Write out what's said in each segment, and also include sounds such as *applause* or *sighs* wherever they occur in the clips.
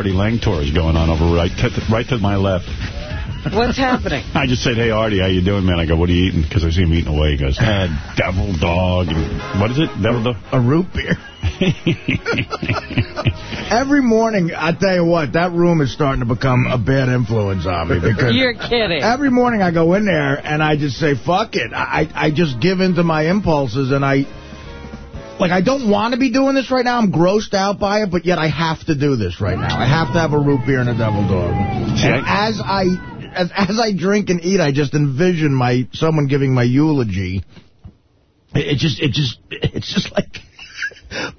control Artie Lang tour is going on over right to, right to my left. What's happening? *laughs* I just said, hey, Artie, how you doing, man? I go, what are you eating? Because I see him eating away. He goes, uh, devil dog. And, what is it? Devil dog? A root beer. *laughs* Every morning, I tell you what, that room is starting to become a bad influence on me. Because You're kidding. Every morning I go in there and I just say, fuck it. I, I just give in to my impulses and I... Like, I don't want to be doing this right now. I'm grossed out by it, but yet I have to do this right now. I have to have a root beer and a devil dog. And as I as, as I drink and eat, I just envision my someone giving my eulogy. It, it just, it just, it's just like... *laughs*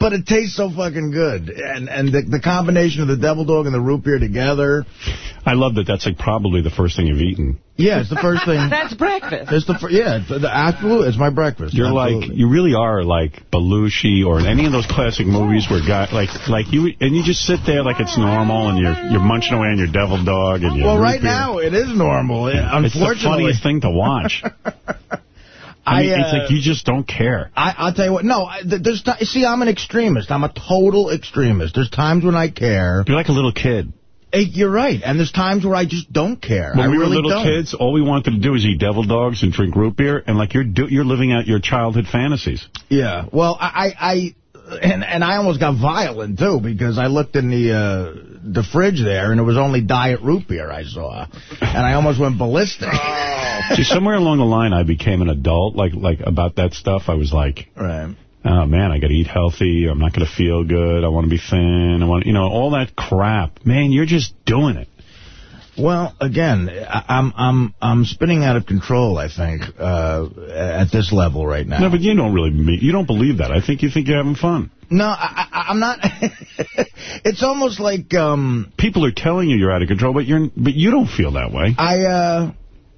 But it tastes so fucking good. And and the, the combination of the devil dog and the root beer together. I love that that's like probably the first thing you've eaten. Yeah, it's the first thing. *laughs* That's breakfast. It's the yeah, it's the, absolutely, it's my breakfast. You're absolutely. like, you really are like Belushi or in any of those classic movies where guy like like you and you just sit there like it's normal and you're you're munching away on your devil dog and your Well, right beer. now it is normal. Unfortunately, It's the funniest thing to watch. *laughs* I mean, I, it's uh, like you just don't care. I, I'll tell you what. No, I- there's ti- see, I'm an extremist. I'm a total extremist. There's times when I care. You're like a little kid. You're right. And there's times where I just don't care. When I we really were little don't. kids, all we wanted to do is eat devil dogs and drink root beer, and like you're do, you're living out your childhood fantasies. Yeah. Well, I, I, I and and I almost got violent too because I looked in the uh, the fridge there and it was only diet root beer I saw, and I almost went ballistic. See, somewhere along the line, I became an adult, like like about that stuff. I was like, right. Oh man, I got to eat healthy. I'm not going to feel good. I want to be thin. I want, you know, all that crap. Man, you're just doing it. Well, again, I'm I'm I'm spinning out of control. I think uh, at this level right now. No, but you don't really, you don't believe that. I think you think you're having fun. No, I, I, I'm not. *laughs* it's almost like um, People are telling you you're out of control, but you're, but you don't feel that way. I uh,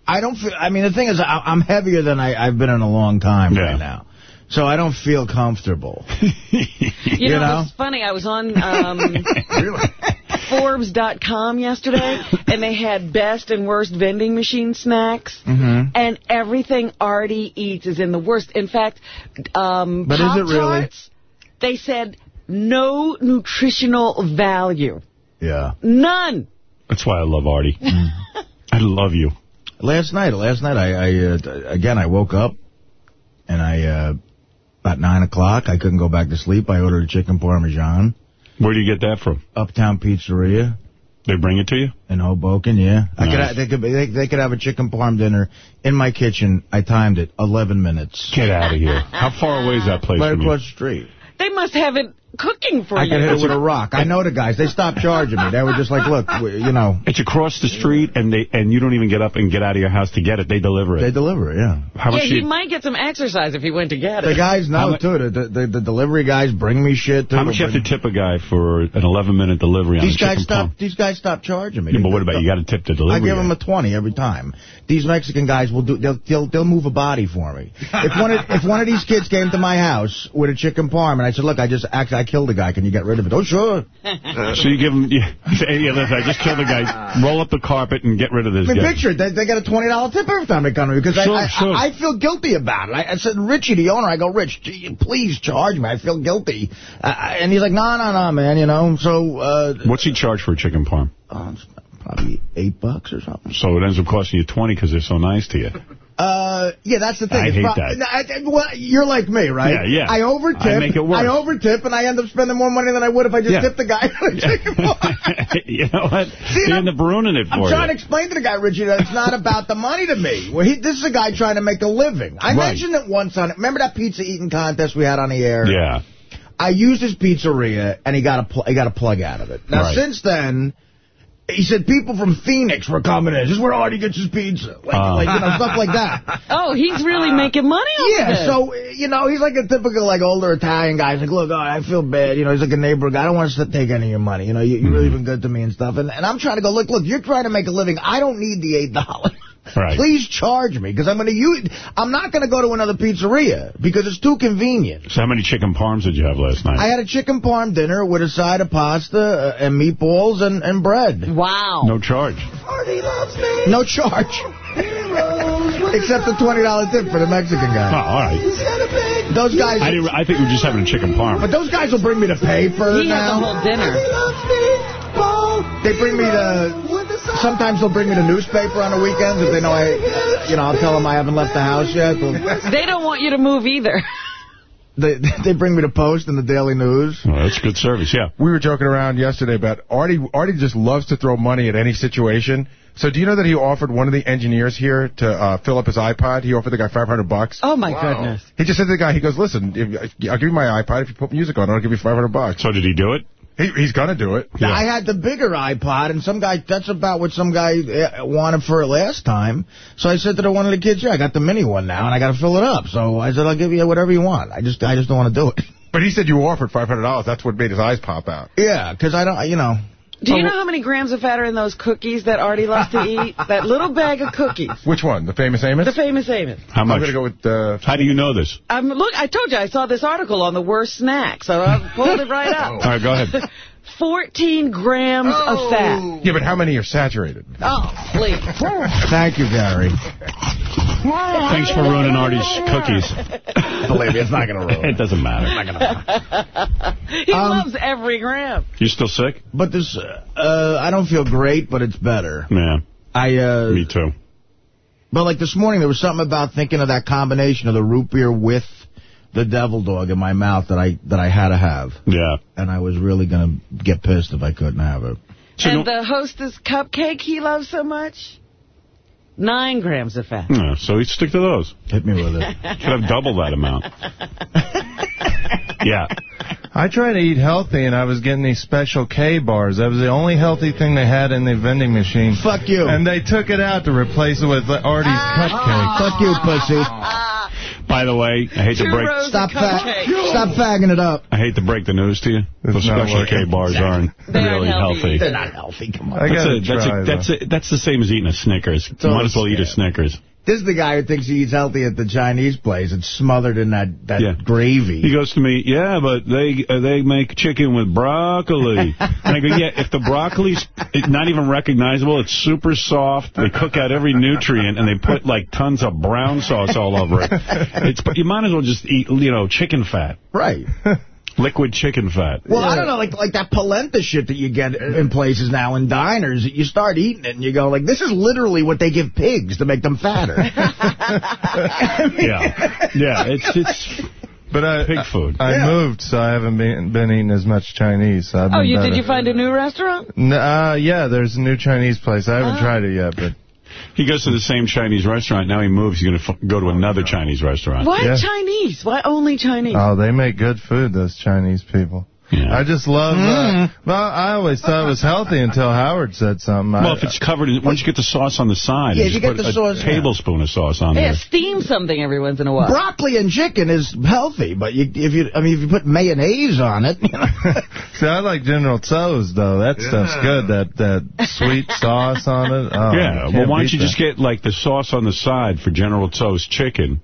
I don't feel. I mean, the thing is, I, I'm heavier than I, I've been in a long time Yeah. right now, so I don't feel comfortable. You, *laughs* You know, know? it's funny. I was on um, *laughs* Forbes.com yesterday, and they had best and worst vending machine snacks. Mm-hmm. And everything Artie eats is in the worst. In fact, um, But is it really? Pop-Tarts, They said no nutritional value. Yeah. None. That's why I love Artie. *laughs* I love you. Last night, last night, I, I uh, again, I woke up, and I, uh, about 9 o'clock, I couldn't go back to sleep. I ordered a chicken parmesan, Where do you get that from? Uptown Pizzeria They bring it to you? in Hoboken, yeah. I could, they, could, they, they could have a chicken parm dinner in my kitchen. I timed it, 11 minutes. Get out of here. How far away is that place Right from you? across the street. They must have it cooking for I you. could hit it with a rock. I know the guys. They stopped charging me. They were just like, look, you know, It's across the street, and they and you don't even get up and get out of your house to get it. They deliver it. they deliver it, yeah. How yeah, much? he you, might get some exercise if he went to get it. The guys How know, mu- too. The, the, the delivery guys bring me shit, too. how much you have to tip a guy for an 11-minute delivery on These a chicken guys stop. parm? These guys stop charging me. Yeah, but what about you? Got to tip the delivery. I give them a 20 every time. These Mexican guys will do. They'll they'll, they'll move a body for me. If one of if one of these kids came to my house with a chicken parm and I said, look, I just actually I killed a guy. Can you get rid of it? Oh sure. *laughs* So you give him, you *laughs* say, yeah, listen, I just killed a guy. Roll up the carpet and get rid of this I mean, guy. picture it. They, they get a $20 tip every time they come to me because Sure, I, I, sure. I feel guilty about it. I, I said, Richie, the owner, I go, Rich, please charge me. I feel guilty. Uh, and he's like, no, no, no, man, you know. So, uh, What's he charge for a chicken parm? uh, probably eight bucks or something. So it ends up costing you 20 because they're so nice to you. Uh, yeah, that's the thing. I It's hate that. I- well, you're like me, right? Yeah, yeah. I overtip. I make it. I overtip, and I end up spending more money than I would if I just Yeah. tipped the guy. for a chicken parm. you know what? See, I'm- end up ruining it for I'm you. trying to explain to the guy, Richie, that it's not about the money to me. Well, he, this is a guy trying to make a living. I Right. mentioned it once on it. Remember that pizza eating contest we had on the air? yeah. I used his pizzeria, and he got a he got a plug out of it. Now, Right. since then, he said people from Phoenix were coming in. This is where Artie gets his pizza. Like, Uh. like you know, stuff like that. *laughs* Oh, he's really making money off of Yeah, this. so, you know, he's like a typical, like, older Italian guy. He's like, look, oh, I feel bad. You know, he's like a neighbor guy. I don't want us to take any of your money. You know, you, you've really been good to me and stuff. And, and I'm trying to go, look, look, you're trying to make a living. I don't need the $8. *laughs* Right. Please charge me, because I'm going to use. I'm not going to go to another pizzeria, because it's too convenient. So how many chicken parms did you have last night? I had a chicken parm dinner with a side of pasta uh, and meatballs and, and bread. wow. no charge. No charge. Except the $20 tip for the Mexican guy. Oh, guy. all right. Those guys... I, didn't, I think we were just having a chicken parm. But those guys will bring me the paper He has a now. whole dinner. They bring me the... Sometimes they'll bring me the newspaper on the weekends if they know I... You know, I'll tell them I haven't left the house yet. They'll- They don't want you to move either. *laughs* They, they bring me the Post and the Daily News. Well, that's good service, yeah. We were joking around yesterday about Artie. Artie just loves to throw money at any situation. So do you know that he offered one of the engineers here to uh, fill up his iPod? He offered the guy 500 bucks. Oh, my goodness. He just said to the guy, he goes, listen, if, I'll give you my iPod if you put music on it. I'll give you 500 bucks. So did he do it? He, he's going to do it. Yeah. I had the bigger iPod, and some guy, that's about what some guy uh, wanted for it last time. So I said to the one of the kids, yeah, I got the mini one now, and I got to fill it up. So I said, I'll give you whatever you want. I just I just don't want to do it. But he said you offered $500. That's what made his eyes pop out. yeah, because I don't, you know. Do you know how many grams of fat are in those cookies that Artie loves to eat? *laughs* that little bag of cookies. Which one? The famous Amos? The famous Amos. How much? I'm going to go with... Uh, How do you know this? Um, look, I told you, I saw this article on the worst snack, so I pulled it right *laughs* All up. right, go ahead. *laughs* 14 grams of fat. yeah, but how many are saturated? Oh, please. Thank you, Gary. Thanks for ruining Artie's cookies. Believe me, it's not going to ruin *laughs* It doesn't matter. He Um, loves every gram. You still sick? But this, uh, uh, I don't feel great, but it's better. Yeah, I, uh, me too. but like this morning, there was something about thinking of that combination of the root beer with the devil dog in my mouth that I that I had to have, Yeah. and I was really going to get pissed if I couldn't have it. So and you- the hostess cupcake he loves so much? Nine grams of fat. Yeah, so you stick to those. Hit me with it. *laughs* Should have double that amount. yeah. I try to eat healthy, and I was getting these special K bars. That was the only healthy thing they had in the vending machine. Fuck you. And they took it out to replace it with Artie's ah. cupcake. Fuck you, pussy. Ah. By the way, I hate to break Stop, of fa cupcakes. stop fagging it up. I hate to break the news to you. It's Those special. K bars aren't They aren't really healthy. healthy. They're not healthy. Come on. I That's gotta a, that's try, a, that's a, that's the same as eating a Snickers. You might as well eat a Snickers. This is the guy who thinks he eats healthy at the Chinese place. It's smothered in that, that Yeah. gravy. He goes to me, yeah, but they uh, they make chicken with broccoli. and I go, yeah, if the broccoli's not even recognizable, it's super soft. They cook out every nutrient, and they put, like, tons of brown sauce all over it. It's but You might as well just eat, you know, chicken fat. right. *laughs* Liquid chicken fat. Well, I don't know, like like that polenta shit that you get in places now in diners. You start eating it and you go, like, this is literally what they give pigs to make them fatter. *laughs* Yeah. Yeah, it's it's But I, pig food. I Yeah. moved, so I haven't been been eating as much Chinese. So I've Oh, been you did you find a new restaurant? N- uh, yeah, there's a new Chinese place. I haven't Ah. tried it yet, but He goes to the same Chinese restaurant. Now he moves. He's going to f go to another Chinese restaurant. Why Yeah. Chinese? Why only Chinese? oh, they make good food. Those Chinese people. Yeah. I just love. Uh, well, I always thought it was healthy until Howard said something. Well, I, if it's covered, in, once you get the sauce on the side, Yeah, you you get put the a sauce, yeah. tablespoon of sauce on yeah, there. steam something every once in a while. Broccoli and chicken is healthy, but you, if you, I mean, if you put mayonnaise on it, you know. *laughs* See, I like General Tso's though. That stuff's good. That that sweet sauce on it. Oh, yeah, well, why don't beat you just get, like, the sauce on the side for General Tso's chicken?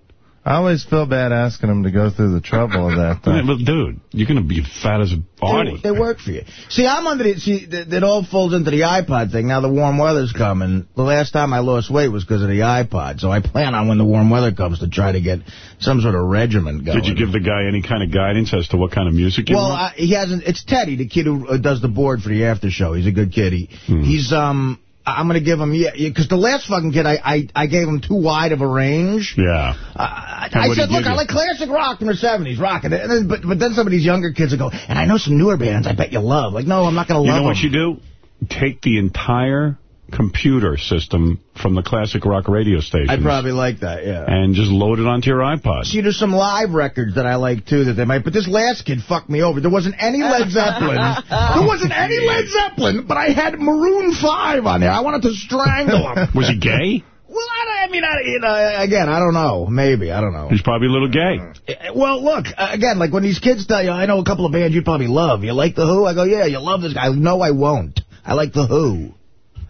I always feel bad asking them to go through the trouble of that. Yeah, Thing. Well, dude, you're going to be fat as a Artie. They, they work for you. See, I'm under the, see, th- it all folds into the iPod thing. Now the warm weather's coming. The last time I lost weight was because of the iPod. So I plan on when the warm weather comes to try to get some sort of regimen going. Did you give the guy any kind of guidance as to what kind of music you Well, want? I, he hasn't. It's Teddy, the kid who uh, does the board for the after show. He's a good kid. He, Hmm. He's um. I'm gonna give him yeah, because the last fucking kid I, I I gave him too wide of a range. yeah. I, I said, did you look, I like classic rock from the 70s, rocking it. And then, but, but then some of these younger kids will go, and I know some newer bands I bet you love. Like, no, I'm not going to love You know what them. you do? Take the entire computer system from the classic rock radio stations I'd probably like that, yeah. and just load it onto your iPod. See, there's some live records that I like, too, that they might... But this last kid fucked me over. There wasn't any Led *laughs* Zeppelin. there wasn't any Led Zeppelin, but I had Maroon 5 on there. I wanted to strangle him. *laughs* Was he gay? well, I, I mean, I, you know, again, I don't know. Maybe, I don't know. He's probably a little gay. Eh, Well, look, uh, again, like when these kids tell you, I know a couple of bands you probably love. You like The Who? I go, yeah, you love this guy. No, I won't. I like The Who.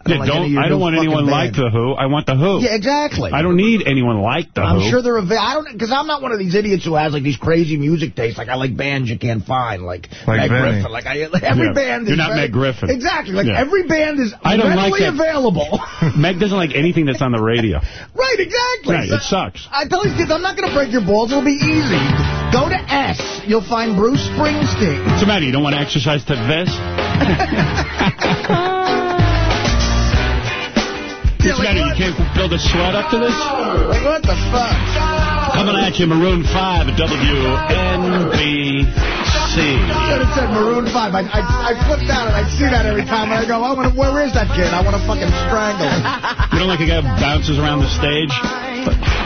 I Yeah, like don't, I don't want anyone band. like The Who. I want The Who. Yeah, exactly. I don't need anyone like The Who. I'm sure they're available. I don't, because I'm not one of these idiots who has like these crazy music tastes. Like I like bands you can't find, like, Like Meg Benny. Griffin. Like I, like, every Yeah. band. You're is not very- Meg Griffin. Exactly. Like Yeah. every band is I don't like readily that. available. *laughs* *laughs* Meg doesn't like anything that's on the radio. *laughs* right, exactly. Right, it sucks. I tell these kids, I'm not going to break your balls. It'll be easy. Go to S. You'll find Bruce Springsteen. What's the matter? You don't want to exercise to this? What's the matter? You can't build a sweat up to this? Like, what the fuck? Coming at you, Maroon 5 at WNBC. Should have said Maroon 5. I, I, I flipped out and I see that every time and I go, I wanna, where is that kid? I want to fucking strangle him. You don't like a guy who bounces around the stage?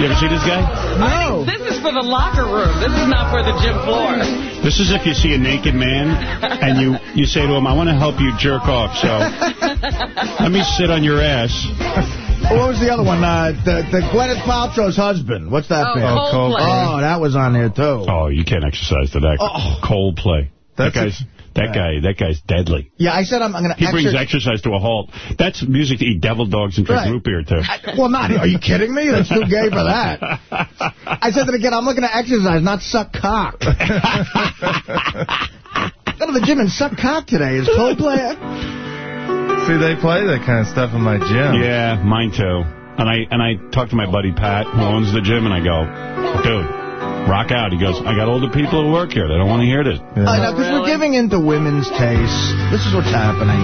You ever see this guy? No. This is for the locker room. This is not for the gym floor. This is if you see a naked man and you, you say to him, I want to help you jerk off, so *laughs* let me sit on your ass. What was the other one? Uh, the, the Gwyneth Paltrow's husband. What's that Oh, band? Coldplay. Oh, that was on there, too. Oh, you can't exercise to that. Oh. Coldplay. That That's a- guy's, that guy, that guy's deadly. Yeah, I said I'm, I'm going to He brings exercise to a halt. That's music to eat devil dogs and drink Right. root beer to. Well, not. Are you kidding me? That's too gay for that. I said that again. I'm looking to exercise, not suck cock. *laughs* Go to the gym and suck cock today. Is Coldplay? See, they play that kind of stuff in my gym. Yeah, mine too. And I and I talk to my buddy Pat, who owns the gym, and I go, dude, rock out. He goes, I got older people who work here. They don't want to hear this. Yeah. I know, because we're Really? giving into women's tastes. This is what's happening.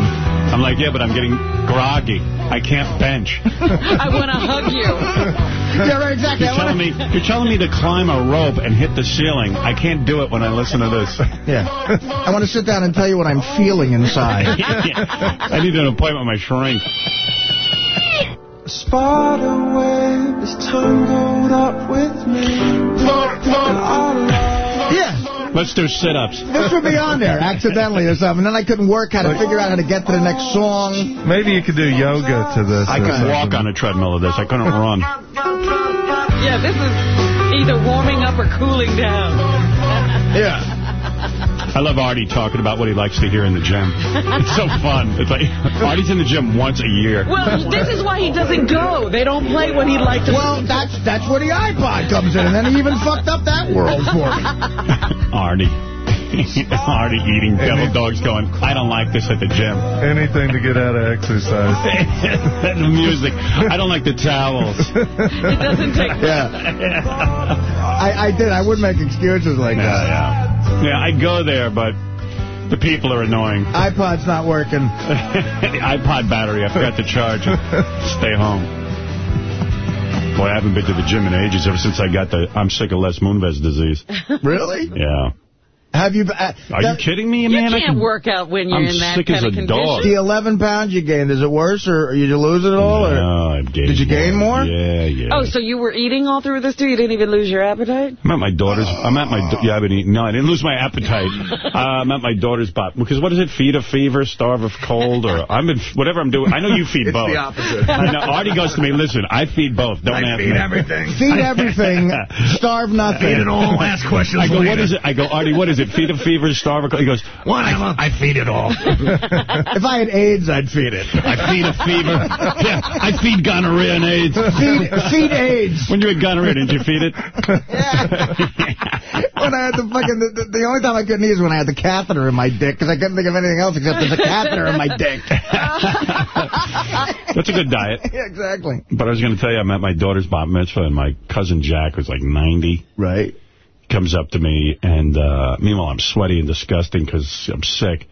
I'm like, yeah, but I'm getting groggy. I can't bench. *laughs* I want to hug you. *laughs* Yeah, right, exactly. You're I telling wanna- me you're telling me to climb a rope and hit the ceiling. I can't do it when I listen to this. *laughs* Yeah. I want to sit down and tell you what I'm feeling inside. I need an appointment with my shrink. Spider web is tangled up with me. And I love Yeah. Let's do sit-ups. This would be on there accidentally or something. Then I couldn't work how to figure out how to get to the next song. Maybe you could do yoga to this. I or could walk on a treadmill of this. I couldn't run. Yeah, this is either warming up or cooling down. Yeah. I love Artie talking about what he likes to hear in the gym. It's so fun. It's like Artie's in the gym once a year. Well, this is why he doesn't go. They don't play what he'd like to Well, that's that's where the iPod comes in, and then he even fucked up that world for me. *laughs* Artie. *laughs* Artie eating devil dogs going, I don't like this at the gym. Anything to get out of exercise. *laughs* the music. I don't like the towels. *laughs* It doesn't take Yeah. I, I did. I would make excuses like Yeah, that. yeah. Yeah, I go there, but the people are annoying. iPod's not working. the iPod battery, I forgot to charge it. Stay home. Boy, I haven't been to the gym in ages, ever since I got the I'm sick of Les Moonves disease. Really? Yeah. Have you? Uh, Are you kidding me, You man? I can't can- work out when you're I'm in that sick kind as of a condition. dog. The 11 pounds you gained, is it worse, or did you lose it all? Or? No, I gained Did you gain more? Yeah, yeah. Oh, so you were eating all through this too? You didn't even lose your appetite? I'm at my daughter's. I'm at my. Yeah, I've been eating. No, I didn't lose my appetite. *laughs* uh, I'm at my daughter's spot because what is it? Feed a fever, starve of cold, or I'm in whatever I'm doing. I know you feed It's both. the opposite. I know. Artie goes to me. Listen, I feed both. Don't ask me. Everything. Feed everything, starve nothing. all. Ask questions. I go. What is it? I go. Artie, what is it? Feed a fever, starve cold. He goes. What? I, I feed it all. *laughs* If I had AIDS, I'd feed it. I feed a fever. Yeah, I feed gonorrhea and AIDS. Feed, feed AIDS. When you had gonorrhea, didn't you feed it? Yeah. When I had the fucking, the, the, the only time I couldn't eat is when I had the catheter in my dick, because I couldn't think of anything else except there's a catheter in my dick. That's a good diet. yeah, *laughs* exactly. But I was going to tell you, I'm at my daughter's bat mitzvah, and my cousin Jack, was like 90, Right. Comes up to me, and uh, meanwhile, I'm sweaty and disgusting because I'm sick.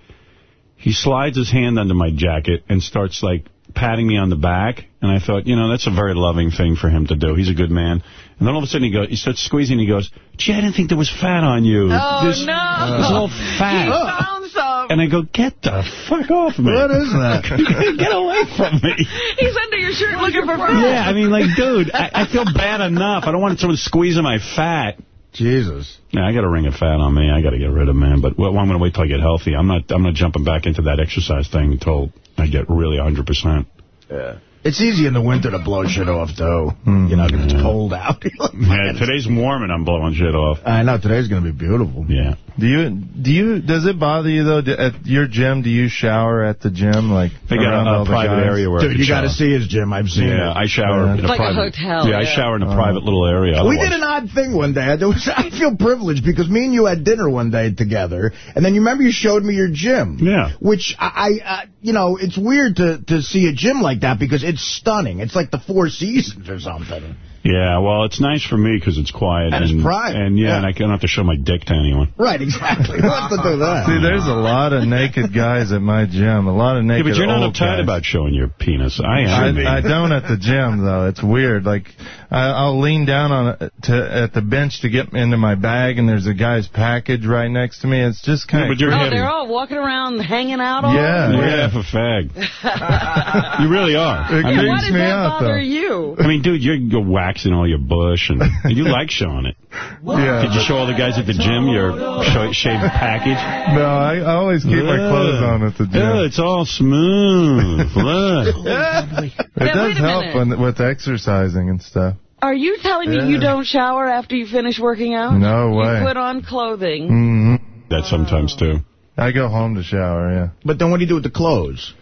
He slides his hand under my jacket and starts, like, patting me on the back. And I thought, you know, that's a very loving thing for him to do. He's a good man. And then all of a sudden he goes, he starts squeezing. And he goes, gee, I didn't think there was fat on you. Oh, this, no. This whole He found some. And I go, get the fuck off me. What is that? *laughs* Get away from me. He's under your shirt looking for fat. Yeah, I mean, like, dude, I, I feel bad enough. I don't want someone squeezing my fat. Jesus. Yeah, I got a ring of fat on me. I got to get rid of, man. But well, I'm going to wait till I get healthy. I'm not. I'm not jumping back into that exercise thing until I get really 100. percent Yeah. It's easy in the winter to blow shit off, though. Hmm. You know, it's cold out. *laughs* Yeah, today's warm and I'm blowing shit off. I know, today's going to be beautiful. Yeah. Do you do you does it bother you though? Do- At your gym, do you shower at the gym like They got around a, a the private guys? area where I Dude, you got to see his gym. I've seen Yeah, it. I shower Yeah. in a Like a private. hotel, Yeah, I shower in a private little area. We did an odd thing one day. *laughs* There was, I feel privileged because me and you had dinner one day together, and then you remember you showed me your gym. Yeah. Which I, I uh, you know, it's weird to to see a gym like that because it's stunning. It's like the Four Seasons or something. Yeah, well, it's nice for me because it's quiet And it's private, And yeah, yeah. and I don't have to show my dick to anyone. Right, exactly. *laughs* Who wants to do that? See, there's a lot of naked guys at my gym. A lot of Yeah, naked but you're not old uptight guys. about showing your penis. I am. I, I don't at the gym though. It's weird. Like I, I'll lean down on to at the bench to get into my bag, and there's a guy's package right next to me. It's just kind Yeah, of. but you're Oh, heavy. they're all walking around hanging out all Yeah, over? You're half a fag. you really are. It I mean, why creeps does me that out, bother though. you? I mean, dude, you're, you're waxing all your bush, and *laughs* you like showing it. yeah. Did you show all the guys at the gym your sh- shaved package? No, I, I always keep my clothes on at the Yeah, gym. it's all smooth. *laughs* Look. It Yeah, does help when, with exercising and stuff. Are you telling me you don't shower after you finish working out? No way. You put on clothing. hmm That sometimes, too. I go home to shower. Yeah. But then what do you do with the clothes?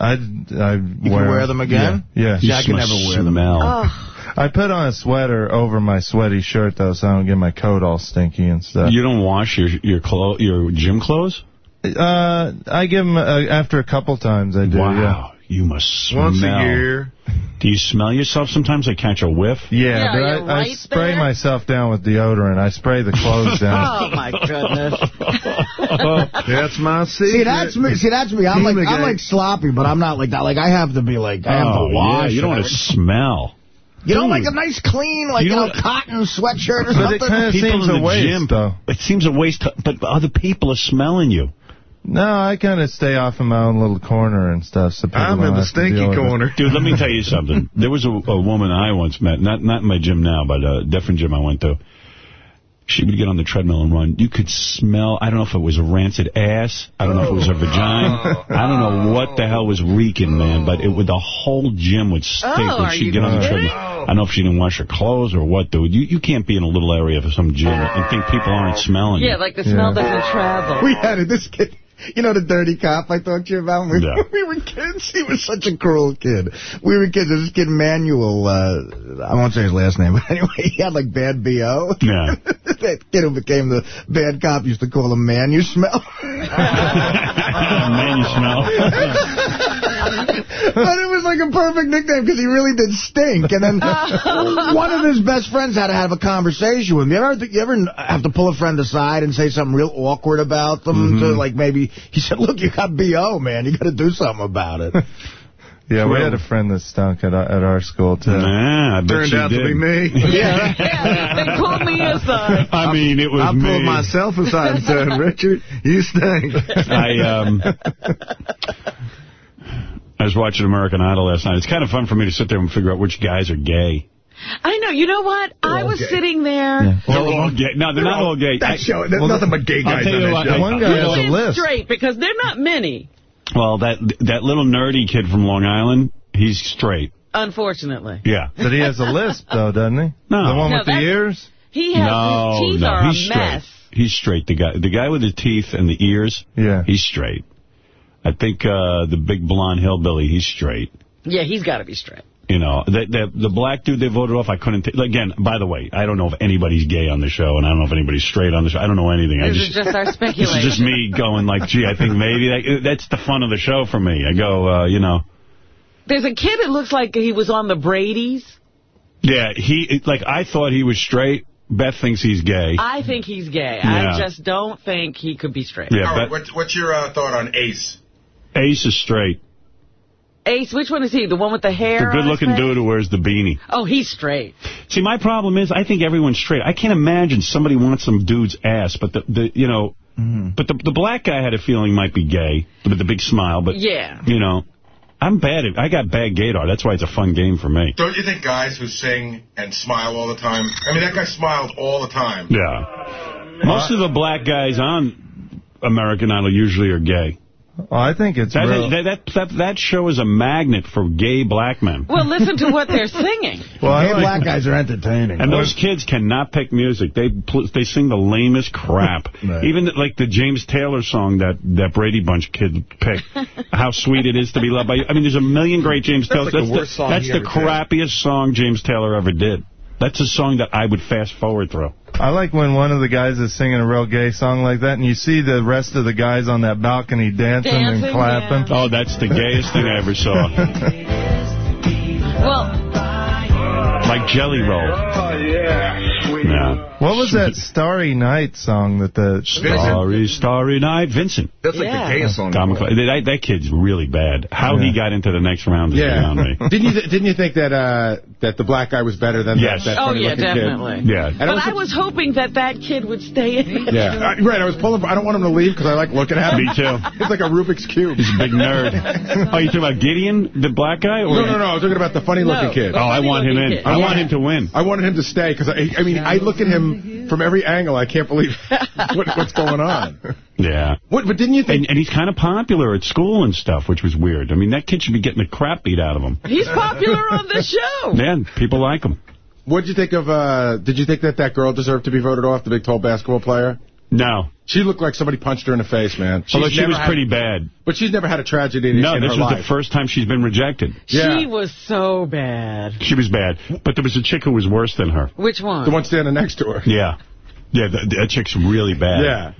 I I You wear, can wear them again? Yeah. You See, I can never wear them. smell. Oh, I put on a sweater over my sweaty shirt though, so I don't get my coat all stinky and stuff. You don't wash your your clo- your gym clothes? Uh, I give them uh, after a couple times. I do. wow. You must smell. Once a year. Do you smell yourself sometimes? I catch a whiff. Yeah, Yeah, but I, you I spray there? myself down with deodorant. I spray the clothes *laughs* down. oh my goodness. *laughs* That's my secret. See, that's me. See, that's me. I'm like, I'm like sloppy, but I'm not like that. Like, I have to be like, I have oh, to wash. yeah. You don't want to smell. You know, Dude. like a nice clean, like, You you know know, cotton sweatshirt or But something. it kind of People seems in a the waste, gym, though. It seems a waste, but other people are smelling you. No, I kind of stay off in my own little corner and stuff. So I'm in the have to deal stinky corner. Dude, let me tell you something. *laughs* There was a, a woman I once met, not not in my gym now, but a different gym I went to. She would get on the treadmill and run. You could smell, I don't know if it was a rancid ass. I don't know if it was her vagina. I don't know what the hell was reeking, man, but it would, the whole gym would stink Oh, when she'd get on the kidding? treadmill. I don't know if she didn't wash her clothes or what, dude. You, you can't be in a little area of some gym and think people aren't smelling Yeah, you. like the smell Yeah. doesn't travel. we had it. This kid, you know, the dirty cop I talked to you about. We, Yeah. *laughs* we were kids. He was such a cruel kid. We were kids. This kid Manuel. Uh, I won't say his last name, *laughs* but anyway, he had like bad bo. Yeah. *laughs* that kid who became the bad cop used to call him Man. You smell. Man, you smell. But it was like a perfect nickname because he really did stink. And then *laughs* one of his best friends had to have a conversation with him. You ever, you ever have to pull a friend aside and say something real awkward about them? To like maybe he said, "Look, you got bo, man. You got to do something about it." *laughs* Yeah, we had a friend that stunk at our, at our school too. Nah, I bet Turned you out did. to be me. *laughs* yeah. Yeah, they pulled me aside. I mean, it was I me. pulled myself aside and said, Richard, you stink. I um, I was watching American Idol last night. It's kind of fun for me to sit there and figure out which guys are gay. I know. You know what? I was sitting there. They're all gay. No, they're not all gay. That I- show, there's well, nothing but gay guys on that show. One guy has a list. straight because they're not many, Well, that that little nerdy kid from Long Island, he's straight. unfortunately. Yeah. But he has a lisp though, doesn't he? No. The one No, with the ears? He has no, his teeth no, are a straight. mess. He's straight. The guy, the guy with the teeth and the ears, Yeah. he's straight. I think uh, the big blonde hillbilly, he's straight. Yeah, he's got to be straight. You know, the, the the black dude they voted off, I couldn't... T again, by the way, I don't know if anybody's gay on the show, and I don't know if anybody's straight on the show. I don't know anything. I This is just our *laughs* This is just me going like, gee, I think maybe that, that's the fun of the show for me. I go, uh, you know, There's a kid that looks like he was on the Brady's. yeah, he, like, I thought he was straight. Beth thinks he's gay. I think he's gay. Yeah. I just don't think he could be straight. Yeah, Howard, Beth, what's, what's your uh, thought on Ace? Ace is straight. Ace, which one is he? The one with the hair? The good-looking dude who wears the beanie. Oh, he's straight. See, my problem is I think everyone's straight. I can't imagine somebody wants some dude's ass, but the, the you know, mm-hmm. but the the black guy had a feeling might be gay with the big smile, but Yeah. you know, I'm bad at I got bad gaydar. That's why it's a fun game for me. Don't you think guys who sing and smile all the time? I mean, that guy smiled all the time. Yeah. Most of the black guys on American Idol usually are gay. Oh, I think it's That, real. that, that, that, that show is a magnet for gay black men. Well, listen to what they're singing. *laughs* well, I Hey, like- black guys are entertaining. And those kids cannot pick music. They they sing the lamest crap. *laughs* Right. Even like the James Taylor song that that Brady Bunch kid picked, *laughs* "How Sweet It Is to Be Loved by You." I mean, there's a million great James Taylor. like the that's worst song that's the ever did. crappiest song James Taylor ever did. That's a song that I would fast forward through. I like when one of the guys is singing a real gay song like that, and you see the rest of the guys on that balcony dancing, Dancing, and clapping. Oh, that's the gayest thing I ever saw. Well, Like jelly roll. Oh, yeah. Yeah. What was that Starry Night song that the... Starry, Starry Night. Vincent. That's like Yeah. the gayest song. Tom McFly. That, that kid's really bad. How he got into the next round is Yeah. beyond me. *laughs* didn't you th- didn't you think that uh, that the black guy was better than Yes. that, that Oh, yeah, looking kid? definitely. Yeah. And But also- I was hoping that that kid would stay in. Yeah, Uh, right. I was pulling. I don't want him to leave because I like looking at him. Me too. *laughs* He's like a Rubik's cube. He's a big nerd. *laughs* Oh, you talking about Gedeon, the black guy? Or No, no, no. I was talking about the funny looking No. kid. Oh, I want him in. Kid. I want him to win. I wanted him to stay because I, I mean, I look at him from every angle. I can't believe *laughs* what, what's going on. Yeah. What, but didn't you think? And, and he's kind of popular at school and stuff, which was weird. I mean, that kid should be getting the crap beat out of him. He's popular on the show. *laughs* Man, people like him. What did you think of? uh Did you think that that girl deserved to be voted off, the big tall basketball player? No. She looked like somebody punched her in the face, man. She's Although she was had- pretty bad. But she's never had a tragedy in, her life. No, this her was the first time she's been rejected. Yeah. She was so bad. She was bad. But there was a chick who was worse than her. Which one? the one standing next to her. Yeah. Yeah, the, that chick's really bad. Yeah.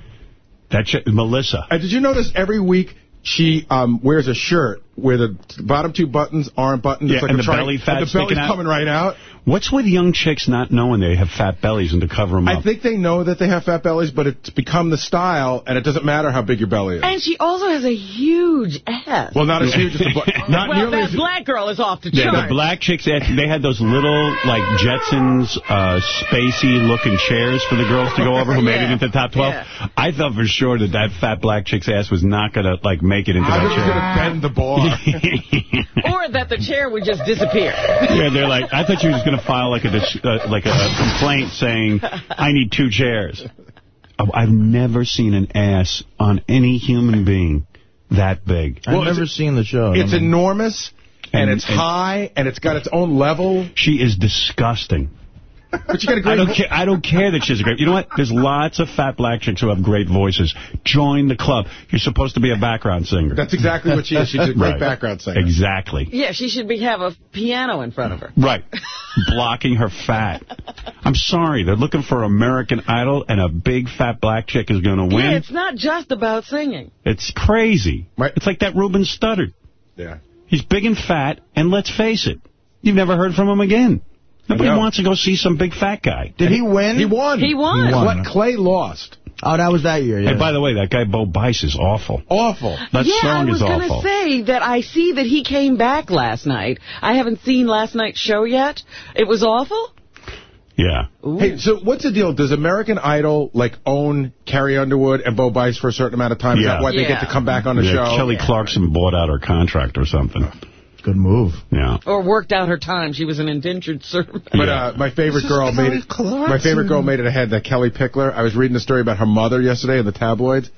That chick, Melissa. Uh, did you notice every week she um, wears a shirt where the bottom two buttons aren't buttons? Yeah, like and the tri- belly fat and the sticking belly's out? coming right out. What's with young chicks not knowing they have fat bellies and to cover them up? I think they know that they have fat bellies, but it's become the style, and it doesn't matter how big your belly is. And she also has a huge ass. well, not as huge as the bu- *laughs* not well, nearly that black girl is off the Yeah, chart. the black chicks, they had, those little, like, Jetsons, uh, spacey-looking chairs for the girls to go over who made it Yeah. into the top 12. Yeah. I thought for sure that that fat black chick's ass was not going to, like, make it into I that was going chair. to bend the bar. *laughs* or that the chair would just disappear. yeah, they're like, I thought you were just going to file, like, a dis- uh, like a complaint saying, I need two chairs. Oh, I've never seen an ass on any human being that big. Well, I've never seen the show. it's I mean, enormous, and, And- it's and- high, and it's got its own level. She is disgusting. But you got a I great. don't care. I don't care that she's a great. You know what? There's lots of fat black chicks who have great voices. Join the club. You're supposed to be a background singer. That's exactly what she is. She's a great *laughs* Right. background singer. Exactly. Yeah, she should be have a piano in front of her. Right. Blocking her fat. I'm sorry. They're looking for American Idol, and a big fat black chick is going to win. Yeah, it's not just about singing. it's crazy. Right. It's like that Ruben Studdard. Yeah. He's big and fat, and let's face it, you've never heard from him again. Nobody know. wants to go see some big fat guy. Did he win? He won. He won. He won. What Clay lost. Oh, that was that year, yeah. Hey, by the way, that guy Bo Bice is awful. Awful. That yeah, I was going to say that I see that he came back last night. I haven't seen last night's show yet. It was awful? Yeah. Hey, so what's the deal? Does American Idol like own Carrie Underwood and Bo Bice for a certain amount of time? Is Yeah. that why they get to come back on the Yeah, show? Kelly Clarkson bought out her contract or something. Good move. Yeah. Or worked out her time. She was an indentured servant. But uh, my favorite girl made it. My favorite girl made it ahead. That Kellie Pickler. I was reading a story about her mother yesterday in the tabloids.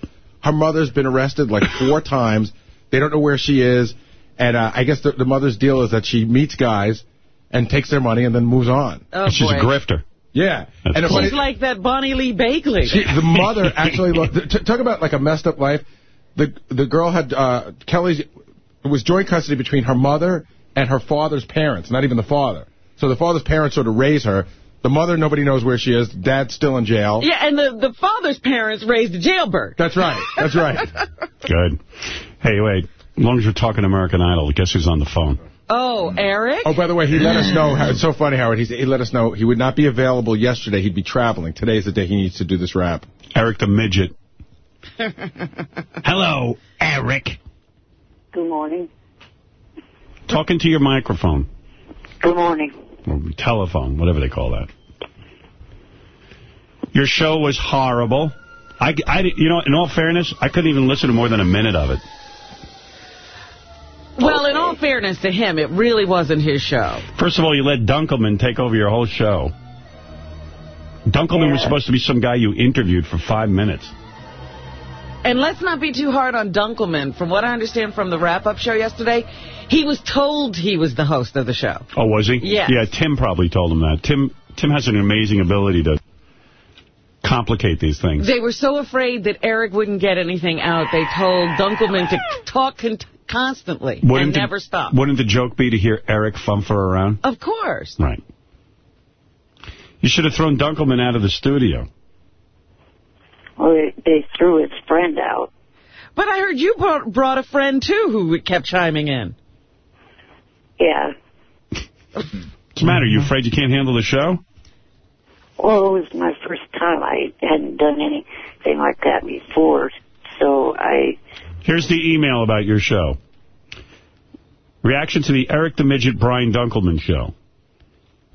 Her mother's been arrested like *coughs* four times. They don't know where she is, and uh, I guess the, the mother's deal is that she meets guys and takes their money and then moves on. Oh, She's boy. a grifter. Yeah, That's and the cool. She's like that Bonnie Lee Bakley. She, the mother *laughs* actually looked. T- talk about like a messed up life. The the girl had uh, Kelly's. It was joint custody between her mother and her father's parents. Not even the father. So the father's parents sort of raise her. The mother, nobody knows where she is. Dad's still in jail. yeah, and the, the father's parents raised a jailbird. That's right. That's right. *laughs* Good. Hey, wait. As long as you're talking American Idol, guess who's on the phone? Oh, Eric? Oh, by the way, he let us know. How, it's so funny, Howard. He's, he let us know he would not be available yesterday. He'd be traveling. Today's the day he needs to do this rap. Eric the Midget. *laughs* Hello, Eric. Good morning. Talking to your microphone. Good morning. Or telephone, whatever they call that. Your show was horrible. I, I, you know, in all fairness, I couldn't even listen to more than a minute of it. Well, in all fairness to him, it really wasn't his show. First of all, you let Dunkleman take over your whole show. Dunkleman was supposed to be some guy you interviewed for five minutes. And let's not be too hard on Dunkleman. From what I understand from the wrap-up show yesterday, he was told he was the host of the show. Oh, was he? Yes. Yeah, Tim probably told him that. Tim Tim has an amazing ability to complicate these things. They were so afraid that Eric wouldn't get anything out, they told Dunkleman to talk con constantly and the, never stop. Wouldn't the joke be to hear Eric fumfer around? Of course. Right. You should have thrown Dunkleman out of the studio. Well, they, they threw his friend out. But I heard you brought, brought a friend, too, who kept chiming in. Yeah. What's the matter? You afraid you can't handle the show? Well, it was my first time. I hadn't done anything like that before, so I... Here's the email about your show. Reaction to the Eric the Midget Brian Dunkleman show.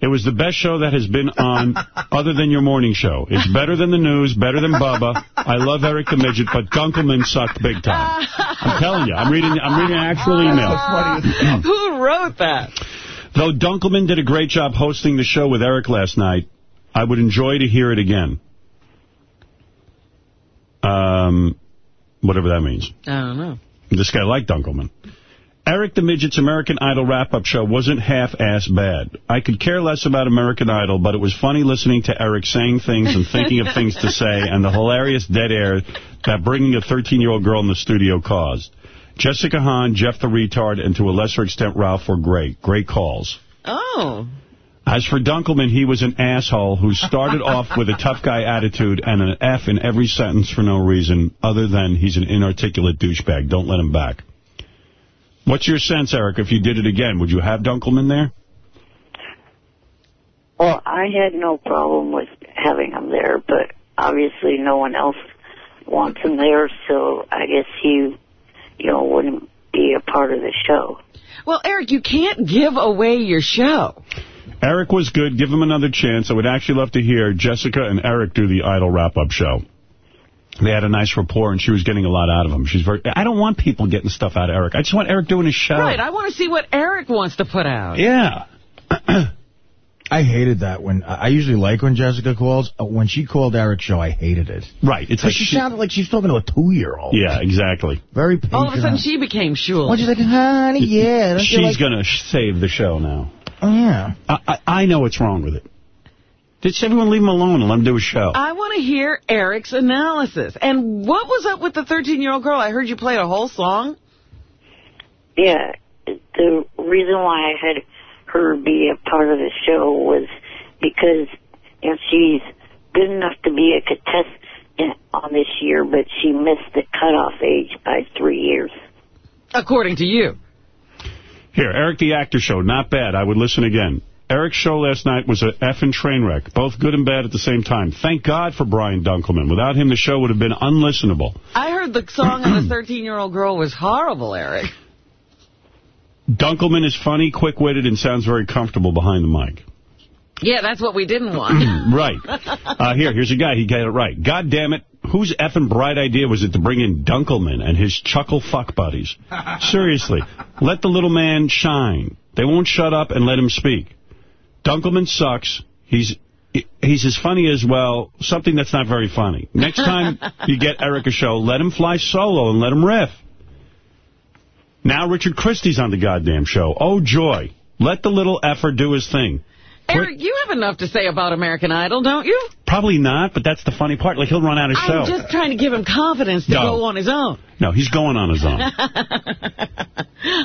It was the best show that has been on *laughs* other than your morning show. It's better than the news, better than Bubba. I love Eric the Midget, but Dunkleman sucked big time. I'm telling you, I'm reading I'm reading an actual email. Who wrote that? Though Dunkleman did a great job hosting the show with Eric last night, I would enjoy to hear it again. Um, whatever that means. I don't know. This guy liked Dunkleman. Eric the Midget's American Idol wrap-up show wasn't half-ass bad. I could care less about American Idol, but it was funny listening to Eric saying things and thinking of things to say and the hilarious dead air that bringing a 13-year-old girl in the studio caused. Jessica Hahn, Jeff the Retard, and to a lesser extent Ralph were great. Great calls. Oh. As for Dunkleman, he was an asshole who started *laughs* off with a tough guy attitude and an F in every sentence for no reason other than he's an inarticulate douchebag. Don't let him back. What's your sense, Eric, if you did it again? Would you have Dunkleman there? Well, I had no problem with having him there, but obviously no one else wants him there, so I guess he, you know, wouldn't be a part of the show. Well, Eric, you can't give away your show. Eric was good. Give him another chance. I would actually love to hear Jessica and Eric do the Idol wrap-up show. They had a nice rapport, and she was getting a lot out of him. She's very. I don't want people getting stuff out of Eric. I just want Eric doing his show. Right, I want to see what Eric wants to put out. Yeah. *clears throat* I hated that when I usually like when Jessica calls. Uh, When she called Eric's show, I hated it. Right. It's like she, she- sounded like she's talking to a two-year-old. Yeah, exactly. Very All of a sudden, she became Shul. Well, she's like, honey, yeah. She's like- going to save the show now. Oh, yeah. I, I, I know what's wrong with it. Just everyone leave him alone and let him do his show. I want to hear Eric's analysis. And what was up with the 13-year-old girl? I heard you played a whole song. Yeah, the reason why I had her be a part of the show was because you know, she's good enough to be a contestant on this year, but she missed the cutoff age by three years. According to you. Here, Eric the Actor Show, not bad. I would listen again. Eric's show last night was an effing train wreck, both good and bad at the same time. Thank God for Brian Dunkleman. Without him, the show would have been unlistenable. I heard the song on the 13-year-old girl was horrible, Eric. Dunkleman is funny, quick-witted, and sounds very comfortable behind the mic. Yeah, that's what we didn't want. *clears throat* right. Uh, here, here's a guy. He got it right. God damn it. Whose effing bright idea was it to bring in Dunkleman and his chuckle fuck buddies? *laughs* Seriously. Let the little man shine. They won't shut up and let him speak. Dunkleman sucks. He's he's as funny as, well, something that's not very funny. Next *laughs* time you get Eric a show, let him fly solo and let him riff. Now Richard Christie's on the goddamn show. Oh, joy. Let the little effer do his thing. Eric, you have enough to say about American Idol, don't you? Probably not, but that's the funny part. Like, he'll run out of show. I'm just trying to give him confidence to No. go on his own. No, he's going on his own. *laughs*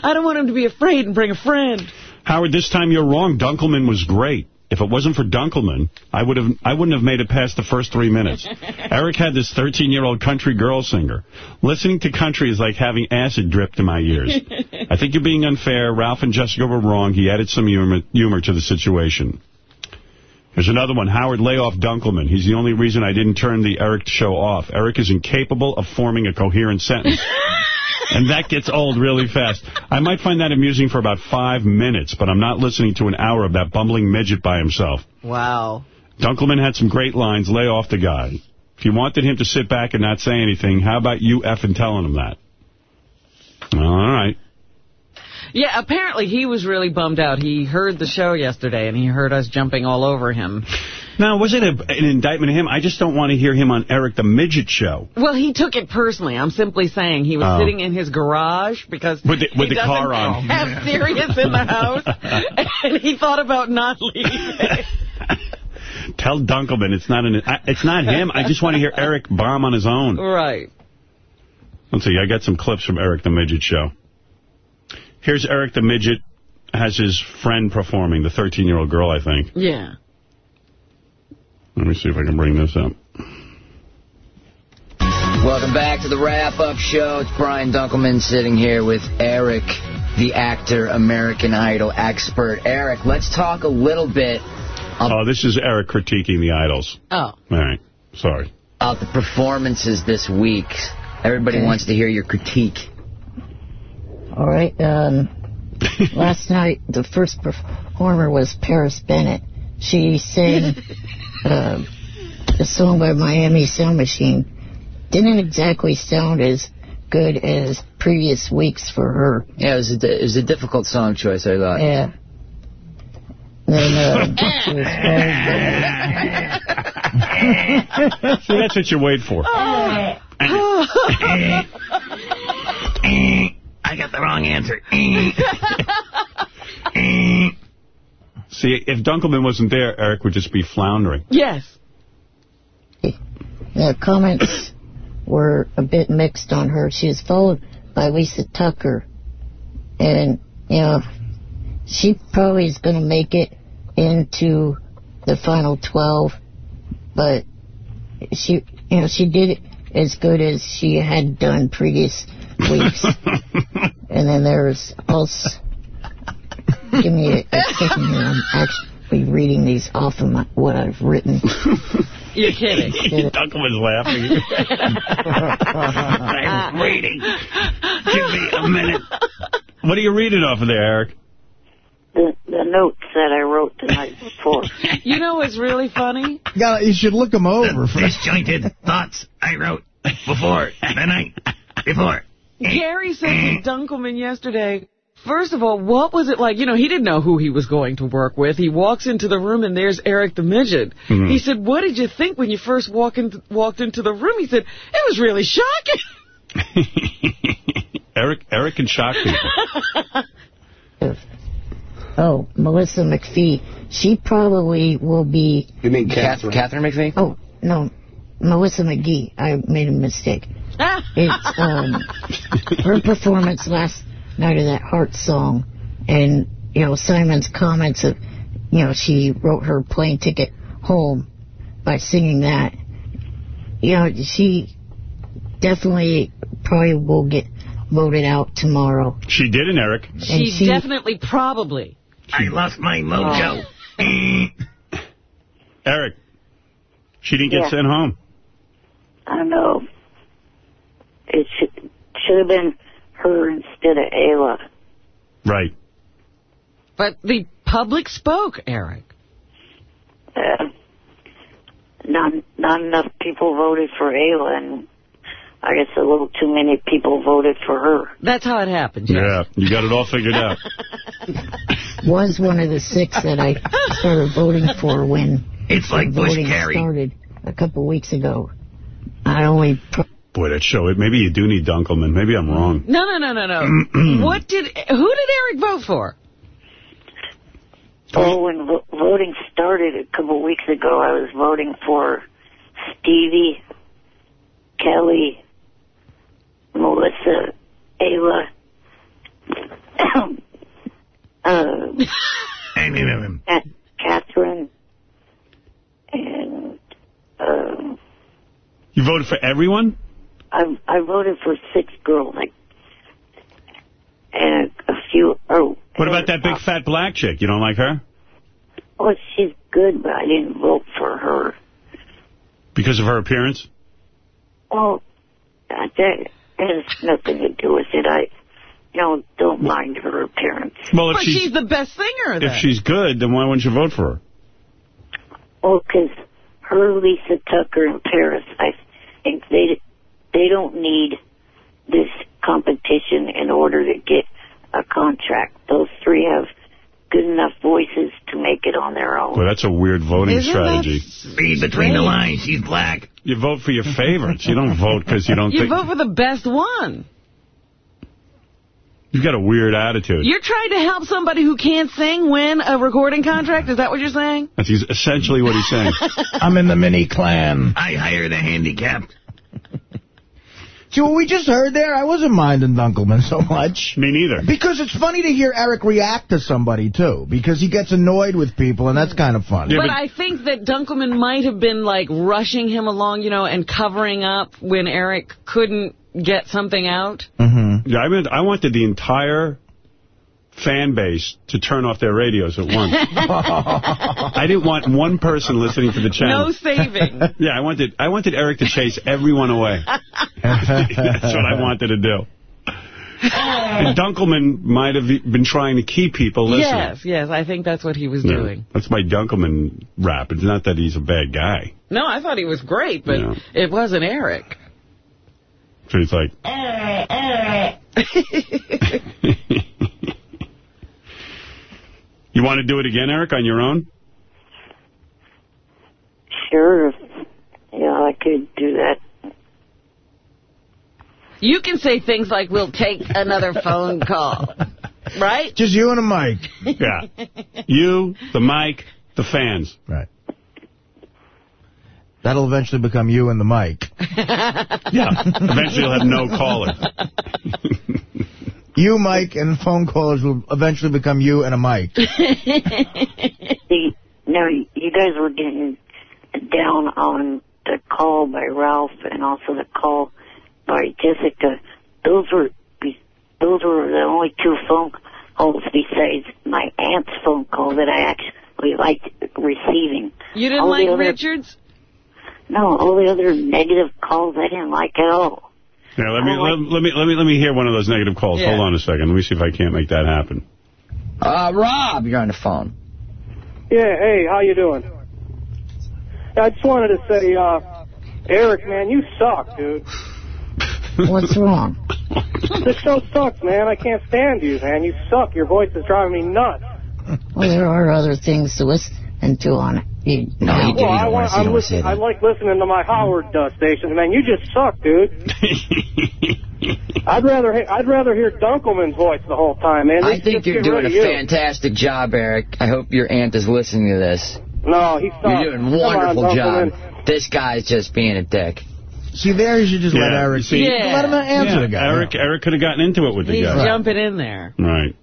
I don't want him to be afraid and bring a friend. Howard, this time you're wrong. Dunkleman was great. If it wasn't for Dunkleman, I would have I wouldn't have made it past the first three minutes. *laughs* Eric had this 13-year-old country girl singer. Listening to country is like having acid dripped in my ears. *laughs* I think you're being unfair. Ralph and Jessica were wrong. He added some humor, humor to the situation. Here's another one. Howard, lay off Dunkleman. He's the only reason I didn't turn the Eric show off. Eric is incapable of forming a coherent sentence. *laughs* and that gets old really fast. I might find that amusing for about five minutes, but I'm not listening to an hour of that bumbling midget by himself. Wow. Dunkleman had some great lines. Lay off the guy. If you wanted him to sit back and not say anything, how about you effing telling him that? All right. Yeah, apparently he was really bummed out. He heard the show yesterday, and he heard us jumping all over him. Now, was it a, an indictment of him? I just don't want to hear him on Eric the Midget show. Well, he took it personally. I'm simply saying he was Oh. sitting in his garage because With the- with he the car doesn't on. have Sirius in the house, *laughs* and he thought about not leaving. *laughs* Tell Dunkleman it's not an, it's not him. I just want to hear Eric bomb on his own. right. Let's see. I got some clips from Eric the Midget show. Here's Eric the Midget has his friend performing, the 13-year-old girl, I think. Yeah. Let me see if I can bring this up. Welcome back to the wrap-up show. It's Brian Dunkleman sitting here with Eric the actor, American Idol expert. Eric, let's talk a little bit Oh, this is Eric critiquing the idols. Oh. All right. Sorry. about the performances this week. Everybody Okay. wants to hear your critique. All right. Um, *laughs* last night, the first performer was Paris Bennett. She sang *laughs* uh, a song by Miami Sound Machine. Didn't exactly sound as good as previous weeks for her. Yeah, it was a, it was a difficult song choice, I thought. Yeah. Then uh, *laughs* she was very See, that's what you wait for. *laughs* *laughs* I got the wrong answer. See, if Dunkleman wasn't there, Eric would just be floundering. Yes. The comments were a bit mixed on her. She was followed by Lisa Tucker. And, you know, she probably is going to make it into the final 12. But she, you know, she did it as good as she had done previous weeks. *laughs* and then there's also... Give me a, a second here. I'm actually reading these off of my, what I've written. You're kidding. *laughs* Dunkleman's laughing. *laughs* I'm reading. Give me a minute. What are you reading off of there, Eric? The, the notes that I wrote the night before. *laughs* You know what's really funny? Yeah, you should look them over first. Disjointed thoughts I wrote before the night before. Gary said to eh. Dunkleman yesterday, first of all, what was it like? You know, he didn't know who he was going to work with. He walks into the room and there's Eric the Midget. Mhm. He said, what did you think when you first walk in, walked into the room? He said, it was really shocking. *laughs* Eric Eric can shock people. *laughs* Oh, Melissa McPhee. She probably will be. You mean Katharine? Katharine McPhee? Oh, no. Melissa McGhee. I made a mistake. *laughs* It's um, her performance last night of that Heart song. And, you know, Simon's comments of, you know, she wrote her plane ticket home by singing that. You know, she definitely probably will get voted out tomorrow. She didn't, Eric. She, she- definitely, probably. I lost my mojo. Oh. *laughs* Eric. She didn't get Yeah. sent home. I don't know. It should, should have been her instead of Ayla. Right. But the public spoke, Eric. Uh, not, not enough people voted for Ayla, and I guess a little too many people voted for her. That's how it happened, yes. Yeah, you got it all figured out. *laughs* Was one of the six that I started voting for when It's like voting Carey. started a couple weeks ago. I only pro- Boy, that show, it. maybe you do need Dunkleman. Maybe I'm wrong. No, no, no, no, no. *clears throat* what did, who did Eric vote for? Oh, when vo- voting started a couple weeks ago, I was voting for Stevie, Kellie, Melissa, Ayla, *coughs* um, Ca- Katharine, and um, You voted for everyone? I I voted for six girls, like, and a, a few. Oh, What about that big fat black chick? You don't like her? oh, she's good, but I didn't vote for her. Because of her appearance? Well, uh, that has nothing to do with it. I, you know, don't mind her appearance. Well, if but she's, she's, the best singer if she's good, then why wouldn't you vote for her? Well, because her, Lisa Tucker, and Paris, I think they they don't need this competition in order to get a contract. Those three have good enough voices to make it on their own. Well, that's a weird voting Isn't strategy. Read between the lines. She's black. You vote for your favorites. You don't vote because you don't You think... vote for the best one. You've got a weird attitude. You're trying to help somebody who can't sing win a recording contract? Is that what you're saying? That's essentially what he's saying. *laughs* I'm in the mini clan. I hire the handicapped. See, what we just heard there, I wasn't minding Dunkleman so much. Me neither. Because it's funny to hear Eric react to somebody, too. Because he gets annoyed with people, and that's kind of funny. but, I think that Dunkleman might have been, like, rushing him along, you know, and covering up when Eric couldn't get something out. Mm-hmm. Yeah, I meant I wanted the entire fan base to turn off their radios at once. *laughs* I didn't want one person listening to the channel. No saving. *laughs* Yeah, I wanted I wanted Eric to chase everyone away. *laughs* That's what I wanted to do. And Dunkleman might have been trying to keep people listening. Yes, yes, I think that's what he was Yeah, doing. That's my Dunkleman rap. It's not that he's a bad guy. No, I thought he was great, but Yeah. it wasn't Eric. So he's like, you want to do it again, Eric, on your own? Sure. Yeah, I could do that. You can say things like, we'll take another phone call. *laughs* Right? Just you and a mic. *laughs* Yeah. You, the mic, the fans. Right. That'll eventually become you and the mic. *laughs* Yeah. Eventually you'll have no caller. You, Mike, and phone callers will eventually become you and a mic. *laughs* no, now, you guys were getting down on the call by Ralph and also the call by Jessica. Those were those were the only two phone calls besides my aunt's phone call that I actually liked receiving. You didn't All like other- Richards? No, all the other negative calls I didn't like at all. Yeah, let me let, let me let me let me hear one of those negative calls. Yeah. Hold on a second. Let me see if I can't make that happen. Uh, Rob, you're on the phone. Yeah, hey, how you doing? I just wanted to say, uh, Eric, man, you suck, dude. What's wrong? This show sucks, man. I can't stand you, man. You suck. Your voice is driving me nuts. Well, there are other things to listen to on it. You, No, you well, You I, don't want want, to. You I'm don't want to say listen, I like listening to my Howard uh, station, man. You just suck, dude. I'd rather I'd rather hear Dunkleman's voice the whole time, man. I think you're doing a you. fantastic job, Eric. I hope your aunt is listening to this. No, he sucks. You're doing a Come on, wonderful job. Dunkleman. This guy's just being a dick. See, there you should just let Eric. see- Yeah. Let him answer Yeah, the guy. Eric Eric could have gotten into it with the He's guy. jumping in there. Right.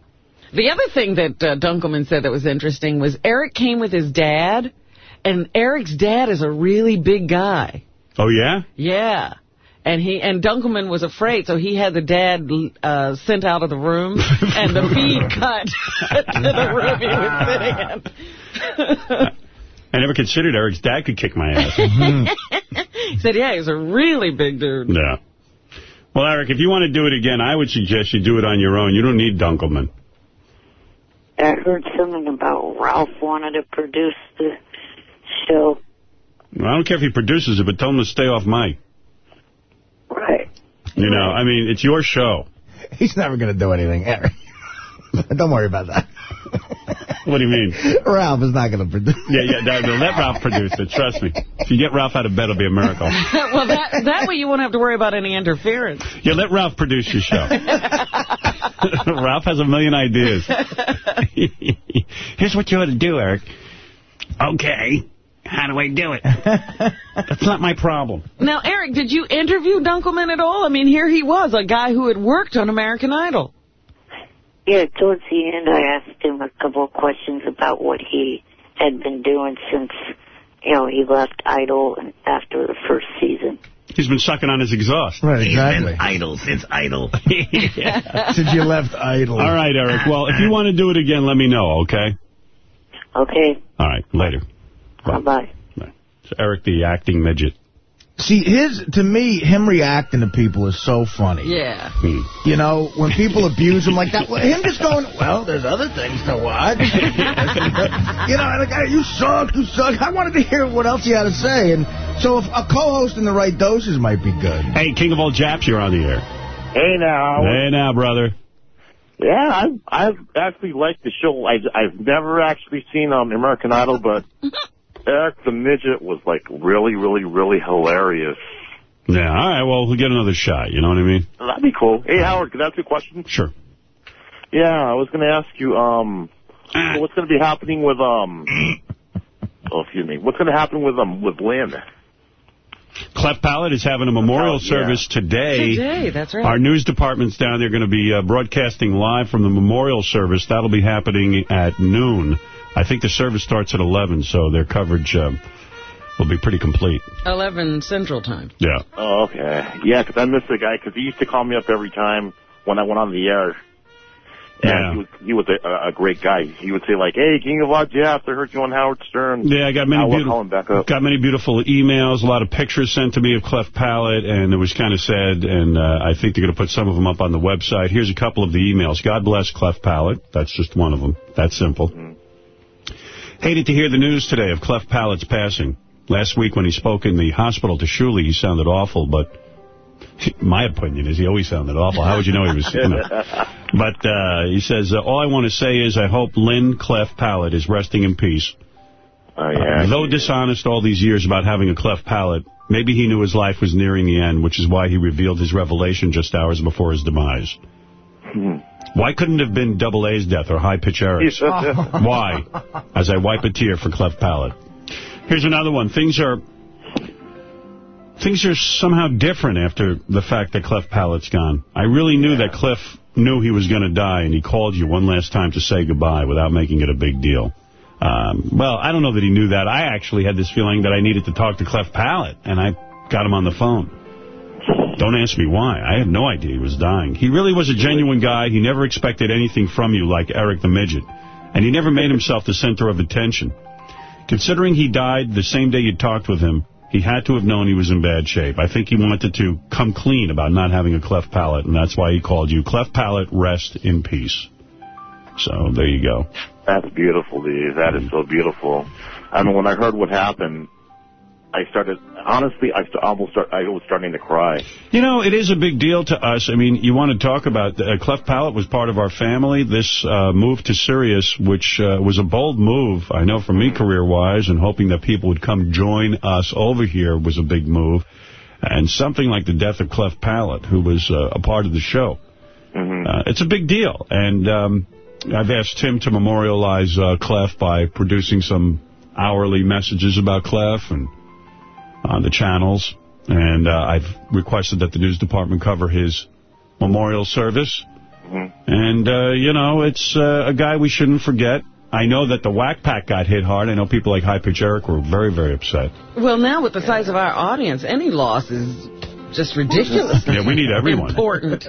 The other thing that uh, Dunkleman said that was interesting was Eric came with his dad, and Eric's dad is a really big guy. Oh yeah. Yeah. And he and Dunkleman was afraid, so he had the dad uh, sent out of the room, *laughs* and the feed cut *laughs* to the room he was sitting in. *laughs* I never considered Eric's dad could kick my ass. he said, yeah, he's a really big dude. yeah. Well, Eric, if you want to do it again, I would suggest you do it on your own. You don't need Dunkleman. I heard something about Ralph wanted to produce the show. I don't care if he produces it, but tell him to stay off mic. Right. You know, I mean, it's your show. *laughs* He's never going to do anything, Eric. *laughs* Don't worry about that. What do you mean? Ralph is not going to produce. *laughs* Yeah, yeah, no, no, let Ralph produce it. Trust me. If you get Ralph out of bed, it'll be a miracle. well, that that way you won't have to worry about any interference. Yeah, let Ralph produce your show. Ralph has a million ideas. Here's what you ought to do, Eric. Okay. How do I do it? That's not my problem. Now, Eric, did you interview Dunkleman at all? I mean, here he was, a guy who had worked on American Idol. Yeah, towards the end, I asked him a couple of questions about what he had been doing since, you know, he left Idol and after the first season. He's been sucking on his exhaust. Right, He's exactly. been idle since idle. *laughs* *laughs* Since you left Idol. All right, Eric. Well, if you want to do it again, let me know, okay? Okay, All right, later. Bye-bye. So Eric, the acting midget. See, his to me, him reacting to people is so funny. Yeah. Hmm. You know, when people *laughs* abuse him like that, well, him just going, well, there's other things to watch. *laughs* you know, and the guy, you suck, you suck. I wanted to hear what else he had to say. And so if a co-host in the right doses might be good. Hey, King of all Japs, you're on the air. Hey now. Hey now, brother. Yeah, I've, I've actually liked the show. I, I've never actually seen um, American Idol, but *laughs* Eric the Midget was like really, really, really hilarious. Yeah, all right, well, we'll get another shot, you know what I mean? That'd be cool. Hey, Howard, could I ask you a question? Sure. Yeah, I was going to ask you, um, so what's going to be happening with, um, oh, excuse me, what's going to happen with, um, with Lynn? Cleft Palate is having a memorial Palate, yeah. service today. Today, that's right. Our news department's down there going to be uh, broadcasting live from the memorial service. That'll be happening at noon. I think the service starts at 11, so their coverage um, will be pretty complete. 11 Central Time. Yeah. Oh, okay. Yeah, because I miss the guy because he used to call me up every time when I went on the air. And Yeah. he was, he was a, a great guy. He would say like, hey, King of Odd Jazz, I heard you on Howard Stern. Yeah, I got many I beautiful back up. got many beautiful emails, a lot of pictures sent to me of Cleft Palate, and it was kind of sad, and uh, I think they're going to put some of them up on the website. Here's a couple of the emails. God bless Cleft Palate. That's just one of them. That's simple. Hated to hear the news today of Cleft Palate's passing. Last week when he spoke in the hospital to Shuli, he sounded awful, but *laughs* my opinion is he always sounded awful. How would you know he was, you know. *laughs* But uh, he says, uh, all I want to say is I hope Lynn Cleft Palate is resting in peace. Oh, yeah. Uh, though dishonest all these years about having a cleft palate, maybe he knew his life was nearing the end, which is why he revealed his revelation just hours before his demise. Why couldn't it have been Double A's death or High Pitch Eric's? *laughs* Why? As I wipe a tear for cleft palate. Here's another one. Things are things are somehow different after the fact that Cleft Palate's gone. I really knew that Cliff knew he was going to die, and he called you one last time to say goodbye without making it a big deal. Um, well, I don't know that he knew that. I actually had this feeling that I needed to talk to Cleft Palate, and I got him on the phone. Don't ask me why. I had no idea he was dying. He really was a genuine guy. He never expected anything from you like Eric the Midget. And he never made himself the center of attention. Considering he died the same day you talked with him, he had to have known he was in bad shape. I think he wanted to come clean about not having a cleft palate, and that's why he called you. Cleft palate, rest in peace. So there you go. That's beautiful, dude. That is so beautiful. I mean, when I heard what happened, I started, honestly, I st almost start, I was starting to cry. You know, it is a big deal to us. I mean, you want to talk about, uh, Cleft Palate was part of our family. This uh, move to Sirius, which uh, was a bold move, I know for me career-wise, and hoping that people would come join us over here was a big move. And something like the death of Cleft Palate, who was uh, a part of the show. Uh, it's a big deal. And um, I've asked Tim to memorialize uh, Clef by producing some hourly messages about Clef and on the channels. And uh, I've requested that the news department cover his memorial service. And, uh, you know, it's uh, a guy we shouldn't forget. I know that the Wack Pack got hit hard. I know people like High Pitch Eric were very, very upset. Well, now with the size of our audience, any loss is just ridiculous. Yeah, we need everyone. Important.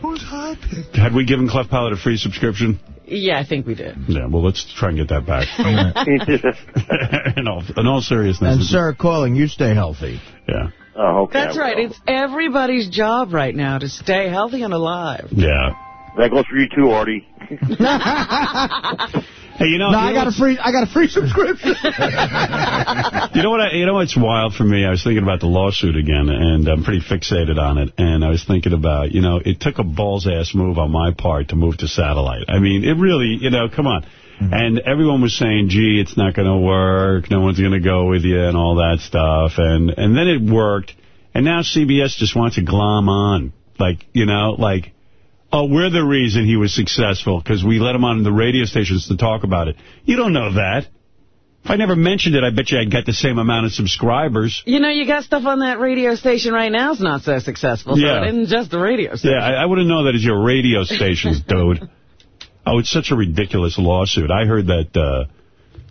Who's High Pitch? Had we given Cleft Palate a free subscription? Yeah, I think we did. Yeah, well, let's try and get that back. *laughs* *laughs* in, all, in all seriousness. And, sir, calling, you stay healthy. Yeah. Oh, okay. That's right. It's everybody's job right now to stay healthy and alive. Yeah. That goes for you too, Artie. *laughs* Hey, you know, no, you I got a free, I got a free subscription. *laughs* You know what? I, you know what's wild for me? I was thinking about the lawsuit again, and I'm pretty fixated on it. And I was thinking about, you know, it took a balls ass move on my part to move to satellite. I mean, it really, you know, come on. Mm-hmm. And everyone was saying, gee, it's not going to work. No one's going to go with you and all that stuff. And and then it worked. And now CBS just wants to glom on. Like, you know, like, oh, we're the reason he was successful because we let him on the radio stations to talk about it. You don't know that. If I never mentioned it, I bet you I'd get the same amount of subscribers. You know, you got stuff on that radio station right now is not so successful, so Yeah. it isn't just the radio station. Yeah, I, I wouldn't know that it's your radio stations, *laughs* dude. Oh, it's such a ridiculous lawsuit. I heard that uh,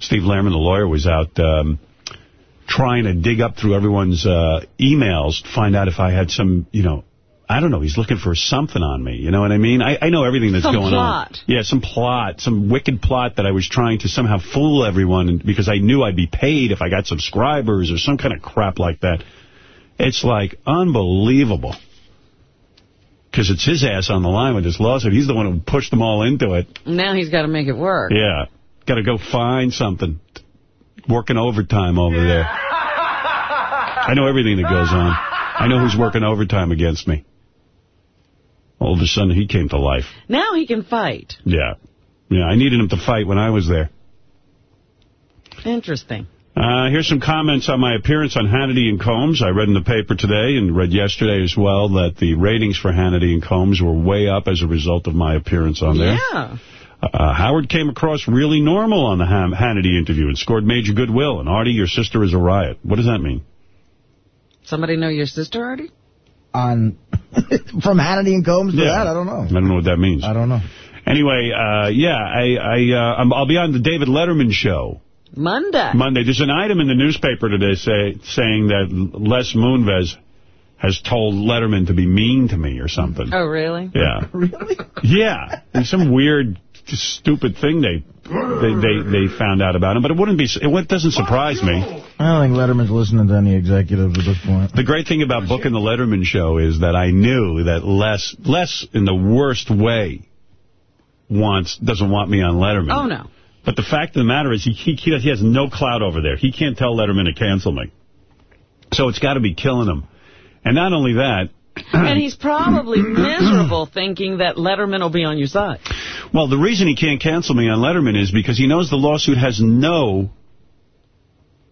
Steve Lerman, the lawyer, was out um, trying to dig up through everyone's uh, emails to find out if I had some, you know, I don't know, he's looking for something on me, you know what I mean? I, I know everything that's Some going plot. on. Yeah, some plot, some wicked plot that I was trying to somehow fool everyone because I knew I'd be paid if I got subscribers or some kind of crap like that. It's like unbelievable. Because it's his ass on the line with this lawsuit. He's the one who pushed them all into it. Now he's got to make it work. Yeah. Got to go find something. Working overtime over there. *laughs* I know everything that goes on. I know who's working overtime against me. All of a sudden, he came to life. Now he can fight. Yeah. Yeah, I needed him to fight when I was there. Interesting. Uh, here's some comments on my appearance on Hannity and Colmes. I read in the paper today and read yesterday as well that the ratings for Hannity and Colmes were way up as a result of my appearance on there. Yeah. Uh, Howard came across really normal on the Ham Hannity interview and scored major goodwill. And Artie, your sister is a riot. What does that mean? Somebody know your sister, Artie? On *laughs* From Hannity and Colmes to that, I don't know. I don't know what that means. I don't know. Anyway, uh, yeah, I, I, uh, I'm- I'll be on the David Letterman show Monday. Monday. There's an item in the newspaper today say, saying that Les Moonves has told Letterman to be mean to me or something. Oh, really? Yeah. *laughs* really? Yeah. There's some weird, stupid thing they they they, they found out about him, but it wouldn't be. It doesn't surprise me. I don't think Letterman's listening to any executives at this point. The great thing about booking the Letterman show is that I knew that Les, Les in the worst way, wants doesn't want me on Letterman. Oh no. But the fact of the matter is, he he, he has no clout over there. He can't tell Letterman to cancel me. So it's got to be killing him. And not only that... and he's probably miserable thinking that Letterman will be on your side. Well, the reason he can't cancel me on Letterman is because he knows the lawsuit has no...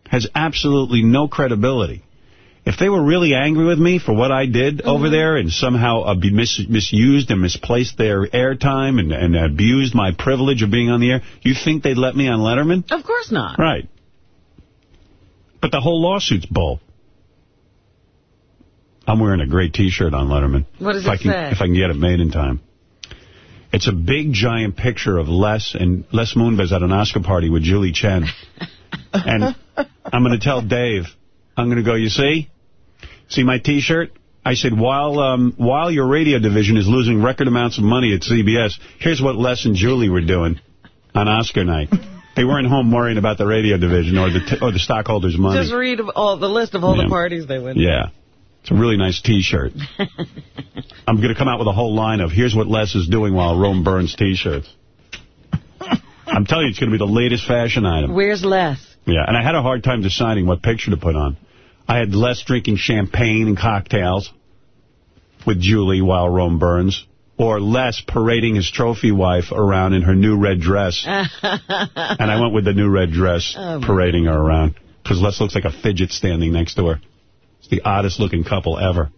has absolutely no credibility. If they were really angry with me for what I did mm -hmm. over there and somehow uh, be mis misused and misplaced their airtime and, and abused my privilege of being on the air, you think they'd let me on Letterman? Of course not. Right. But the whole lawsuit's bull. I'm wearing a great T-shirt on Letterman. What does if it I can, say? If I can get it made in time. It's a big, giant picture of Les and Les Moonves at an Oscar party with Julie Chen. *laughs* and I'm going to tell Dave, I'm going to go, you see? See my T-shirt? I said, while um, while your radio division is losing record amounts of money at CBS, here's what Les and Julie were doing on Oscar night. They weren't home worrying about the radio division or the or the stockholders' money. Just read all the list of all yeah. the parties they went to. Yeah. It's a really nice T-shirt. *laughs* I'm going to come out with a whole line of, here's what Les is doing while Rome burns T-shirts. *laughs* I'm telling you, it's going to be the latest fashion item. Where's Les? Yeah, and I had a hard time deciding what picture to put on. I had Les drinking champagne and cocktails with Julie while Rome burns, or Les parading his trophy wife around in her new red dress. *laughs* and I went with the new red dress, oh, parading her around, because Les looks like a fidget standing next to her. It's the oddest looking couple ever.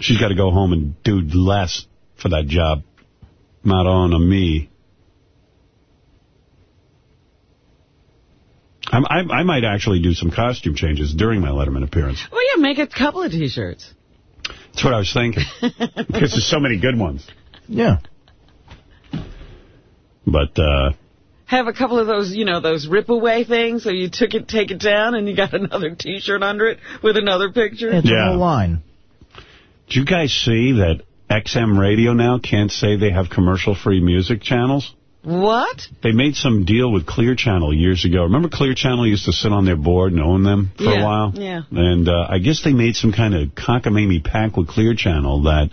She's got to go home and do less for that job. Not on a me. I, I, I might actually do some costume changes during my Letterman appearance. Well, yeah, make a couple of T-shirts. That's what I was thinking. *laughs* because there's so many good ones. Yeah. But, uh... Have a couple of those, you know, those rip-away things, so you took it, take it down, and you got *laughs* another T-shirt under it with another picture. It's yeah. a whole line. Did you guys see that XM Radio now can't say they have commercial-free music channels? What? They made some deal with Clear Channel years ago. Remember Clear Channel used to sit on their board and own them for yeah, a while? Yeah. And uh, I guess they made some kind of cockamamie pact with Clear Channel that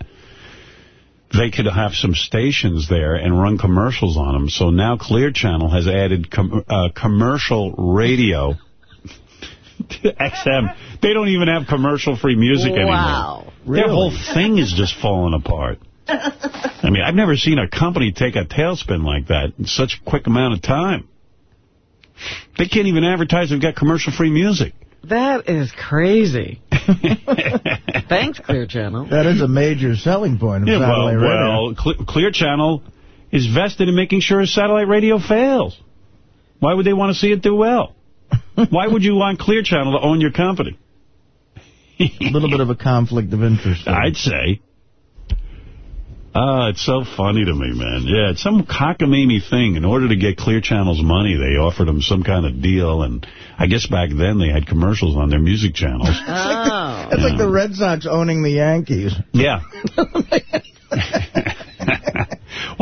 they could have some stations there and run commercials on them. So now Clear Channel has added com uh, commercial radio *laughs* to XM. They don't even have commercial-free music wow. anymore. Wow. Really? Their whole thing is just falling apart. I mean, I've never seen a company take a tailspin like that in such a quick amount of time. They can't even advertise they've got commercial-free music. That is crazy. *laughs* Thanks, Clear Channel. That is a major selling point of yeah, satellite well, radio. Well, Clear Channel is vested in making sure satellite radio fails. Why would they want to see it do well? *laughs* Why would you want Clear Channel to own your company? a little bit of a conflict of interest. There. *laughs* I'd say. Ah, it's so funny to me, man. Yeah, it's some cockamamie thing. In order to get Clear Channel's money, they offered them some kind of deal, and I guess back then they had commercials on their music channels. *laughs* Oh. It's yeah. like the Red Sox owning the Yankees. Yeah. *laughs* well,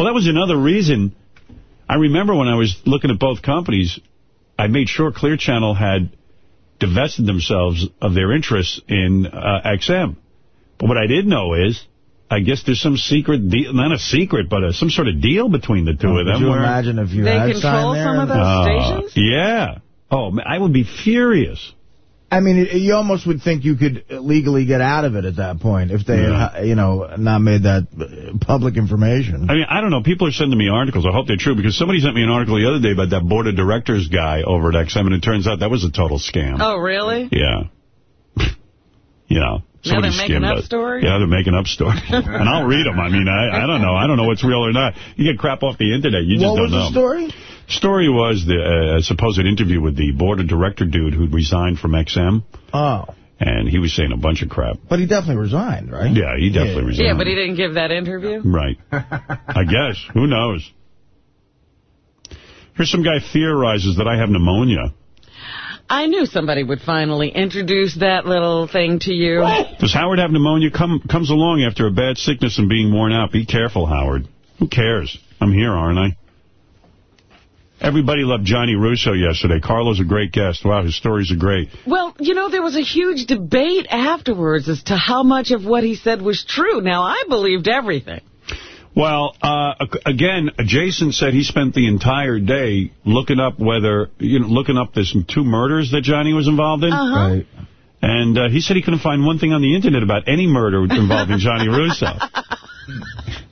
that was another reason. I remember when I was looking at both companies, I made sure Clear Channel had divested themselves of their interests in uh, XM. But what I did know is I guess there's some secret deal, not a secret, but a, some sort of deal between the two oh, of them. Could you imagine if you they had control some of those uh, stations? Yeah. Oh, I would be furious. I mean, it, you almost would think you could legally get out of it at that point if they yeah. had, you know, not made that public information. I mean, I don't know. People are sending me articles. I hope they're true, because somebody sent me an article the other day about that board of directors guy over at XM, and it turns out that was a total scam. Oh, really? Yeah. *laughs* you know. Now they're making up stories? Yeah, they're making up stories. *laughs* and I'll read them. I mean, I, I don't know. I don't know what's real or not. You get crap off the internet. You just what don't know. What was the story? Story was the uh, supposed interview with the board of director dude who'd resigned from XM. Oh. And he was saying a bunch of crap. But he definitely resigned, right? Yeah, he definitely yeah. resigned. Yeah, but he didn't give that interview? Right. *laughs* I guess. Who knows? Here's some guy theorizes that I have pneumonia. I knew somebody would finally introduce that little thing to you. Does Howard have pneumonia? Come comes along after a bad sickness and being worn out. Be careful, Howard. Who cares? I'm here, aren't I? Everybody loved Johnny Russo yesterday. Carlo's a great guest. Wow, his stories are great. Well, you know, there was a huge debate afterwards as to how much of what he said was true. Now, I believed everything. Well, uh, again, Jason said he spent the entire day looking up whether, you know, looking up this two murders that Johnny was involved in. Uh-huh. Right. And uh, he said he couldn't find one thing on the Internet about any murder involving Johnny Russo. *laughs*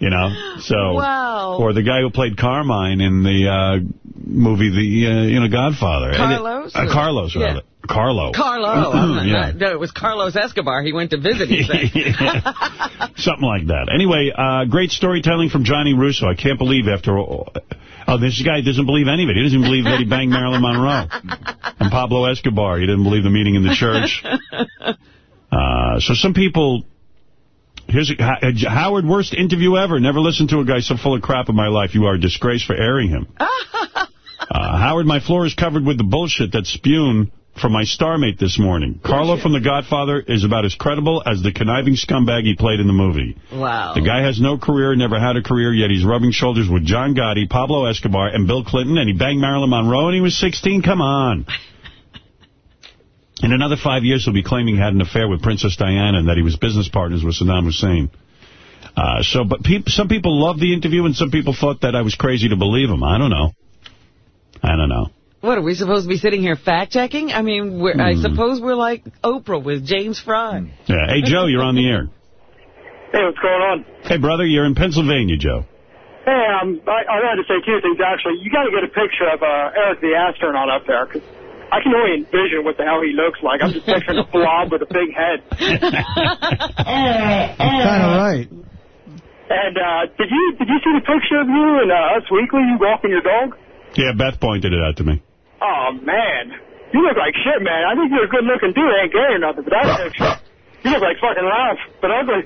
You know, so wow. or the guy who played Carmine in the uh, movie, the uh, you know Godfather, Carlos, uh, Carlos yeah. rather, Carlo, Carlo. *clears throat* yeah. no, it was Carlos Escobar. He went to visit. He *laughs* something like that. Anyway, uh, great storytelling from Johnny Russo. I can't believe after all. Oh, this guy doesn't believe any of it. He doesn't believe that he banged Marilyn Monroe and Pablo Escobar. He didn't believe the meeting in the church. *laughs* Uh, so some people Here's a, Howard, worst interview ever. Never listened to a guy so full of crap in my life. You are a disgrace for airing him. *laughs* uh, Howard, my floor is covered with the bullshit that's spewed from my starmate this morning. Carlo from The Godfather is about as credible as the conniving scumbag he played in the movie. Wow. The guy has no career, never had a career, yet he's rubbing shoulders with John Gotti, Pablo Escobar, and Bill Clinton, and he banged Marilyn Monroe when he was 16? Come on. *laughs* In another five years, he'll be claiming he had an affair with Princess Diana and that he was business partners with Saddam Hussein. Uh, so, but peop some people loved the interview and some people thought that I was crazy to believe him. I don't know. I don't know. What, are we supposed to be sitting here fact-checking? I mean, Hmm. I suppose we're like Oprah with James Frey. Yeah. Hey, Joe, you're on the air. Hey, what's going on? Hey, brother, you're in Pennsylvania, Joe. Hey, um, I, I wanted to say two things, actually. You got to get a picture of uh, Eric the astronaut up there, because I can only envision what the hell he looks like. I'm just *laughs* picturing a blob with a big head. *laughs* kind of right. And uh, did you did you see the picture of you and uh, Us Weekly, you walking your dog? Yeah, Beth pointed it out to me. Oh, man. You look like shit, man. I think you're a good-looking dude. ain't gay or nothing, but that picture, you look like fucking Ralph, but ugly.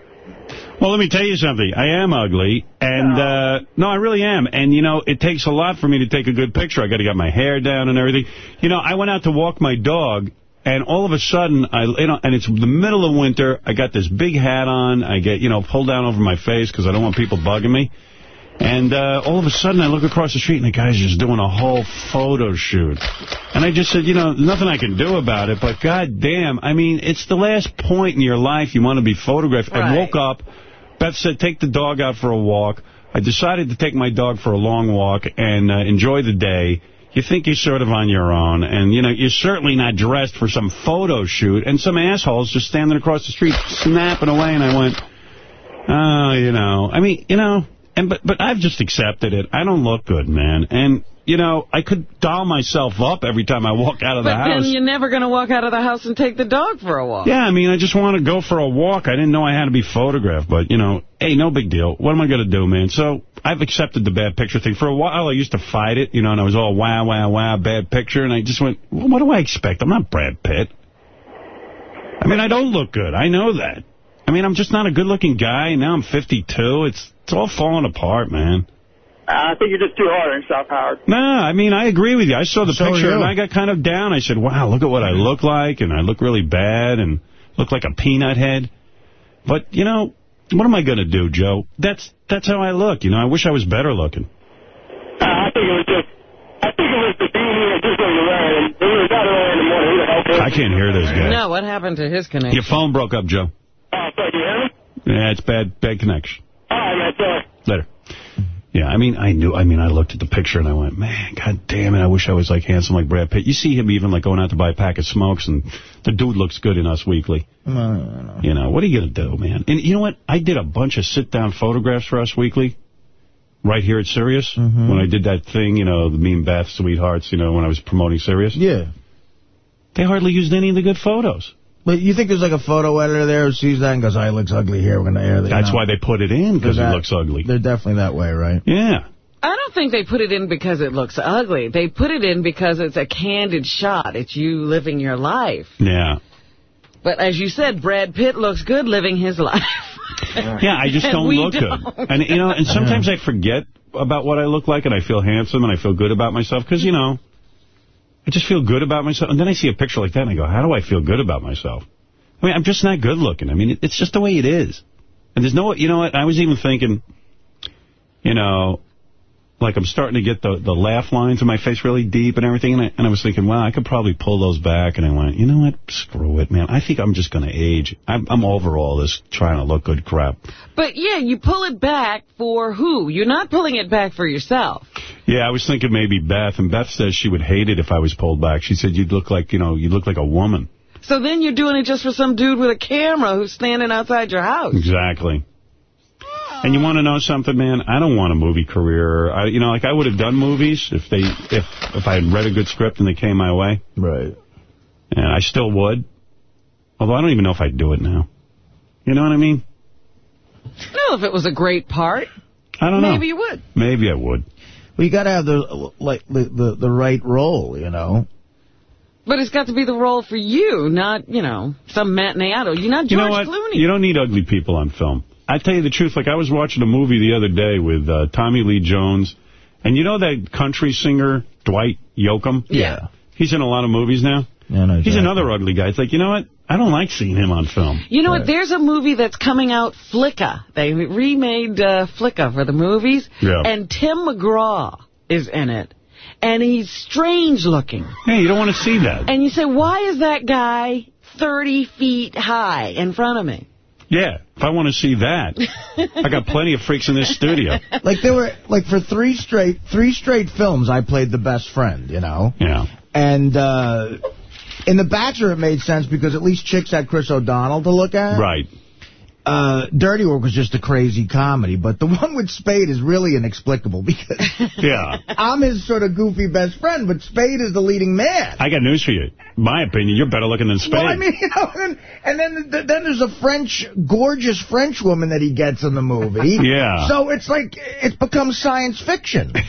Well, let me tell you something. I am ugly, and, uh, no, I really am. And, you know, it takes a lot for me to take a good picture. I got to get my hair down and everything. You know, I went out to walk my dog, and all of a sudden, I, you know, and it's the middle of winter. I got this big hat on. I get, you know, pulled down over my face because I don't want people bugging me. And uh, all of a sudden, I look across the street, and the guy's just doing a whole photo shoot. And I just said, you know, nothing I can do about it, but God damn, I mean, it's the last point in your life you want to be photographed. I woke up, Beth said, take the dog out for a walk. I decided to take my dog for a long walk and uh, enjoy the day. You think you're sort of on your own, and, you know, you're certainly not dressed for some photo shoot, and some assholes just standing across the street snapping away, and I went, oh, you know, I mean, you know, and but but I've just accepted it. I don't look good, man, and, you know, I could doll myself up every time I walk out of But the house. But then you're never going to walk out of the house and take the dog for a walk. Yeah, I mean, I just want to go for a walk. I didn't know I had to be photographed, but, you know, hey, no big deal. What am I going to do, man? So I've accepted the bad picture thing. For a while, I used to fight it, you know, and I was all wow, wow, wow, bad picture, and I just went, well, what do I expect? I'm not Brad Pitt. I mean, I don't look good. I know that. I mean, I'm just not a good-looking guy. Now I'm 52. It's it's all falling apart, man. I think you're just too hard on yourself, Howard. No, I mean, I agree with you. I saw the So picture, and I got kind of down. I said, wow, look at what I look like, and I look really bad, and look like a peanut head. But, you know, what am I going to do, Joe? That's that's how I look. You know, I wish I was better looking. Uh, I think it was just, I think it was the beanie and just what you're wearing. And when you got early in the morning, who the hell? I can't hear this guy. No, what happened to his connection? Your phone broke up, Joe. Oh, sorry, can you hear me? Yeah, it's bad, bad connection. All right, man, sorry. Later. Yeah, I mean, I knew, I mean, I looked at the picture and I went, man, god damn it, I wish I was like handsome like Brad Pitt. You see him even like going out to buy a pack of smokes and the dude looks good in Us Weekly. You know, what are you going to do, man? And you know what? I did a bunch of sit-down photographs for Us Weekly right here at Sirius mm-hmm. when I did that thing, you know, the Me and Beth Sweethearts, you know, when I was promoting Sirius. Yeah. They hardly used any of the good photos. But you think there's like a photo editor there who sees that and goes, oh, he looks ugly here, we're going to air that. That's why they put it in, because it looks ugly. They're definitely that way, right? Yeah. I don't think they put it in because it looks ugly. They put it in because it's a candid shot. It's you living your life. Yeah. But as you said, Brad Pitt looks good living his life. *laughs* Yeah, I just And don't look don't. good. And, you know, and *laughs* sometimes I forget about what I look like and I feel handsome and I feel good about myself because, you know, I just feel good about myself. And then I see a picture like that, and I go, how do I feel good about myself? I mean, I'm just not good looking. I mean, it's just the way it is. And there's no, you know what, I was even thinking, you know, like I'm starting to get the, the laugh lines in my face really deep and everything. And I, and I was thinking, well, I could probably pull those back. And I went, you know what? Screw it, man. I think I'm just going to age. I'm, I'm over all this trying to look good crap. But, yeah, you pull it back for who? You're not pulling it back for yourself. Yeah, I was thinking maybe Beth. And Beth says she would hate it if I was pulled back. She said you'd look like, you know, you'd look like a woman. So then you're doing it just for some dude with a camera who's standing outside your house. Exactly. And you want to know something, man? I don't want a movie career. I, you know, like I would have done movies if they, if if I had read a good script and they came my way. Right. And I still would. Although I don't even know if I'd do it now. You know what I mean? No, if it was a great part. I don't know. Maybe you would. Maybe I would. Well, you got to have the like the, the the right role, you know. But it's got to be the role for you, not, you know, some matinee idol. You're not George you know what? Clooney. You don't need ugly people on film. I tell you the truth, like I was watching a movie the other day with uh, Tommy Lee Jones, and you know that country singer, Dwight Yoakam? Yeah. He's in a lot of movies now. Yeah, no, He's another ugly guy. It's like, you know what? I don't like seeing him on film. You know what? There's a movie that's coming out, Flicka. They remade uh, Flicka for the movies. Yeah. And Tim McGraw is in it. And he's strange looking. Hey, you don't want to see that. And you say, why is that guy 30 feet high in front of me? Yeah, if I want to see that, I got plenty of freaks in this studio. *laughs* Like there were like for three straight three straight films, I played the best friend, you know. Yeah. And uh, in The Bachelor, it made sense because at least chicks had Chris O'Donnell to look at. Right. Uh, Dirty Work was just a crazy comedy, but the *laughs* one with Spade is really inexplicable because *laughs* Yeah. I'm his sort of goofy best friend, but Spade is the leading man. I got news for you. My opinion, you're better looking than Spade. Well, I mean, *laughs* you know, and, and then th then there's a French, gorgeous French woman that he gets in the movie. Yeah. So it's like, it's become science fiction. well,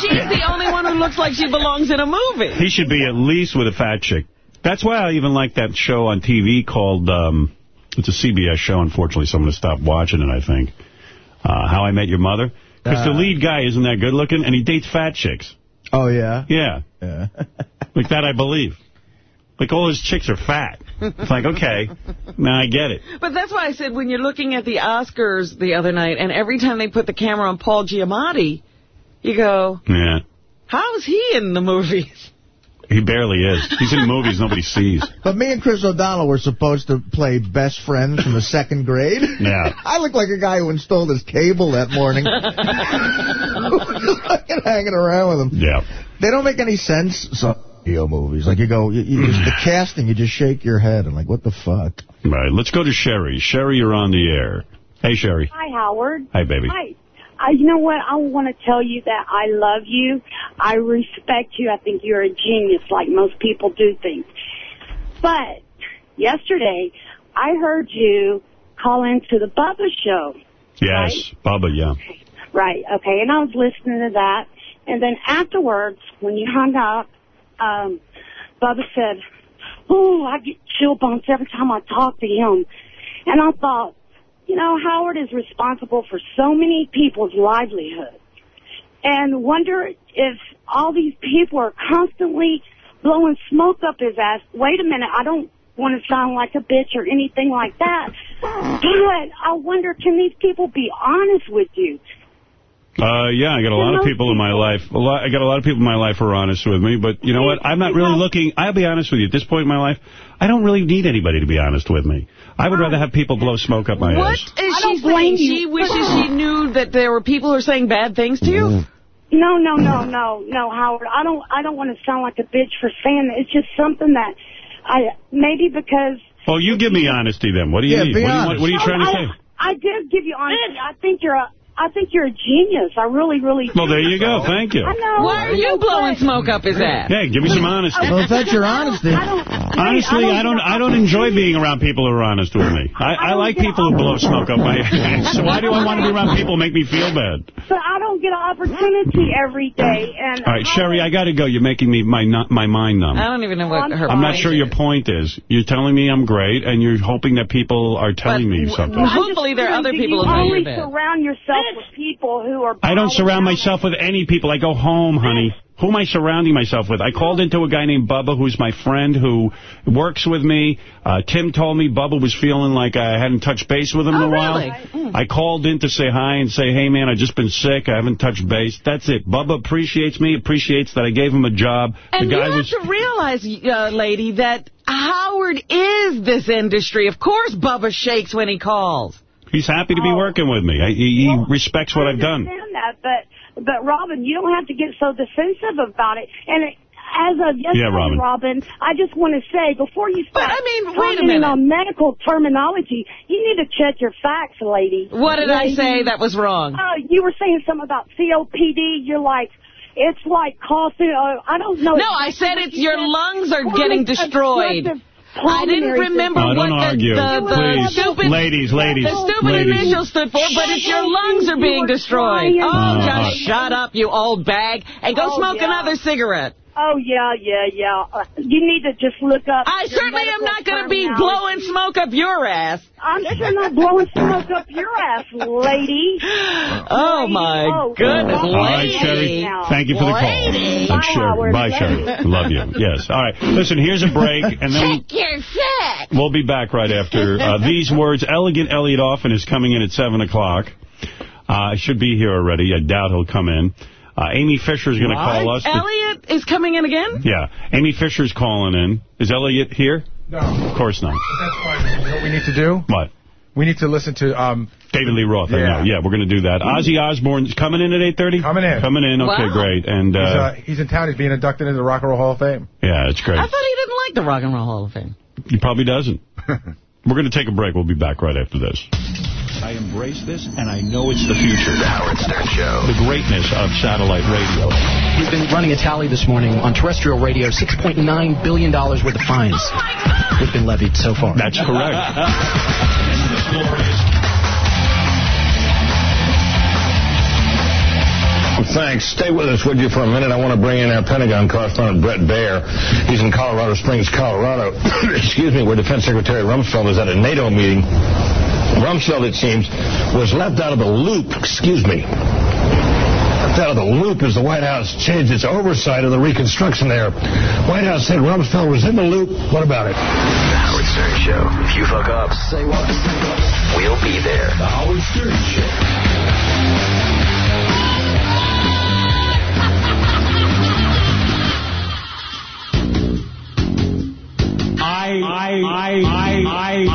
she's the only one who looks like she belongs in a movie. He should be at least with a fat chick. That's why I even like that show on TV called, um, it's a CBS show, unfortunately, so I'm going to stop watching it, I think. Uh, How I Met Your Mother. Because the Uh. lead guy isn't that good looking, and he dates fat chicks. Oh, yeah? Yeah. Yeah. Like that, I believe. Like all his chicks are fat. It's like, okay, now I get it. But that's why I said when you're looking at the Oscars the other night, and every time they put the camera on Paul Giamatti, you go, Yeah. how is he in the movies? He barely is. He's in movies nobody sees. *laughs* But me and Chris O'Donnell were supposed to play best friends from the second grade. Yeah. I look like a guy who installed his cable that morning. *laughs* fucking hanging around with him. Yeah. They don't make any sense, some video movies. Like, you go, you, you just, the *sighs* casting, you just shake your head. and like, what the fuck? Right, let's go to Sherry. Sherry, you're on the air. Hey, Sherry. Hi, Howard. Hi, baby. Hi. I, you know what? I want to tell you that I love you. I respect you. I think you're a genius, like most people do things. But yesterday, I heard you call into the Bubba show. Yes, Bubba, yeah. Right. Okay. And I was listening to that. And then afterwards, when you hung up, um, Bubba said, "Oh, I get chill bumps every time I talk to him." And I thought, you know, Howard is responsible for so many people's livelihoods. And wonder if all these people are constantly blowing smoke up his ass. Wait a minute, I don't want to sound like a bitch or anything like that. But I wonder, can these people be honest with you? Uh, yeah, I got a lot of people in my life. A lot, I got a lot of people in my life who are honest with me, but you know what? I'm not really looking. I'll be honest with you. At this point in my life, I don't really need anybody to be honest with me. I would rather have people blow smoke up my What ass. is I she blame saying? you. She wishes she knew that there were people who are saying bad things to you? Mm-hmm. No, no, no, no, no, Howard. I don't. I don't want to sound like a bitch for saying that. It's just something that I maybe because. Well, you give me honesty then. What do you Yeah, need? be What, do you, honest. what are you No, trying to I, say? I did give you honesty. I think you're a. I think you're a genius. I really, really. Well, do. there you go. Thank you. I know. Why are you blowing smoke up his ass? Yeah, give me some honesty. Well, if that's your honesty. I don't, Honestly, I don't. I don't enjoy being around people who are honest with me. I, I like people who blow smoke up my ass. *laughs* So why do I want to be around people who make me feel bad? But I don't get an opportunity every day. And All right, Sherry, I got to go. You're making me my my mind numb. I don't even know what her I'm not sure is. your point is. You're telling me I'm great, and you're hoping that people are telling me something. Hopefully there are other people you who know only you're bad. surround yourself with people who are. I don't surround myself with any people. I go home, honey. Who am I surrounding myself with? I called into a guy named Bubba, who's my friend, who works with me. Uh, Tim told me Bubba was feeling like I hadn't touched base with him in Oh, a while. really? Mm. I called in to say hi and say, hey, man, I've just been sick. I haven't touched base. That's it. Bubba appreciates me, appreciates that I gave him a job. And the you have was... to realize, uh, lady, that Howard is this industry. Of course Bubba shakes when he calls. He's happy to be Oh. working with me. I, he he respects what I've done. understand that, but but Robin, you don't have to get so defensive about it. And it, as of yesterday, Robin. Robin, I just want to say before you start I mean, wait a commenting minute. on medical terminology, you need to check your facts, lady. What did I say that was wrong? Uh, you were saying something about COPD. You're like. It's like coughing. Uh, I don't know. No, I said it's your lungs are getting destroyed. Obstructive I didn't remember Oh, what don't the, argue. the, the Please. stupid Ladies, ladies, the stupid ladies. initial stood for, but it's your lungs are being destroyed. Oh, Uh, just shut up, you old bag, and go Oh, smoke yeah. another cigarette. Oh yeah, yeah, yeah. Uh, you need to just look up. I certainly am not going to be blowing smoke up your ass. I'm sure not blowing smoke up your ass, lady. *laughs* Oh, my Oh, goodness, All right. Sherry. Thank you for the call. Lady. Thanks, Sherry. Howard. Bye, Sherry. Love you. *laughs* Yes. All right. Listen, here's a break, and then Check your shit. we'll be back right after uh, *laughs* these words. Elegant Elliot Offen is coming in at 7 o'clock. Uh, should be here already. I doubt he'll come in. Uh, Amy Fisher's going to call us. to- Elliot is coming in again? yeah. Amy Fisher's calling in. Is Elliot here? No. Of course not. That's fine. You know what we need to do? What? We need to listen to... um. David Lee Roth, I Yeah. know. Yeah, we're going to do that. Ozzy Osbourne's coming in at 8.30? Coming in. Coming in. Okay, Wow. great. And He's, uh, uh, he's in town. He's being inducted into the Rock and Roll Hall of Fame. yeah, it's great. I thought he didn't like the Rock and Roll Hall of Fame. He probably doesn't. *laughs* We're going to take a break. We'll be back right after this. I embrace this, and I know it's the future. The Howard Stern Show. The greatness of satellite radio. We've been running a tally this morning on terrestrial radio, $6.9 billion worth of fines oh have been levied so far. That's correct. *laughs* Thanks. Stay with us, would you, for a minute? I want to bring in our Pentagon correspondent, Bret Baier. He's in Colorado Springs, Colorado. *coughs* Excuse me, where Defense Secretary Rumsfeld is at a NATO meeting. Rumsfeld, it seems, was left out of the loop. Excuse me. Out of the loop as the White House changed its oversight of the reconstruction there. White House said Rumsfeld was in the loop. What about it? The Howard Stern Show. If you fuck up, say what? We'll be there. The Howard Stern Show. I, I, I, I, I, I, I. I, I. I, I. I, I, I.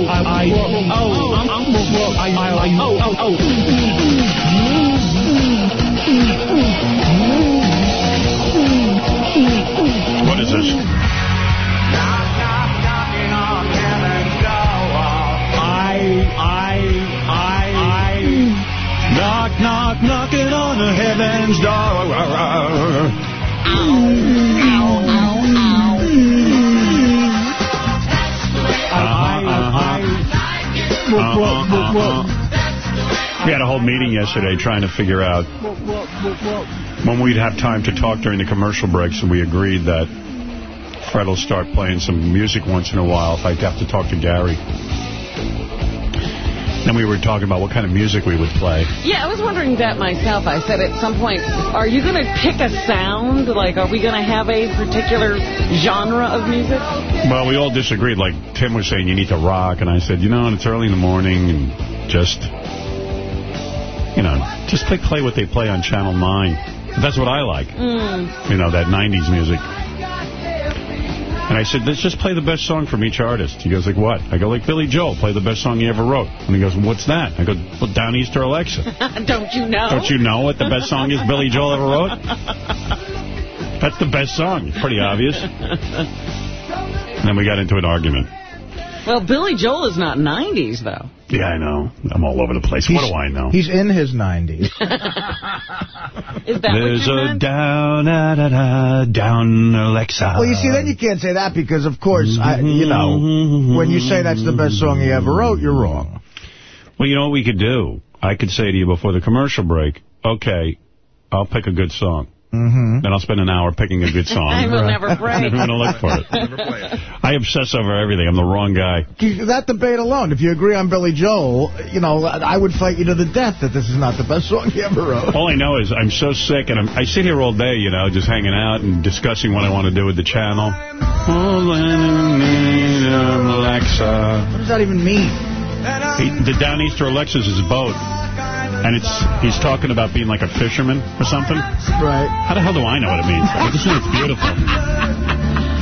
I, I. I, I, I. What is this? Knocking on the heaven's door. We had a whole meeting yesterday trying to figure out when we'd have time to talk during the commercial breaks, and we agreed that Fred will start playing some music once in a while if I have to talk to Gary. Then we were talking about what kind of music we would play. Yeah, I was wondering that myself. I said at some point, are you going to pick a sound? Like, are we going to have a particular genre of music? Well, we all disagreed. Like, Tim was saying you need to rock, and I said, you know, and it's early in the morning, and just, you know, just play, play what they play on Channel 9. That's what I like. Mm. You know, that 90s music. And I said, let's just play the best song from each artist. He goes, like, what? I go, like Billy Joel, play the best song he ever wrote. And he goes, what's that? I go, well, Downeaster Alexa. *laughs* Don't you know? Don't you know what the best song is Billy Joel ever wrote? That's the best song. It's pretty obvious. And then we got into an argument. Well, Billy Joel is not 90s, though. Yeah, I know. I'm all over the place. what do I know? He's in his 90s. *laughs* Is that There's what you a meant? down, da, da, da, down, Alexa. Well, you see, then you can't say that because, of course, I, you know, when you say that's the best song he ever wrote, you're wrong. Well, you know what we could do? I could say to you before the commercial break, okay, I'll pick a good song. Mm-hmm. Then I'll spend an hour picking a good *laughs* song. I will never pray. *laughs* I'm going to look for *laughs* it. I obsess over everything. I'm the wrong guy. That debate alone, if you agree on Billy Joel, you know, I would fight you to the death that this is not the best song he ever wrote. All I know is I'm so sick, and I'm, I sit here all day, you know, just hanging out and discussing what I want to do with the channel. Alexa. What does that even mean? He, the Downeaster Alexa's his boat. And it's he's talking about being like a fisherman or something. Right. How the hell do I know what it means? I just know it's beautiful.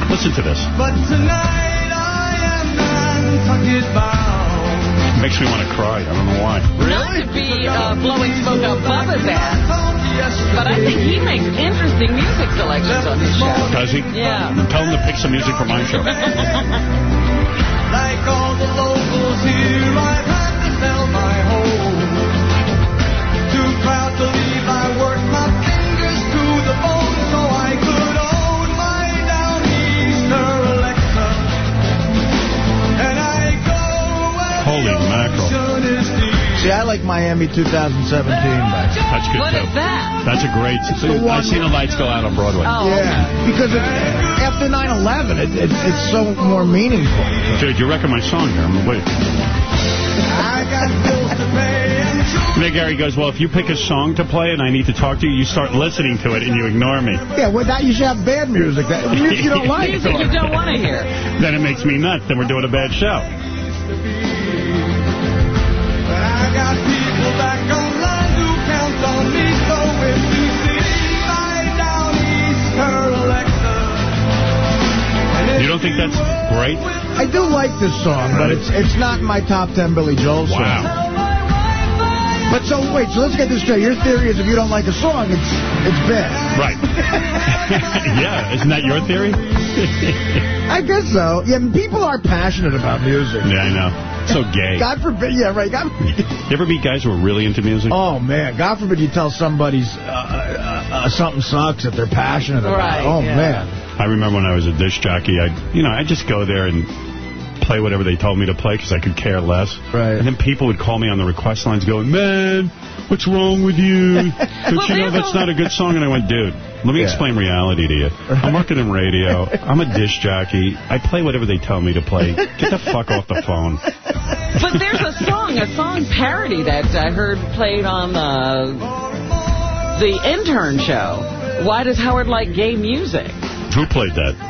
Listen to this. But tonight I am Nantucket bound. It makes me want to cry. I don't know why. Not to be uh, blowing smoke up Bubba's ass, but I think he makes interesting music selections on his show. Does he? Yeah. Tell him to pick some music for my show. *laughs* Like all the locals here, Holy mackerel. ocean is deep. See, I like Miami 2017 back. That's good, What too. is that? That's a great... I've seen the lights go out on Broadway. Oh. Yeah, because it, after 9-11, it, it, it's so more meaningful. Dude, you reckon my song here. I'm gonna wait. I got bills to pay and And then Gary goes, well, if you pick a song to play and I need to talk to you, you start listening to it and you ignore me. Yeah, well, that you should have bad music. That music you don't *laughs* like. Music you don't want to hear. Then it makes me nuts. Then we're doing a bad show. You see my Downeaster Alexa, and if You don't think that's great? I do like this song, but it's it's not my top 10 Billy Joel songs. Wow. But so, wait, so let's get this straight. Your theory is if you don't like a song, it's it's bad. Right. *laughs* yeah, isn't that your theory? *laughs* I guess so. Yeah, people are passionate about music. Yeah, I know. So gay. God forbid, yeah, right. God, You ever meet guys who are really into music? oh, man. God forbid you tell somebody's uh, uh, uh, something sucks that they're passionate about. Right, oh, yeah. man. I remember when I was a disc jockey, I, you know, I just go there and play whatever they told me to play because I could care less. Right. And then people would call me on the request lines going, man, what's wrong with you? *laughs* Don't Well, you know that's not a good song? And I went, dude, let me Yeah. explain reality to you. I'm working in radio. I'm a disc jockey. I play whatever they tell me to play. Get the fuck off the phone. But there's a song, a song parody that I heard played on the the intern show. Why does Howard like gay music? Who played that?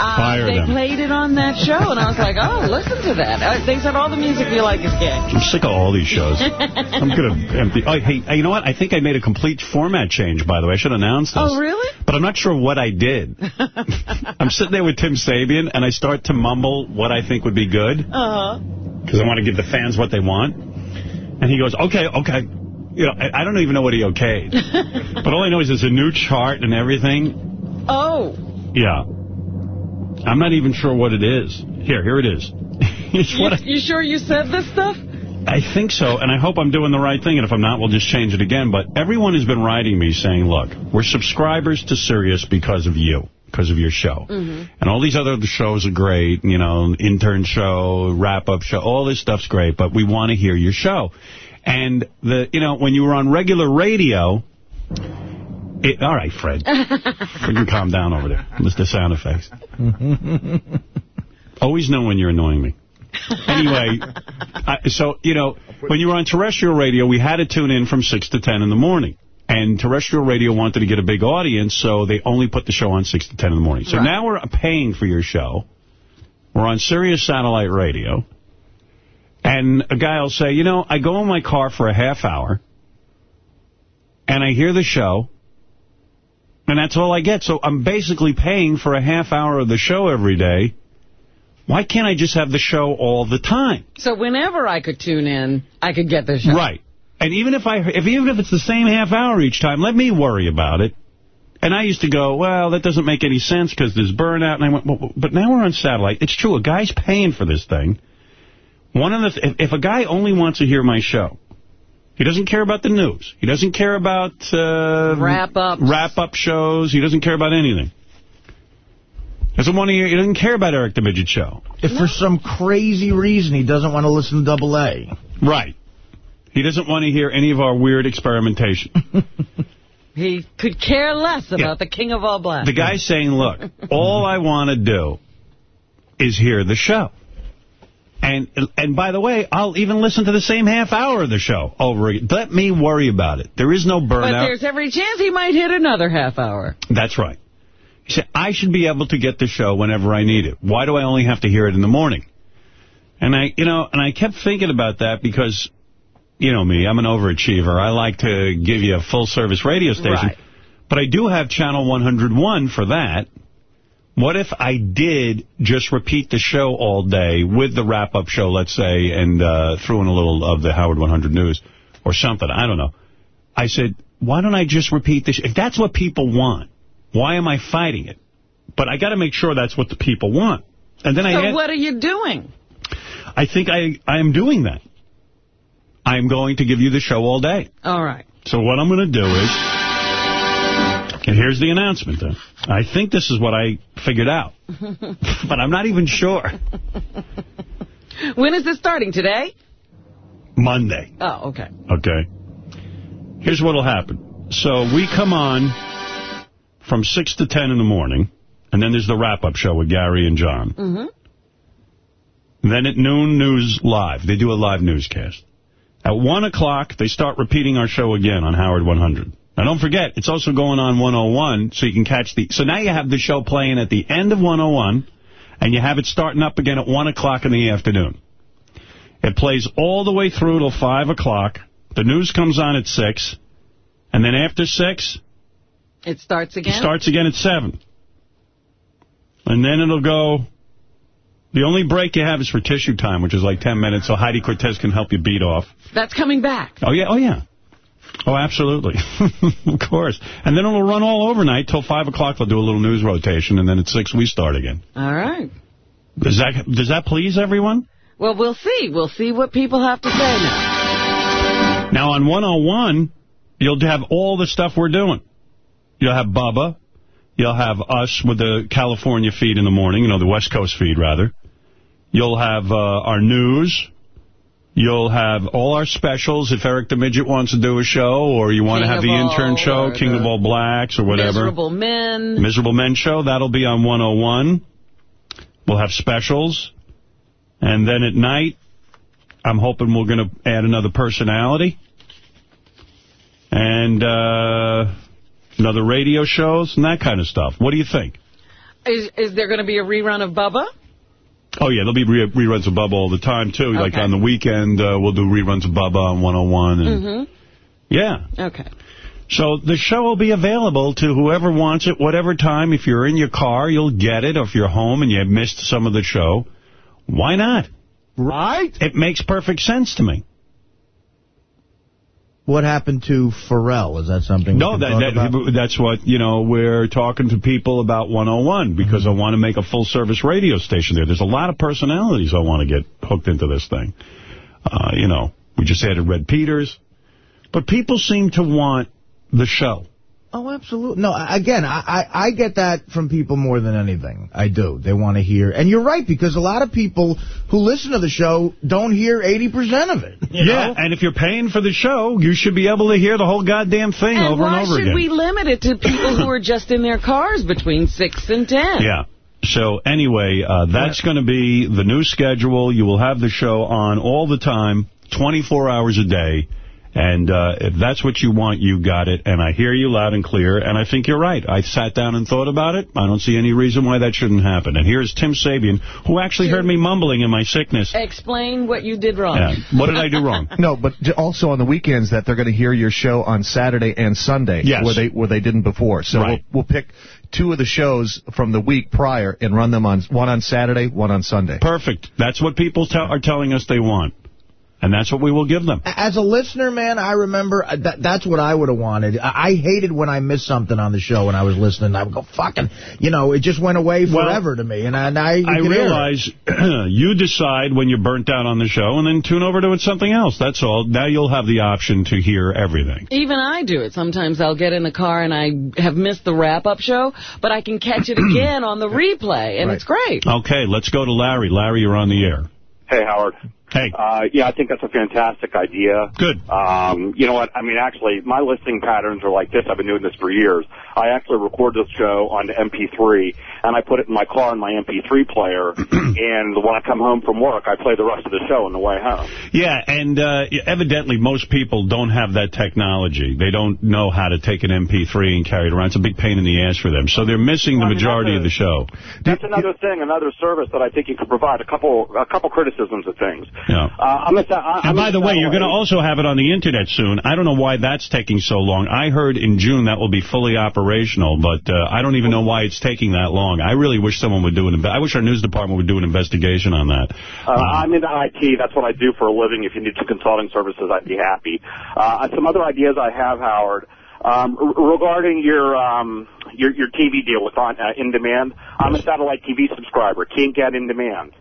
Uh, Fire they them. played it on that show, and I was like, oh, listen to that. Uh, they said all the music you like is gay. I'm sick of all these shows. *laughs* I'm going to empty. Oh, hey, you know what? I think I made a complete format change, by the way. I should announce this. Oh, really? But I'm not sure what I did. *laughs* I'm sitting there with Tim Sabean, and I start to mumble what I think would be good, Uh-huh. because I want to give the fans what they want. And he goes, okay, okay. You know, I, I don't even know what he okayed. *laughs* but all I know is there's a new chart and everything. Oh. Yeah. I'm not even sure what it is. Here, here it is. *laughs* You, I, you sure you said this stuff? I think so, and I hope I'm doing the right thing, and if I'm not, we'll just change it again. But everyone has been writing me saying, look, we're subscribers to Sirius because of you, because of your show. Mm-hmm. And all these other shows are great, you know, intern show, wrap-up show, all this stuff's great, but we want to hear your show. And, the you know, when you were on regular radio... It, all right, Fred. *laughs* you can calm down over there. Mr. Sound Effects. Always know when you're annoying me. Anyway, I, so, you know, when you were on terrestrial radio, we had to tune in from 6 to 10 in the morning. And terrestrial radio wanted to get a big audience, so they only put the show on 6 to 10 in the morning. So Right. now we're paying for your show. We're on Sirius Satellite Radio. And a guy will say, you know, I go in my car for a half hour, and I hear the show, and that's all I get. So I'm basically paying for a half hour of the show every day. Why can't I just have the show all the time? So whenever I could tune in, I could get the show. Right. And even if I, if even if it's the same half hour each time, let me worry about it. And I used to go, well, that doesn't make any sense because there's burnout. And I went, well, but now we're on satellite. It's true. A guy's paying for this thing. One of the, th if, if a guy only wants to hear my show, he doesn't care about the news. He doesn't care about uh, Wrap-ups. wrap-up shows. He doesn't care about anything. Doesn't want to he doesn't care about Eric the Midget Show. If for some crazy reason he doesn't want to listen to Double A. Right. He doesn't want to hear any of our weird experimentation. *laughs* He could care less about the king of all blacks. The guy's saying, look, all I want to do is hear the show. And and by the way, I'll even listen to the same half hour of the show over again. Let me worry about it. There is no burnout. But there's every chance he might hit another half hour. That's right. He said, I should be able to get the show whenever I need it. Why do I only have to hear it in the morning? And I, you know, and I kept thinking about that because, you know me, I'm an overachiever. I like to give you a full-service radio station. Right. But I do have Channel 101 for that. What if I did just repeat the show all day with the wrap-up show, let's say, and uh, threw in a little of the Howard 100 News or something? I don't know. I said, why don't I just repeat this? If that's what people want, why am I fighting it? But I got to make sure that's what the people want. And then I so what are you doing? I think I, I am doing that. I'm going to give you the show all day. All right. So what I'm going to do is, and here's the announcement. Then. I think this is what I figured out, *laughs* but I'm not even sure. when is this starting? Today? Monday. Oh, okay. Okay. Here's what'll happen. So we come on from 6 to 10 in the morning, and then there's the wrap-up show with Gary and John. Mm-hmm. Then at noon, news live. They do a live newscast. At 1 o'clock, they start repeating our show again on Howard 100. Now, don't forget, it's also going on 101, so you can catch the... So now you have the show playing at the end of 101, and you have it starting up again at 1 o'clock in the afternoon. It plays all the way through till 5 o'clock. The news comes on at 6, and then after 6, It starts again? it starts again at 7. And then it'll go... The only break you have is for tissue time, which is like 10 minutes, so Heidi Cortez can help you beat off. That's coming back. Oh, yeah, oh, yeah. Oh, absolutely. *laughs* of course. And then it'll run all overnight till 5 o'clock. They'll do a little news rotation, and then at 6 we start again. All right. Does that does that please everyone? Well, we'll see. We'll see what people have to say now. Now, on 101, you'll have all the stuff we're doing. You'll have Bubba. You'll have us with the California feed in the morning, you know, the West Coast feed, rather. You'll have uh, our news. You'll have all our specials if Eric the Midget wants to do a show or you want to have the intern show, King of All Blacks or whatever. Miserable men. Miserable Men Show. That'll be on 101. We'll have specials. And then at night, I'm hoping we're going to add another personality. And uh, another radio shows and that kind of stuff. What do you think? Is, is there going to be a rerun of Bubba? Oh, yeah, there'll be re reruns of Bubba all the time, too. Like on the weekend, uh, we'll do reruns of Bubba on 101. And, Mm-hmm. Yeah. Okay. So the show will be available to whoever wants it, whatever time. If you're in your car, you'll get it. Or if you're home and you missed some of the show, why not? Right? It makes perfect sense to me. What happened to Pharrell? Is that something No, that, that that's what, you know, we're talking to people about 101 because I want to make a full-service radio station there. There's a lot of personalities I want to get hooked into this thing. Uh, you know, we just added Red Peters. But people seem to want the show. Oh, absolutely. No, again, I, I, I get that from people more than anything. I do. They want to hear. And you're right, because a lot of people who listen to the show don't hear 80% of it. you yeah, know? and if you're paying for the show, you should be able to hear the whole goddamn thing And over why and over again should we limit it to people who are just in their cars between 6 and 10? Yeah. So anyway, uh, that's going to be the new schedule. You will have the show on all the time, 24 hours a day. And uh, if that's what you want, you got it. And I hear you loud and clear. And I think you're right. I sat down and thought about it. I don't see any reason why that shouldn't happen. And here's Tim Sabean, who actually heard me mumbling in my sickness. Explain what you did wrong. Yeah. What did I do wrong? *laughs* No, but also on the weekends that they're going to hear your show on Saturday and Sunday, Yes. where they where they didn't before. So Right. we'll, we'll pick two of the shows from the week prior and run them on one on Saturday, one on Sunday. Perfect. That's what people tell are telling us they want. And that's what we will give them. As a listener, man, I remember uh, that, that's what I would have wanted. I, I hated when I missed something on the show when I was listening. I would go, fucking, you know, it just went away Well, forever to me. And I, and I, you I could hear it. realize *clears throat* you decide when you're burnt out on the show and then tune over to it something else. That's all. Now you'll have the option to hear everything. Even I do it. Sometimes I'll get in the car and I have missed the wrap-up show, but I can catch it *clears throat* again on the replay, and Right. it's great. Okay, let's go to Larry. Larry, you're on the air. Hey, Howard. Hey. Uh, yeah, I think that's a fantastic idea. Good. Um, you know what? I mean, actually, my listening patterns are like this. I've been doing this for years. I actually record this show on MP3, and I put it in my car in my MP3 player, *clears throat* and when I come home from work, I play the rest of the show on the way home. Yeah, and uh, evidently most people don't have that technology. They don't know how to take an MP3 and carry it around. It's a big pain in the ass for them. So they're missing the I mean, majority that's of the show. That's another thing, another service that I think you could provide. A couple, a couple criticisms of things. Yeah. Uh, I'm a, I, And I'm by the way, you're going to also have it on the Internet soon. I don't know why that's taking so long. I heard in June that will be fully operational, but uh, I don't even know why it's taking that long. I really wish someone would do an... I wish our news department would do an investigation on that. Uh, I'm into IT. That's what I do for a living. If you need some consulting services, I'd be happy. Uh, some other ideas I have, Howard, um, r- regarding your um, your your TV deal with on uh, in demand. I'm a satellite TV subscriber. Can't get in demand.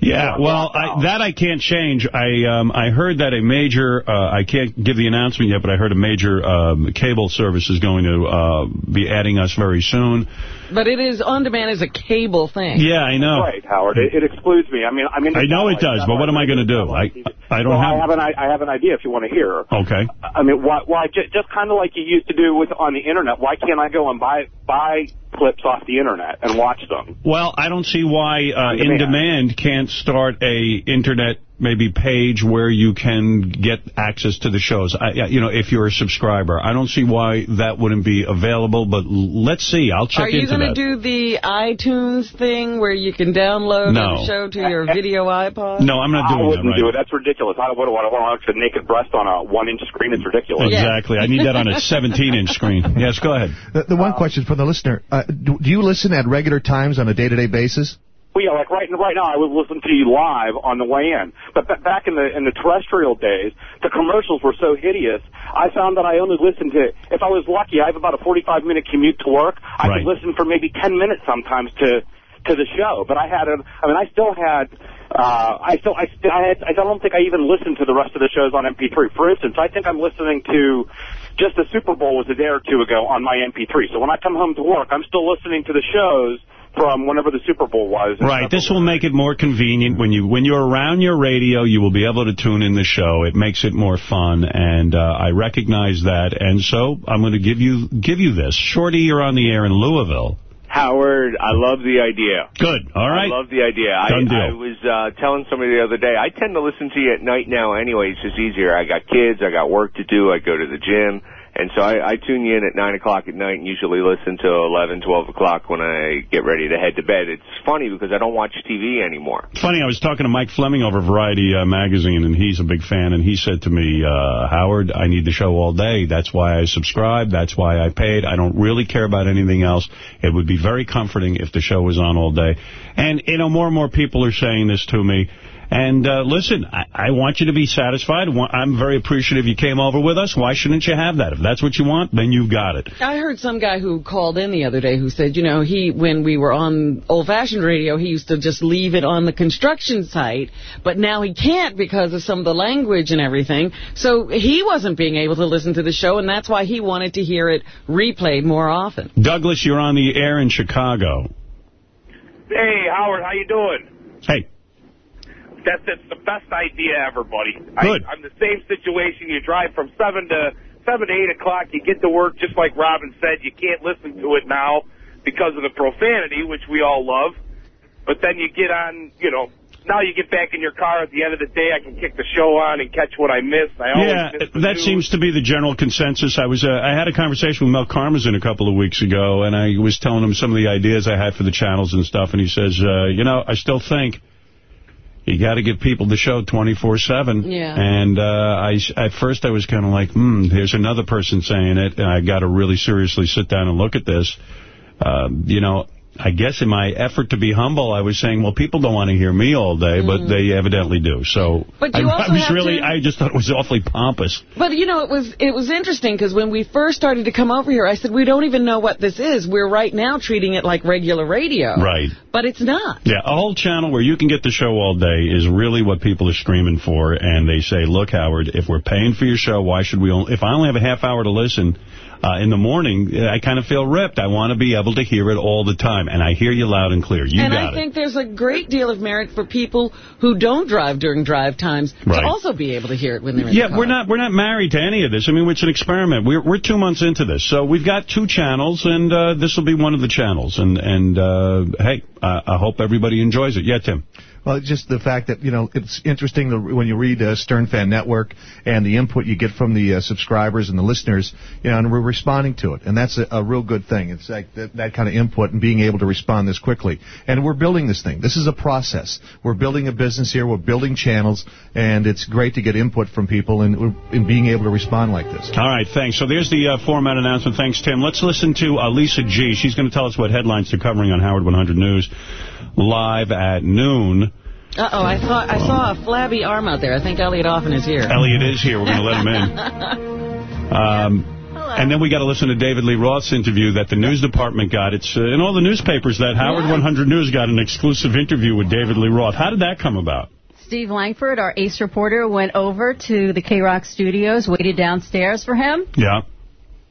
Yeah, well, I, that I can't change. I um, I heard that a major, uh, I can't give the announcement yet, but I heard a major um, cable service is going to uh, be adding us very soon. But it is on demand as a cable thing. Yeah, I know. Right, Howard. It, it excludes me. I mean, I mean. I know it does, but what am I going to do? I I don't well, I have... have an I I have an idea if you want to hear. Okay. I mean, why, why just, just kind of like you used to do with on the internet. Why can't I go and buy buy clips off the internet and watch them? Well, I don't see why uh, In demand. Demand can't start a internet maybe page where you can get access to the shows. I, you know, if you're a subscriber, I don't see why that wouldn't be available. But let's see. I'll check Are you going to do the iTunes thing where you can download No. the show to your video iPod? No, I'm not doing that. I doing wouldn't that. Right? do it. That's ridiculous. I don't want to watch a naked breast on a one-inch screen. It's ridiculous. Exactly. I need that on a *laughs* 17-inch screen. Yes, go ahead. The, the one question from the listener, uh, do, do you listen at regular times on a day-to-day basis? Well, yeah, like right right now, I would listen to you live on the way in. But ba- back in the in the terrestrial days, the commercials were so hideous. I found that I only listened to if I was lucky. I have about a 45 minute commute to work. I Right. could listen for maybe 10 minutes sometimes to to the show. But I had a, I mean, I still had. Uh, I still, I, I, had, I don't think I even listened to the rest of the shows on MP3. For instance, I think I'm listening to just the Super Bowl was a day or two ago on my MP3. So when I come home to work, I'm still listening to the shows from whenever the Super Bowl was. Right. This will make it more convenient when you when you're around your radio. You will be able to tune in the show. It makes it more fun, and uh, I recognize that. And so I'm going to give you give you this. Shorty, you're on the air in Louisville. Howard, I love the idea. Good. All right. I love the idea. I, deal. I was uh, telling somebody the other day, I tend to listen to you at night now anyway. It's just easier. I got kids. I got work to do. I go to the gym. And so I, I tune in at 9 o'clock at night and usually listen till 11, 12 o'clock when I get ready to head to bed. It's funny because I don't watch TV anymore. Funny, I was talking to Mike Fleming over Variety uh, magazine, and he's a big fan, and he said to me, uh, Howard, I need the show all day. That's why I subscribe. That's why I paid. I don't really care about anything else. It would be very comforting if the show was on all day. And, you know, more and more people are saying this to me. And uh, listen, I, I want you to be satisfied. Wa- I'm very appreciative you came over with us. Why shouldn't you have that? If that's what you want, then you've got it. I heard some guy who called in the other day who said, you know, he when we were on old-fashioned radio, he used to just leave it on the construction site, but now he can't because of some of the language and everything. So he wasn't being able to listen to the show, and that's why he wanted to hear it replayed more often. Douglas, you're on the air in Chicago. Hey, Howard, how you doing? Hey. That's, that's the best idea ever, buddy. Good. I, I'm the same situation. You drive from 7 to 7 to 8 o'clock. You get to work, just like Robin said. You can't listen to it now because of the profanity, which we all love. But then you get on, you know, now you get back in your car at the end of the day. I can kick the show on and catch what I missed. I always Yeah, miss that news. seems to be the general consensus. I was uh, I had a conversation with Mel Karmazin a couple of weeks ago, and I was telling him some of the ideas I had for the channels and stuff, and he says, uh, you know, I still think you got to give people the show 24-7. Yeah. And uh, I, at first I was kind of like, hmm, here's another person saying it, and I got to really seriously sit down and look at this. Uh, you know, I guess in my effort to be humble, I was saying, well, people don't want to hear me all day, but mm. they evidently do. So I, I was really, to- I just thought it was awfully pompous. But, you know, it was it was interesting because when we first started to come over here, I said, we don't even know what this is. We're right now treating it like regular radio. Right. But it's not. Yeah, a whole channel where you can get the show all day is really what people are screaming for. And they say, look, Howard, if we're paying for your show, why should we only... If I only have a half hour to listen uh, in the morning, I kind of feel ripped. I want to be able to hear it all the time. and I hear you loud and clear. You and got I it. think there's a great deal of merit for people who don't drive during drive times Right. to also be able to hear it when they're in Yeah, the car. Yeah, we're not we're not married to any of this. I mean, it's an experiment. We're we're two months into this, so we've got two channels, and uh, this will be one of the channels. And and uh, hey, uh, I hope everybody enjoys it. Yeah, Tim. Well, just the fact that, you know, it's interesting when you read uh, Stern Fan Network and the input you get from the uh, subscribers and the listeners, you know, and we're responding to it. And that's a, a real good thing. It's like that, that kind of input and being able to respond this quickly. And we're building this thing. This is a process. We're building a business here. We're building channels. And it's great to get input from people and, and being able to respond like this. All right, thanks. So there's the uh, format announcement. Thanks, Tim. Let's listen to uh, Lisa G. She's going to tell us what headlines they're covering on Howard 100 News live at noon. Uh-oh, I saw, I saw a flabby arm out there. I think Elliot Offen is here. Elliot is here. We're going to let him in. *laughs* Um, and then we got to listen to David Lee Roth's interview that the news department got. It's uh, in all the newspapers that Howard 100 News got an exclusive interview with David Lee Roth. How did that come about? Steve Langford, our ace reporter, went over to the K-Rock studios, waited downstairs for him, Yeah.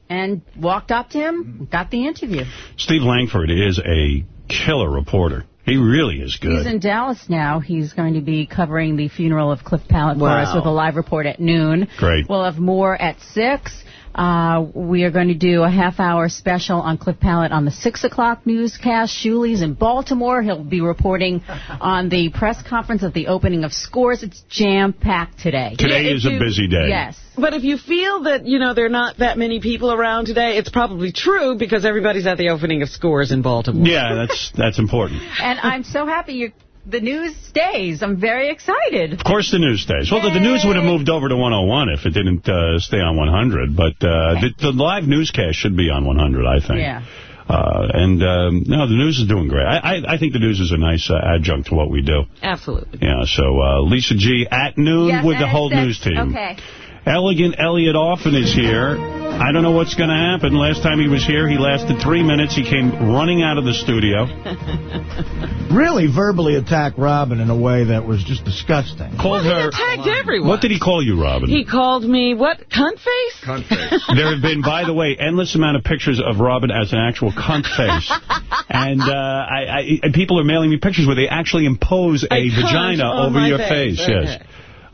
and walked up to him, got the interview. Steve Langford is a killer reporter. He really is good. He's in Dallas now. He's going to be covering the funeral of Cleft Palate for us with a live report at noon. Great. We'll have more at 6. Uh, we are going to do a half-hour special on Cleft Palate on the 6 o'clock newscast. Shuli's in Baltimore. He'll be reporting *laughs* on the press conference of the opening of Scores. It's jam-packed today. Today is a busy day. Yes. But if you feel that, you know, there are not that many people around today, it's probably true because everybody's at the opening of Scores in Baltimore. Yeah, that's that's important. And I'm so happy you the news stays. I'm very excited. Of course the news stays. Well, the, the news would have moved over to 101 if it didn't uh, stay on 100. But uh, the, the live newscast should be on 100, I think. Yeah. Uh, and, um, no, the news is doing great. I, I, I think the news is a nice uh, adjunct to what we do. Absolutely. Yeah, so uh, Lisa G. at noon Yes, with the whole news team. Okay. Elegant Elliot Offen is here. I don't know what's going to happen. Last time he was here, he lasted three minutes. He came running out of the studio. *laughs* Really verbally attacked Robin in a way that was just disgusting. Called her. Attacked everyone. What did he call you, Robin? He called me, what, cunt face? Cunt face. there have been, by the way, endless amount of pictures of Robin as an actual cunt face. *laughs* and uh, I, I, and people are mailing me pictures where they actually impose a, A vagina over my your face. face. Yes.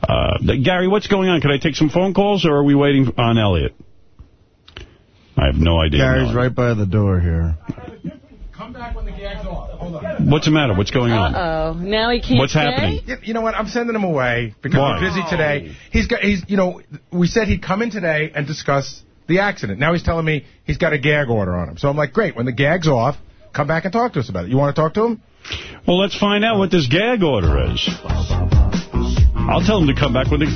Uh, Gary, what's going on? Can I take some phone calls, or are we waiting on Elliot? I have no idea. Gary's right by the door here. Come back when the gag's off. Hold on. What's the matter? What's going on? Uh-oh. Now he can't What's stay? happening? You, you know what? I'm sending him away because Why? he's busy today. He's got. He's. You know, we said he'd come in today and discuss the accident. Now he's telling me he's got a gag order on him. So I'm like, great. When the gag's off, come back and talk to us about it. You want to talk to him? Well, let's find out what this gag order is. I'll tell him to come back with the...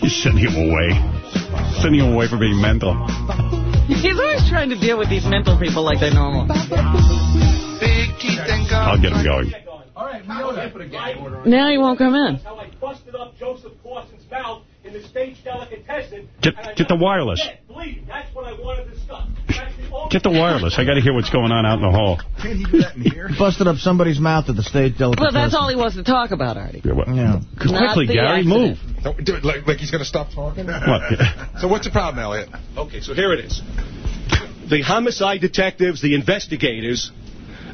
He's *laughs* sending him away. Sending him away for being mental. He's always trying to deal with these mental people like they're normal. I'll get him going. Now he won't come in. How I busted up Joseph Carson's mouth in the stage delicatessen. Get, get the wireless. Bleeding. That's what I want to discuss. The Get the wireless. I got to hear what's going on out in the hall. Busted up somebody's mouth at the stage Well, that's all he wants to talk about, Artie. Yeah. Not Quickly, Gary, accident. move. Don't do it like, like he's going to stop talking. *laughs* What? *laughs* so what's the problem, Elliot? Okay, so here it is. The homicide detectives, the investigators,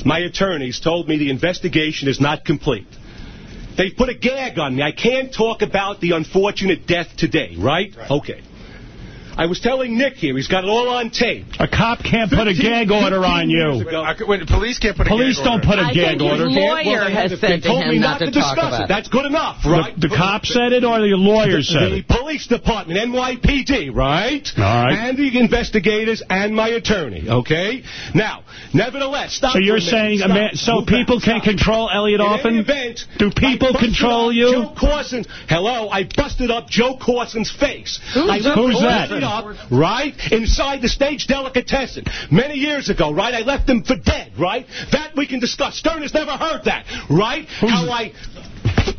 my attorneys told me the investigation is not complete. They've put a gag on me. I can't talk about the unfortunate death today, right? Okay. I was telling Nick here, he's got it all on tape. A cop can't put a gag order on you. ago- I could- police can't put a Police gag order. Police don't put a I gag think his order. lawyer Well, has said to told him me not to talk discuss about it. it. That's good enough, right? The, the cop said it or the lawyer said the it? police department, NYPD, right? All right. And the investigators and my attorney, okay? Now, nevertheless, stop So you're for a saying a Stop. man, so Move back. people can Stop. control Elliot Offen? Event, Do people control you? Joe Corson. Hello, I busted up Joe Corson's face. Who's I? Who's that? Up, right, inside the stage delicatessen. Many years ago, right? I left him for dead, right? That we can discuss. Stern has never heard that, right? How I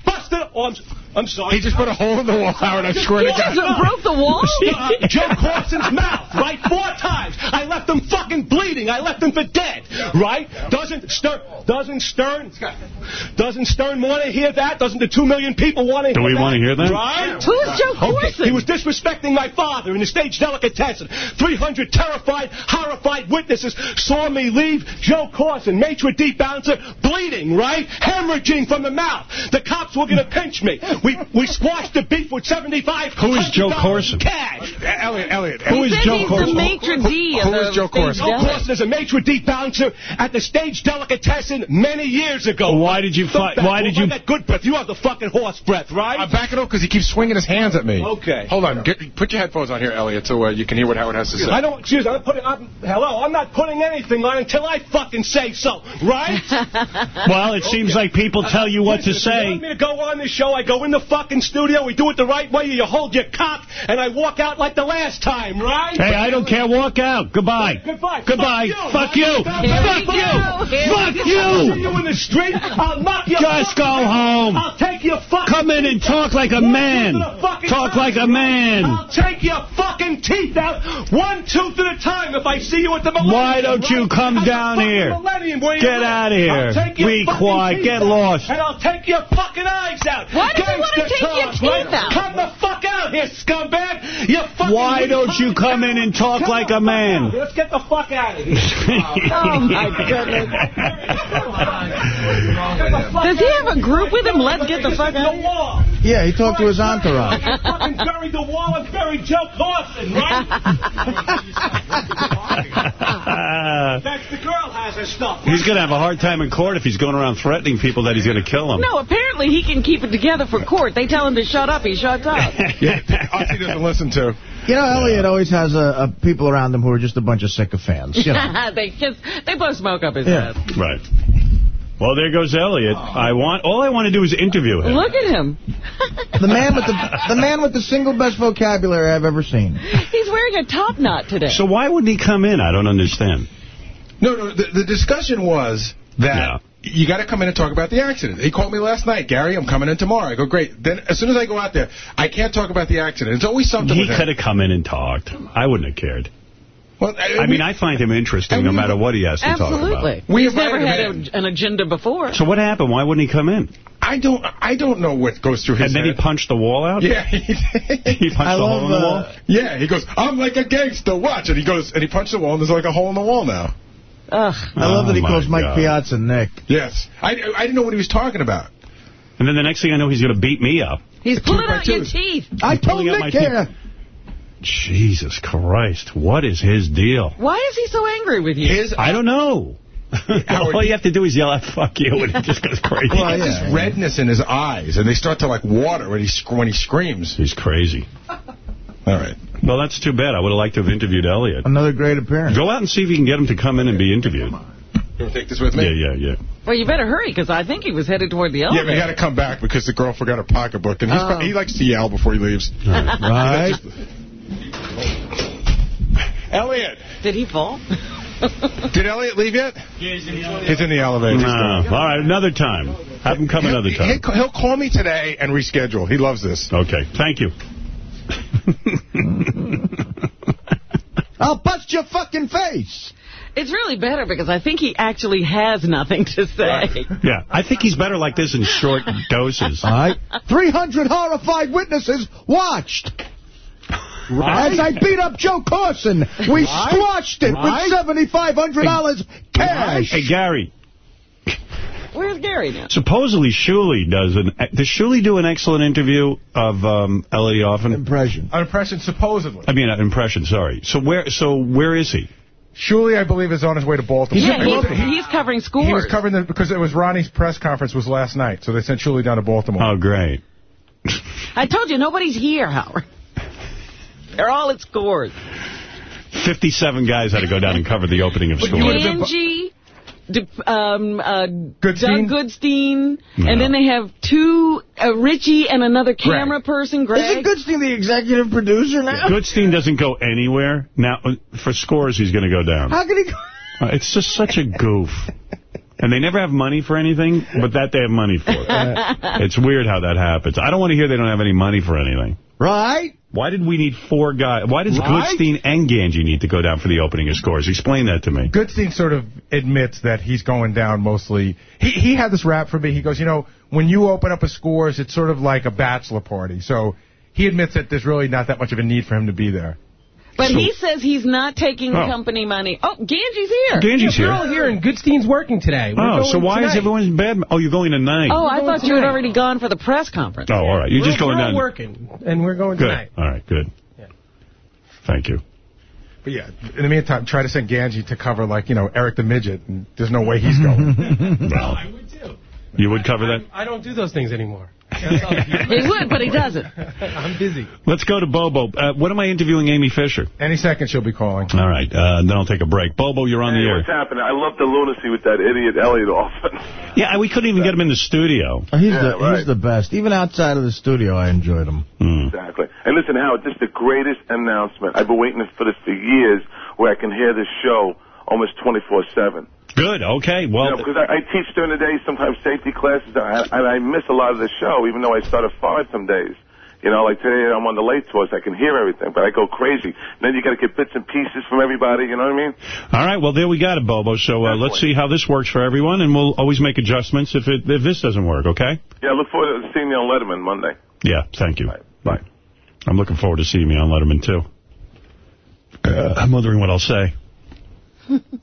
busted. Oh, I'm, I'm sorry. He just put a hole in the wall, Howard. I swear to God. Jesus, broke the wall? *laughs* Uh, *laughs* Joe Corson's mouth, right? Four times. I left him fucking bleeding. I left him for dead, right? Doesn't Stern, doesn't Stern, doesn't Stern want to hear that? Doesn't the two million people want to Do we wanna hear that? Right? Who's Joe Okay, Corson? He was disrespecting my father in the stage delicatessen. 300 terrified, horrified witnesses saw me leave Joe Corson, maitre d' bouncer, bleeding, right? Hemorrhaging from the mouth. The cops were going to pinch me. We we squashed the beef with 75 Who is Joe Corson? Cash. Elliot, Elliot. Who is said Joe he's Corson? the maitre d' of Who the is Joe stage Corson? Joe deli. Corson is a maitre d' bouncer at the stage delicatessen many years ago. Why did you The fi- why did well, you- I got good breath. You have the fucking horse breath, right? I'm backing up because he keeps swinging his hands at me. Okay. Hold on. Get, put your headphones on here, Elliot, so uh, you can hear what Howard has to say. I don't, excuse me, I'm putting, I'm, hello, I'm not putting anything on until I fucking say so, right? *laughs* Well, it seems like people tell you what to Listen, If you say. want me to go on this show, I go in the fucking studio, we do it the right way, you hold your cock, and I walk out like the last time, right? Hey, I don't care. Walk out. Goodbye. Goodbye. Goodbye. Fuck you. Fuck you. Fuck you. go. Here we Fuck go. I'll see you. you in the street, I'll knock you Just go home. I'll take your fucking Come in and talk like a man. tooth at a fucking Talk like a man. I'll take your fucking teeth out one tooth at a time if I see you at the Millennium. Why don't you come At down here? Millennium where you Get out of here. I'll Be quiet. Get lost. And I'll take your fucking eyes out. Why does he wanna Gangsta take your talk, teeth right? out? Come the fuck out here, scumbag. You fucking Why don't you come in and talk Come like a man? out. Let's get the fuck out of here. Oh, my goodness. Does he have a group with him? Let's get the fuck out of here. Yeah, he talked to his entourage. I fucking buried the wall and buried Joe Carson, right? *laughs* That's the girl has her stuff. He's going to have a hard time in court if he's going around threatening people that he's going to kill them. No, apparently he can keep it together for court. They tell him to shut up, he shuts up. *laughs* Yeah, Ozzy doesn't listen to. You know, Elliot always has uh, uh, people around him who are just a bunch of sycophants. You know. *laughs* they just they blow smoke up his Yeah. ass. Right. Well, there goes Elliot. I want all I want to do is interview him. Look at him. The man with the the man with the single best vocabulary I've ever seen. He's wearing a top knot today. So why wouldn't he come in? I don't understand. No, no, the, the discussion was that you got to come in and talk about the accident. He called me last night, Gary, I'm coming in tomorrow. I go, great. Then as soon as I go out there, I can't talk about the accident. It's always something He could have come in and talked. I wouldn't have cared. Well, I mean, I find him interesting no matter what he has to talk Absolutely. about. We've never had a, an agenda before. So what happened? Why wouldn't he come in? I don't I don't know what goes through his And then he head. punched the wall out? Yeah, he did. *laughs* He punched I the hole in the wall? Yeah, he goes, I'm like a gangster, watch. And he goes, and he punched the wall, and there's like a hole in the wall now. Ugh. I love that he Oh, calls my Mike Piazza Nick. Yes. I, I didn't know what he was talking about. And then the next thing I know, he's going to beat me up. He's pulling by out your teeth. I told pulling out my Nick here. Jesus Christ. What is his deal? Why is he so angry with you? His I don't know. *laughs* All you have to do is yell out, fuck you, and he just goes *laughs* crazy. He has this redness in his eyes, and they start to like water when he when he screams. He's crazy. All right. Well, that's too bad. I would have liked to have interviewed Elliot. Another great appearance. Go out and see if you can get him to come in and be interviewed. You want to take this with me? Yeah, yeah, yeah. Well, you better hurry, because I think he was headed toward the elevator. Yeah, elevator. but he had to come back because the girl forgot her pocketbook, and he's, Oh. he likes to yell before he leaves. *laughs* Right. Elliot, Did he fall? *laughs* did Elliot leave yet? He's in the elevator. He's No. All right, another time. Have him come another He'll, time. he'll, he'll call me today and reschedule. He loves this. Okay, thank you. *laughs* I'll bust your fucking face. It's really better because I think he actually has nothing to say. Yeah, I think he's better like this in short doses. All right. 300 horrified witnesses watched. Right. As I beat up Joe Carson, we Right. squashed it Right. with $7,500 cash. Hey, Gary, Where's Gary now? supposedly Shuli does an... Does Shuli do an excellent interview of um, Elliot Offen? Impression. An impression, supposedly. I mean, an impression, sorry. So where So where is he? Shuli, I believe, is on his way to Baltimore. Yeah, he's, he's covering scores. He was covering the, because it was Ronnie's press conference was last night, so they sent Shuli down to Baltimore. Oh, great. I told you, nobody's here, Howard. They're all at scores. 57 guys had to go down and cover the opening of school. Angie, D- um, uh, Goodstein? Doug Goodstein, No. and then they have two, uh, Richie and another camera person, Greg. Isn't Goodstein the executive producer now? Goodstein doesn't go anywhere. Now, uh, for scores, he's going to go down. How can he go? Uh, It's just such a goof. *laughs* And they never have money for anything, but that they have money for. *laughs* it's weird how that happens. I don't want to hear they don't have any money for anything. Right? Why did we need four guys? Why does Right? Goodstein and Ganji need to go down for the opening of scores? Explain that to me. Goodstein sort of admits that he's going down mostly. He he had this rap for me. He goes, you know, when you open up a scores, it's sort of like a bachelor party. So he admits that there's really not that much of a need for him to be there. But he says he's not taking Oh. company money. Oh, Ganji's here. Ganji's here. We're here. all here, and Goodstein's working today. We're Oh, so why is everyone in bed? Oh, you're going tonight. Oh, I going thought you had already gone for the press conference. Oh, all right. You're just We're- going we're all down. working, and we're going Good. tonight. All right, good. Thank you. But yeah, in the meantime, try to send Ganji to cover like you know Eric the midget, and there's no way he's *laughs* going. well, I would too. You would cover that? I don't do those things anymore. *laughs* He would, but he doesn't. *laughs* I'm busy. Let's go to Bobo. Uh, when am I interviewing Amy Fisher? Any second she'll be calling. All right, uh, then I'll take a break. Bobo, you're on Hey, the air. what's happening? I love the lunacy with that idiot Elliot Offen. *laughs* Yeah, we couldn't even get him in the studio. He's, Yeah, the, right. he's the best. Even outside of the studio, I enjoyed him. Hmm. Exactly. And listen, Howard, this is the greatest announcement. I've been waiting for this for years, where I can hear this show almost 24/7. Good. Okay. Well, you know, because I, I teach during the day, sometimes safety classes, and I, and I miss a lot of the show, even though I start at five some days. You know, like today I'm on the late tours, I can hear everything, but I go crazy. And then you got to get bits and pieces from everybody. You know what I mean? all right. Well, there we got it, Bobo. So uh, let's see how this works for everyone, and we'll always make adjustments if it if this doesn't work. Okay? Yeah, look forward to seeing you on Letterman Monday. Yeah. Thank you. Bye. I'm looking forward to seeing me on Letterman too. Uh, I'm wondering what I'll say.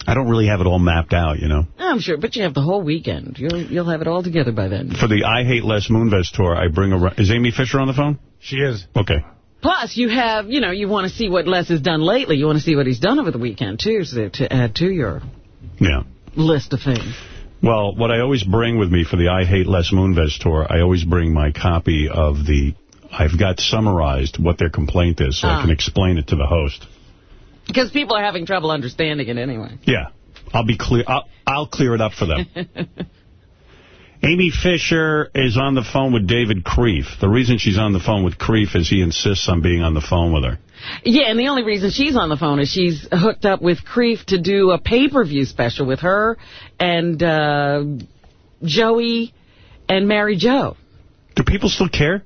I don't really have it all mapped out, you know. I'm sure, but you have the whole weekend. You'll you'll have it all together by then. For the I Hate Les Moonves tour, I bring a... Is Amy Fisher on the phone? She is. Okay. Plus, you have, you know, you want to see what Les has done lately. You want to see what he's done over the weekend, too, so to add to your Yeah. list of things. Well, what I always bring with me for the I Hate Les Moonves tour, I always bring my copy of the... I've got summarized what their complaint is, so Ah. I can explain it to the host. Because people are having trouble understanding it anyway. Yeah. I'll be clear. I'll, I'll clear it up for them. *laughs* Amy Fisher is on the phone with David Krieff. The reason she's on the phone with Krieff is he insists on being on the phone with her. Yeah, and the only reason she's on the phone is she's hooked up with Krieff to do a pay-per-view special with her and uh, Joey and Mary Jo. Do people still care?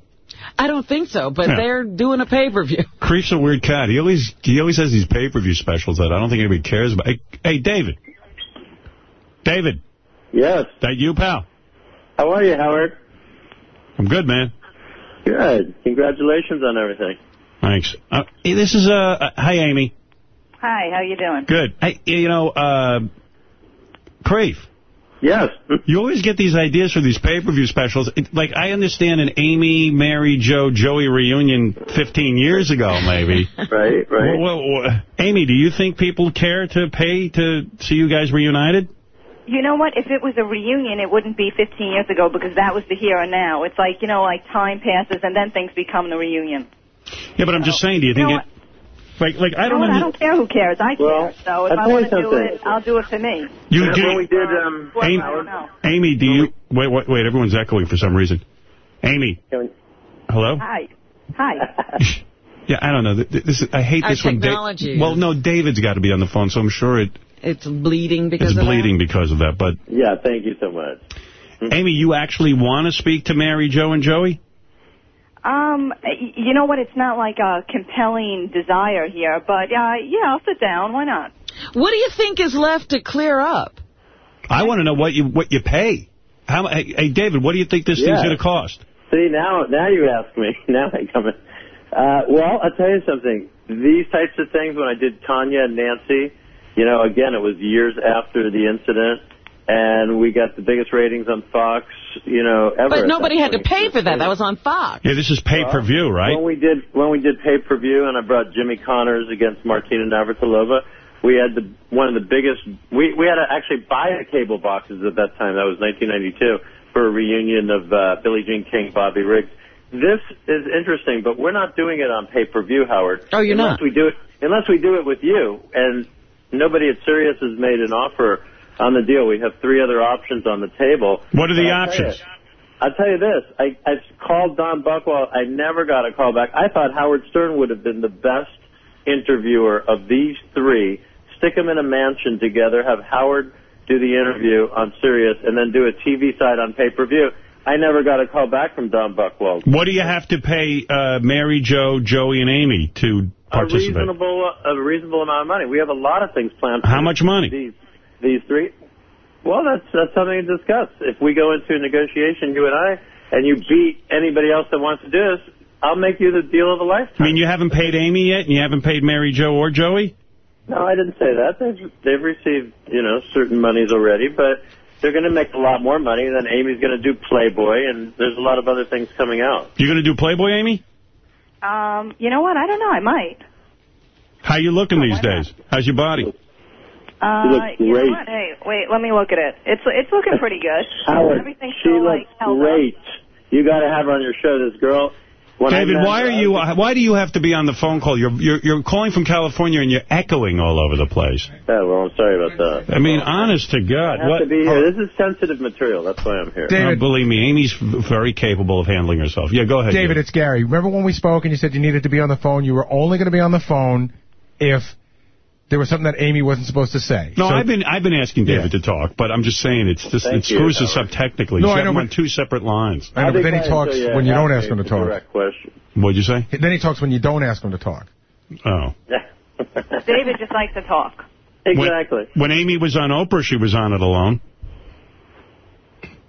I don't think so, but Yeah. they're doing a pay-per-view. *laughs* Creep's a weird cat. He always he always has these pay-per-view specials that I don't think anybody cares about. Hey, hey David. David. Yes. That you, pal? How are you, Howard? I'm good, man. Good. Congratulations on everything. Thanks. Uh, hey, this is, uh, uh, hi, Amy. Hi, how you doing? Good. Hey, you know, uh, Crave. Yes. You always get these ideas for these pay-per-view specials. It, like, I understand an Amy, Mary, Jo, Joey reunion 15 years ago, maybe. *laughs* right, right. Well, well, Amy, do you think people care to pay to see you guys reunited? You know what? If it was a reunion, it wouldn't be 15 years ago because that was the here and now. It's like, you know, like time passes and then things become the reunion. Yeah, but I'm just saying, do you think You know it... Like, like I don't know what? I don't care who cares. I Well, care. So if I'll I want to do it, I'll do it for me. You When do. we did, um, Well, Amy, I don't know. Amy, do you... Wait, wait, wait. Everyone's echoing for some reason. Amy. Hello? Hi. Hi. *laughs* Yeah, I don't know. Th- th- This is, I hate Our this when... Da- technology well, no, David's got to be on the phone, so I'm sure it It's bleeding because it's of bleeding because of that. But, Yeah, thank you so much. Amy, you actually want to speak to Mary, Jo, and Joey? Um, you know what? It's not like a compelling desire here, but uh, yeah, I'll sit down. Why not? What do you think is left to clear up? I want to know what you what you pay. How? Hey, hey, David, what do you think this thing's going to cost? See, now now you ask me. *laughs* Now I come in. Uh, well, I'll tell you something. These types of things, when I did Tonya and Nancy, you know, again, it was years after the incident, and we got the biggest ratings on Fox, you know, ever. But nobody that had to pay for that. That was on Fox. Yeah, this is pay-per-view, right? When we did when we did pay per view, and I brought Jimmy Connors against Martina Navratilova, we had the one of the biggest. We we had to actually buy the cable boxes at that time. That was 1992 for a reunion of uh, Billie Jean King, Bobby Riggs. This is interesting, but we're not doing it on pay per view, Howard. Oh, you're unless not? We do it unless we do it with you, and nobody at Sirius has made an offer on the deal. We have three other options on the table. What are the I'll tell options? you, I'll tell you this. I, I called Don Buchwald. I never got a call back. I thought Howard Stern would have been the best interviewer of these three. Stick them in a mansion together. Have Howard do the interview on Sirius, and then do a TV side on pay-per-view. I never got a call back from Don Buchwald. What do you have to pay uh, Mary Jo, Joey, and Amy to participate? A reasonable, a reasonable amount of money. We have a lot of things planned. For How much money? These, these three. Well, that's that's something to discuss. If we go into a negotiation, you and I, and you beat anybody else that wants to do this, I'll make you the deal of a lifetime. I mean, you haven't paid Amy yet, and you haven't paid Mary Jo or Joey? No, I didn't say that. They've, they've received, you know, certain monies already, but they're going to make a lot more money. Then Amy's going to do Playboy, and there's a lot of other things coming out. You're going to do Playboy, Amy? Um, you know what? I don't know. I might. How you looking these days? How's your body? Uh, She looks you know great. what? Hey, wait. Let me look at it. It's it's looking pretty good. *laughs* Howard, Everything's she still, looks like, held up. great. You got to have her on your show, this girl. When David, met why her, are you? was- Why do you have to be on the phone call? You're you're, you're calling from California and you're echoing all over the place. Oh, well, I'm sorry about that. I mean, honest to I God, have what? to be here. This is sensitive material. That's why I'm here. Oh, believe me, Amy's very capable of handling herself. Yeah, go ahead. David, Gary. it's Gary. Remember when we spoke and you said you needed to be on the phone? You were only going to be on the phone if there was something that Amy wasn't supposed to say. No, So- I've been I've been asking David to talk, but I'm just saying it's just Thank it you, screws us up technically. No, I have know, on two separate lines. I know, but then he talks until you when you don't ask ask him to talk. Direct question. What'd you say? Then he talks when you don't ask him to talk. Oh. *laughs* David just likes to talk. Exactly. When, when Amy was on Oprah, she was on it alone.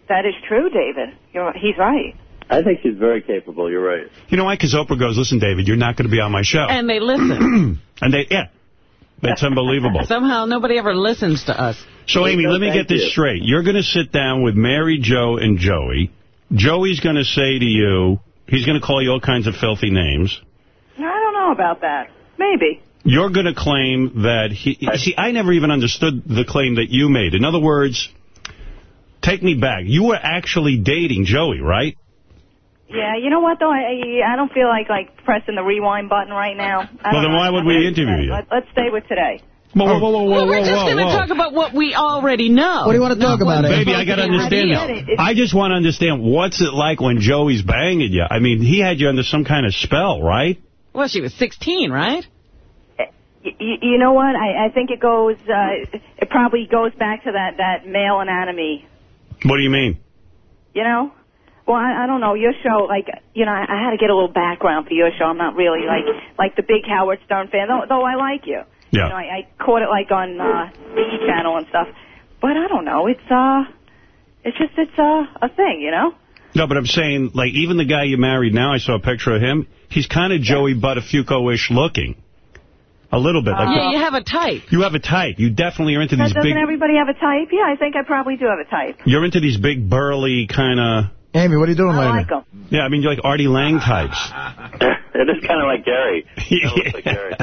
That is true, David. You're, he's right. I think she's very capable. You're right. You know why? Because Oprah goes, listen, David, you're not going to be on my show. And they listen. *clears throat* and they, yeah, that's unbelievable. *laughs* Somehow nobody ever listens to us. So, Amy, let me get this you. straight. You're going to sit down with Mary Jo, and Joey. Joey's going to say to you, he's going to call you all kinds of filthy names. I don't know about that. Maybe. You're going to claim that he... See, I never even understood the claim that you made. In other words, take me back. You were actually dating Joey, right? Yeah, you know what though? I I don't feel like like pressing the rewind button right now. I Well, then know. why would we interview you? Let, let's stay with today. Whoa, whoa, whoa, whoa, Well, we're just going to talk about what we already know. What do you want to talk about, Baby, I got to understand I get it. this. It's- I just want to understand, what's it like when Joey's banging you? I mean, he had you under some kind of spell, right? Well, she was 16, right? Y- y- you know what? I, I think it goes. Uh, it probably goes back to that that male anatomy. What do you mean? You know. Well, I, I don't know. Your show, like, you know, I, I had to get a little background for your show. I'm not really like like the big Howard Stern fan, though. Though I like you. Yeah. You know, I, I caught it like on uh, the channel and stuff. But I don't know. It's uh, it's just it's uh, a thing, you know. No, but I'm saying, like, even the guy you married now, I saw a picture of him. He's kind of Joey Buttafuoco-ish looking. A little bit. Like yeah, you have a type. You have a type. You definitely are into Does- these Doesn't big... everybody have a type? Yeah, I think I probably do have a type. You're into these big, burly kind of... Amy, what are you doing I later? like 'em. Yeah, I mean, you're like Artie Lange types. *laughs* It is kind of like Gary. Kinda like Gary.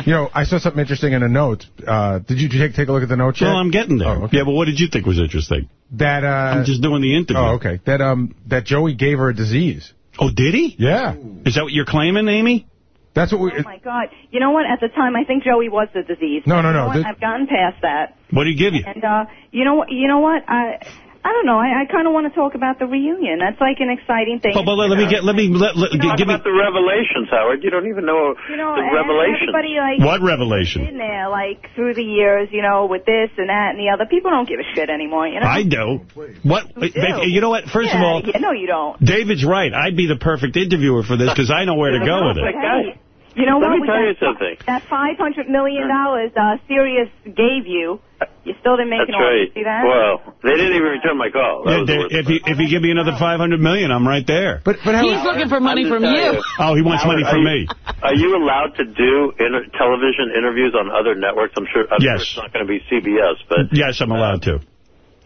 *laughs* You know, I saw something interesting in a note. Uh, did you take take a look at the note yet? Well, I'm getting there. Oh, okay. Yeah, but what did you think was interesting? That uh, I'm just doing the interview. Oh, okay. That um, that Joey gave her a disease. Oh, did he? Yeah. Is that what you're claiming, Amy? That's what we. Oh my God! You know what? At the time, I think Joey was the disease. No, no, You no, know what? I've gotten past that, What did he give you? and uh, you know what? You know what? I, I don't know. I, I kind of want to talk about the reunion. That's like an exciting thing. Oh, but let, let me get, let me, let, let, Talk give me, about the revelations, Howard. You don't even know you know, the and revelations. everybody like what revelation? in there, like through the years, you know, with this and that and the other. People don't give a shit anymore. You know. I don't. What? You do. You know what? First yeah, of all, yeah, no, you don't. David's right. I'd be the perfect interviewer for this because I know where to go with it. hey, you know what? Let what? me With tell you something. That five hundred million dollars uh, Sirius gave you, you still didn't make That's an offer. right. See that? Well, they didn't even return my call. That Yeah, was there- if you if you give me another 500 million, I'm right there. But but He's looking for money from telling you. Oh, he wants money from are me. you- Are you allowed to do inter- television interviews on other networks? I'm sure. I'm Yes. sure it's not going to be CBS, but Yes, I'm allowed to.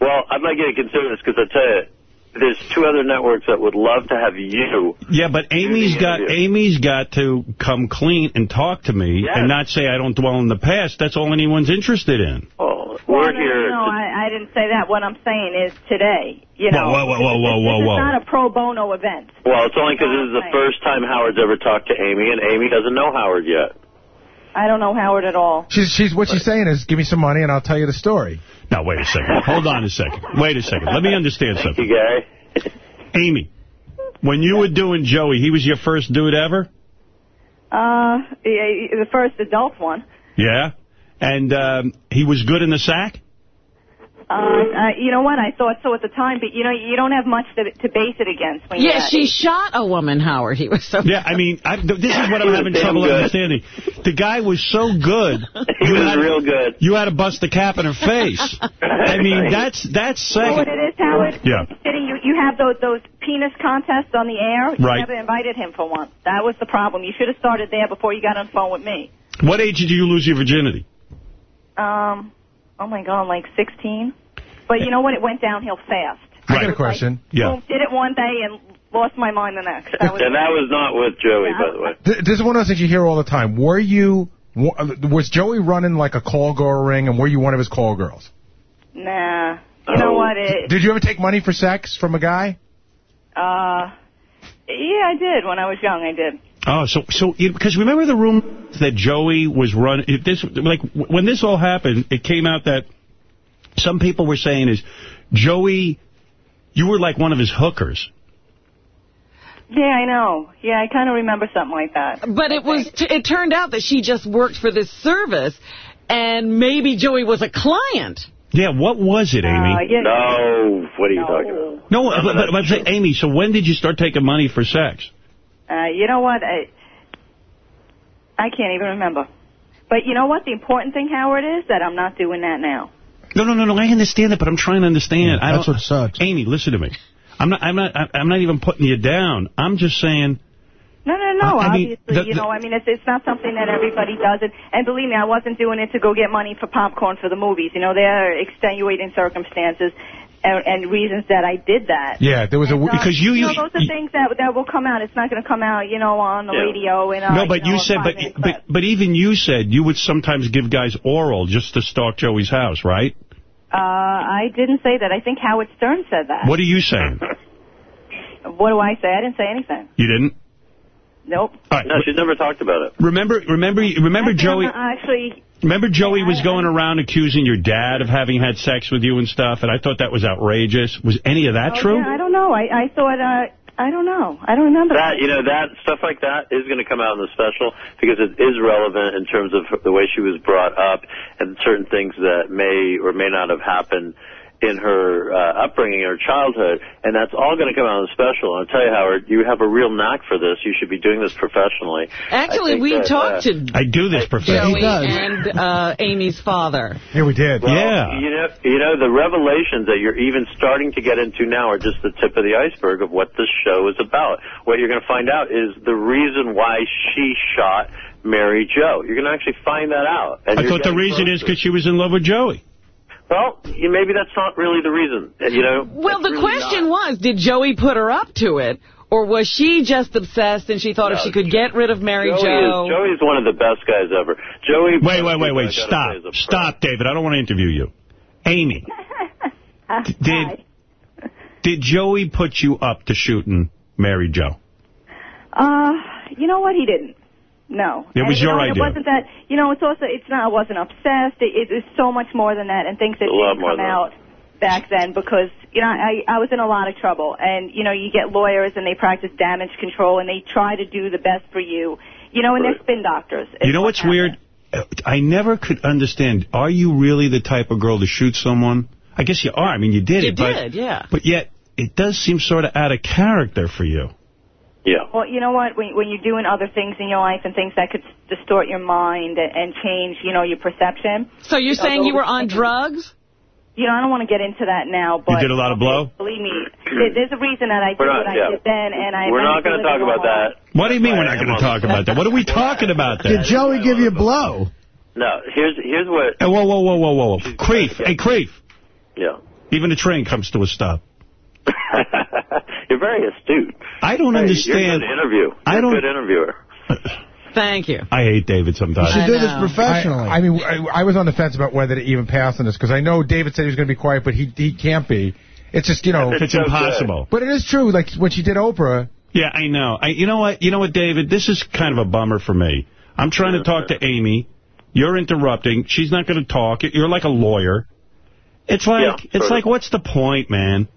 well, I'm not going to consider this because I tell you, there's two other networks that would love to have you. Yeah, but Amy's got Amy's got to come clean and talk to me Yes. and not say I don't dwell in the past. That's all anyone's interested in. Oh, Well, we're no, here. No, to- I, I didn't say that. What I'm saying is today. You know, Whoa, whoa, whoa, whoa, this, whoa, this whoa. is not a pro bono event. well, it's only because this is the first time Howard's ever talked to Amy, and Amy doesn't know Howard yet. I don't know Howard at all. she's she's what she's saying is give me some money and I'll tell you the story. Now, wait a second. Hold on a second. Wait a second. Let me *laughs* understand Thank something. you, Gary. Amy, when you were doing Joey, he was your first dude ever? Uh, the the first adult one. Yeah? And um, he was good in the sack? Uh, uh, you know what? I thought so at the time, but you know, you don't have much to, to base it against. When Yeah, you're she shot a woman, Howard. He was so. Yeah, I mean, I, th- this is what I'm *laughs* having trouble good. understanding. The guy was so good. *laughs* He you was had, real good. You had to bust the cap in her face. I mean, *laughs* that's that's You know what it is, Howard? Yeah. Sitting, you, you have those those penis contests on the air. You Right. never invited him for one. That was the problem. You should have started there before you got on the phone with me. What age did you lose your virginity? Um, oh my God, like 16. But you know what? It went downhill fast. I got a question. Yeah. Boom, did it one day and lost my mind the next. That was And that was not with Joey, by the way. Th- This is one of those things you hear all the time. Were you, wa- was Joey running like a call girl ring, and were you one of his call girls? Nah. You know what? It, Did you ever take money for sex from a guy? uh, yeah, I did. When I was young, I did. Oh, so so because remember the room that Joey was running. This like when this all happened, it came out that some people were saying is Joey, you were like one of his hookers. Yeah, I know. Yeah, I kind of remember something like that. But it was. it turned out that she just worked for this service, and maybe Joey was a client. Yeah, what was it, Amy? Uh, yeah. No, what are you talking about? no, but, but, but I'm saying, Amy. So when did you start taking money for sex? Uh, you know what? I, I can't even remember. But you know what? The important thing, Howard, is that I'm not doing that now. No, no, no, no. I understand that, but I'm trying to understand. I that's don't, what sucks. Amy, listen to me. I'm not. I'm not. I'm not even putting you down. I'm just saying. No, no, no. I- I mean, obviously, the- you know, I mean, it's it's not something that everybody does. And, and believe me, I wasn't doing it to go get money for popcorn for the movies. You know, there are extenuating circumstances and, and reasons that I did that. Yeah, there was a Uh, because you you know, used- those are things that that will come out. It's not going to come out, you know, on the Yeah. radio. And, uh, no, but know, you said, but, but but even you said you would sometimes give guys oral just to stalk Joey's house, right? Uh, I didn't say that. I think Howard Stern said that. What are you saying? What do I say? I didn't say anything. You didn't? Nope. No, she's never talked about it. Remember, remember, remember Joey. Actually, Remember Joey was going around accusing your dad of having had sex with you and stuff, and I thought that was outrageous. Was any of that oh, true? Yeah, I don't know. I I thought. Uh, I don't know. I don't remember. That you know that stuff like that is going to come out in the special because it is relevant in terms of the way she was brought up and certain things that may or may not have happened in her uh, upbringing, her childhood, and that's all going to come out in the special. And I'll tell you, Howard, you have a real knack for this. You should be doing this professionally. Actually, we that, talked uh, to I do this professionally. Joey and uh, Amy's father. Yeah, we did. Well, You know, you know, the revelations that you're even starting to get into now are just the tip of the iceberg of what this show is about. What you're going to find out is the reason why she shot Mary Jo. You're going to actually find that out. And I thought the reason closer. is because she was in love with Joey. Well, maybe that's not really the reason. uh, You know. Well, That's the really question not. was, did Joey put her up to it? Or was she just obsessed and she thought if she could get rid of Mary Joey Jo... is, Joey's one of the best guys ever. Joey. Wait, wait, wait, wait. Stop. say, is a Stop, David. I don't want to interview you. Amy, *laughs* did did Joey put you up to shooting Mary Jo? Uh, you know what? He didn't. No. It And, was you your know, idea. It wasn't that. You know, it's also. It's not. I wasn't obsessed. It, it was so much more than that, and things that A didn't come than out back then because you know I I was in a lot of trouble, and you know you get lawyers and they practice damage control and they try to do the best for you. You know, and they're spin doctors. You know what's weird? Uh, I never could understand. Are you really the type of girl to shoot someone? I guess you are. I mean, you did You it. but- did, yeah. But yet, it does seem sort of out of character for you. Yeah. Well, you know what? When, when you're doing other things in your life and things that could distort your mind and, and change, you know, your perception. So you're you know, saying you were on drugs? You know, I don't want to get into that now, but You did a lot of blow? believe me, there's a reason that I did not- what I yeah. did then, and I. We're not going to talk about that. What do you mean we're not going to talk about that? What are we talking about Did? Joey give you a blow? No, here's here's what. Hey, whoa, whoa, whoa, whoa, whoa. Krieff. Hey, Krieff. Yeah. Even the train comes to a stop. *laughs* You're very astute. I don't Hey, understand. You're a good interview. I You're don't- a good interviewer. Thank you. I hate David sometimes. You should do this professionally. I, I mean, I, I was on the fence about whether to even pass on this because I know David said he was going to be quiet, but he he can't be. It's just you know, It's so impossible. But it is true. Like when she did Oprah, Yeah, I know. I, you know what? You know what, David? This is kind of a bummer for me. I'm trying to talk to Amy. You're interrupting. She's not going to talk. You're like a lawyer. It's like Yeah, it's like what's the point, man?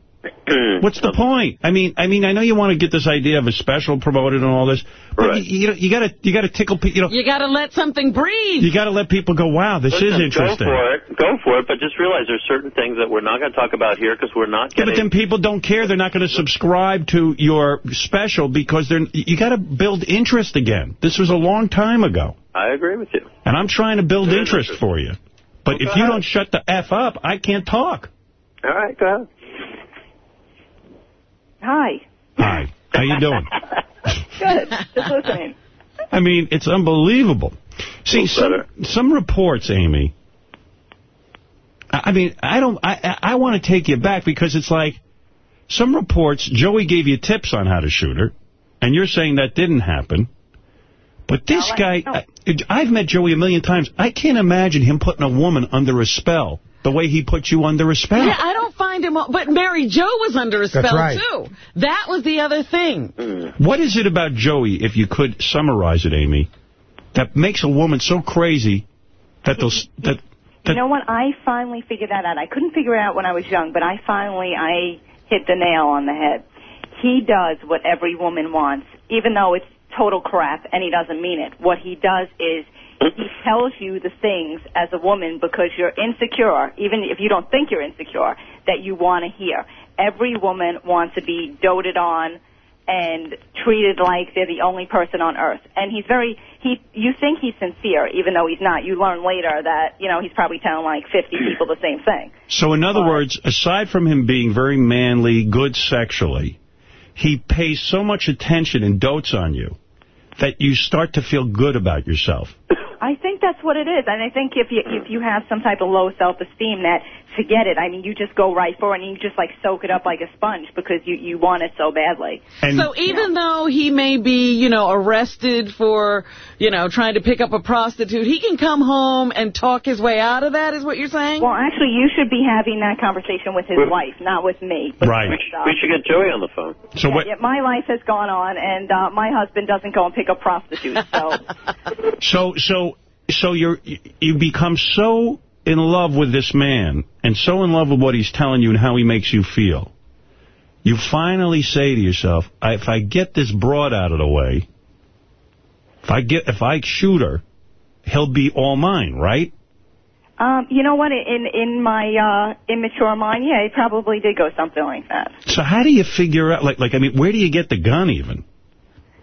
*clears throat* What's the point? I mean, I mean, I know you want to get this idea of a special promoted and all this, but Right. you, you, you gotta, you gotta tickle, pe- you know, You got to let something breathe. you gotta let people go, wow, this Listen, is interesting. Go for it. Go for it. But just realize there's certain things that we're not going to talk about here because we're not Yeah, getting... but then people don't care. They're not going to subscribe to your special because they're. You got to build interest again. This was a long time ago, I agree with you. and I'm trying to build It is interest for you. But Well, if you ahead. don't shut the f up, I can't talk. All right, go ahead. Hi. Hi, how you doing? *laughs* Good. Just listening. I mean, it's unbelievable. See, some some reports, Amy. I I mean, I don't. I I, I want to take you back because it's like some reports. Joey gave you tips on how to shoot her, and you're saying that didn't happen. But this guy, I, I've met Joey a million times. I can't imagine him putting a woman under a spell the way he put you under a spell. Yeah, I don't find him... But Mary Jo was under a spell, right. too. That was the other thing. What is it about Joey, if you could summarize it, Amy, that makes a woman so crazy that they'll s- that You know what? I finally figured that out. I couldn't figure it out when I was young, but I finally I hit the nail on the head. He does what every woman wants, even though it's total crap and he doesn't mean it. What he does is he tells you the things as a woman because you're insecure, even if you don't think you're insecure, that you want to hear. Every woman wants to be doted on and treated like they're the only person on earth. And he's very he you think he's sincere even though he's not. You learn later that, you know, he's probably telling like 50 *clears throat* people the same thing. So in other words, aside from him being very manly, good sexually, he pays so much attention and dotes on you that you start to feel good about yourself. *laughs* I think that's what it is. And I think if you if you have some type of low self-esteem that forget it. I mean, you just go right for it and you just like soak it up like a sponge because you you want it so badly. so even though he may be, you know, arrested for, you know, trying to pick up a prostitute, he can come home and talk his way out of that, is what you're saying? Well, actually, you should be having that conversation with his wife, not with me. Right. with, uh, We should get Joey on the phone. So yeah, what? yeah, my life has gone on, and uh, my husband doesn't go and pick up prostitutes. So *laughs* So so so you're you become so in love with this man and so in love with what he's telling you and how he makes you feel. You finally say to yourself, I, if I get this broad out of the way, if I get if I shoot her, he'll be all mine, right? Um, you know what? In in my uh, immature mind, yeah, it probably did go something like that. So how do you figure out, like, like I mean, where do you get the gun even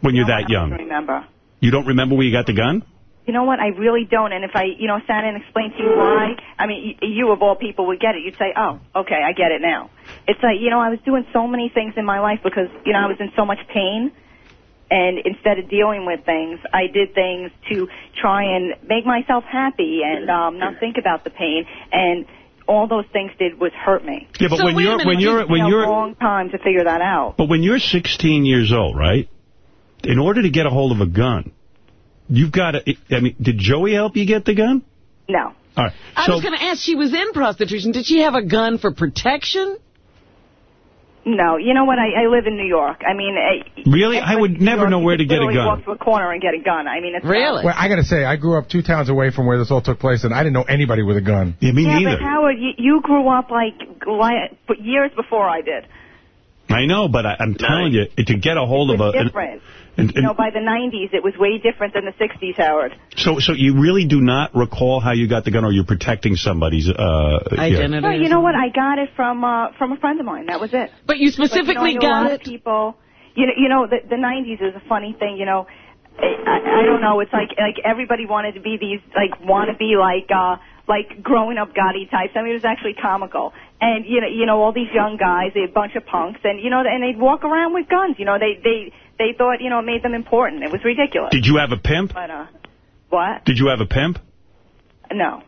when you're that I don't young? remember. You don't remember where you got the gun? You know what? I really don't. And if I, you know, sat and explained to you why, I mean, y- you of all people would get it. You'd say, oh, okay, I get it now. It's like, you know, I was doing so many things in my life because, you know, I was in so much pain. And instead of dealing with things, I did things to try and make myself happy and um, not think about the pain. And all those things did was hurt me. Yeah, but So when you're when you're when you're a long time to figure that out. But when you're 16 years old, right, in order to get a hold of a gun, you've got to, I mean, did Joey help you get the gun? No. All right. I So, was going to ask, she was in prostitution. Did she have a gun for protection? No, you know what? I, I live in New York. I mean, I, really? I would never know where to get a gun. walk to a corner and get a gun. I mean, it's really Well, I got to say, I grew up two towns away from where this all took place, and I didn't know anybody with a gun. Yeah, me yeah, but Howard, you, you grew up like li- years before I did. I know, but I, I'm telling you, to get a hold of a... an- Different. and- you know, by the 90s, it was way different than the 60s, Howard. so, so you really do not recall how you got the gun, or you're protecting somebody's uh, yeah. No, you know what? I got it from uh, from a friend of mine. That was it. But you But, specifically you know, I a got lot it? Of people, you know, you know, the the 90s is a funny thing. You know, I, I, I don't know. It's like like everybody wanted to be these like want to be like uh like growing up Gotti types. I mean, it was actually comical. And you know, you know, all these young guys, they a bunch of punks, and you know, and they'd walk around with guns. You know, they they they thought you know it made them important. It was ridiculous. Did you have a pimp? But uh, what? Did you have a pimp? No.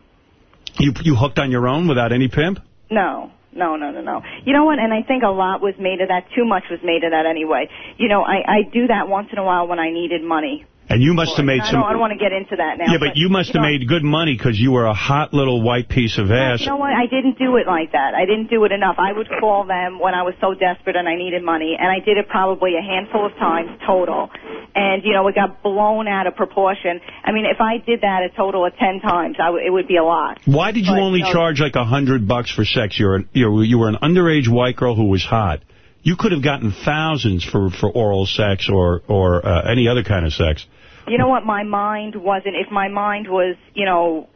You you hooked on your own without any pimp? No, no, no, no, no. You know what? And I think a lot was made of that. Too much was made of that anyway. You know, I I do that once in a while when I needed money. And you must have made I some... don't, I don't want to get into that now. yeah, but you must have know, made good money because you were a hot little white piece of ass. You know what? I didn't do it like that. I didn't do it enough. I would call them when I was so desperate and I needed money, and I did it probably a handful of times total. And, you know, it got blown out of proportion. I mean, if I did that a total of 10 times, I w- it would be a lot. Why did you But, only no. charge like a hundred bucks for sex? You're, an, you're you were an underage white girl who was hot. You could have gotten thousands for for oral sex or or uh, any other kind of sex. You know what? My mind wasn't, if my mind was, you know,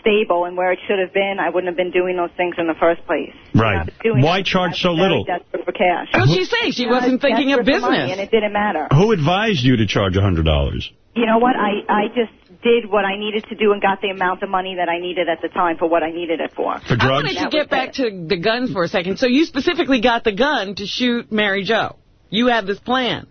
stable and where it should have been, I wouldn't have been doing those things in the first place. Right. Why charge so I was very little? desperate for cash. Well, she's saying she wasn't thinking of Desperate money, business. And it didn't matter. Who advised you to charge a hundred dollars? You know what? I, I just did what I needed to do and got the amount of money that I needed at the time for what I needed it for. For drugs? I wanted to get back to the guns for a second. So you specifically got the gun to shoot Mary Jo. You had this plan.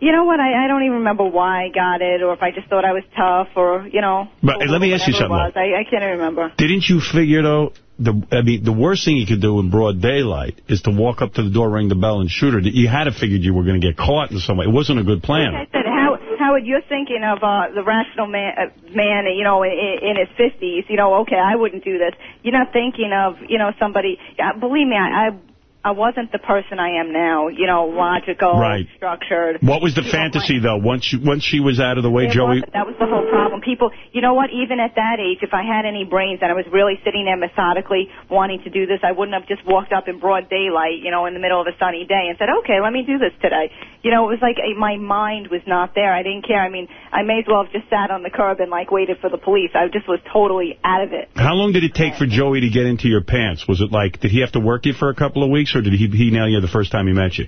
You know what? I, I don't even remember why I got it or if I just thought I was tough or, you know. But let me ask you something. I, I can't even remember. Didn't you figure though? The I mean, the worst thing you could do in broad daylight is to walk up to the door, ring the bell, and shoot her. You had to figured you were going to get caught in some way. It wasn't a good plan. Like I said, Howard, Howard, you're thinking of uh, the rational man, uh, man, you know, in, in his 50s. You know, okay, I wouldn't do this. You're not thinking of, you know, somebody. Uh, believe me, I, I I wasn't the person I am now. You know, logical, Right. structured. What was the You know, fantasy though? Once you, once she was out of the way, Joey. wasn't. That was the whole problem. People, you know what? Even at that age, if I had any brains and I was really sitting there methodically wanting to do this, I wouldn't have just walked up in broad daylight, you know, in the middle of a sunny day and said, "Okay, let me do this today." You know, it was like eh, my mind was not there. I didn't care. I mean, I may as well have just sat on the curb and like waited for the police. I just was totally out of it. How long did it take for Joey to get into your pants? Was it like, did he have to work you for a couple of weeks, or did he, he nail you the first time he met you?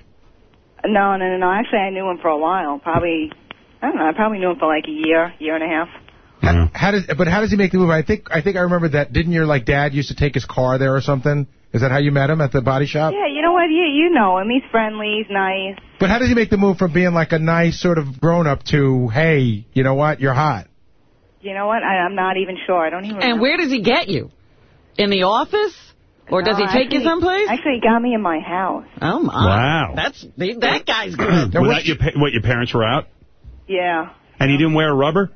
No, no, no, no. Actually, I knew him for a while. Probably, I don't know. I probably knew him for like a year, year and a half. How does? But how does he make the move? I think I think I remember that. Didn't your like dad used to take his car there or something? Is that how you met him at the body shop? Yeah, you know what? You you know him. He's friendly. He's nice. But how does he make the move from being like a nice sort of grown up to hey, you know what, you're hot? You know what? I, I'm not even sure. I don't even. And remember. where does he get you? In the office? Or does he No, take you someplace? Actually, he got me in my house. Oh, my. Wow. That's That guy's good. that your, what, your parents were out? Yeah. And he didn't wear a rubber?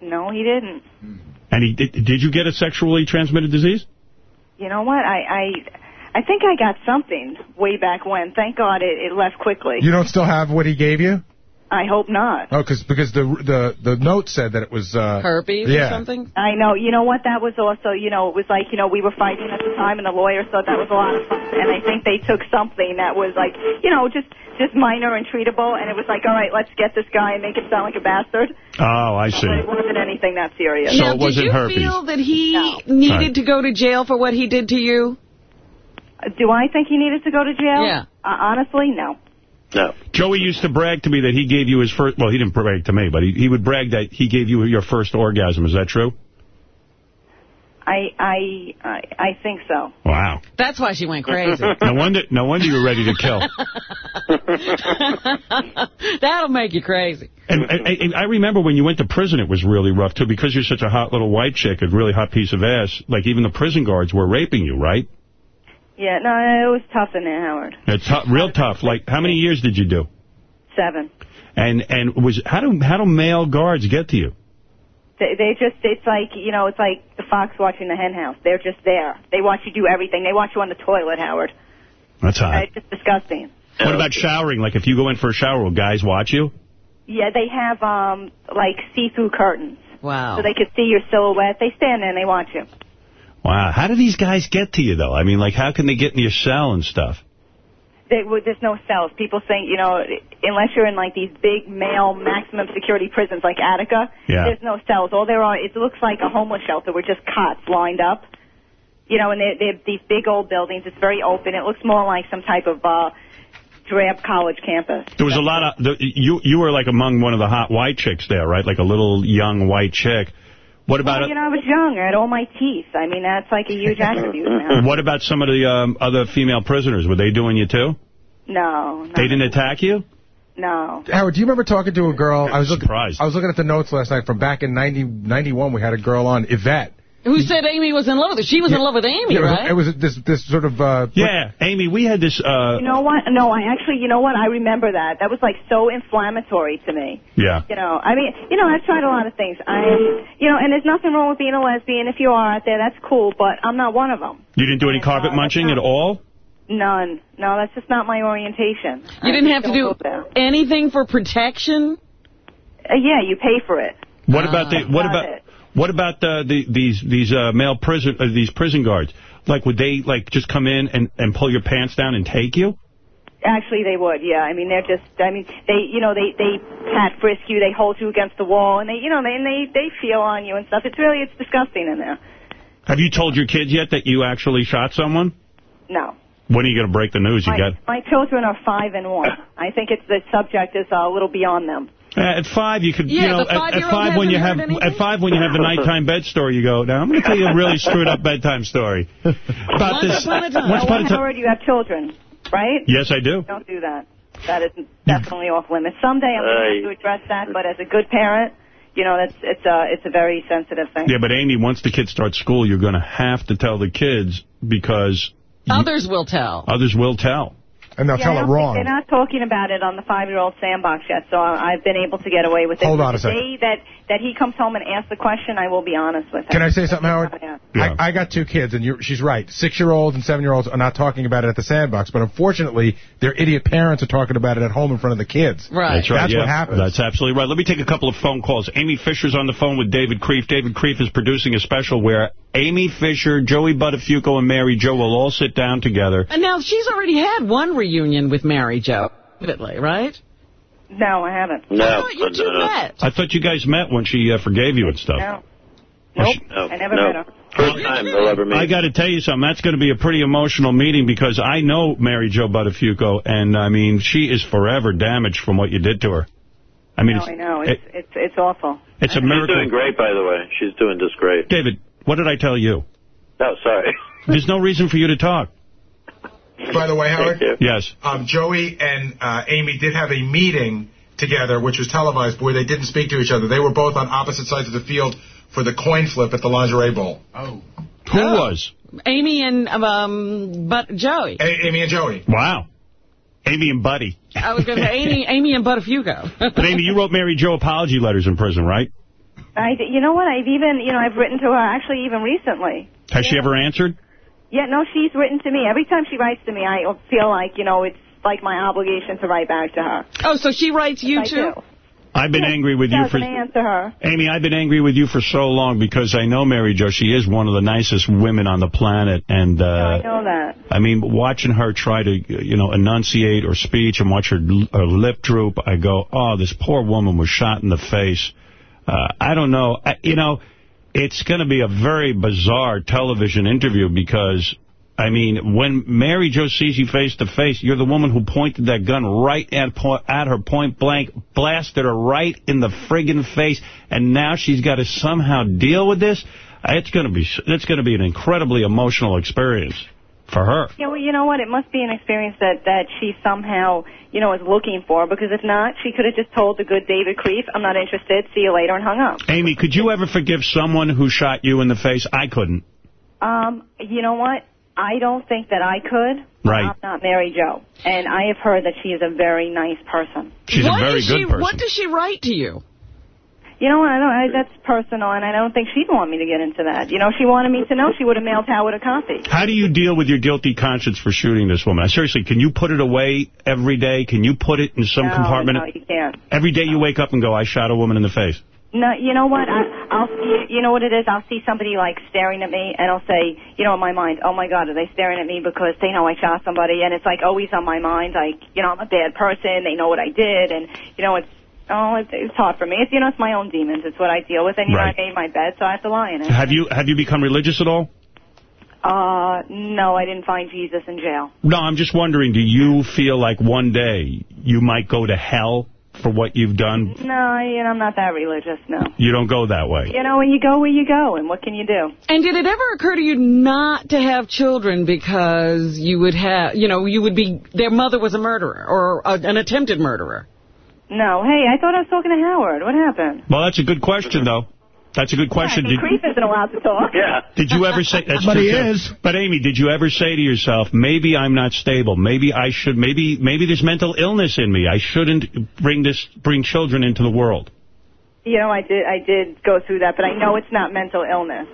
No, he didn't. And he did, did you get a sexually transmitted disease? You know what? I I I think I got something way back when. Thank God it, it left quickly. You don't still have what he gave you? I hope not. Oh, cause, because the the the note said that it was uh, Herpes yeah. or something? I know. You know what? That was also, you know, it was like, you know, we were fighting at the time, and the lawyers thought that was a lot of fun. And I think they took something that was like, you know, just just minor and treatable, and it was like, all right, let's get this guy and make him sound like a bastard. Oh, I see. But it wasn't anything that serious. So now, it wasn't did you herpes. feel that he needed to go to jail for what he did to you? Do I think he needed to go to jail? Yeah. Uh, honestly, no. No. Joey used to brag to me that he gave you his first, well, he didn't brag to me, but he, he would brag that he gave you your first orgasm. Is that true? I I I, I think so. Wow. That's why she went crazy. *laughs* no wonder, no wonder you were ready to kill. *laughs* That'll make you crazy. And, and, and I remember when you went to prison, it was really rough, too, because you're such a hot little white chick, a really hot piece of ass. Like, even the prison guards were raping you, right? Yeah, no, it was tough in there, Howard. It's tou- real tough. Like, how many years did you do? Seven. And and was how do how do male guards get to you? They, they just, it's like, you know, it's like the fox watching the hen house. They're just there. They watch you do everything. They watch you on the toilet, Howard. That's hot. It's just disgusting. What about showering? Like, if you go in for a shower, will guys watch you? Yeah, they have, um, like, see-through curtains. Wow. So they can see your silhouette. They stand there and they watch you. Wow. How do these guys get to you, though? I mean, like, how can they get in your cell and stuff? They, well, there's no cells. People think, you know, unless you're in like these big male maximum security prisons like Attica, Yeah. there's no cells. All there are, it looks like a homeless shelter with just cots lined up. You know, and they're, they're these big old buildings. It's very open. It looks more like some type of uh, drab college campus. There was a lot of... The, you you were, like, among one of the hot white chicks there, right? Like a little young white chick. What about... Well, you know, I was young. I had all my teeth. I mean, that's like a huge attribute now. *laughs* What about some of the um, other female prisoners? Were they doing you, too? No, no, They didn't attack you? no. Howard, do you remember talking to a girl? I was looking. I was looking at the notes last night from back in 90, 91. We had a girl on Yvette, Who said Amy was in love with her? She was in love with Amy, Yeah, right? it was this this sort of uh, Yeah, Amy, we had this. Uh, You know what? No, I actually, you know what? I remember that. That was like so inflammatory to me. yeah. You know, I mean, you know, I've tried a lot of things. I, you know, and there's nothing wrong with being a lesbian. If you are out there, that's cool. But I'm not one of them. You didn't do any carpet munching at all? None. No, that's just not my orientation. You didn't have to do anything for protection? Uh, yeah, you pay for it. What about the what about it. What about the, the these these uh, male prison uh, these prison guards? Like, would they like just come in and and pull your pants down and take you? Actually, they would. Yeah, I mean, they're just. I mean, they, you know, they they pat frisk you, they hold you against the wall, and they, you know, they and they they feel on you and stuff. It's really it's disgusting in there. Have you told your kids yet that you actually shot someone? No. When are you going to break the news? You My, got my children are five and one. I think it's the subject is a little beyond them. Uh, at five, you could, you know, at, at five-year-old when you have hasn't at five when you have the nighttime bed story, you go. Now I'm going to tell you a really screwed up bedtime story about Once this. upon a time. Once upon a time. Howard, you have children, right? Yes, I do. Don't do that. That is definitely off limits. Someday I'm going to have to address that, but as a good parent, you know, that's it's a it's a very sensitive thing. Yeah, but Amy, once the kids start school, you're going to have to tell the kids because Others will tell. others will tell. And they'll Yeah, I don't think- They're not talking about it on the five-year-old sandbox yet, so I've been able to get away with it. Hold on a the second. day that, that he comes home and asks the question, I will be honest with him. Can I say something, Howard? Yeah. I, I got two kids, and you're, she's right. Six-year-olds and seven-year-olds are not talking about it at the sandbox, but unfortunately, their idiot parents are talking about it at home in front of the kids. Right. That's right. That's yeah. what happens. That's absolutely right. Let me take a couple of phone calls. Amy Fisher's on the phone with David Krieff. David Krieff is producing a special where Amy Fisher, Joey Buttafuoco, and Mary Jo will all sit down together. And now she's already had one reunion with Mary Jo, right? No, I haven't. No, I thought you but, two uh, met. I thought you guys met when she uh, forgave you and stuff. No. Well, Nope. No, I never no. met her. First time they'll ever meet. I got to tell you something. That's going to be a pretty emotional meeting because I know Mary Jo Buttafuoco, and I mean, she is forever damaged from what you did to her. I mean, no, it's, I know. it- It's, it's, it's awful. it's a miracle. She's miracle. doing great, by the way. She's doing just great. David, what did I tell you? Oh, sorry. There's no reason for you to talk. By the way, Howard, Yes. um, Joey and uh, Amy did have a meeting together, which was televised, where they didn't speak to each other. They were both on opposite sides of the field for the coin flip at the lingerie bowl. Oh. Who was? Amy and um, but Joey. A- Amy and Joey. Wow. Amy and Buddy. I was going to say Amy, *laughs* Amy and Buttafuoco. But Amy, you wrote Mary Jo apology letters in prison, right? I, you know what? I've even, you know, I've written to her actually even recently. Has she ever answered? Yeah, no, she's written to me. Every time she writes to me, I feel like, you know, it's like my obligation to write back to her. Oh, so she writes you I too? do. I've been angry with you for... Doesn't answer her. Amy, I've been angry with you for so long because I know Mary Jo. She is one of the nicest women on the planet. And, uh, I know that. I mean, watching her try to, you know, enunciate or speech and watch her, her lip droop, I go, oh, this poor woman was shot in the face. Uh, I don't know. I, you know, it's going to be a very bizarre television interview because, I mean, when Mary Jo sees you face to face, you're the woman who pointed that gun right at, at her point blank, blasted her right in the friggin' face, and now she's got to somehow deal with this. It's going to be it's going to be an incredibly emotional experience for her. Yeah, well, you know what? It must be an experience that that she somehow, you know, is looking for. Because if not, she could have just told the good David Krieff, "I'm not interested. See you later," and hung up. Amy, could you ever forgive someone who shot you in the face? I couldn't. Um, you know what? I don't think that I could. Right. I'm not Mary Jo, and I have heard that she is a very nice person. She's what a very does good she, person. What does she write to you? You know what? I don't. I, that's personal, and I don't think she'd want me to get into that. You know, she wanted me to know, she would have mailed Howard a copy. How do you deal with your guilty conscience for shooting this woman? Seriously, can you put it away every day? Can you put it in some no, compartment? No, you can't. Every day you wake up and go, I shot a woman in the face. No, you know what? I, I'll see. You know what it is? I'll see somebody like staring at me, and I'll say, you know, in my mind, oh my God, are they staring at me because they know I shot somebody? And it's like always on my mind, like, you know, I'm a bad person. They know what I did, and you know, it's oh, it's, it's hard for me. It's you know, it's my own demons. It's what I deal with, and you Right. know, I made my bed, so I have to lie in it. Have you have you become religious at all? Uh, no, I didn't find Jesus in jail. No, I'm just wondering, do you feel like one day you might go to hell for what you've done? No, you know, I'm not that religious. No. You don't go that way. You know, when you go where you go, and what can you do? And did it ever occur to you not to have children because you would have, you know, you would be, their mother was a murderer or a, an attempted murderer? No. Hey, I thought I was talking to Howard. What happened? Well, that's a good question, though. That's a good question. Yeah, I Did- Creep isn't allowed to talk. Yeah. Did you ever say that's *laughs* But true, he too. is. But Amy, did you ever say to yourself, maybe I'm not stable. Maybe I should. Maybe maybe there's mental illness in me. I shouldn't bring this bring children into the world. You know, I did I did go through that, but I know it's not mental illness.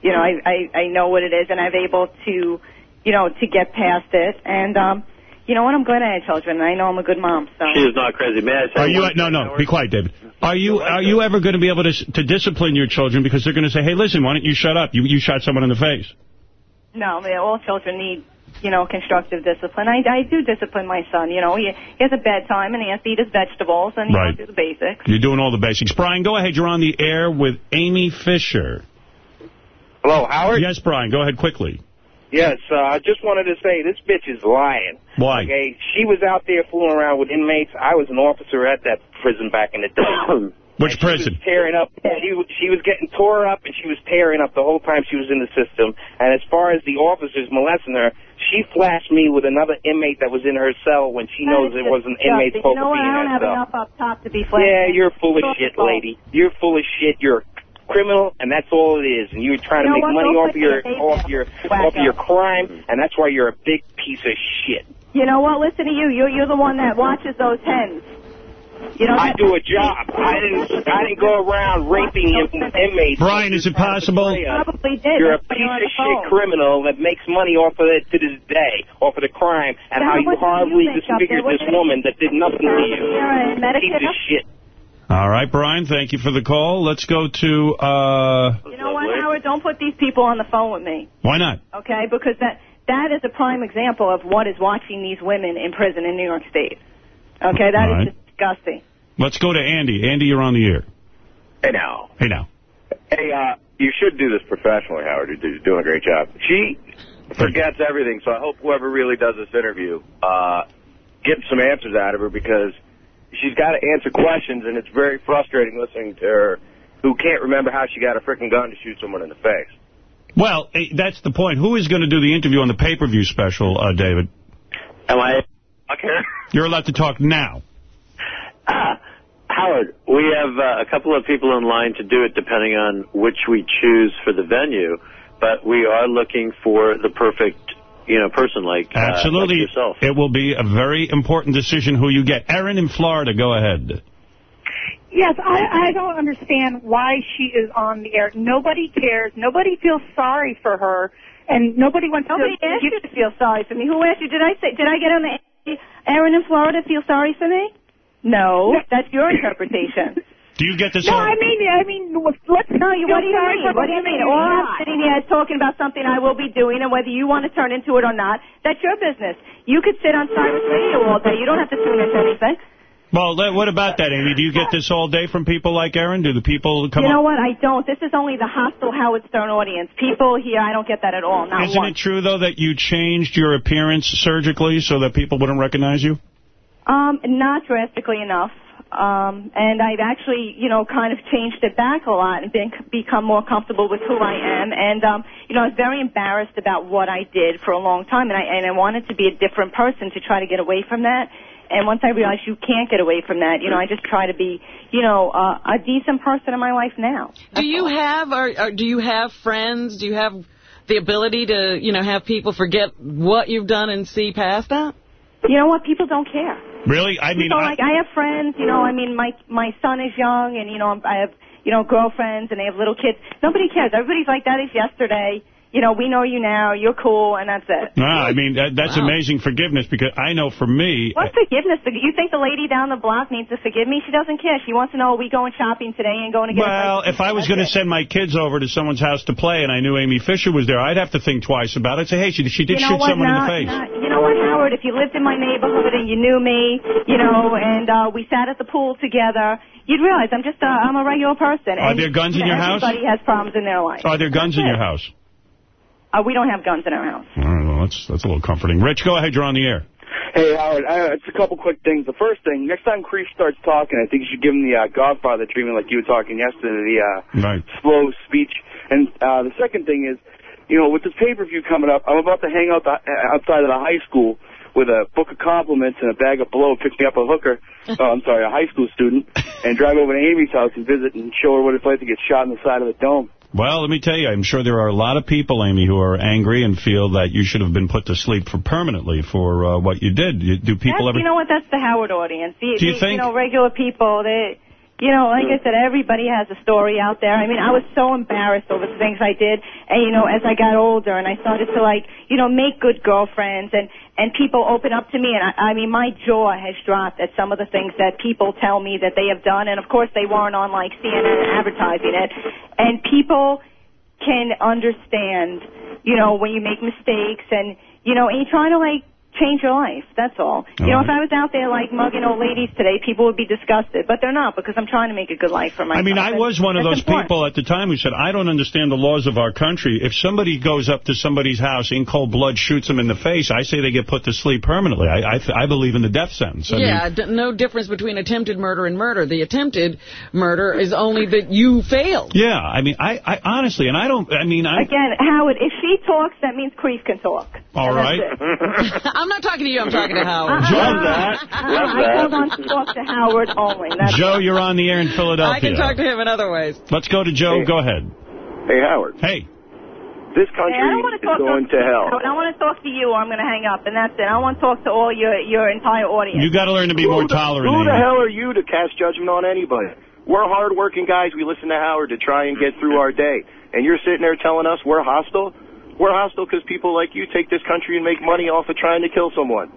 You know, I I, I know what it is, and I'm able to, you know, to get past it. And um, you know what? I'm glad I had children. and I know I'm a good mom. So. She is not crazy. May I say Are you? No, no. Be quiet, David. Are you are you ever going to be able to to discipline your children because they're going to say, hey, listen, why don't you shut up? You you shot someone in the face. No, I mean, all children need, you know, constructive discipline. I, I do discipline my son. You know, he, he has a bedtime and he has to eat his vegetables and you Right. know, do the basics. You're doing all the basics. Brian, go ahead. You're on the air with Amy Fisher. Hello, Howard? Yes, Brian. Go ahead quickly. Yes, uh, I just wanted to say this bitch is lying. Why? Okay, she was out there fooling around with inmates. I was an officer at that prison back in the day. *coughs* Which And She prison? was tearing up. She was- she was getting tore up, and she was tearing up the whole time she was in the system. And as far as the officers molesting her, she flashed me with another inmate that was in her cell when she knows it was an inmate You supposed know to be in I don't her have cell. enough up top to be flat. Yeah, you're full of shit, lady. You're full of shit. You're a criminal, and that's all it is. And you're trying You to make what? money Don't off your your off your off of your crime, mm-hmm. and that's why you're a big piece of shit. You know what? Listen to you. You're, you're the one that watches those hens. You know, I do a job. I didn't. I didn't go around raping inmates. Brian, is it possible? Probably did. You're a piece you're of shit phone. criminal that makes money off of it to this day, off of the crime, and Yeah, how you what do you horribly make up there? disfigured this woman that did nothing to you. You're a Piece of shit. All right, Brian, thank you for the call. Let's go to, uh, You know what, Howard? Don't put these people on the phone with me. why not? okay? Because that that is a prime example of what is watching these women in prison in New York State. Okay, that is All right. disgusting. Let's go to Andy. Andy, you're on the air. Hey, now. Hey, now. Hey, uh, you should do this professionally, Howard. You're doing a great job. She forgets everything, so I hope whoever really does this interview uh, gets some answers out of her because she's got to answer questions, and it's very frustrating listening to her who can't remember how she got a freaking gun to shoot someone in the face. Well, eh, that's the point. Who is going to do the interview on the pay-per-view special, uh, David? Am I? Okay. You're allowed to talk now. Howard, we have uh, a couple of people in line to do it depending on which we choose for the venue, but we are looking for the perfect, you know, person like, uh, Absolutely. like yourself. It will be a very important decision who you get. Erin in Florida, go ahead. Yes, I, I don't understand why she is on the air. Nobody cares. Nobody feels sorry for her, and nobody wants Nobody to. asked you to feel sorry for me. Who asked you? Did I say? Did I get on the air? Erin in Florida feel sorry for me? No, that's your interpretation. Do you get this? No, all- I mean, I mean, let's No, you, what do you mean? for What do you mean? who All I'm sitting here talking about something I will be doing, and whether you want to turn into it or not, that's your business. You could sit on Sirius Radio all day. You don't have to tune into anything. Well, what about that, Amy? Do you get this all day from people like Erin? Do the people come you know up? what? I don't. This is only the hostile Howard Stern audience. People here, I don't get that at all. Not Isn't once. it true, though, that you changed your appearance surgically so that people wouldn't recognize you? Um, not drastically enough. Um, and I've actually, you know, kind of changed it back a lot and been, become more comfortable with who I am. And, um, you know, I was very embarrassed about what I did for a long time, and I, and I wanted to be a different person to try to get away from that. And once I realized you can't get away from that, you know, I just try to be, you know, uh, a decent person in my life now. Do you have or, or do you have friends? Do you have the ability to, you know, have people forget what you've done and see past that? You know what? People don't care. Really? I mean, so, I, like, I have friends, you know, I mean, my my son is young, and, you know, I have, you know, girlfriends, and they have little kids. Nobody cares. Everybody's like, that is yesterday. You know, we know you now. You're cool, and that's it. no, I mean, that, that's Wow. amazing forgiveness because I know for me, What forgiveness? You think the lady down the block needs to forgive me? She doesn't care. She wants to know, are we going shopping today and going to get well, if I was going to send my kids over to someone's house to play and I knew Amy Fisher was there, I'd have to think twice about it. I'd say, hey, she, she did you know shoot what? someone in the face. not- you know what, Howard? If you lived in my neighborhood and you knew me, you know, and uh, we sat at the pool together, you'd realize I'm just a, I'm a regular person. Are and, there guns in you know, your house? Everybody has problems in their life. Are there guns in your house? Uh, we don't have guns in our house. All right, well, that's, that's a little comforting. Rich, go ahead. You're on the air. Hey, Howard, uh, it's a couple quick things. The first thing, next time Creep starts talking, I think you should give him the uh, Godfather treatment like you were talking yesterday, the uh, Right. slow speech. And uh, the second thing is, you know, with this pay-per-view coming up, I'm about to hang out the, uh, outside of the high school with a book of compliments and a bag of blow, pick me up a hooker, *laughs* oh, I'm sorry, a high school student, and drive over to Amy's house and visit and show her what it's like to get shot in the side of the dome. Well, let me tell you, I'm sure there are a lot of people, Amy, who are angry and feel that you should have been put to sleep for permanently for uh, what you did. You, do people That's, ever... You know what? That's the Howard audience. The, Do you the, think- You know, regular people, they... You know, like mm. I said, everybody has a story out there. I mean, I was so embarrassed over the things I did, and you know, as I got older, and I started to like, you know, make good girlfriends, and and people open up to me, and I, I mean, my jaw has dropped at some of the things that people tell me that they have done, and of course, they weren't on like CNN advertising it, and people can understand, you know, when you make mistakes, and you know, and you try to like change your life. That's all. You know, if I was out there like mugging old ladies today, people would be disgusted, but they're not because I'm trying to make a good life for myself. I mean, I was one of those important. people at the time who said, I don't understand the laws of our country. If somebody goes up to somebody's house in cold blood, shoots them in the face, I say they get put to sleep permanently. I I, I believe in the death sentence. I yeah, mean, d- no difference between attempted murder and murder. The attempted murder is only that you failed. yeah, I mean, I, I honestly, and I don't, I mean, I... Again, Howard, if she talks, that means Krieff can talk. All right. *laughs* *laughs* I'm not talking to you, I'm talking to *laughs* Howard. Love that. I told on to talk to Howard only. That's Joe, you're on the air in Philadelphia. I can talk to him in other ways. Let's go to Joe. Go ahead. Hey, Howard. Hey. This Hey, country I don't is talk going to hell. Howard, I want to talk to you, or I'm going to hang up, and that's it. I want to talk to all your your entire audience. You got to learn to be more the- tolerant. Who the hell are you to cast judgment on anybody? We're hardworking guys. We listen to Howard to try and get through our day. And you're sitting there telling us we're hostile? We're hostile because people like you take this country and make money off of trying to kill someone.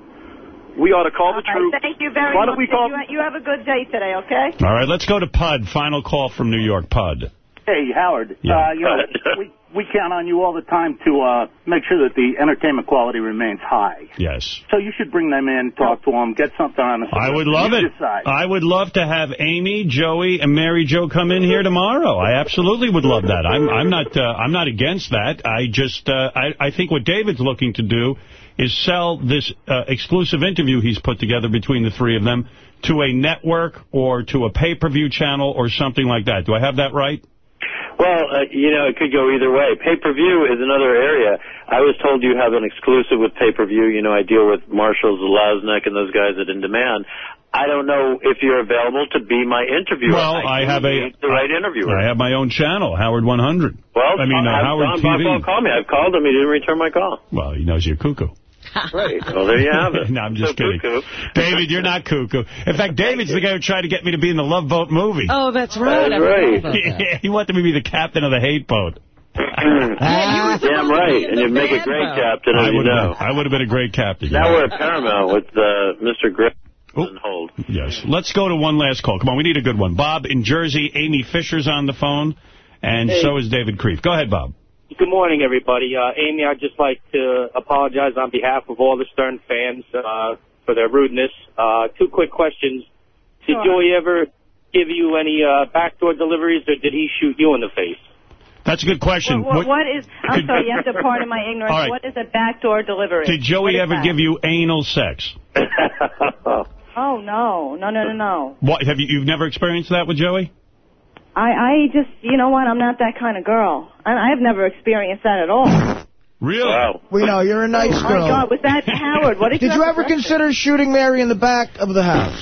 We ought to call the All right, truth. Thank you very Why much. don't we call... You, you have a good day today, okay? All right, let's go to Pud. Final call from New York. Pud. Hey, Howard. Yeah. Uh, you know, *laughs* we, we count on you all the time to uh, make sure that the entertainment quality remains high. Yes. So you should bring them in, talk to them, get something on the I would love it. Decide. I would love to have Amy, Joey, and Mary Jo come in here tomorrow. I absolutely would love that. I'm I'm not uh, I'm not against that. I just uh, I I think what David's looking to do is sell this uh, exclusive interview he's put together between the three of them to a network or to a pay-per-view channel or something like that. Do I have that right? Well, uh, you know, it could go either way. Pay-per-view is another area. I was told you have an exclusive with pay-per-view. You know, I deal with Marshall Zelaznik and those guys at In Demand. I don't know if you're available to be my interviewer. Well, I have a the right interviewer. I have my own channel, Howard 100. well, I mean, uh, Howard Don TV. call me. I've called him. He didn't return my call. Well, he knows you're cuckoo. Right. *laughs* Well, there you have it. *laughs* no, I'm just So kidding. cuckoo. David, you're not cuckoo. In fact, David's the guy who tried to get me to be in the Love Boat movie. Oh, that's right. I forgot about that. Yeah, *laughs* he wanted me to be the captain of the hate boat. *clears throat* Damn right. And you'd make a great captain, I would have know. been, I would have been a great captain. Now we're at Paramount with uh, Mr. Griffin on hold. Yes. Let's go to one last call. Come on, we need a good one. Bob in Jersey, Amy Fisher's on the phone, and Hey. so is David Krieff. Go ahead, Bob. Good morning, everybody. Uh, Amy, I'd just like to apologize on behalf of all the Stern fans uh, for their rudeness. Uh, two quick questions. Did Sure. Joey ever give you any uh, backdoor deliveries, or did he shoot you in the face? That's a good question. What, What- what is, I'm sorry, you have to pardon my ignorance. All right. What is a backdoor delivery? did Joey ever that? give you anal sex? *laughs* Oh, no. No, no, no, no. What have you? You've never experienced that with Joey? I, I just, you know what, I'm not that kind of girl. I, I've never experienced that at all. Really? We know you're a nice oh, girl. Oh, my God, was that Howard? What did, Did you ever consider shooting Mary in the back of the house?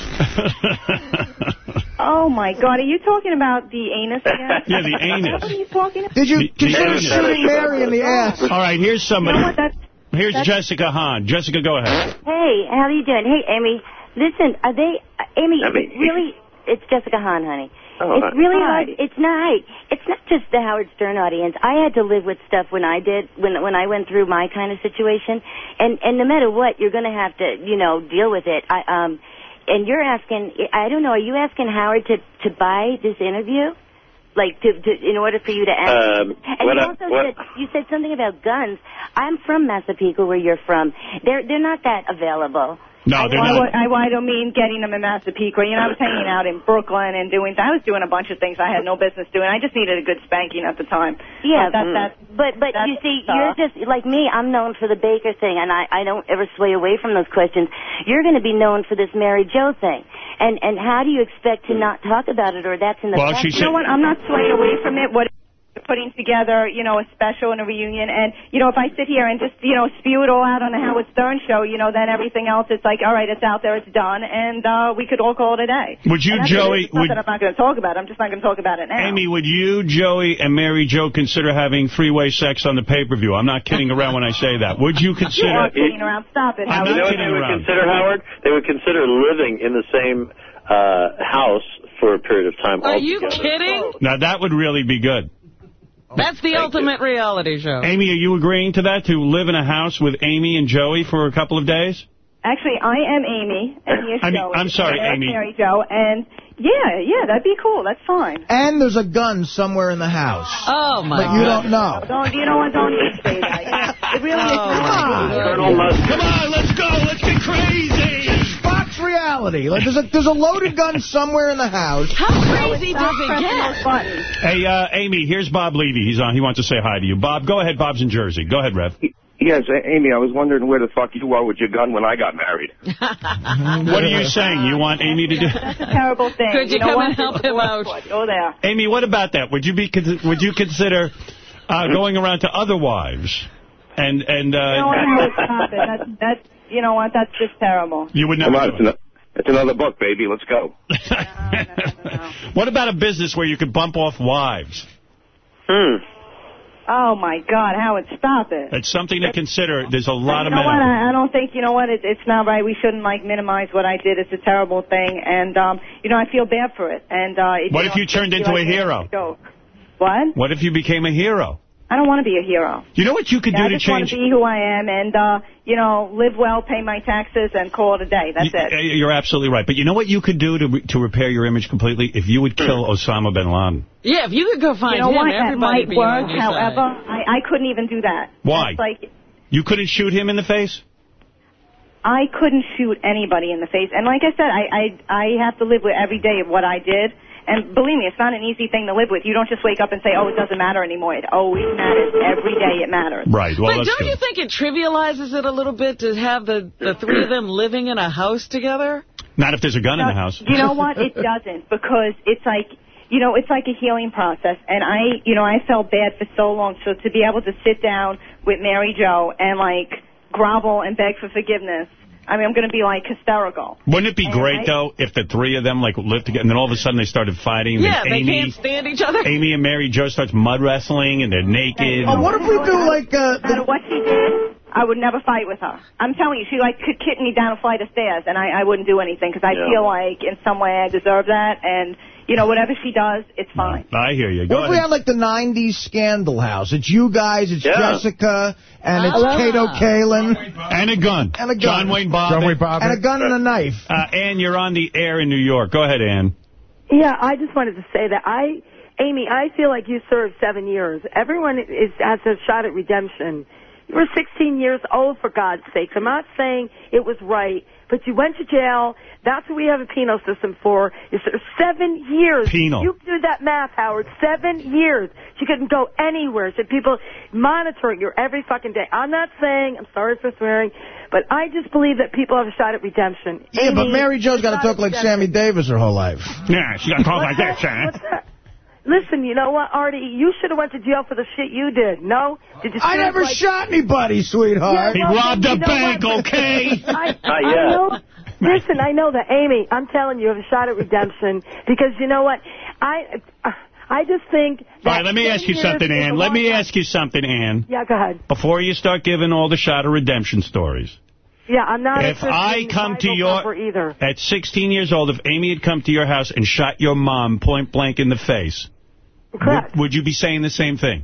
*laughs* Oh, my God, are you talking about the anus again? *laughs* Yeah, the anus. What are you talking about? Did you The- the consider anus. shooting Mary in the ass? All right, here's somebody. You know what, that's- Here's that's- Jessica Hahn. Jessica, go ahead. Hey, how are you doing? Hey, Amy, listen, are they, uh, Amy, Amy. really, it's Jessica Hahn, honey. Oh, it's really hard. It's not. It's not just the Howard Stern audience. I had to live with stuff when I did when when I went through my kind of situation, and and no matter what, you're going to have to you know deal with it. I um, and you're asking. I don't know. Are you asking Howard to to buy this interview? Like to, to in order for you to answer. Um, and you also what- said you said something about guns. I'm from Massapequa, where you're from. They're they're not that available. No, they're I, not. I, I don't mean getting them in Massapequa. You know, I was hanging out in Brooklyn and doing. I was doing a bunch of things I had no business doing. I just needed a good spanking at the time. Yeah, But that, mm. that, but but that's you see, tough. you're just like me. I'm known for the Bakker thing, and I I don't ever sway away from those questions. You're going to be known for this Mary Jo thing, and and how do you expect to not talk about it, or that's in the Well, past? she You know what? I'm not swaying away from it. What putting together, you know, a special and a reunion. And, you know, if I sit here and just, you know, spew it all out on the Howard Stern show, you know, then everything else, it's like, all right, it's out there, it's done, and uh, we could all call it a day. Would you, Joey- not would- that I'm not going to talk about it. I'm just not going to talk about it now. Amy, would you, Joey, and Mary Jo consider having three-way sex on the pay-per-view? I'm not kidding around when I say that. Would you *laughs* You consider... are kidding around. Stop it. I'm Howard. not You know what kidding they would around. consider, Howard? They would consider living in the same uh, house for a period of time Are you kidding? Now, that would really be good. Oh, that's the ultimate reality show. Amy, are you agreeing to that, to live in a house with Amy and Joey for a couple of days? Actually, I am Amy, and here's I mean, Joey. I'm sorry, and there's Amy. Mary Jo, and yeah, yeah, that'd be cool. That's fine. And there's a gun somewhere in the house. Oh, my But you don't know. Don't you know what? Don't even say that. It really is. Oh, not. Colonel Mustard. Come on, let's go. Let's get crazy. Fox reality. Like there's a there's a loaded gun somewhere in the house. How crazy does it get? Hey, uh, Amy, here's Bob Levy. He's on. He wants to say hi to you. Bob, go ahead. Bob's in Jersey. Go ahead, Rev. Yes, Amy, I was wondering where the fuck you were with your gun when I got married. *laughs* What are you saying? You want Amy to do... That's a terrible thing. Could you know come and help him out? Go there. Amy, what about that? Would you be con- would you consider uh, going around to other wives? And and You know what? uh, Howard, stop it. That's that's you know what? That's just terrible. you would never Come never. on, do it's, another book, baby. Let's go. it. *laughs* What about a business where you could bump off wives? Hmm. Oh my God, Howard, stop it. It's something to consider. There's a lot you of know men. what? I, I don't think you know what. It, it's not right. We shouldn't like minimize what I did. It's a terrible thing, and um, you know I feel bad for it. And uh, it, What you if know, you turned into like a hero? joke. What? What if you became a hero? I don't want to be a hero. You know what you could Yeah, do I to just want change? to be who I am, and uh, you know, live well, pay my taxes, and call it a day. That's You- it. You're absolutely right. But you know what you could do to re- to repair your image completely? If you would kill Osama bin Laden. Yeah, if you could go find you know him, what? That everybody might would be work. However. I, I couldn't even do that. Why? It's like You couldn't shoot him in the face? I couldn't shoot anybody in the face. And like I said, I, I I have to live with every day of what I did. And believe me, it's not an easy thing to live with. You don't just wake up and say, oh, it doesn't matter anymore. It always matters. Every day it matters. Right. Well, but don't good. you think it trivializes it a little bit to have the, the three of them living in a house together? Not if there's a gun in the house. You know what? It *laughs* doesn't because it's like, you know, it's like a healing process. And I, you know, I felt bad for so long. So to be able to sit down with Mary Jo and like grovel and beg for forgiveness, I mean, I'm going to be like hysterical. Wouldn't it be And great, I- though, if the three of them, like, lived together, and then all of a sudden they started fighting, and Yeah, then they Amy, can't stand each other. Amy and Mary Jo starts mud wrestling, and they're naked. Oh, what if we do like uh, No matter what she did, I would never fight with her. I'm telling you, she like could kick me down a flight of stairs, and I, I wouldn't do anything because I Yeah. feel like in some way I deserve that. And you know, whatever she does, it's fine. I hear you. Go What if we had like the 90s scandal house? It's you guys, it's Yeah. Jessica, and it's. Kato Kaelin. And a gun. And a gun. John Wayne Bobbitt. John Wayne Bobbitt. And a gun and a knife. Uh, Ann, you're on the air in New York. Go ahead, Ann. Yeah, I just wanted to say that I, Amy, I feel like you served seven years. Everyone is has a shot at redemption. You were 16 years old, for God's sake. I'm not saying it was right, but you went to jail. That's what we have a penal system for. You served seven years. Penal. You do that math, Howard. Seven years. You couldn't go anywhere. So people monitoring you every fucking day. I'm not saying, I'm sorry for swearing, but I just believe that people have a shot at redemption. Yeah, but Mary Jo's got to talk like redemption. Sammy Davis her whole life. Yeah, she got to talk like that, *laughs* Sam. Listen, you know what, Artie? You should have went to jail for the shit you did. No? Did you I never like- shot anybody, sweetheart. Yeah, robbed a bank. what? I, I know. Listen, I know that, Amy. I'm telling you, you have a shot at redemption because you know what? I uh, I just think. Right, let me ask you something, Ann. Let me time. ask you something, Ann. Yeah, go ahead. Before you start giving all the shot of redemption stories, Yeah, I'm not. If I come to your- either. at 16 years old, if Amy had come to your house and shot your mom point blank in the face, would, would you be saying the same thing?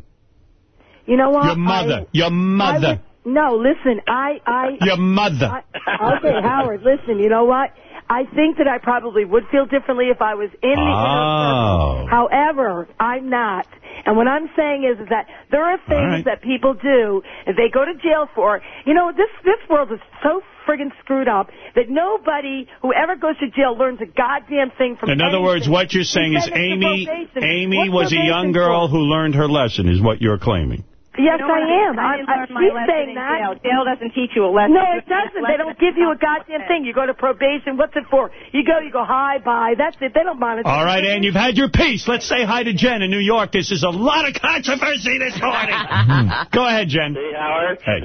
You know what? Your mother. I- your I mother. No, listen. I I. your mother. I, okay, Howard. Listen. You know what? I think that I probably would feel differently if I was in the Oh. inner circle. However, I'm not. And what I'm saying is, is that there are things right. that people do that they go to jail for. You know, this this world is so friggin' screwed up that nobody who ever goes to jail learns a goddamn thing from In other words, what you're saying is send them to Amy. Amy What's was a young girl for? who learned her lesson, is what you're claiming. Yes, You know what? I am. I didn't I, keep lesson saying in that. jail. Jail doesn't teach you a lesson. No, it doesn't. a They don't give you a goddamn thing. You go to probation. What's it for? You go, you go hi, bye. That's it. They don't monitor. All right, Ann, you've had your piece. Let's say hi to Jen in New York. This is a lot of controversy this morning. *laughs* Mm-hmm. go ahead, Jen. Hey, Howard. Hey.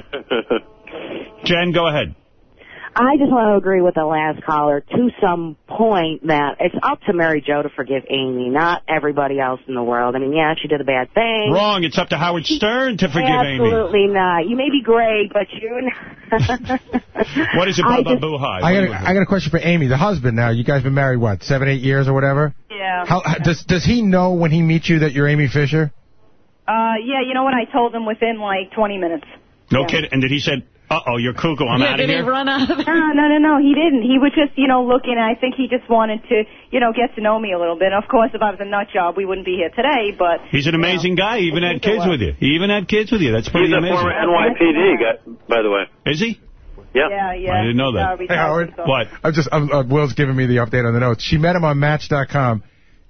*laughs* Jen, go ahead. I just want to agree with the last caller to some point that it's up to Mary Jo to forgive Amy, not everybody else in the world. I mean, yeah, she did a bad thing. Wrong. It's up to Howard Stern to forgive Amy. Absolutely not. You may be great, but you're not. *laughs* What is it, I Baba just- Boo Hi? I got, a, I got a question for Amy, the husband now. You guys been married, what, seven, eight years or whatever? Yeah. How, how- does does he know when he meets you that you're Amy Fisher? Uh, yeah, you know what? I told him within like 20 minutes. No kidding. And did he said, uh-oh, you're cuckoo, I'm yeah, out of here. did he run out of No, no, no, no, he didn't. He was just, you know, looking. I think he just wanted to, you know, get to know me a little bit. And Of course, if I was a nut job, we wouldn't be here today, but... He's an amazing guy. He even had kids with you. He even had kids with you. That's pretty He's a amazing. former NYPD guy, by the way. Is he? Yeah. Yeah, yeah. I didn't know that. Sorry, Hey, Howard. What? I'm just, I'm, uh, Will's giving me the update on the notes. She met him on Match.com.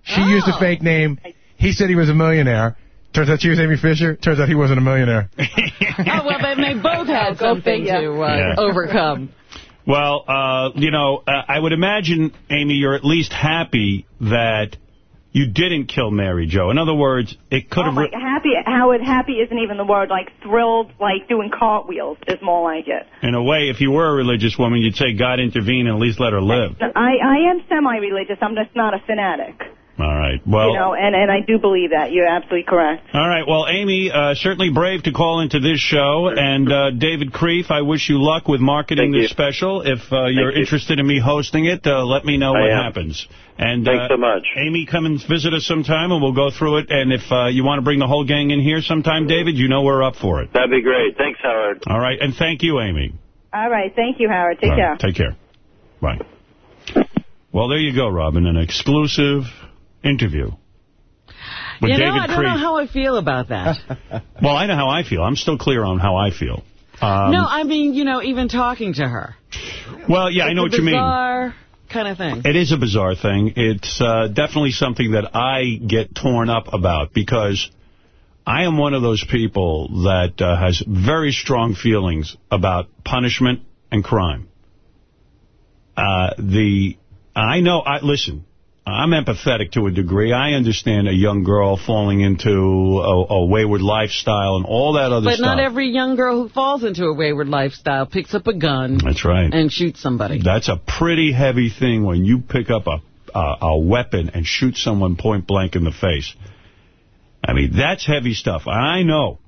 She used Oh. a fake name. He said he was a millionaire. Turns out she was Amy Fisher. Turns out he wasn't a millionaire. *laughs* Oh, well, then they both had something to uh, Yeah. overcome. Well, uh, you know, uh, I would imagine, Amy, you're at least happy that you didn't kill Mary Jo. In other words, it could Oh have... my, happy, Howard, happy isn't even the word. Like, thrilled, like doing cartwheels is more like it. In a way, if you were a religious woman, you'd say God intervene and at least let her live. I, I am semi-religious. I'm just not a fanatic. All right. Well, you know, and, and I do believe that. You're absolutely correct. all right. Well, Amy, uh, certainly brave to call into this show. And uh, David Krieff, I wish you luck with marketing Thank this you. special. If uh, you're you. interested in me hosting it, uh, let me know I what am. happens. And Thanks uh, so much. Amy, come and visit us sometime, and we'll go through it. And if uh, you want to bring the whole gang in here sometime, David, you know we're up for it. That'd be great. Thanks, Howard. All right. And thank you, Amy. All right. Thank you, Howard. Take All care. right, Take care. Bye. Well, there you go, Robin. An exclusive interview. With you know, David I don't Krieff. know how I feel about that. *laughs* Well, I know how I feel. I'm still clear on how I feel. Um, no, I mean, you know, even talking to her. well, yeah, I know what It's you mean. bizarre kind of thing. It is a bizarre thing. It's uh, definitely something that I get torn up about because I am one of those people that uh, has very strong feelings about punishment and crime. Uh, the I know. I listen. I'm empathetic to a degree. I understand a young girl falling into a, a wayward lifestyle and all that other But stuff. But not every young girl who falls into a wayward lifestyle picks up a gun That's right. and shoots somebody. That's a pretty heavy thing when you pick up a, a a weapon and shoot someone point blank in the face. I mean, that's heavy stuff. I know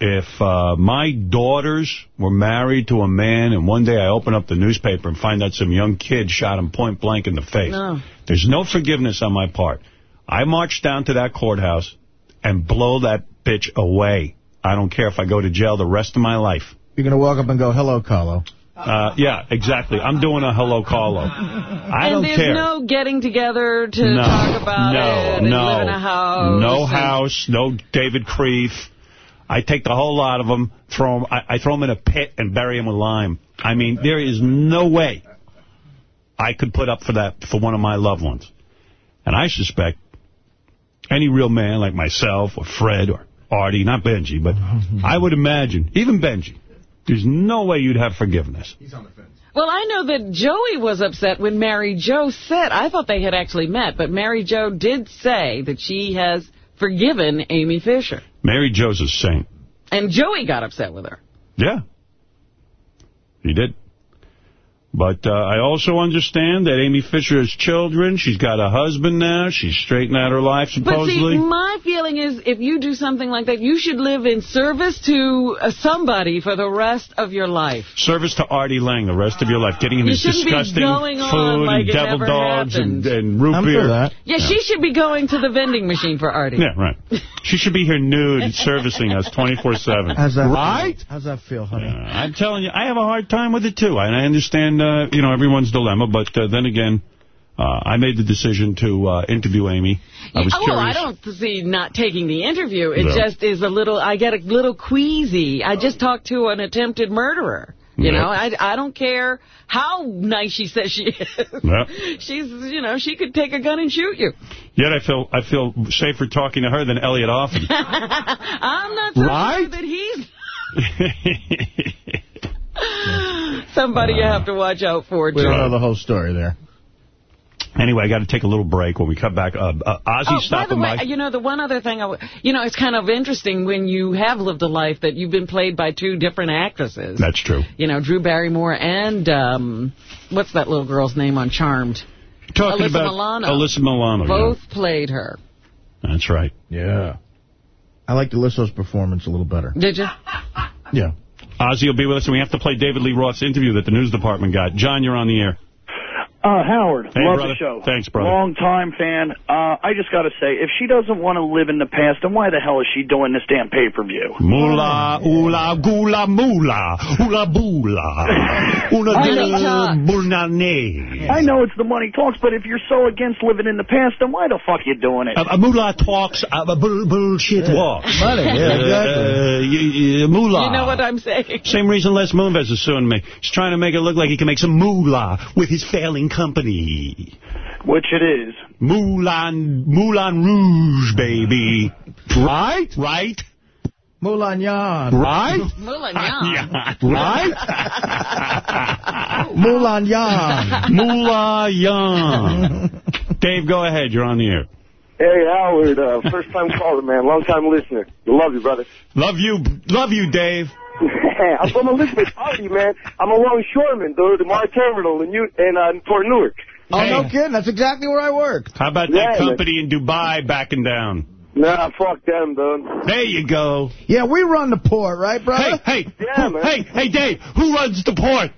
if uh, my daughters were married to a man and one day I open up the newspaper and find out some young kid shot him point blank in the face, No. there's no forgiveness on my part. I march down to that courthouse and blow that bitch away. I don't care if I go to jail the rest of my life. You're going to walk up and go, hello, Carlo. Uh, yeah, exactly. I'm doing a hello, Carlo. I and don't there's care. no getting together to no, talk about no, it and no, live in a house. No house, no David Krieff. I take the whole lot of them, throw 'em- I, I throw them in a pit and bury them with lime. I mean, there is no way I could put up for that for one of my loved ones. And I suspect any real man like myself or Fred or Artie, not Benji, but I would imagine, even Benji, there's no way you'd have forgiveness. He's on the fence. Well, I know that Joey was upset when Mary Jo said, I thought they had actually met, but Mary Jo did say that she has forgiven Amy Fisher. Mary Jo's a saint. And Joey got upset with her. Yeah. He did. But uh, I also understand that Amy Fisher has children. She's got a husband now. She's straightened out her life, supposedly. But see, my feeling is if you do something like that, you should live in service to uh, somebody for the rest of your life. Service to Artie Lange the rest of your life, getting him You his disgusting food like and it devil dogs and, happened. and root I'm beer. for that. Yeah, she should be going to the vending machine for Artie. Yeah, right. She should be here nude and servicing us 24-7. How's that Right? Feel? How's that feel, honey? Uh, I'm telling you, I have a hard time with it, too. And I understand, uh, you know, everyone's dilemma. But uh, then again, uh, I made the decision to uh, interview Amy. I was oh, well, I don't see not taking the interview. It No. just is a little, I get a little queasy. I just talked to an attempted murderer. You Yeah. know, I, I don't care how nice she says she is. Yeah. *laughs* She's, you know, she could take a gun and shoot you. Yet I feel I feel safer talking to her than Elliot Offen. *laughs* I'm not so Right? sure that he's *laughs* *laughs* somebody you have to watch out for, We don't know the whole story there. Anyway, I got to take a little break when we come back. Uh, uh, Ozzy Oh, by the way, by. you know, the one other thing, I w you know, it's kind of interesting when you have lived a life that you've been played by two different actresses. That's true. You know, Drew Barrymore and, um, what's that little girl's name on Charmed? Talking Alyssa about Milano. Alyssa Milano. yeah. Both played her. That's right. Yeah. I liked Alyssa's performance a little better. Did you? Yeah. Ozzy will be with us, and we have to play David Lee Roth's interview that the news department got. John, you're on the air. Uh, Howard, Hey, love brother. the show. Thanks, brother. Long time fan. Uh, I just got to say, if she doesn't want to live in the past, then why the hell is she doing this damn pay-per-view? Moolah, oola, gula, moolah, oola, boola, *laughs* una I dilla, know. I know it's the money talks, but if you're so against living in the past, then why the fuck you doing it? A, a moolah talks, a, a bull, bullshit walks. *laughs* Money, yeah, Uh, y- y- You know what I'm saying? Same reason Les Moonves is suing me. He's trying to make it look like he can make some moolah with his failing company. Which it is. Moulin, Moulin Rouge, baby. Right? Right? Moulin Yan. Right? *laughs* Moulin *laughs* Right? *laughs* Moulin Yan. Moolah Young. Dave, go ahead. You're on the air. Hey, Howard, uh, first time caller, man, long time listener. Love you, brother. Love you. Love you, Dave. *laughs* I'm from Elizabeth County, man. I'm a longshoreman, dude, the Maher Terminal in, New- in uh, Port Newark. Oh, no kidding. That's exactly where I work. How about Yeah, that man. company in Dubai backing down? Nah, fuck them, dude. There you go. Yeah, we run the port, right, brother? Hey, hey, Yeah, who- man. hey, hey, Dave, who runs the port?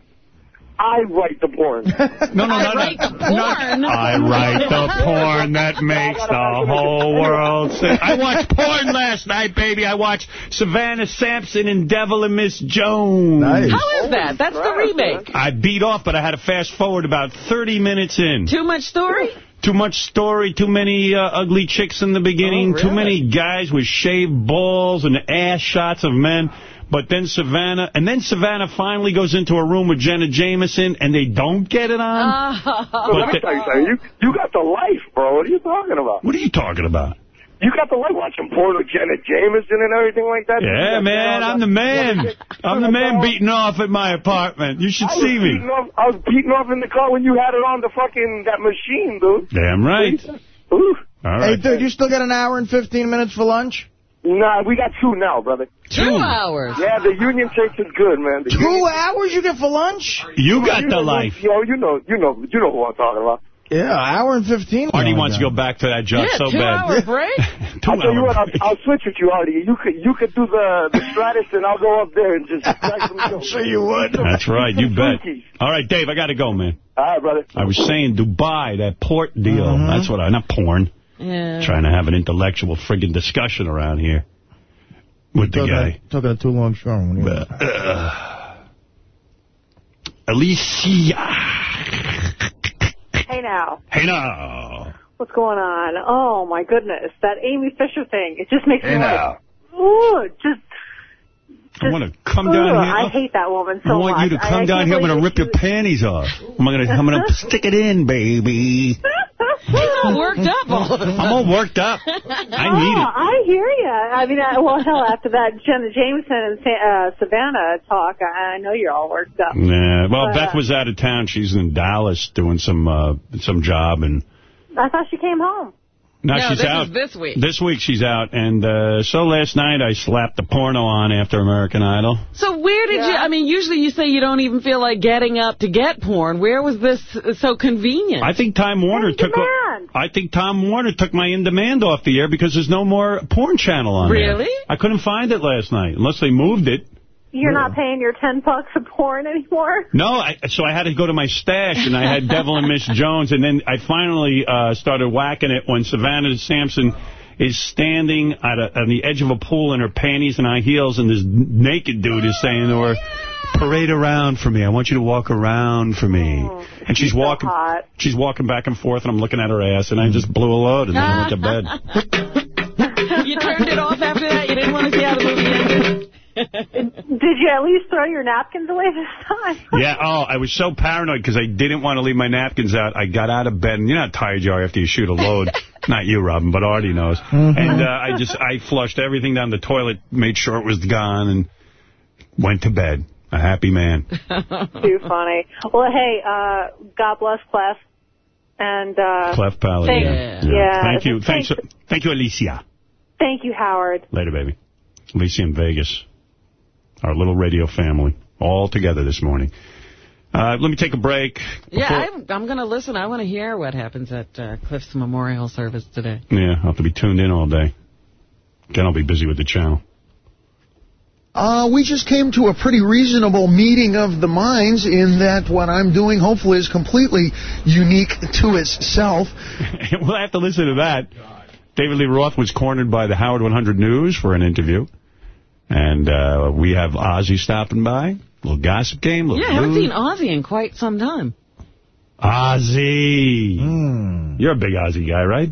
I write the porn. *laughs* No, no, I no, no. write the porn. I write the *laughs* porn that makes the whole world sing. I watched porn last night, baby. I watched Savannah Sampson and Devil and Miss Jones. Nice. How is that? That's the remake. I beat off, but I had to fast forward about 30 minutes in. Too much story? Too much story, too many uh, ugly chicks in the beginning, Oh, too many guys with shaved balls and ass shots of men. But then Savannah, and then Savannah finally goes into a room with Jenna Jameson, and they don't get it on. So let me tell you something. You, you got the life, bro. What are you talking about? What are you talking about? You got the life watching porn with Jenna Jameson and everything like that? Yeah, man, that on I'm the man. I'm the man beating off at my apartment. You should I see me. Off, I was beating off in the car when you had it on the fucking, that machine, dude. Damn right. Ooh. All Hey, dude, you still got an hour and 15 minutes for lunch? Nah, we got two now, brother. Two hours. Yeah, the Union Church is good, man. The Two Union- hours you get for lunch? You got you the know, life. Yo, you know, you know, you know who I'm talking about. Yeah, hour and 15. Artie wants to go back to that job Yeah, so two bad. hour break. Two *laughs* I'll tell you hour what, I'll, I'll switch with you, Artie. You could, you could do the, the Stratus, and I'll go up there and just *laughs* crack some jokes. sure you would. That's right, you *laughs* bet. All right, Dave, I got to go, man. All right, brother. I was saying Dubai, that port deal. Mm-hmm. That's what I, not porn. Yeah. Trying to have an intellectual friggin' discussion around here with the Talking, guy. talking to too long strong. When you Uh, Alicia. Hey now, Hey now. what's going on? Oh my goodness, that Amy Fisher thing. It just makes Hey me now. like, ooh, just. I want to come ugh, down here. I hate that woman so much. I want much. you to come I down can't here. I'm going to rip your panties off. I'm going to I'm gonna *laughs* stick it in, baby. He's all worked up all of a I'm all worked up. I need oh, it. I hear you. I mean, I, well, hell, after that Jenna Jameson and uh, Savannah talk, I, I know you're all worked up. Nah, well, But, Beth uh, was out of town. She's in Dallas doing some uh, some job, and I thought she came home. Now No, she's this out. is this week. This week she's out, and uh, so last night I slapped the porno on after American Idol. So where did you, I mean, usually you say you don't even feel like getting up to get porn. Where was this so convenient? I think Time Warner took. demand. I think Time Warner took my in demand off the air because there's no more porn channel on there. Really? I couldn't find it last night unless they moved it. You're not paying your ten bucks a porn anymore. No, I, so I had to go to my stash, and I had *laughs* Devil and Miss Jones, and then I finally uh, started whacking it when Savannah Sampson is standing at a, on the edge of a pool in her panties and high heels, and this naked dude is saying to her, parade around for me. I want you to walk around for me. and she's walking she's walking back and forth, and I'm looking at her ass, and I just blew a load, and then I went to bed. *laughs* you turned it off after that? You didn't want to see how the movie ended? *laughs* Did you at least throw your napkins away this time? *laughs* Yeah, oh, I was so paranoid because I didn't want to leave my napkins out. I got out of bed, and you're not tired you are after you shoot a load. *laughs* Not you, Robin, but Artie knows. Mm-hmm. And uh, I just, I flushed everything down the toilet, made sure it was gone, and went to bed. A happy man. Too funny. Well, hey, uh, God bless Cleft. And, uh, Cleft Palate. Thank- yeah. yeah. Thank you. Thanks- Thanks, thank you, Alicia. thank you, Howard. Later, baby. Alicia in Vegas. Our little radio family. All together this morning. Uh, let me take a break. Yeah, I'm, I'm going to listen. I want to hear what happens at uh, Cliff's memorial service today. Yeah, I'll have to be tuned in all day. Then I'll be busy with the channel. Uh, we just came to a pretty reasonable meeting of the minds in that what I'm doing hopefully is completely unique to itself. *laughs* we'll have to listen to that. David Lee Roth was cornered by the Howard 100 News for an interview. And uh, we have Ozzy stopping by. little gossip game. Little Yeah, I haven't seen Ozzy in quite some time. Ozzy. You're a big Ozzy guy, right?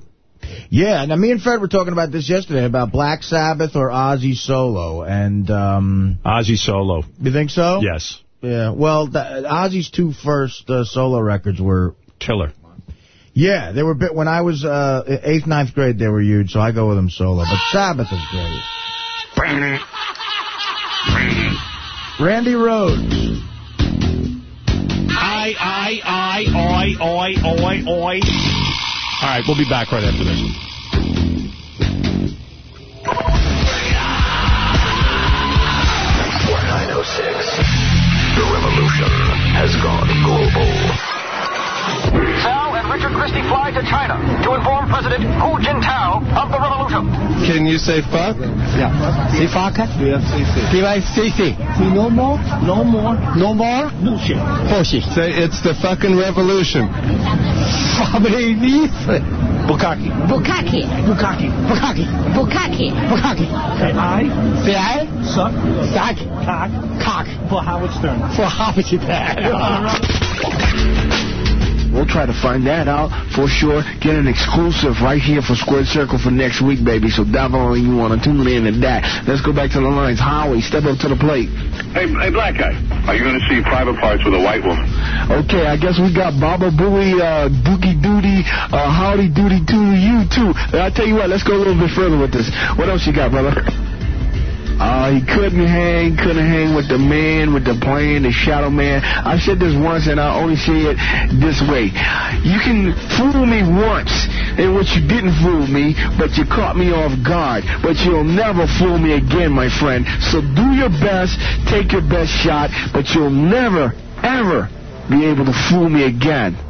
Yeah, now me and Fred were talking about this yesterday about Black Sabbath or Ozzy Solo, and um, Ozzy Solo. You think so? Yes. Yeah. Well, the, Ozzy's two first uh, solo records were killer. Yeah, they were bit when I was uh, eighth, ninth grade. They were huge, so I go with them solo. But Sabbath is great. Randy Rhoads. I, I, I, oi, oi, oi, oi. All right, we'll be back right after this. 906. The revolution has gone global. Sal and Richard Christie fly to China to inform President Hu Jintao of the revolution. Can you say fuck? Yeah. Say fuck? P-I-C-C. No more? No more? No more? Bullshit. Bullshit. Say it's the fucking revolution. Bukaki. Bukaki. Bukaki. Bukaki. Bukaki. Bukaki. Say I. Say I. Suck. Suck. Cock. Cock. For Howard Stern. For Howard Stern. We'll try to find that out for sure. Get an exclusive right here for Squared Circle for next week, baby. So definitely you want to tune in to that. Let's go back to the lines. Howie, step up to the plate. Hey, hey, black guy, are you going to see private parts with a white woman? Okay, I guess we got Baba Booey, uh, Boogie Doody, uh, Howdy Doody to you too. And I'll tell you what, let's go a little bit further with this. What else you got, brother? Uh, he couldn't hang, couldn't hang with the man, with the plan, the shadow man. I said this once and I only say it this way. You can fool me once in which you didn't fool me, but you caught me off guard. But you'll never fool me again, my friend. So do your best, take your best shot, but you'll never, ever be able to fool me again.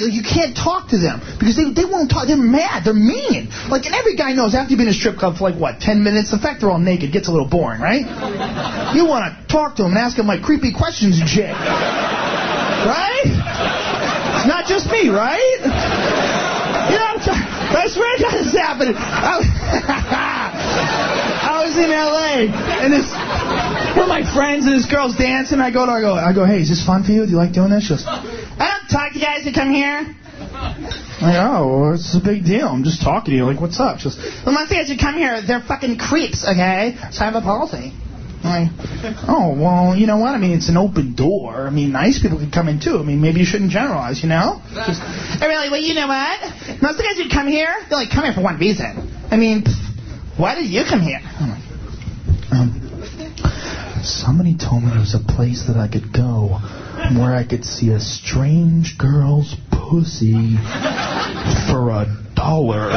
Like, you can't talk to them because they they won't talk. They're mad. They're mean. Like, and every guy knows after you've been in a strip club for like what ten minutes, the fact they're all naked gets a little boring, right? You want to talk to them and ask them like creepy questions and shit, right? It's not just me, right? You know, I swear to God, it's happening. I, *laughs* I was in L.A. and this one of my friends and this girl's dancing. I go to her, I go, I go, hey, is this fun for you? Do you like doing this? She goes, I don't talk to guys who come here. Like, oh, it's a big deal. I'm just talking to you. Like, what's up? She goes, well, most guys that come here, they're fucking creeps, okay? So I have a policy. Like, oh, well, you know what? I mean, it's an open door. I mean, nice people can come in, too. I mean, maybe you shouldn't generalize, you know? Just, they're like, well, you know what? Most of the guys who come here, they like come here for one reason. I mean, pff, why did you come here? I'm like, um, somebody told me there was a place that I could go where I could see a strange girl's pussy for a dollar.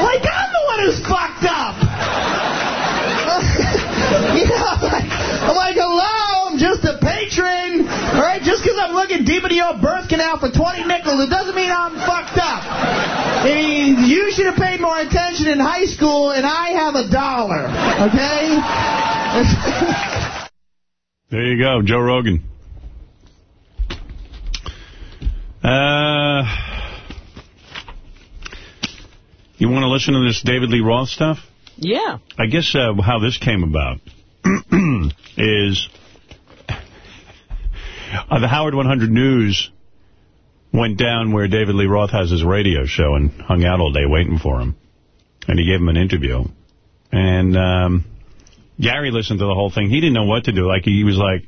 Like, I'm the one who's fucked up. *laughs* you know, like, like, hello, I'm just a patron. All right, just because I'm looking deep into your birth canal for 20 nickels, it doesn't mean I'm fucked up. I mean, you should have paid more attention in high school, and I have a dollar. Okay? *laughs* There you go, Joe Rogan. Uh, you want to listen to this David Lee Roth stuff? Yeah. I guess uh, how this came about *clears throat* is uh, the Howard 100 News went down where David Lee Roth has his radio show and hung out all day waiting for him. And he gave him an interview. And um, Gary listened to the whole thing. He didn't know what to do. Like, he was like,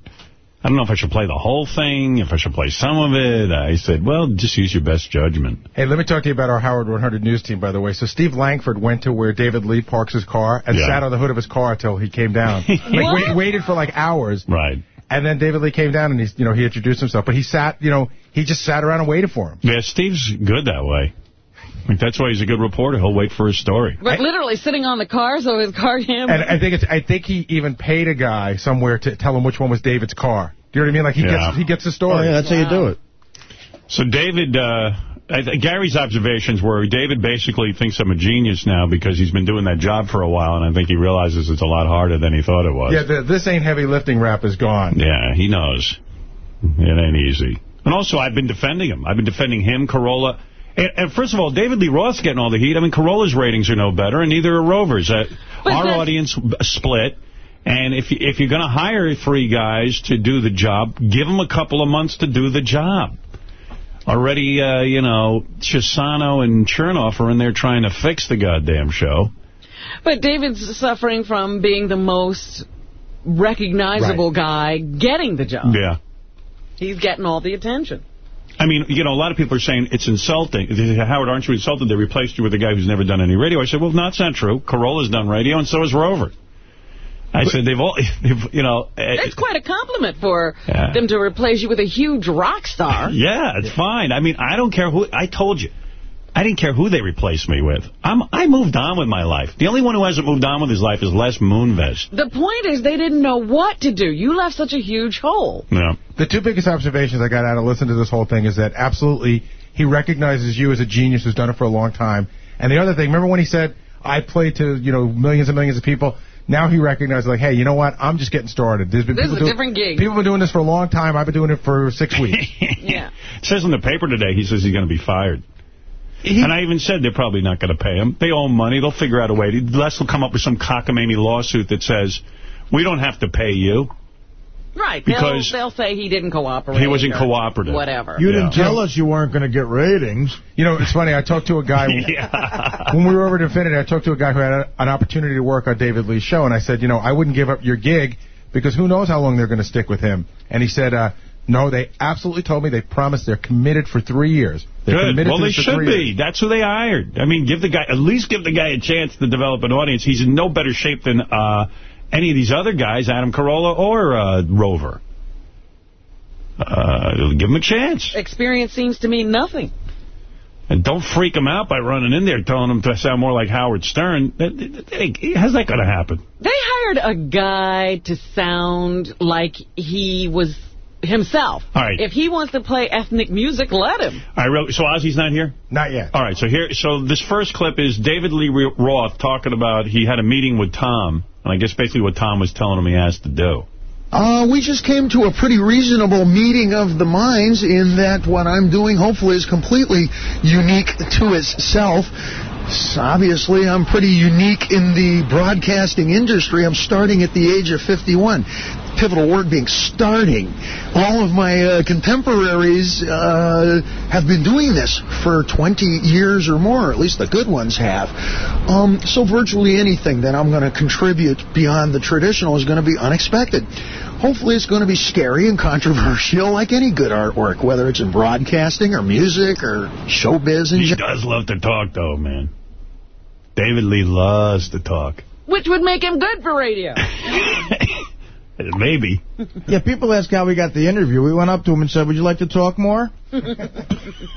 I don't know if I should play the whole thing, if I should play some of it. I said, well, just use your best judgment. Hey, let me talk to you about our Howard 100 News team, by the way. So Steve Langford went to where David Lee parks his car and Yeah. sat on the hood of his car until he came down. *laughs* like, wait, waited for like hours. Right. And then David Lee came down and he, you know, he introduced himself. But he sat, you know, he just sat around and waited for him. Yeah, Steve's good that way. Like, that's why he's a good reporter. He'll wait for his story. But literally sitting on the car so his car him. And I think it's, I think he even paid a guy somewhere to tell him which one was David's car. Do you know what I mean? Like he Yeah. gets he gets the story. Oh, yeah, that's how you do it. So David, uh, I th- Gary's observations were David basically thinks I'm a genius now because he's been doing that job for a while, and I think he realizes it's a lot harder than he thought it was. Yeah, the, this ain't heavy lifting rap is gone. Yeah, he knows. It ain't easy. And also, I've been defending him. I've been defending him, Carolla. And, and first of all, David Lee Roth's getting all the heat. I mean, Carolla's ratings are no better, and neither are Rover's. Uh, our that's- audience split. And if, if you're going to hire three guys to do the job, give them a couple of months to do the job. Already, uh, you know, Chiusano and Chernoff are in there trying to fix the goddamn show. But David's suffering from being the most recognizable guy getting the job. Yeah. He's getting all the attention. I mean, you know, a lot of people are saying it's insulting. Howard, aren't you insulted? They replaced you with a guy who's never done any radio. I said, well, no, that's not true. Carolla's done radio, and so has Rover. I said, they've all, *laughs* they've, you know... eh, That's quite a compliment for Yeah. them to replace you with a huge rock star. *laughs* Yeah, it's fine. I mean, I don't care who... I told you. I didn't care who they replaced me with. I'm, I moved on with my life. The only one who hasn't moved on with his life is Les Moonves. The point is they didn't know what to do. You left such a huge hole. Yeah. The two biggest observations I got out of listening to this whole thing is that absolutely he recognizes you as a genius who's done it for a long time. And the other thing, remember when he said, I played to, you know, millions and millions of people? Now he recognizes, like, hey, you know what? I'm just getting started. There's been This people is a doing- different gig. People have been doing this for a long time. I've been doing it for six *laughs* weeks. yeah. It says in the paper today, he says he's going to be fired. and I even said they're probably not going to pay him. They owe money. They'll figure out a way. Les will come up with some cockamamie lawsuit that says, we don't have to pay you. Right. Because they'll, they'll say he didn't cooperate. He wasn't cooperative. Whatever. You didn't tell us you weren't going to get ratings. You know, it's funny. I talked to a guy *laughs* when we were over at Infinity. I talked to a guy who had a, an opportunity to work on David Lee's show, and I said, you know, I wouldn't give up your gig because who knows how long they're going to stick with him. And he said, uh, no, they absolutely told me they promised they're committed for three years. They're Good. committed Well, to they should be. years. That's who they hired. I mean, give the guy, at least give the guy a chance to develop an audience. He's in no better shape than uh, any of these other guys, Adam Carolla or uh, Rover. Uh, give him a chance. Experience seems to mean nothing. And don't freak him out by running in there telling him to sound more like Howard Stern. How's that going to happen? They hired a guy to sound like he was himself. All right. If he wants to play ethnic music, let him. All right, real- so Ozzy's not here? Not yet. All right, so here, so this first clip is David Lee Roth talking about he had a meeting with Tom, and I guess basically what Tom was telling him he has to do. Uh, we just came to a pretty reasonable meeting of the minds in that what I'm doing hopefully is completely unique to itself. S- Obviously, I'm pretty unique in the broadcasting industry. I'm starting at the age of 51. Pivotal word being starting. All of my uh, contemporaries uh, have been doing this for 20 years or more, at least the good ones have. Um, so virtually anything that I'm going to contribute beyond the traditional is going to be unexpected. Hopefully it's going to be scary and controversial like any good artwork, whether it's in broadcasting or music or showbiz. He does love to talk, though, man. David Lee loves to talk. Which would make him good for radio. *laughs* *laughs* Maybe. Yeah, people ask how we got the interview. We went up to him and said, would you like to talk more? *laughs*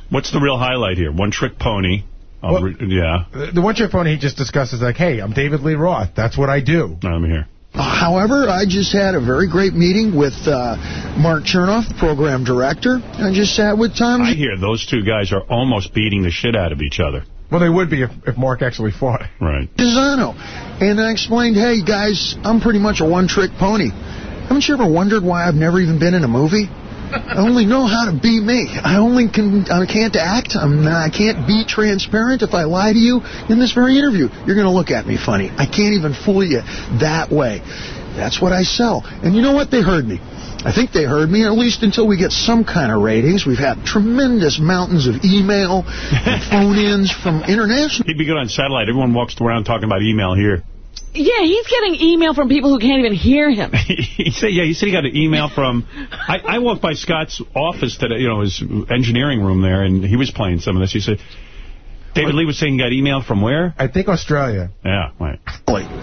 What's the real highlight here? One trick pony. Well- re- yeah. The, the one trick pony he just discusses like, hey, I'm David Lee Roth. That's what I do. I'm here. However, I just had a very great meeting with uh, Mark Chernoff, the program director. I just sat with Tom. I hear those two guys are almost beating the shit out of each other. Well, they would be if, if Mark actually fought. Right. Pisano. And I explained, hey, guys, I'm pretty much a one-trick pony. Haven't you ever wondered why I've never even been in a movie? I only know how to be me. I only can I can't act. I'm I can't be transparent. If I lie to you in this very interview, you're going to look at me funny. I can't even fool you that way. That's what I sell. And you know what? They heard me. I think they heard me, at least until we get some kind of ratings. We've had tremendous mountains of email and *laughs* phone-ins from international. He'd be good on satellite. Everyone walks around talking about email here. Yeah, he's getting email from people who can't even hear him. *laughs* he said, yeah, he said he got an email from, I, I walked by Scott's office today, you know, his engineering room there, and he was playing some of this. He said, David Lee was saying he got email from where? I think Australia. Yeah, right.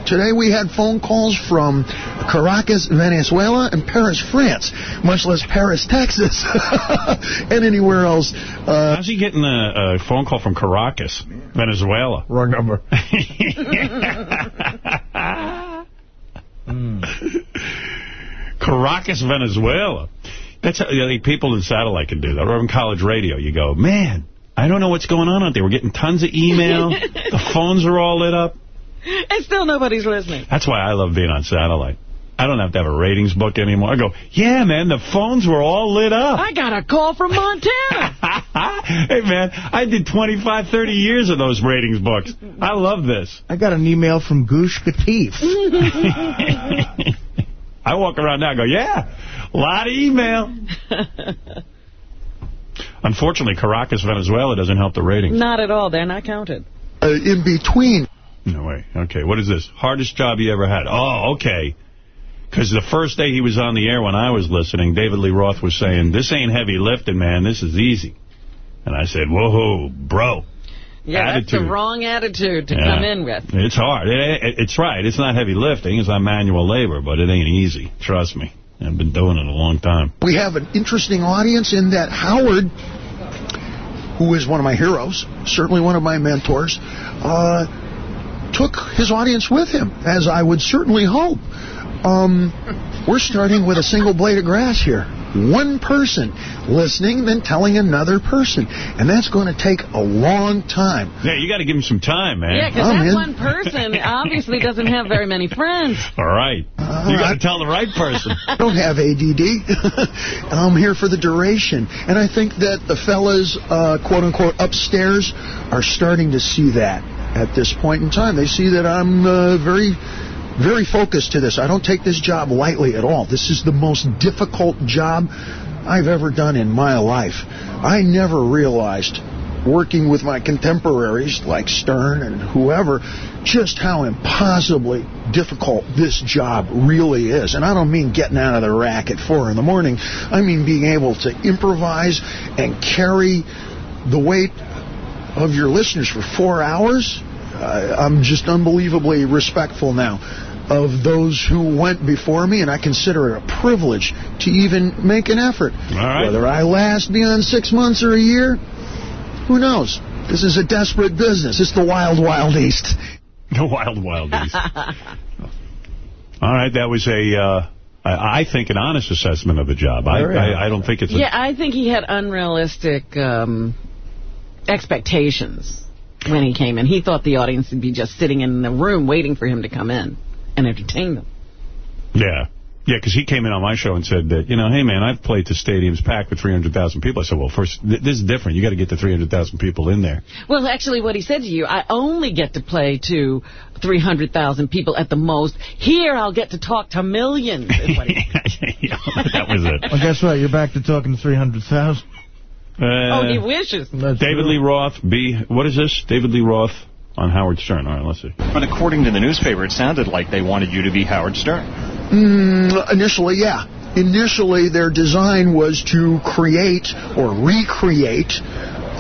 Today we had phone calls from Caracas, Venezuela, and Paris, France, much less Paris, Texas, *laughs* and anywhere else. Uh, How's he getting a, a phone call from Caracas, Venezuela? Wrong number. *laughs* Caracas, Venezuela. That's how, you know, people in satellite can do that. Or on college radio, you go, man, I don't know what's going on out there. We're getting tons of email. *laughs* the phones are all lit up. And still nobody's listening. That's why I love being on satellite. I don't have to have a ratings book anymore. I go, yeah, man, the phones were all lit up. I got a call from Montana. *laughs* hey, man, I did 25, 30 years of those ratings books. I love this. I got an email from Gush Katif. *laughs* I walk around now and go, yeah, a lot of email. Unfortunately, Caracas, Venezuela doesn't help the ratings. Not at all. They're not counted. uh, in between. No way. Okay, what is this? Hardest job you ever had? Oh, okay. Because the first day he was on the air when I was listening, David Lee Roth was saying, this ain't heavy lifting, man. This is easy. And I said, whoa, bro. Yeah, that's Attitude. the wrong attitude to Yeah. come in with. It's hard. It, it, it's right. It's not heavy lifting. It's not manual labor, but it ain't easy. Trust me. I've been doing it a long time. We have an interesting audience in that Howard, who is one of my heroes, certainly one of my mentors, uh, took his audience with him, as I would certainly hope. Um, we're starting with a single blade of grass here. One person listening, then telling another person. And that's going to take a long time. Yeah, you got to give him some time, man. Yeah, because I'm that in. one person *laughs* obviously doesn't have very many friends. All right. you got to tell the right person. *laughs* I don't have ADD. *laughs* I'm here for the duration. And I think that the fellas, uh, quote unquote, upstairs are starting to see that at this point in time. They see that I'm uh, very, very focused to this. I don't take this job lightly at all. This is the most difficult job I've ever done in my life. I never realized working with my contemporaries like Stern and whoever, just how impossibly difficult this job really is. And I don't mean getting out of the rack at four in the morning. I mean being able to improvise and carry the weight of your listeners for four hours. I'm just unbelievably respectful now of those who went before me, and I consider it a privilege to even make an effort. right. Whether I last beyond six months or a year, who knows? This is a desperate business. It's the wild, wild east. *laughs* The wild, wild east. *laughs* All right, that was a, uh, I, I think, an honest assessment of the job. I, I, I don't think it's. Yeah, I think he had unrealistic um, expectations when he came in. He thought the audience would be just sitting in the room waiting for him to come in and entertain them. Yeah. Yeah, because he came in on my show and said that, you know, hey, man, I've played to stadiums packed with 300,000 people. I said, well, first, th this is different. You got to get the 300,000 people in there. Well, actually, what he said to you, I only get to play to 300,000 people at the most. Here, I'll get to talk to millions. is what he- *laughs* that was it. Well, guess what? You're back to talking to 300,000. Uh, oh, he wishes. David Lee Roth, B, what is this? David Lee Roth on Howard Stern. All right, let's see. But according to the newspaper, it sounded like they wanted you to be Howard Stern. Mm, initially, yeah. Initially, their design was to create or recreate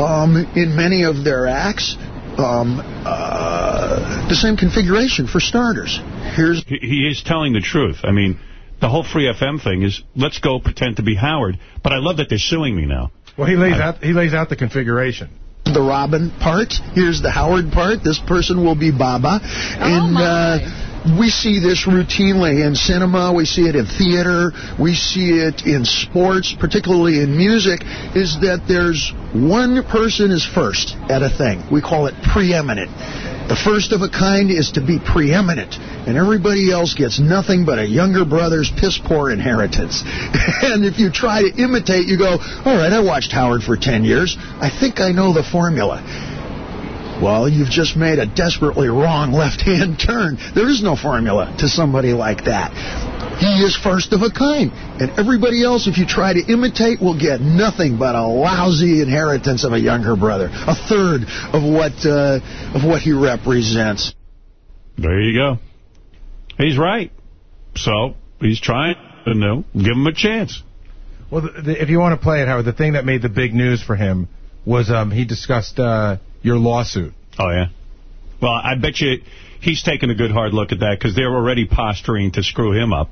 um, in many of their acts um, uh, the same configuration for starters. Here's He, he is telling the truth. I mean, the whole Free FM thing is, let's go pretend to be Howard. But I love that they're suing me now. Well, he lays out he lays out the configuration. The Robin part. Here's the Howard part. This person will be Baba. and uh, we see this routinely in cinema. We see it in theater. We see it in sports, particularly in music, is that there's one person is first at a thing. We call it preeminent. The first of a kind is to be preeminent, and everybody else gets nothing but a younger brother's piss poor inheritance. *laughs* and if you try to imitate, you go, all right, I watched Howard for 10 years. I think I know the formula. Well, you've just made a desperately wrong left-hand turn. There is no formula to somebody like that. He is first of a kind. And everybody else, if you try to imitate, will get nothing but a lousy inheritance of a younger brother. A third of what uh, of what he represents. There you go. He's right. So, he's trying to know. Give him a chance. Well, the, the, if you want to play it, Howard, the thing that made the big news for him was um, he discussed uh, your lawsuit. Oh, yeah? Well, I bet you he's taking a good hard look at that because they're already posturing to screw him up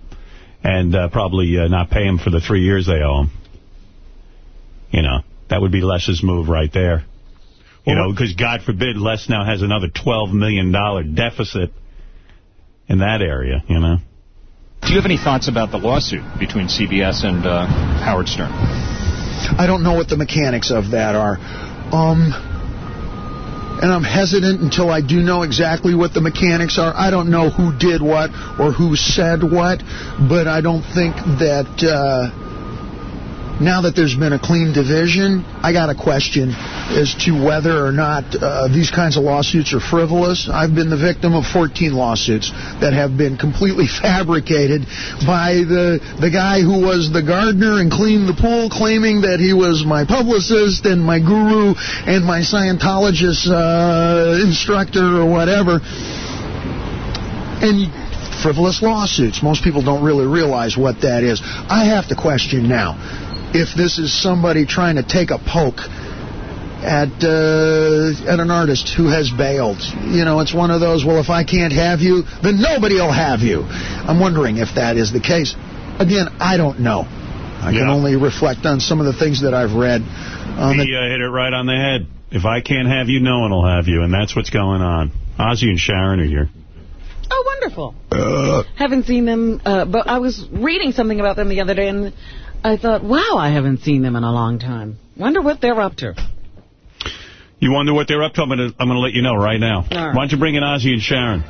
and uh, probably uh, not pay him for the three years they owe him. You know, that would be Les's move right there. You know, because God forbid Les now has another $12 million deficit in that area, you know. Do you have any thoughts about the lawsuit between CBS and uh, Howard Stern? I don't know what the mechanics of that are. Um, and I'm hesitant until I do know exactly what the mechanics are. I don't know who did what or who said what, but I don't think that uh, now that there's been a clean division, I got a question as to whether or not uh, these kinds of lawsuits are frivolous. I've been the victim of 14 lawsuits that have been completely *laughs* fabricated by the the guy who was the gardener and cleaned the pool, claiming that he was my publicist and my guru and my Scientologist uh, instructor or whatever. And frivolous lawsuits. Most people don't really realize what that is. I have to question now if this is somebody trying to take a poke at uh, at an artist who has bailed. You know, it's one of those, well, if I can't have you, then nobody will have you. I'm wondering if that is the case. Again, I don't know. I can only reflect on some of the things that I've read. On he uh, hit it right on the head. If I can't have you, no one will have you, and that's what's going on. Ozzy and Sharon are here. Oh, wonderful. Haven't seen them, uh, but I was reading something about them the other day, and I thought, wow, I haven't seen them in a long time. Wonder what they're up to. You wonder what they're up to? I'm going to I'm gonna let you know right now. Right. Why don't you bring in Ozzy and Sharon?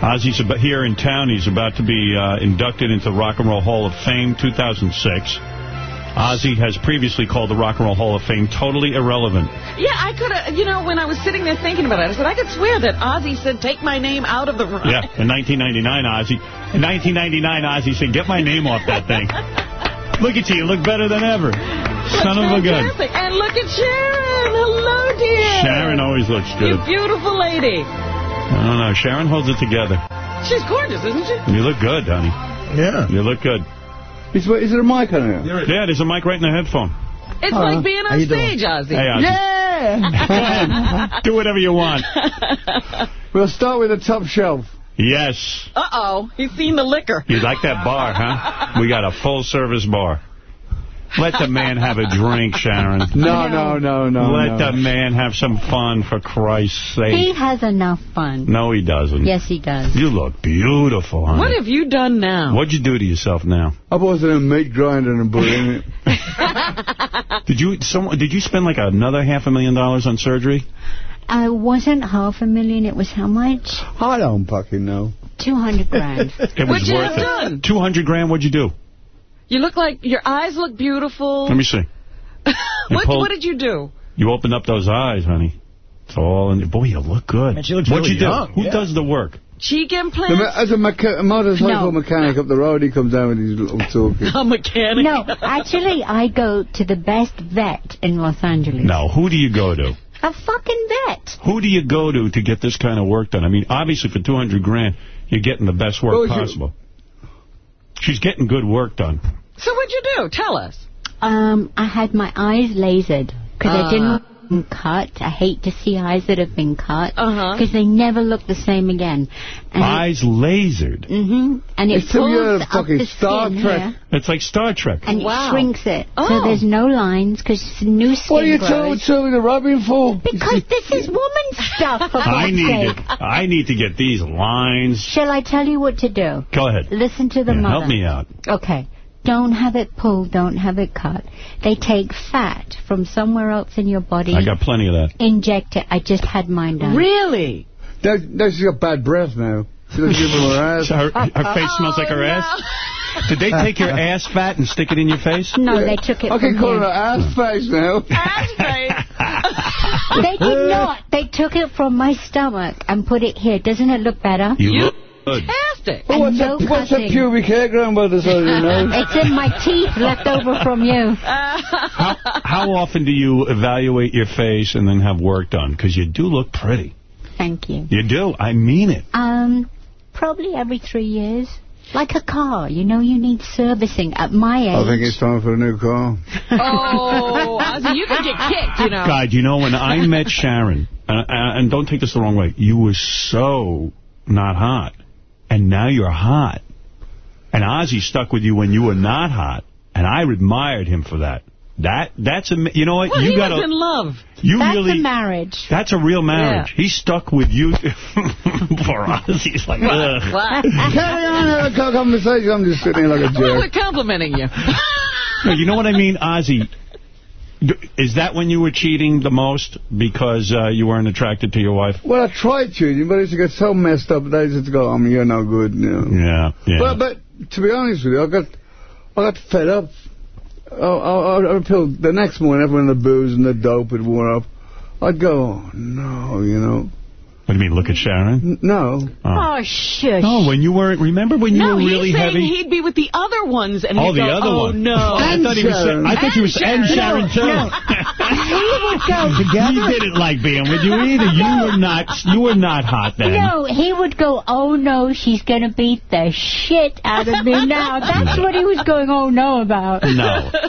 Ozzy's about, here in town. He's about to be uh, inducted into the Rock and Roll Hall of Fame 2006. Ozzy has previously called the Rock and Roll Hall of Fame totally irrelevant. Yeah, I could have, you know, when I was sitting there thinking about it, I said, I could swear that Ozzy said, take my name out of the run. Yeah, in 1999, Ozzy. In 1999, Ozzy said, get my name off that thing. *laughs* Look at you. You look better than ever. Son of a gun. And look at Sharon. Hello, dear. Sharon always looks You good. beautiful lady. I don't know. Sharon holds it together. She's gorgeous, isn't she? You look good, honey. Yeah. You look good. Is, is there a mic on here? Yeah, there's a mic right in the headphone. It's Hello. like being How on you doing? stage, Ozzy. Hey, Ozzy. Yeah! *laughs* Do whatever you want. *laughs* we'll start with the top shelf. Yes. Uh-oh. He's seen the liquor. You like that bar, huh? We got a full-service bar. Let the man have a drink, Sharon. *laughs* No, no, no, no. Let no. the man have some fun, for Christ's sake. He has enough fun. No, he doesn't. Yes, he does. You look beautiful, honey. What have you done now? What'd you do to yourself now? I was in a meat grinder and put in it. Did you someone? Did you spend like another half a million dollars on surgery? Uh, I wasn't half a million. It was how much? I don't fucking know. 200 grand. *laughs* It was What'd you worth have it. done? 200 grand, what'd you do? You look like your eyes look beautiful. Let me see. *laughs* What, pulled- what did you do? You opened up those eyes, honey. It's all in. Boy, you look good. Man, she looks What'd really you do? young, Who yeah. does the work? Cheek The implants? me- As a mecha- motorcycle No. mechanic up the road, he comes down with his little toolkit. *laughs* A mechanic? No, actually, I go to the best vet in Los Angeles. No, who do you go to? A fucking vet. Who do you go to to get this kind of work done? I mean, obviously for 200 grand, you're getting the best work Well, you- possible. She's getting good work done. So what'd you do? Tell us. Um, I had my eyes lasered because Uh. I didn't cut. I hate to see eyes that have been cut Uh-huh. because they never look the same again. And Eyes lasered. Mm-hmm. And it It's some pulls up fucking the Star skin Trek. here, It's like Star Trek. and Wow. it shrinks it. Oh. So there's no lines because new skin What are you grows. telling telling me the rubbing for? Because this is woman stuff, for I need sake. to, I need to get these lines. Shall I tell you what to do? Go ahead. Listen to the Yeah, mother. help me out. Okay. Don't have it pulled, don't have it cut. They take fat from somewhere else in your body, I got plenty of that. inject it. I just had mine done. Really? That, that's got bad breath now. She doesn't give him her *laughs* ass. So her, her oh, face smells like her Oh, ass? Did they take your ass fat and stick it in your face? *laughs* No, they took it I can call her here. ass face now. Ass face. *laughs* they did not. They took it from my stomach and put it here. Doesn't it look better? You look good. Fantastic. Oh, what's, no that, what's that cutting. pubic hair growing by the side of your nose? *laughs* It's in my teeth left over from you. *laughs* How, how often do you evaluate your face and then have work done? Because you do look pretty. Thank you. You do. I mean it. Um, probably every three years. Like a car, you know, you need servicing at my age. I think it's time for a new car. Oh, Ozzy, you could get kicked, you know. God, you know, when I met Sharon, and, and don't take this the wrong way, you were so not hot. And now you're hot. And Ozzy stuck with you when you were not hot. And I admired him for that. That that's a you know what Well, you he got was in love. you That's really a marriage. that's a real marriage. Yeah. He stuck with you *laughs* for Ozzy. He's like, ugh. Wow. Carry on, have a conversation. I'm just sitting here like a Well, jerk. we're complimenting you. No, you know what I mean, Ozzy? Is that when you were cheating the most because uh, you weren't attracted to your wife? Well, I tried cheating, but it's got so messed up that I just go, I mean, you're no good. You know. Yeah, yeah. But, but to be honest with you, I got I got fed up. I, I, I feel the next morning, everyone the booze and the dope had worn off. I'd go, oh, no, you know. What do you mean, look at Sharon? No. Oh. oh, shush. No, when you weren't, remember when you no, were really heavy? No, he's saying heavy? he'd be with the other ones. and Oh, he'd the go, other oh, one. no. I thought he was saying, I thought he was, and Sharon, too. he *laughs* would go He didn't like being with you either. You were not, you were not hot then. No, he would go, oh no, she's going to beat the shit out of me now. *laughs* That's what he was going, oh no, about. No. *laughs*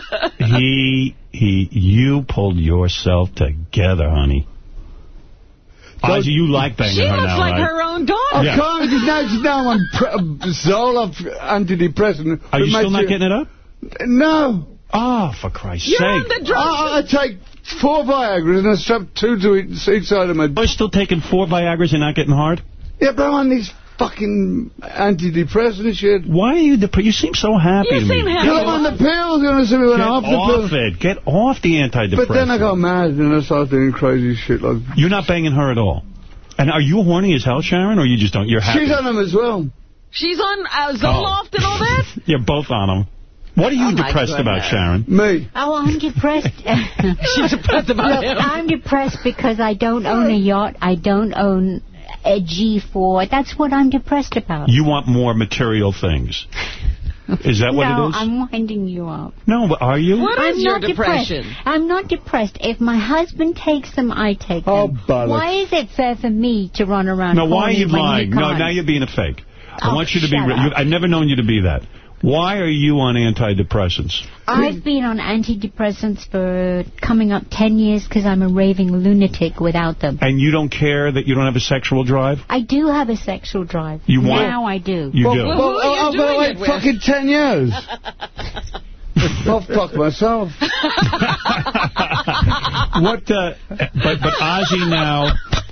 He, he, you pulled yourself together, honey. Ozzy, you like banging She her looks now, like right? her own daughter. I Yeah. can't, because now she's down on pre- Zoloft antidepressant. Are you still not getting it up? No. Oh, for Christ's sake! You're sake. on the drugs. Ah, I, I take four Viagra's and I strap two to each each side of my... Are You're still taking four Viagra's and not getting hard? Yeah, but I'm on these fucking antidepressant shit. Why are you depressed? You seem so happy You to seem me. happy. Because I'm on the pills, you know, so we went Get off the off pills. it. Get off the antidepressant. But then I got mad and I started doing crazy shit like... You're not banging her at all. And are you horny as hell, Sharon, or you just don't? You're happy. She's on them as well. She's on uh, Zoloft and all that? *laughs* You're both on them. What are you Oh, my depressed about. Sharon? Me. Oh, I'm depressed. *laughs* *laughs* She's depressed about Look, him. I'm depressed because I don't own a yacht. I don't own a G4. That's what I'm depressed about. You want more material things. Is that what no, it is? I'm winding you up. No, but are you? What I'm is your not depression? depressed. I'm not depressed. If my husband takes them, I take Oh, them. bollocks. Why is it fair for me to run around No, why are you lying? No, now you're being a fake. I Oh, want you to be. shut Re- up. you, I've never known you to be that. Why are you on antidepressants? I've been on antidepressants for coming up 10 years because I'm a raving lunatic without them. And you don't care that you don't have a sexual drive? I do have a sexual drive. You want- Now I do. You well, do. Well, who are you I've doing been it like with? fucking ten years. *laughs* I'll fuck myself. *laughs* what, uh, but, but Ozzy now, *laughs*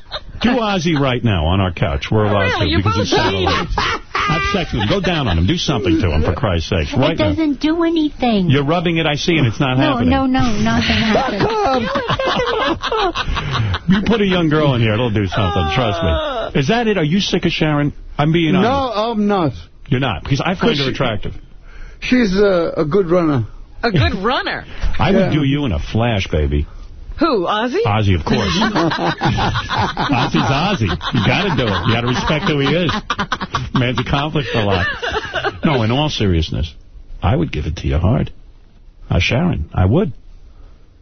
do Ozzy right now on our couch. We're oh, allowed Yeah, to you're because he's both so alive. Have sex with him. Go down on him. Do something to him, for Christ's sakes. Right it doesn't do anything. You're rubbing it, I see, and it's not no, happening. no, no, nothing *laughs* happens. You put a young girl in here, it'll do something. Trust me. Is that it? Are you sick of Sharon? I'm being No, honest. I'm not. You're not, because I find her attractive. She's a, a good runner. A good runner. I would do you in a flash, baby. Who, Ozzy? Ozzy, of course. *laughs* Ozzy's Ozzy. You got to do it. You got to respect who he is. Man's accomplished a lot. No, in all seriousness, I would give it to you hard. Uh, Sharon, I would.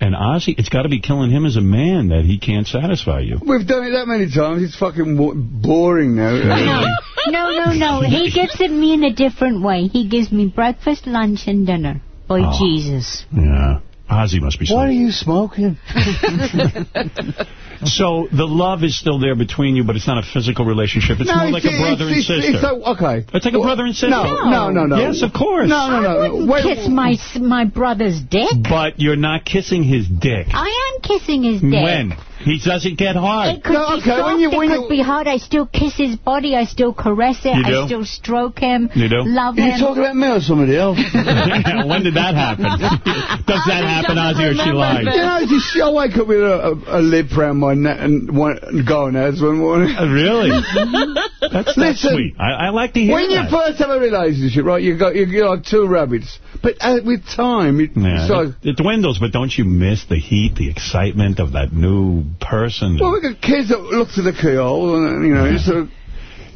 And Ozzy, it's got to be killing him as a man that he can't satisfy you. We've done it that many times. It's fucking boring now. *laughs* No, no, no. no. He gives it me in a different way. He gives me breakfast, lunch, and dinner. Boy, Oh. Jesus. Yeah. Ozzy must be smoking. What are you smoking? *laughs* So the love is still there between you, but it's not a physical relationship. It's No, more like a it's- brother and sister. It's, like, okay. It's like a brother and sister. No, no, no, no. Yes, of course. No, no, no. Wouldn't Wait, kiss my my brother's dick. But you're not kissing his dick. I am kissing his dick. When? He doesn't get hard. It could No, be okay, soft, when you- it could you- be hard. I still kiss his body. I still caress it. You do? I still stroke him. You do? Love Are him. you talking about me or somebody else? *laughs* when did that happen? *laughs* Does that happen, Ozzy, or she lied? You know, just, I wake up with a, a, a lip around my neck and want and going out one morning. Uh, really? *laughs* That's, that's Listen, sweet. I, I like to hear when you first have a relationship, right, you got you got two rabbits, but uh, with time, it, Yeah, it's like, it, it dwindles, but don't you miss the heat, the excitement of that new person? well, we got kids that look to the keyhole, and you know, it's sort of,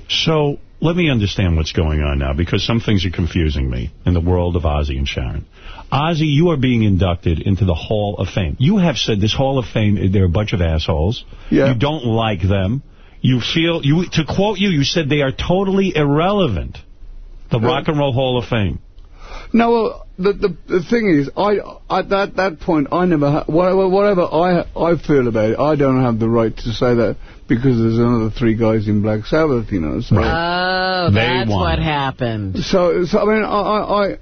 So let me understand what's going on now, because some things are confusing me in the world of Ozzy and Sharon. Ozzy, you are being inducted into the Hall of Fame. You have said this Hall of Fame, they're a bunch of assholes. Yeah. You don't like them. You feel, you to quote you, you said they are totally irrelevant. The Rock and Roll Hall of Fame. No. Well, the, the the thing is, I at that that point, I never ha- whatever whatever I I feel about it, I don't have the right to say that because there's another three guys in Black Sabbath, you know. So. Oh, They that's want what happened. So, so I mean, I, I, I,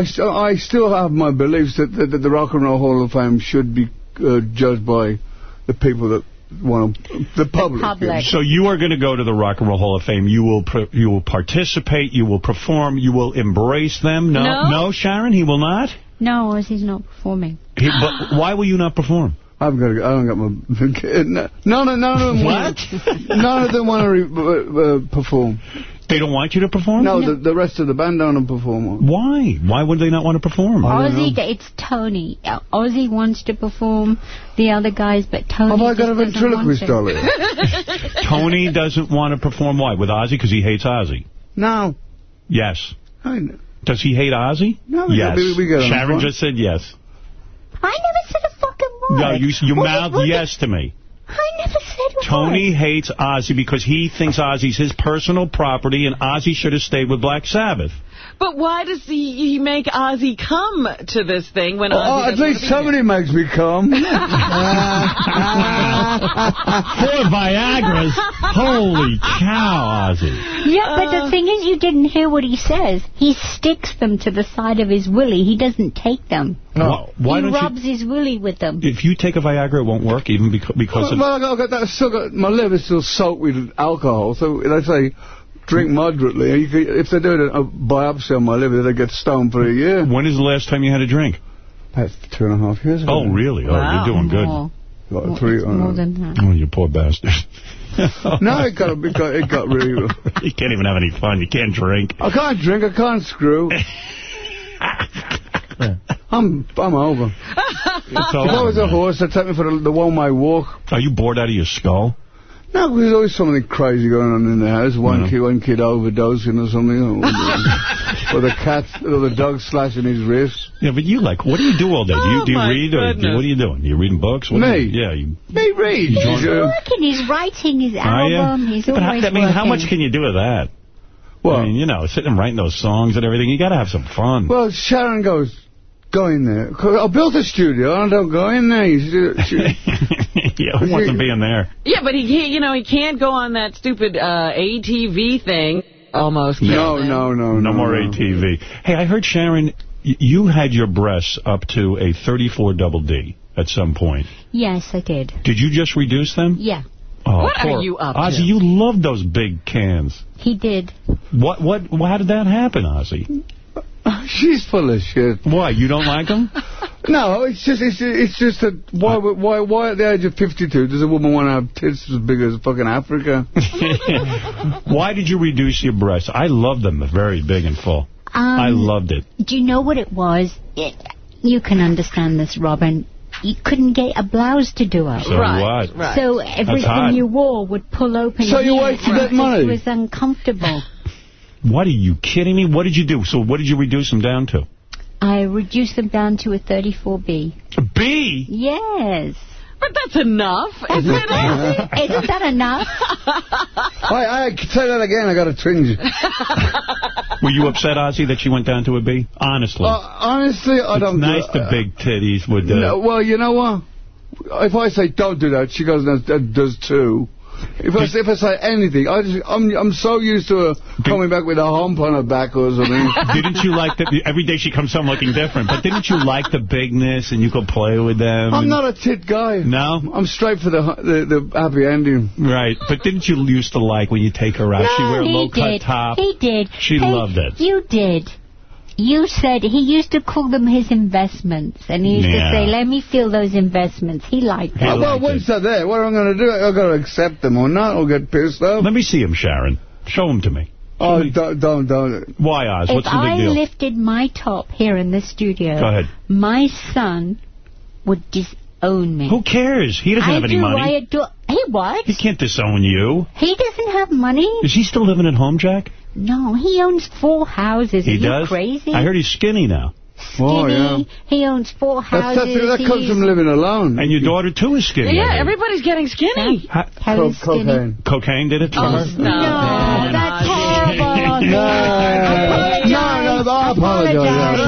I, st- I still have my beliefs that, that, that the Rock and Roll Hall of Fame should be uh, judged by the people that want to, the public. public. So you are going to go to the Rock and Roll Hall of Fame. You will pr- you will participate. You will perform. You will embrace them. No, No. Sharon, he will not. No, he's not performing. He, but why will you not perform? I've got. To, I don't got my. *laughs* No, no, none of them. What? Want, *laughs* none of them want to re, uh, uh, perform. They don't want you to perform. No, the, the rest of the band don't want to perform. Why? Why would they not want to perform? Ozzy, it's Tony. Uh, Ozzy wants to perform the other guys, but Tony Have I just got a doesn't want ventriloquist to. dolly? *laughs* Tony doesn't want to perform. Why? With Ozzy? Because he hates Ozzy. No. Yes. I know. Does he hate Ozzy? No, we- yes. we- we get Sharon just said yes. I never said a fucking word. No, you you What- mouthed what- yes to me. I never said a Tony hates Ozzy because he thinks Ozzy's his personal property and Ozzy should have stayed with Black Sabbath. But why does he, he make Ozzy come to this thing when Oh, Ozzy at least wanna be somebody makes me come. *laughs* Four Viagra's. Holy cow, Ozzy. Yeah, but the uh. thing is, you didn't hear what he says. He sticks them to the side of his willy. He doesn't take them. Why, why he don't rubs his willy with them. If you take a Viagra, it won't work, even because, because of... well, I got, I got that. Still got my liver's still soaked with alcohol. So they say drink moderately. And you could, if they do a, a biopsy on my liver, they get stoned for a year. When is the last time you had a drink? About two and a half years ago. Oh, really? Oh, Wow. you're doing good. More, Like more, three. uh, more than that. Oh, you poor bastard. *laughs* no, it got, it got it got really. *laughs* you can't even have any fun. You can't drink. I can't drink. I can't screw. *laughs* I'm I'm over. It's if I was a horse, they'd take me for the, the one way walk. Are you bored out of your skull? No, there's always something crazy going on in the house. One Yeah. kid, one kid overdosing or something, or, *laughs* or the cat, or the dog slashing his wrist. Yeah, but you like, what do you do all day? Do you, Oh, do you my read or do, what are you doing? Are You reading books? What Me? you- yeah. You, Me read. You He's don't- uh, working. He's writing his Are ya? album. He's But how, always I mean, how much can you do with that? Well, I mean, you know, sitting and writing those songs and everything, you got to have some fun. Well, Sharon goes, go in there. 'Cause I built a studio. I don't go in there. You see- *laughs* she- yeah, who wants to be in there? Yeah, but he can't, you know, he can't go on that stupid uh, ATV thing. Almost. no, no, no, No more ATV. Hey, I heard Sharon, you had your breasts up to a 34 double D at some point. Yes, I did. Did you just reduce them? Yeah, Oh, What are you up Ozzy, to? you love those big cans. he did. What? What? How did that happen, Ozzy? *laughs* She's full of shit. Why? You don't like them? *laughs* No, it's just it's it's just that why why why at the age of 52 does a woman want to have tits as big as fucking Africa? *laughs* Why did you reduce your breasts? I love them they're very big and full. Um, I loved it. Do you know what it was? It, you can understand this, Robin. You couldn't get a blouse to do it. So Right, what? right. So everything you wore would pull open So you here, wasted and that it was uncomfortable. What are you kidding me? What did you do? So what did you reduce them down to? I reduced them down to a 34B. A B? Yes. But that's enough, isn't it? Ozzy? *laughs* Isn't that enough? *laughs* I, I say that again. I got a twinge. *laughs* Were you upset, Ozzy, that she went down to a B? Honestly. Uh, honestly, I it's don't. Know. Nice do, the big titties would. Uh, No, well, you know what? If I say don't do that, she goes and does- does too. If I, if I say anything, I just, I'm I'm so used to her coming back with a hump on her back or something. *laughs* didn't you like that? Every day she comes home looking different. But didn't you like the bigness and you could play with them? I'm not a tit guy. No? I'm straight for the the, the happy ending. Right. But didn't you used to like when you take her out? she wear a low-cut top. He did. She Hey, loved it. You did. You said he used to call them his investments, and he used Yeah. to say, "Let me feel those investments." He liked them. well, once they're there, what am I going to do? I've got to accept them or not, or get pissed off. Let me see him, Sharon. Show him to me. Oh, don't, don't, don't. Why, Oz? if What's the big I deal? lifted my top here in the studio, Go ahead. my son would disown me. Who cares? He doesn't I have any do. money. I do. He what? He can't disown you. He doesn't have money. Is he still living at home, Jack? No, he owns four houses. He Are you does? crazy? I heard he's skinny now. Skinny. Oh, he owns four houses. That He's- from living alone. And your daughter, too, is skinny. I Yeah, everybody's getting skinny. Ha- How is skinny? Cocaine did it to Oh, her? stop. No, that's horrible. No, no, no, I apologize.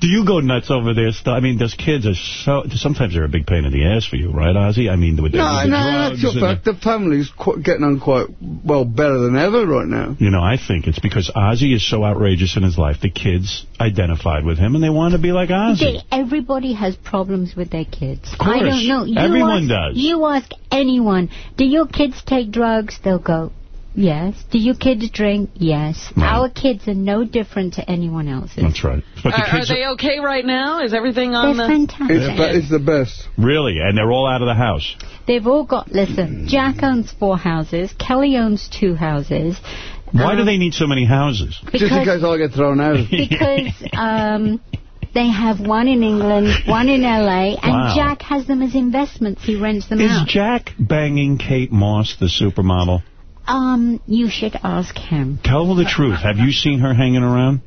Do you go nuts over there? Stu- I mean, those kids are so... Sometimes they're a big pain in the ass for you, right, Ozzy? I mean, with the, No, with the no, drugs that's your and fact. The family's qu getting on quite, well, better than ever right now. You know, I think it's because Ozzy is so outrageous in his life. The kids identified with him, and they want to be like Ozzy. They- everybody has problems with their kids. Of course. I don't know. You Everyone ask, does. You ask anyone, do your kids take drugs? They'll go, yes. Do your kids drink? Yes. Our kids are no different to anyone else's. That's right. But the Are, are they okay right now? Is everything on They're the... fantastic. It's, it's the best. Really? And they're all out of the house. They've all got, listen, Jack owns four houses. Kelly owns two houses. Why do Um, they need so many houses? Just in Because- case I get thrown out. *laughs* Because um, they have one in England, *laughs* one in L.A., and Wow. Jack has them as investments. He rents them Is out. Is Jack banging Kate Moss, the supermodel? Um, you should ask him. Tell her the truth. Have you seen her hanging around?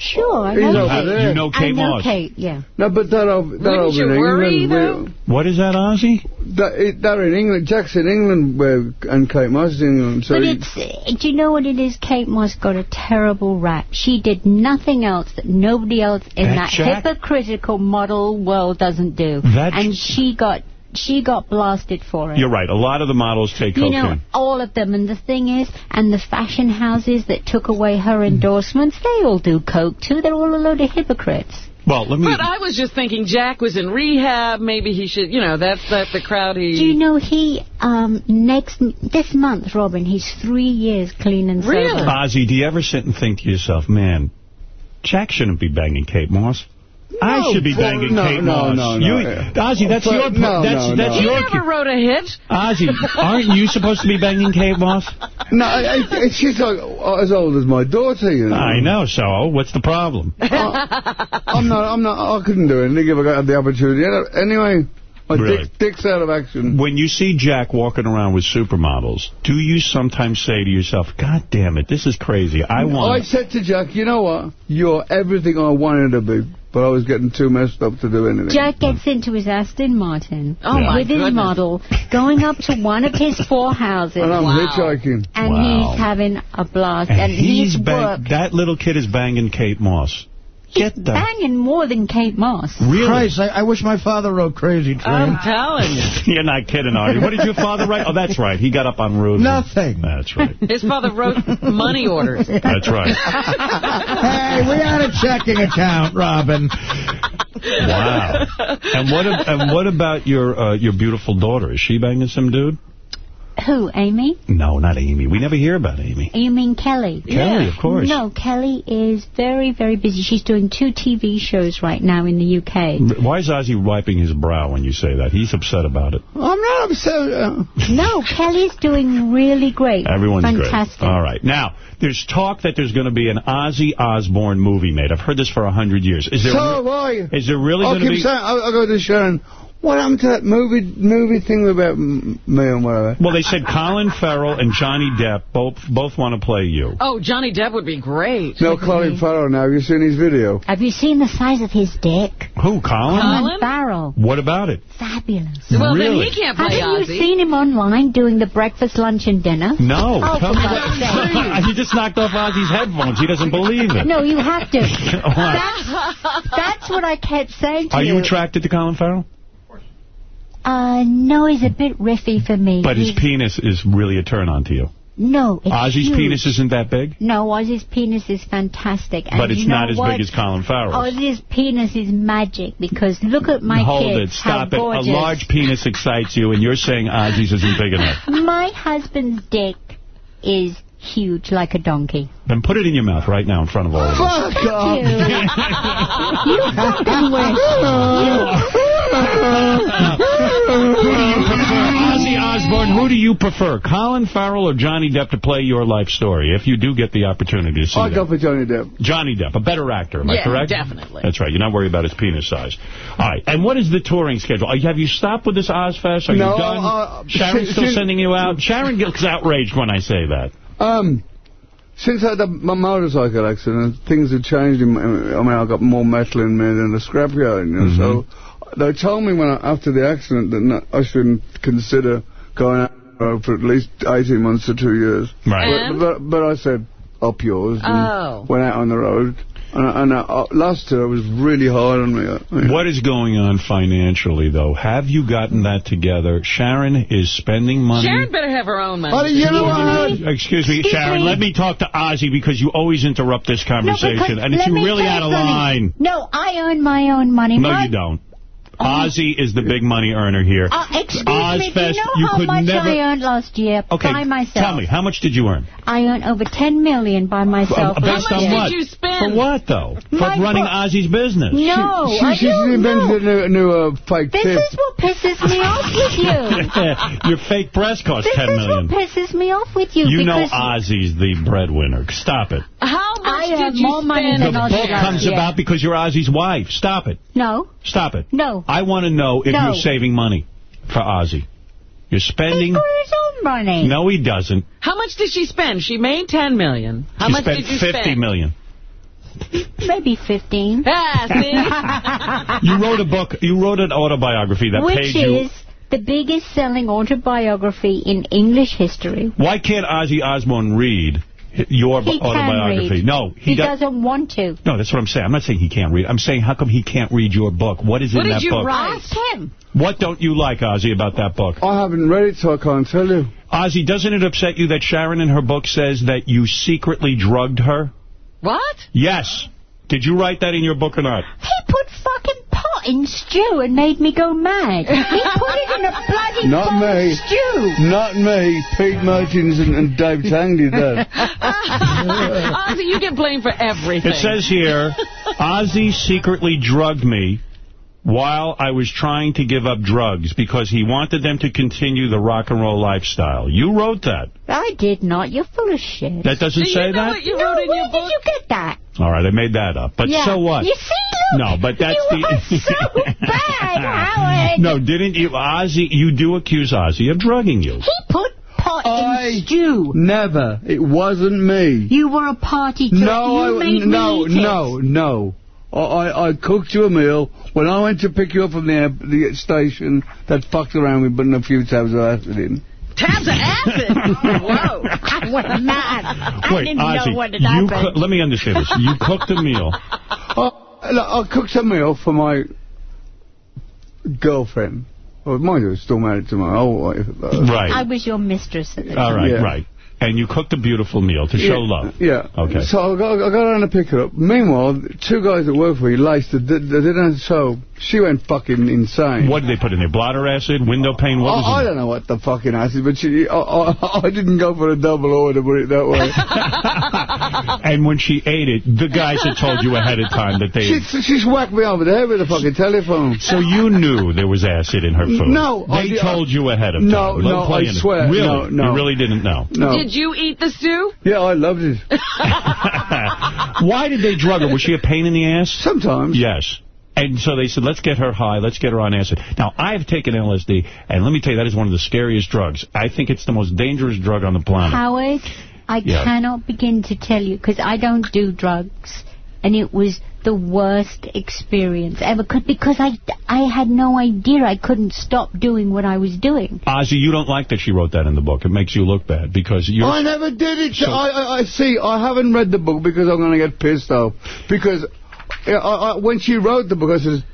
Sure, I know over Kate. there. You know I know Moss. Kate, yeah. No, but that over, that Wouldn't over you in worry, England. What is that, Ozzy? That, it, they're in England. Jack's in England where, and Kate Moss is in England. So But it's, uh, do you know what it is? Kate Moss got a terrible rap. She did nothing else that nobody else in That that, hypocritical model world doesn't do. That- and she got, she got blasted for it. You're right. A lot of the models take You cocaine. know, all of them. And the thing is, and the fashion houses that took away her endorsements, they all do coke too. They're all a load of hypocrites. well, let me... But I was just thinking Jack was in rehab. Maybe he should, you know, that's that the crowd he... Do you know he, um, next, this month, Robin, he's three years clean and sober. Really? Ozzy, do you ever sit and think to yourself, man, Jack shouldn't be banging Kate Moss? I should be banging no, Kate no, Moss. no, no, you, yeah. Ozzy, that's But your... no, that's no, that's no. He your... never wrote a hit. Ozzy, aren't you supposed to be banging Kate Moss? no, I, I, she's like uh, as old as my daughter, you know. I know, so what's the problem? Uh, I'm not, I'm not, I couldn't do anything if I got the opportunity. Anyway, my Really? dick, dick's out of action. When you see Jack walking around with supermodels, do you sometimes say to yourself, God damn it, this is crazy. I want... I said to Jack, you know what? You're everything I wanted to be, but I was getting too messed up to do anything. Jack gets into his Aston Martin Oh, my with his goodness. model, going up to one of his four houses, and I'm Wow. hitchhiking. and Wow. he's having a blast. And And, he's he's bang- worked. that little kid is banging Kate Moss. Get the... Banging more than Kate Moss. Really? Christ, I, I wish my father wrote Crazy Train. I'm telling you. *laughs* You're not kidding, are you? What did your father write? Oh, that's right. He got up on Rude. Nothing. That's right. *laughs* His father wrote money orders. That's right. hey, we had a checking account, Robin. Wow. And what and what about your uh, your beautiful daughter? Is she banging some dude? Who, Amy? No, not Amy. We never hear about Amy. You mean Kelly? Kelly, of course. No, Kelly is very, very busy. She's doing two TV shows right now in the UK. Why is Ozzy wiping his brow when you say that? He's upset about it. I'm not upset. Uh, no, *laughs* Kelly's doing really great. Everyone's Fantastic. great. All right. Now, there's talk that there's going to be an Ozzy Osbourne movie made. I've heard this for a hundred years. Is there? so have I. Is there really I going to keep be? saying, I, I go to Sharon, what happened to that movie movie thing about me and whatever? Well, they said Colin Farrell and Johnny Depp both both want to play you. Oh, Johnny Depp would be great. No, Colin mm-hmm. Farrell now. Have you seen his video? Have you seen the size of his dick? Who, Colin? Colin? Farrell. What about it? Fabulous. Well, Really? then he can't play Haven't Ozzy. you seen him online doing the breakfast, lunch, and dinner? No. Oh, Tell for me God's *laughs* he just knocked off Ozzy's headphones. He doesn't believe it. No, you have to. *laughs* That's, that's what I kept saying to Are you. you attracted to Colin Farrell? Uh, no, he's a bit riffy for me. But his penis is really a turn on to you. No, it's Ozzy's huge. penis isn't that big? No, Ozzy's penis is fantastic. And but it's you know not as what? big as Colin Farrell's. Ozzy's penis is magic because look at my Hold kids. it. Stop how it. A large penis excites you, and you're saying Ozzy's isn't big enough. *laughs* My husband's dick is huge like a donkey. Then put it in your mouth right now in front of all of us. Fuck off. you fucking *laughs* Who you prefer? *laughs* Ozzy Osbourne, who do you prefer? Colin Farrell or Johnny Depp to play your life story, if you do get the opportunity to see I that? go for Johnny Depp. Johnny Depp, a better actor, am I correct? Yeah, correct? definitely. That's right. You're not worried about his penis size. All right. And what is the touring schedule? Are you- Have you stopped with this Ozzfest? Are No, you done? uh, Sharon's since- still since- sending you out? Sharon gets outraged when I say that. Um, since I had the, my motorcycle accident, things have changed. In, my- I mean, I've got more metal in me than a scrapyard, you know. So they told me when I, after the accident that not, I shouldn't consider going out uh, for at least 18 months to two years. Right. But, but, but I said, up yours. And Oh. Went out on the road. And, and I, uh, last year it was really hard on me. I mean, What is going on financially, though? Have you gotten that together? Sharon is spending money. Sharon better have her own money. But you know what? Excuse me, Excuse Sharon, me. let me talk to Ozzy because you always interrupt this conversation, because and it's let me really out of line. No, I earn my own money. No, my, you don't. Ozzy is the big money earner here. Uh, excuse me, do Ozzfest, you know you how could much never- I earned last year Okay, by myself? tell me, how much did you earn? I earned over 10 million by myself. Uh, based much on did you spend? For what, though? For My running book- Ozzy's business. No, she, I she, she don't invented know. a new, new uh, fake This tip. is what pisses me off with *laughs* you. *laughs* Your fake breast cost This 10 is what pisses me off with you. You know because Ozzy's the breadwinner. Stop it. How much I did have you more money than The Ozzy book last comes year. about because you're Ozzy's wife. Stop it. No, Stop it. no. I want to know if No. you're saving money for Ozzy. You're He's spending... got his own money. No, he doesn't. How much did she spend? She made 10 million. How she much spent did you 50 spend? million. Maybe 15. Ah, see? *laughs* You wrote a book. You wrote an autobiography that Which paid you... is the biggest selling autobiography in English history. Why can't Ozzy Osbourne read your He can autobiography? read. No, He, he, does. doesn't want to. No, that's what I'm saying. I'm not saying he can't read. I'm saying how come he can't read your book? What is What in did that you book? write? Ask him. What don't you like, Ozzy, about that book? I haven't read it, so I can't tell you. Ozzy, doesn't it upset you that Sharon in her book says that you secretly drugged her? What? Yes. Did you write that in your book or not? He put fucking pot in stew and made me go mad. He *laughs* put it in a bloody Not pot me. of stew. Not me. Pete Martins and, and Dave Tang did that. Ozzy, you get blamed for everything. It says here, Ozzy secretly drugged me while I was trying to give up drugs because he wanted them to continue the rock and roll lifestyle. You wrote that. I did not. You're full of shit. That doesn't Do say you know that? what you no, wrote in your book? did you get that? All right, I made that up. But yeah. so what? You see, look. No, but that's you the... are so *laughs* bad, Howard. No, didn't you, Ozzy, you do accuse Ozzy of drugging you. He put pot I- in stew. Never. It wasn't me. You were a party to No, it. You I, made no, me eat it. no, no. I, I, I cooked you a meal. When I went to pick you up from the, the station, that fucked around with putting a few tabs of acid in. Tabs of acid. *laughs* Whoa. I was mad. I Wait, didn't Ozzy, know what had you happened. coo- let me understand this. You *laughs* cooked a meal. I, I cooked a meal for my girlfriend. Well, mind you, still married to my old wife. uh, Right. I was your mistress at the time. right, Yeah. right. And you cooked a beautiful meal to show Yeah, love. Yeah. Okay. So I got, I got around to pick her up. Meanwhile, two guys that work for me, laced they, they didn't, so she went fucking insane. What did they put in there? Bladder acid, window pane? What was I, I it? don't know what the fucking acid, but she, I, I, *laughs* I didn't go for a double order, put it that way. *laughs* And when she ate it, the guys had told you ahead of time that they... she, she's whacked me over the head with a fucking telephone. So you knew there was acid in her food? No, I- They told you ahead of No, time. no, play I in it. swear, Really? no, no. You really didn't know? No. Did you eat the stew? Yeah, I loved it. *laughs* Why did they drug her? Was she a pain in the ass? Sometimes. Yes. And so they said, let's get her high, let's get her on acid. Now, I've taken LSD, and let me tell you, that is one of the scariest drugs. I think it's the most dangerous drug on the planet. Howard, I Yeah. cannot begin to tell you, because I don't do drugs, and it was the worst experience ever, 'cause- because I, I had no idea I couldn't stop doing what I was doing. Ozzy, you don't like that she wrote that in the book. It makes you look bad because you're... I never did it. So- I, I, I see. I haven't read the book because I'm going to get pissed off. Because I, I, when she wrote the book, I said,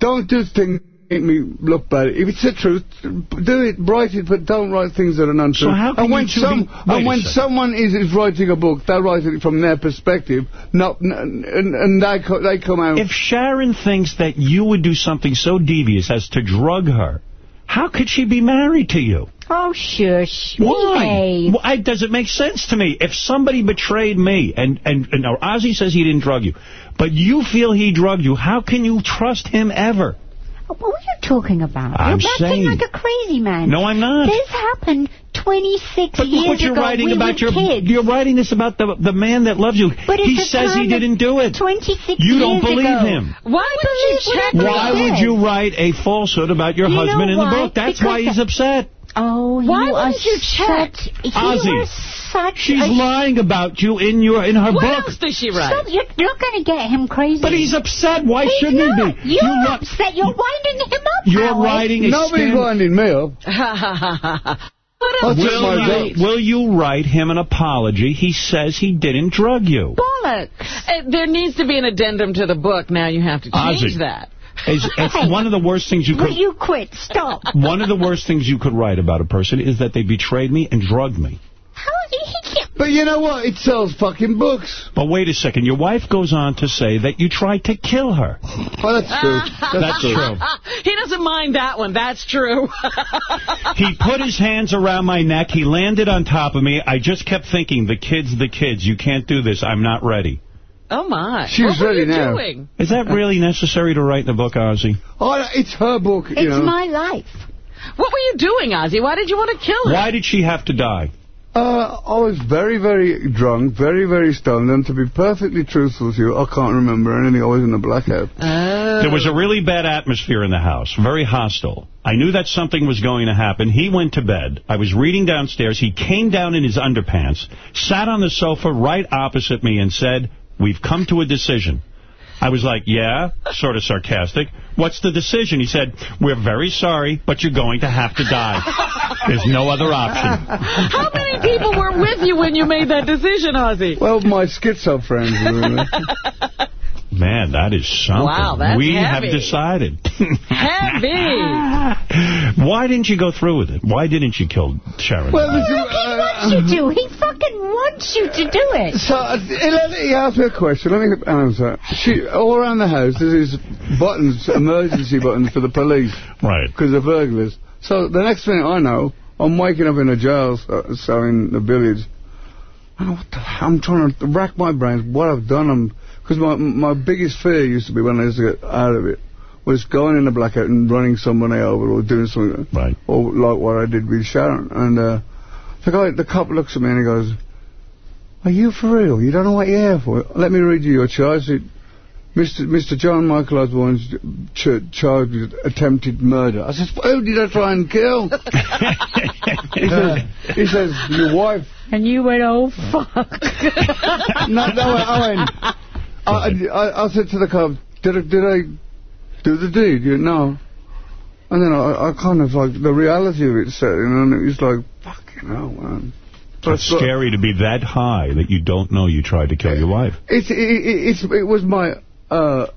"Don't do things that make me look bad. If it's the truth, do it, write it, but don't write things that are not So how can and when you two some, be- and when someone is, is writing a book, they're writing it from their perspective, not and, and they co they come out. If Sharon thinks that you would do something so devious as to drug her, how could she be married to you? Oh, shush. Why? Behave. Why does it make sense to me? If somebody betrayed me, and, and, and now Ozzy says he didn't drug you, but you feel he drugged you, how can you trust him ever? What were you talking about? I'm You're acting like a crazy man. No, I'm not. This happened 26 But years look what you're ago. writing we about your kids. you're writing this about the the man that loves you. But he it's a says he of didn't do it. 26 You don't years believe ago. him. Why would you check Why would you write a falsehood about your You husband in the book? That's Because why he's upset. Oh, Why you are you check? such- Ozzy, such She's a lying about you in your in her What book. else does she write? Stop, you're, you're going to get him crazy. But he's upset. Why He's shouldn't not. he be? You're You lo- upset. You're winding him up, You're Howard. writing a Nobody's scandal. winding me up. *laughs* I'll my you, will you write him an apology? He says he didn't drug you. Bollocks. Uh, There needs to be an addendum to the book. Now you have to change Ozzy. that. It's, it's one of the worst things you could... Will could... you quit? Stop. One of the worst things you could write about a person is that they betrayed me and drugged me. How he, he can't... But you know what? It sells fucking books. But wait a second. Your wife goes on to say that you tried to kill her. Well, that's true. *laughs* That's true. he doesn't mind that one. That's true. *laughs* He put his hands around my neck. He landed on top of me. I just kept thinking, the kids, the kids. You can't do this. I'm not ready. Oh, my. She's what were ready you now. doing? Is that really necessary to write the book, Ozzy? Oh, it's her book, you It's know. my life. What were you doing, Ozzy? Why did you want to kill her? Why did she have to die? Uh, I was very, very drunk, very, very stoned, and to be perfectly truthful with you, I can't remember anything. I was in a blackout. Oh. There was a really bad atmosphere in the house, very hostile. I knew that something was going to happen. He went to bed. I was reading downstairs. He came down in his underpants, sat on the sofa right opposite me, and said, we've come to a decision. I was like, yeah, sort of sarcastic. What's the decision? He said, we're very sorry, but you're going to have to die. *laughs* There's no other option. How many people were with you when you made that decision, Ozzy? Well, my schizo friends were in there. *laughs* Man, that is something. Wow, that's we heavy. have decided. *laughs* *laughs* Heavy. Why didn't you go through with it? Why didn't you kill Sharon? Well, Look, listen, he uh, wants you to. He fucking wants you to do it. So, uh, he asked me a question. Let me answer. She, all around the house, there's these buttons, emergency buttons for the police. Right. Because of burglars. So, the next thing I know, I'm waking up in a jail uh, cell in the village. I know what the hell? I'm trying to rack my brains what I've done. Because my, my biggest fear used to be when I used to get out of it was going in the blackout and running somebody over or doing something. Right. Or like what I did with Sharon. And uh, the guy, the cop looks at me and he goes, are you for real? You don't know what you're here for? Let me read you your charge. It, Mr. Mr. John Michael Osbourne's ch charged with attempted murder. I said, who did I try and kill? *laughs* he, says, he says, your wife. And you went, oh, fuck. no, no, I went. I, I, I said to the cop, did I, did I do the deed? You know. And then I, I kind of like, the reality of it set in, and it was like, fucking hell, man. It's scary to be that high that you don't know you tried to kill your wife. It's, it, it, it's, it was my uh,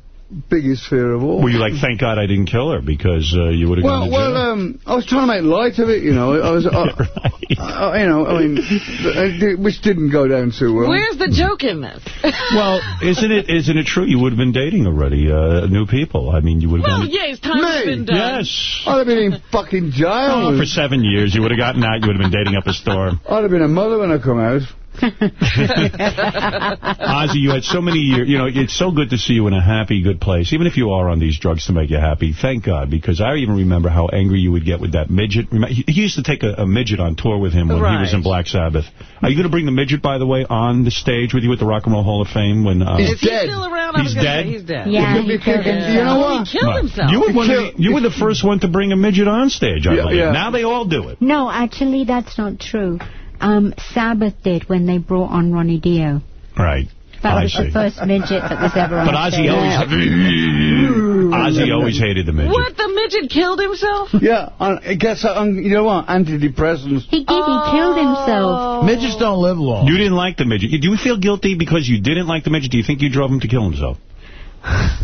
biggest fear of all. Were you like, thank God I didn't kill her because uh, you would have Well, gone to jail? well, um, I was trying to make light of it, you know. I was, *laughs* uh, uh, you know, I mean, uh, which didn't go down too well. Where's the joke in this? *laughs* well, isn't it isn't it true? You would have been dating already uh, new people. I mean, you would have Well, gone to- yes, time has been done. Yes. I'd have been in fucking jail. Oh, for seven years, you would have gotten out. You would have been dating up a storm. I'd have been a mother when I come out. *laughs* Ozzy, you had so many years. You know, it's so good to see you in a happy, good place. Even if you are on these drugs to make you happy, thank God, because I even remember how angry you would get with that midget. He he used to take a, a midget on tour with him when he was in Black Sabbath. Are you going to bring the midget, by the way, on the stage with you at the Rock and Roll Hall of Fame? When uh, Is he still around? He's dead? Say he's dead. Yeah, he killed himself. You know what? He killed himself. You were, one of the, you were the first one to bring a midget on stage, I Yeah, believe. yeah. Now they all do it. No, actually, that's not true. Um, Sabbath did when they brought on Ronnie Dio. Right. That I was see. the first midget that was ever on But Ozzy stage. always, *laughs* Ozzy always hated the midget. What? The midget killed himself? *laughs* Yeah, I guess, um, you know what, antidepressants. He did. He killed himself. Midgets don't live long. You didn't like the midget. Do you feel guilty because you didn't like the midget? Do you think you drove him to kill himself?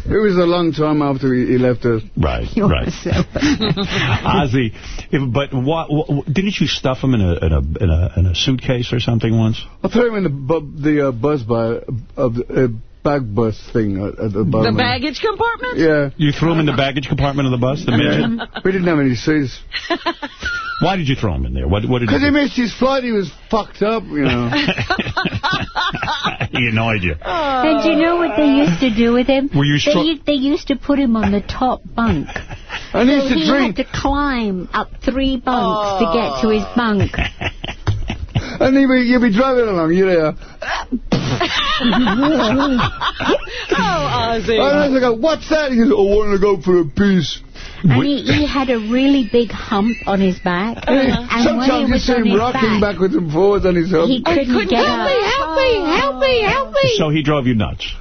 It was a long time after he, he left us. Right, *laughs* right. *laughs* Ozzy, if, but what, what, didn't you stuff him in a, in a in a in a suitcase or something once? I threw him in the bu the uh, bus by of the uh, bag bus thing at, at the The baggage compartment? Yeah. You threw him in the baggage compartment of the bus, the midget? we didn't have any seats. Why did you throw him in there? What, what did Because he missed his flight. He was fucked up, you know. *laughs* he annoyed you. And you know what they used to do with him? Were you they, they used to put him on the top bunk. And he so used to he drink. had to climb up three bunks to get to his bunk. *laughs* And he'd be, you'd be driving along, you're there. Oh, Ozzy. And I go, what's that? He goes, I want to go for a piece. And he, he had a really big hump on his back. And when he Sometimes you see him rocking back, backwards and forwards on his hump. he couldn't, get help up. help me, help me, help me. So he drove you nuts.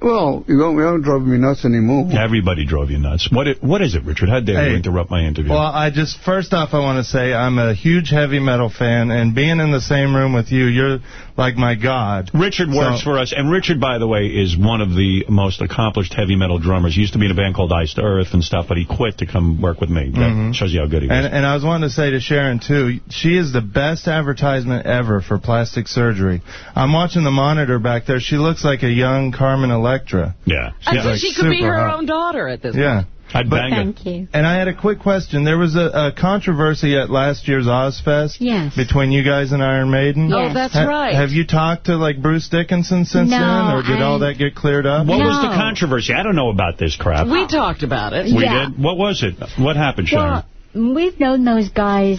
Well, you don't, you don't drive me nuts anymore. Everybody drove you nuts. What it, What is it, Richard? How dare you interrupt my interview? Well, I just, first off, I want to say I'm a huge heavy metal fan, and being in the same room with you, you're like my god. Richard works So- for us, and Richard, by the way, is one of the most accomplished heavy metal drummers. He used to be in a band called Iced Earth and stuff, but he quit to come work with me. That Mhm. shows you how good he was. And, and I was wanting to say to Sharon, too, she is the best advertisement ever for plastic surgery. I'm watching the monitor back there. She looks like a young Carmen Electra. Yeah. I She's think like she could be her hot. own daughter at this point. Yeah. I'd bang her. Thank you. And I had a quick question. There was a, a controversy at last year's Ozzfest Yes. between you guys and Iron Maiden. Oh, that's Ha- right. Have you talked to, like, Bruce Dickinson since No, then, or did I- all that get cleared up? What was the controversy? I don't know about this crap. We talked about it. We Yeah. did? What was it? What happened, Sharon? Well, we've known those guys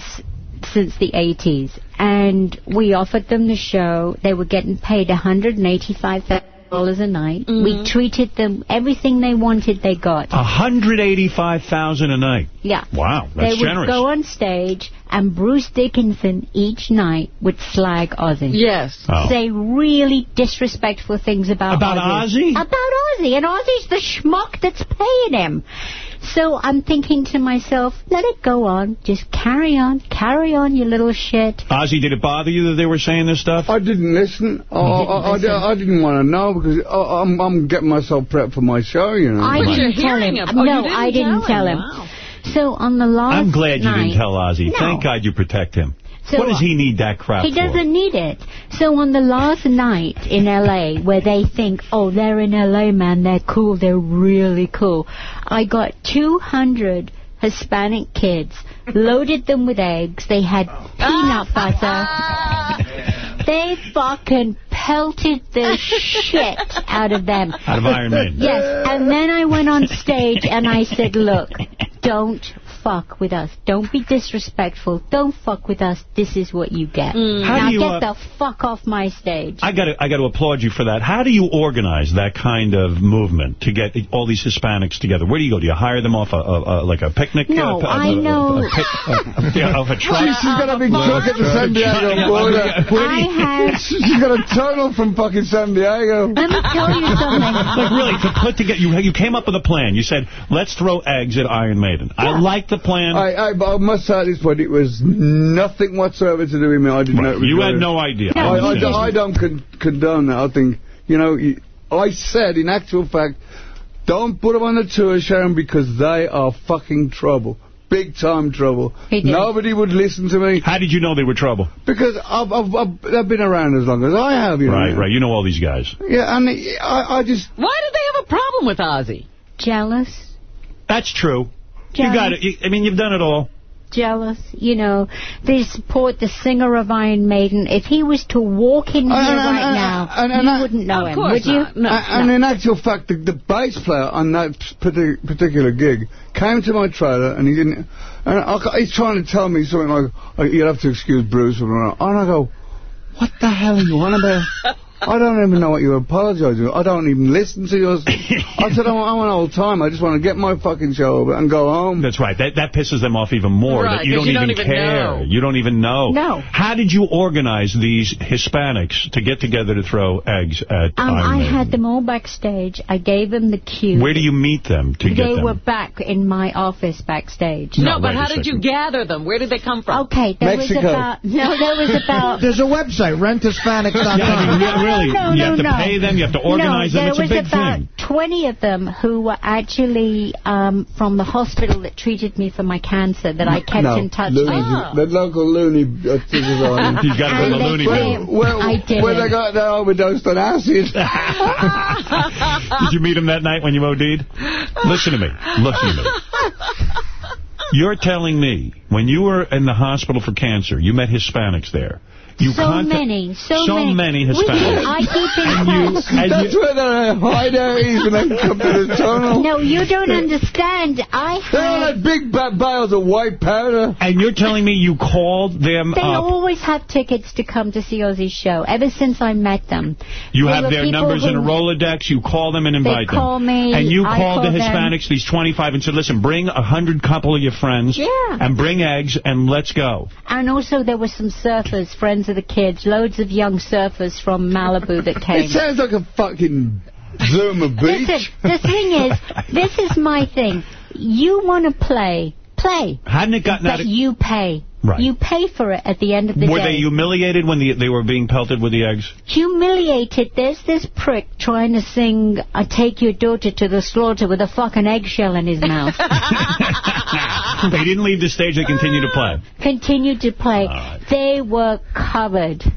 since the 80s, and we offered them the show. They were getting paid $185,000 a night. Mm-hmm. We treated them, everything they wanted, they got. a $185,000 a night. Yeah. Wow, that's they would generous. go on stage, and Bruce Dickinson each night would slag Ozzy. Yes. Oh. Say really disrespectful things about About Ozzy? About Ozzy, and Ozzy's the schmuck that's paying him. So I'm thinking to myself, let it go on. Just carry on. Carry on, you little shit. Ozzy, did it bother you that they were saying this stuff? I didn't listen. I, I, I, I didn't want to know because I, I'm, I'm getting myself prepped for my show, you know. I But didn't tell him. him. Oh, no, didn't I didn't tell tell him. him. Wow. So on the last I'm glad you night, didn't tell Ozzy. No. Thank God you protect him. So what does he need that crap He for? doesn't need it. So on the last night in L.A., where they think, oh, they're in L.A., man, they're cool, they're really cool, I got 200 Hispanic kids, loaded them with eggs, they had peanut butter. *laughs* They fucking pelted the shit out of them. Out of Iron Maiden. Yes, and then I went on stage and I said, look, don't fuck with us. Don't be disrespectful. Don't fuck with us. This is what you get. How now do you, get uh, the fuck off my stage. I got to I got to applaud you for that. How do you organize that kind of movement to get all these Hispanics together? Where do you go? Do you hire them off a, a, a like a picnic? No, uh, I a, know- A, a, pic- a, yeah, of a truck. She's got a big truck at the San Diego border. I have... *laughs* She's got a tunnel from fucking San Diego. Let me tell you something. Like really, to put together, you you came up with a plan. You said, let's throw eggs at Iron Maiden. I like the the plan? I, I, I must say at this point, it was nothing whatsoever to do with me. I didn't know. It was You had no idea. I, I I, don't- I don't con- condone that. I think, you know, I said in actual fact, don't put them on the tour, Sharon, because they are fucking trouble. Big time trouble. He did. Nobody would listen to me. How did you know they were trouble? Because I've, I've, I've, they've been around as long as I have, you know. Right, right. You know all these guys. Yeah, and I, I just... Why did they have a problem with Ozzy? Jealous. That's true. You Jealous. got it. You- I mean, you've done it all. Jealous. You know, they support the singer of Iron Maiden. If he was to walk in here And- and- right and- now, and- and you I- wouldn't know Of him, course would you? And, and in actual fact, the, the bass player on that particular gig came to my trailer and he didn't. And I, he's trying to tell me something like, oh, "You'll have to excuse Bruce," and I go, "What the hell are you on about?" *laughs* I don't even know what you're apologising. I don't even listen to yours. *laughs* I said, I'm, I'm an old time. I just want to get my fucking show over and go home. That's right. That that pisses them off even more. Right, that you 'cause don't you even don't even care. know. You don't even know. No. How did you organize these Hispanics to get together to throw eggs at Um, Iron I Maiden? had them all backstage. I gave them the cue. Where do you meet them to they get them? were back in my office backstage. No, but how did you gather them? Where did they come from? Okay, there was about no, there was *laughs* about There's a website, renthispanics.com. Yeah, I mean, yeah, really. No, you no, have to no. pay them. You have to organize no, them. It's a there big was about thing. 20 of them who were actually um, from the hospital that treated me for my cancer that I kept no, in touch loony, with. *laughs* The local loony. Uh, thing is on. He's got And they came- Where, I did. where they got their overdosed on acid. *laughs* *laughs* Did you meet him that night when you OD'd? Listen to me. Listen to me. You're telling me when you were in the hospital for cancer, you met Hispanics there. You so many, so, so many We- Hispanics. I keep in And you- touch. and That's you- where their hideout is when they come to the tunnel. No, you don't understand. I They all had... had big ba- bales of white powder. And you're telling me you called them They up. always have tickets to come to see Ozzy's show, ever since I met them. You They have their numbers in a Rolodex. You call them and invite them. They call me, And you I called the call them. Hispanics, these 25, and said, listen, bring a hundred couple of your friends. Yeah. And bring eggs, and let's go. And also there were some surfers, friends of the kids, loads of young surfers from Malibu that *laughs* came. It sounds like a fucking Zuma beach. Listen, the thing is, this is my thing. You want to play, play. Hadn't it gotten out of... you pay. Right. You pay for it at the end of the Were day. Were they humiliated when the, they were being pelted with the eggs? Humiliated. There's this prick trying to sing I Take Your Daughter to the Slaughter with a fucking eggshell in his mouth. *laughs* *laughs* they didn't leave the stage. They continued to play. *laughs* Continued to play. They were covered. *laughs*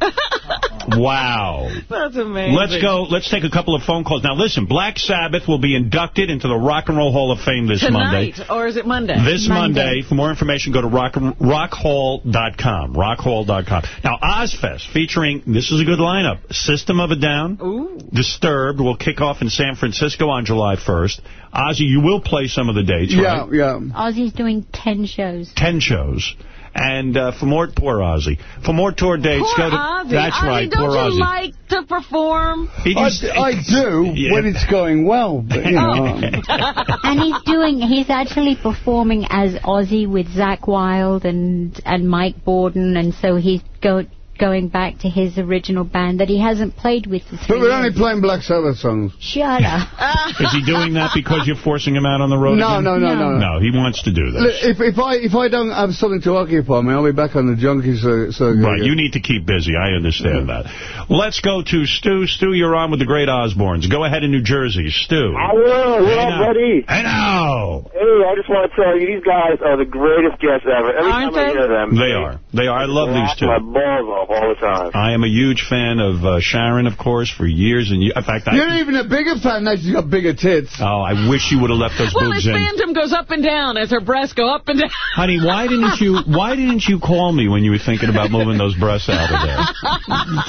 Wow. That's amazing. Let's go. Let's take a couple of phone calls. Now, listen, Black Sabbath will be inducted into the Rock and Roll Hall of Fame this Monday. Tonight, or is it Monday? This Monday. For more information, go to rock, rockhall.com. Rockhall.com. Now, Ozzfest, featuring, this is a good lineup, System of a Down, Ooh. Disturbed, will kick off in San Francisco on July 1st. Ozzy, you will play some of the dates, Yeah, right? yeah. Ozzy's doing 10 shows. 10 shows. And uh, for more, poor Ozzy. For more tour dates, Poor go to... Ozzy. That's I right, mean, don't poor you like to perform? He I, just- I do Yeah. when it's going well, but you know. *laughs* and he's doing, he's actually performing as Ozzy with Zakk Wylde and, and Mike Bordin, and so he's go, going back to his original band that he hasn't played with for But we're years. only playing Black Sabbath songs. Shut up. *laughs* Is he doing that because you're forcing him out on the road No, again? no, no, no, no. No, he wants to do this. If if I if I don't have something to occupy me, I'll be back on the junkie cir- circuit. Right, you need to keep busy. I understand that. Let's go to Stu. Stu, you're on with the great Osbournes. Go ahead in New Jersey. Stu. Hello, what Hey, up, now. buddy? Hey, now. Hey, I just want to tell you, these guys are the greatest guests ever. Every Aren't time I they? hear them, They are. They are. I love these two. my balls off all the time. I am a huge fan of uh, Sharon, of course, for years and years. In fact, You're I... even a bigger fan now she's got bigger tits. Oh, I wish you would have left those Well, boobs his in. phantom goes up and down as her breasts go up and down. *laughs* Honey, why didn't you why didn't you call me when you were thinking about moving those breasts out of there? *laughs*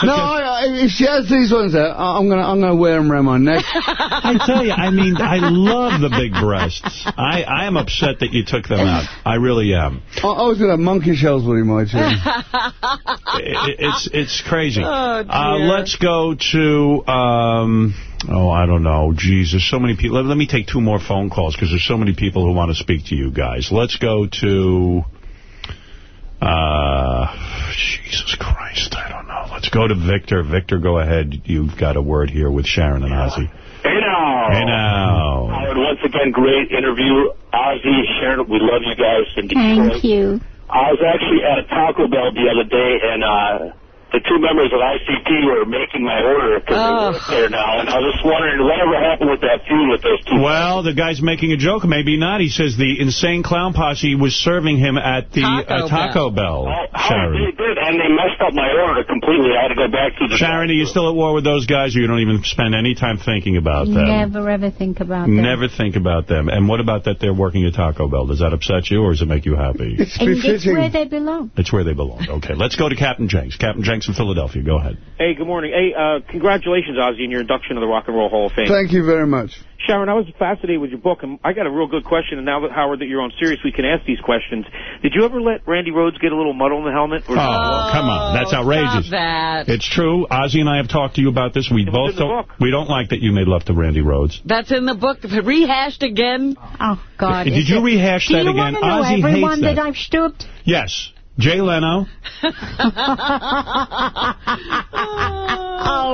No, I, I, if she has these ones there, I- I'm gonna I'm gonna wear them around my neck. *laughs* I tell you, I mean, I love the big breasts. I, I am upset that you took them out. I really am. I, I was gonna have monkey shells with him, my too. It- it's it's crazy. Oh, uh, let's go to um. Oh, I don't know. Jesus, there's so many people. Let, let me take two more phone calls because there's so many people who want to speak to you guys. Let's go to. Uh, Jesus Christ, I don't know. Let's go to Victor. Victor, go ahead. You've got a word here with Sharon and Ozzy. Hey now. Hey, now. Howard, once again, great interview. Ozzy, Sharon, we love you guys in Detroit. Thank you. I was actually at a Taco Bell the other day, and uh, the two members of ICP were making my order because they Oh. work there now. And I was just wondering, whatever happened with that feud with those two? Well, the guy's making a joke. Maybe not. He says the insane clown posse was serving him at the Taco uh, Taco Bell. Howard, Sharon. they did, and they messed up my order completely. I had to go back to the... Sharon, are you still at war with those guys, or you don't even spend any time thinking about them? Never ever think about that. Never think about them. And what about that they're working at Taco Bell? Does that upset you, or does it make you happy? And it's where they belong. It's where they belong. Okay, let's go to Captain Jenks. Captain Jenks in Philadelphia. Go ahead. Hey, good morning. Hey, uh, congratulations, Ozzy, on your induction to the Rock and Roll Hall of Fame. Thank you very much. Sharon, I was fascinated with your book, and I got a real good question. And now that Howard, that you're on Sirius, we can ask these questions. Did you ever let Randy Rhoads get a little muddle in the helmet? Oh, come on. That's outrageous. Stop that. It's true. Ozzy and I have talked to you about this. We both don't, we don't like that you made love to Randy Rhoads. That's in the book. Rehashed again. Oh, God. Did you it- rehash Do that you again? want to know Ozzy everyone that. that. I've stooped? Yes. Jay Leno. Oh, *laughs*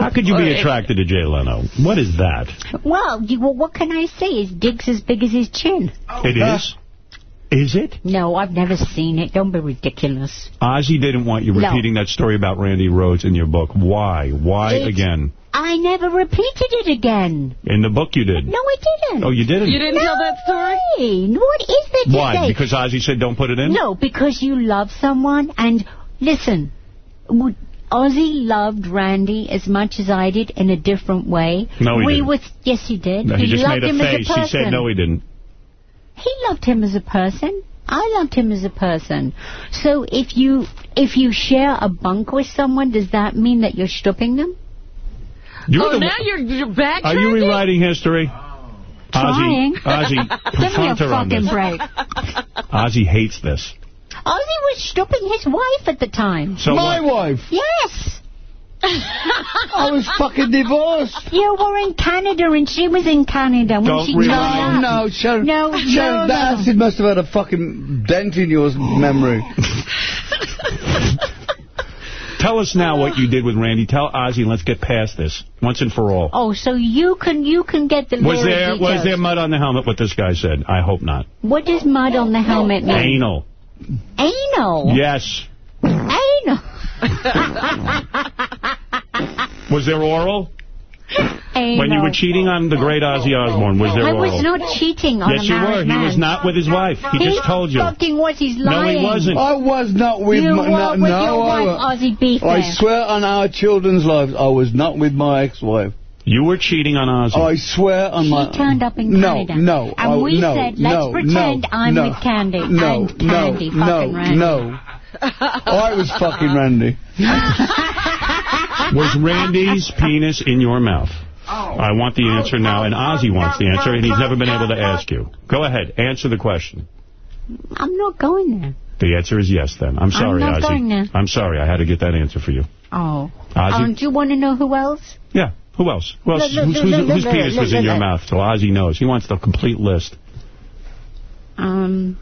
How could you be attracted to Jay Leno? What is that? Well, you, well, what can I say? His dick's as big as his chin. It is? Is it? No, I've never seen it. Don't be ridiculous. Ozzy didn't want you No. repeating that story about Randy Rhoads in your book. Why? Why It's- again? I never repeated it again. In the book you did. No, I didn't. Oh, you didn't? You didn't tell that story? What is there to Why? say? Because Ozzy said don't put it in? No, because you love someone. And listen, Ozzy loved Randy as much as I did in a different way. No, he we didn't. Was, yes, he did. No, he, just loved made a him face. as a He said no, he didn't. He loved him as a person. I loved him as a person. So if you if you share a bunk with someone, does that mean that you're stooping them? You're oh, the now you're, you're backtracking? Are you rewriting history? Trying. Ozzy, Ozzy, *laughs* Give me a confront her on fucking break. Ozzy hates this. Ozzy was stooping his wife at the time. So My what- wife. Yes. I was fucking divorced. You were in Canada and she was in Canada when Don't she no, turned up. no, Sharon. No, Sharon, no, that no. acid must have had a fucking dent in your memory. *laughs* *laughs* Tell us now what you did with Randy. Tell Ozzy let's get past this once and for all. Oh, so you can you can get the Was there was there mud on the helmet? What this guy said? I hope not. What does mud on the helmet mean? Anal. Anal. Yes. Anal. *laughs* Was there oral? Anal. When you were cheating on the great Ozzy Osbourne, was there I oral? was not cheating on yes, a you were. married He was not with his wife. He, just told you. fucking was. He's lying. No, he wasn't. I was not with You my... were no, with no, your I wife, Ozzy. Be I swear on our children's lives, I was not with my ex-wife. You were cheating on Ozzy. I swear on She my... turned up in Canada. No, And I- we no, said, let's no, pretend no, I'm no, with Candy. No, and Candy no, fucking no, Randy. no. I was fucking Randy. *laughs* Was Randy's *laughs* penis in your mouth? Oh. I want the answer now, and Ozzy wants the answer, and he's never been able to ask you. Go ahead, answer the question. I'm not going there. The answer is yes, then. I'm sorry, not Ozzy. going there. I'm sorry, I had to get that answer for you. Oh. Ozzy? Um, do you want to know who else? Yeah, who else? Who else? Look, look, Whose, whose, look, whose look, penis look, was in your look. mouth? So Ozzy knows. He wants the complete list. Um,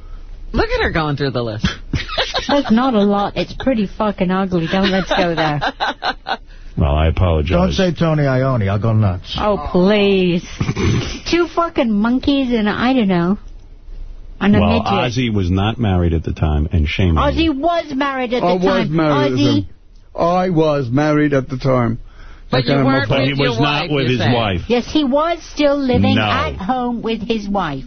Look at her going through the list. there's not a lot. It's pretty fucking ugly. Don't let's go there. *laughs* Well, I apologize. Don't say Tony Iommi. I'll go nuts. Oh, please. *laughs* Two fucking monkeys and I don't know. And a well, midget. Ozzy was not married at the time, and shame on you. Ozzy was married at the I was time. married Ozzy, I was married at the time. But you weren't fu- But he with your was not wife, with his said. wife. yes, he was still living No. at home with his wife.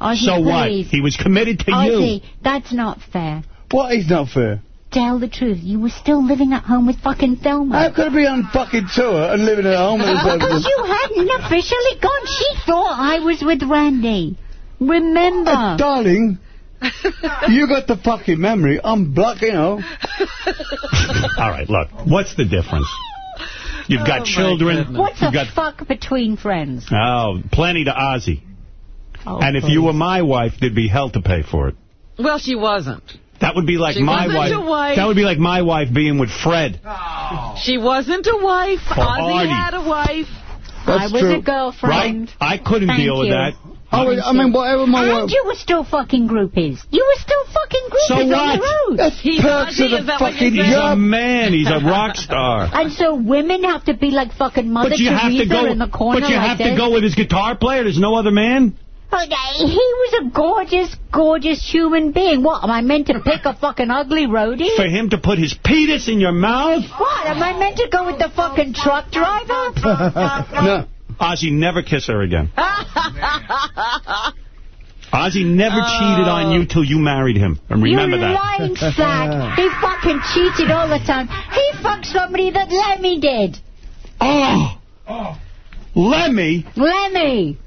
Ozzy, So what? He was committed to Ozzy, you. that's not fair. What is not fair? Tell the truth. You were still living at home with fucking Thelma. How could I be on fucking tour and living at home? with a *laughs* Because you hadn't officially gone. She thought I was with Randy. Remember. Uh, darling, you got the fucking memory. I'm black, you know. All right, look. What's the difference? You've got children. What's You've a got fuck between friends? oh, plenty to Ozzy. Oh, and if you were my wife, there'd be hell to pay for it. Well, she wasn't. That would be like She my wasn't wife. your wife. That would be like my wife being with Fred. Oh. She wasn't a wife. Or Ozzy had a wife. I was a girlfriend. Right? I couldn't Thank deal with that. Oh, I, was, I mean, whatever my And wife... you were still fucking groupies. You were still fucking groupies So on the road. That's perks of the fucking He's a man. He's a rock star. *laughs* And so women have to be like fucking Mother But you have Teresa to go. in the corner But you like have this. to go with his guitar player. There's no other man. Okay, he was a gorgeous, gorgeous human being. What, am I meant to pick a fucking ugly roadie? For him to put his penis in your mouth. What, am I meant to go with the fucking truck driver? *laughs* No. Ozzy, never kiss her again. Ozzy never oh. cheated on you till you married him. And remember you that. lying sack. he fucking cheated all the time. He fucked somebody that Lemmy did. Oh. Lemmy. Lemmy.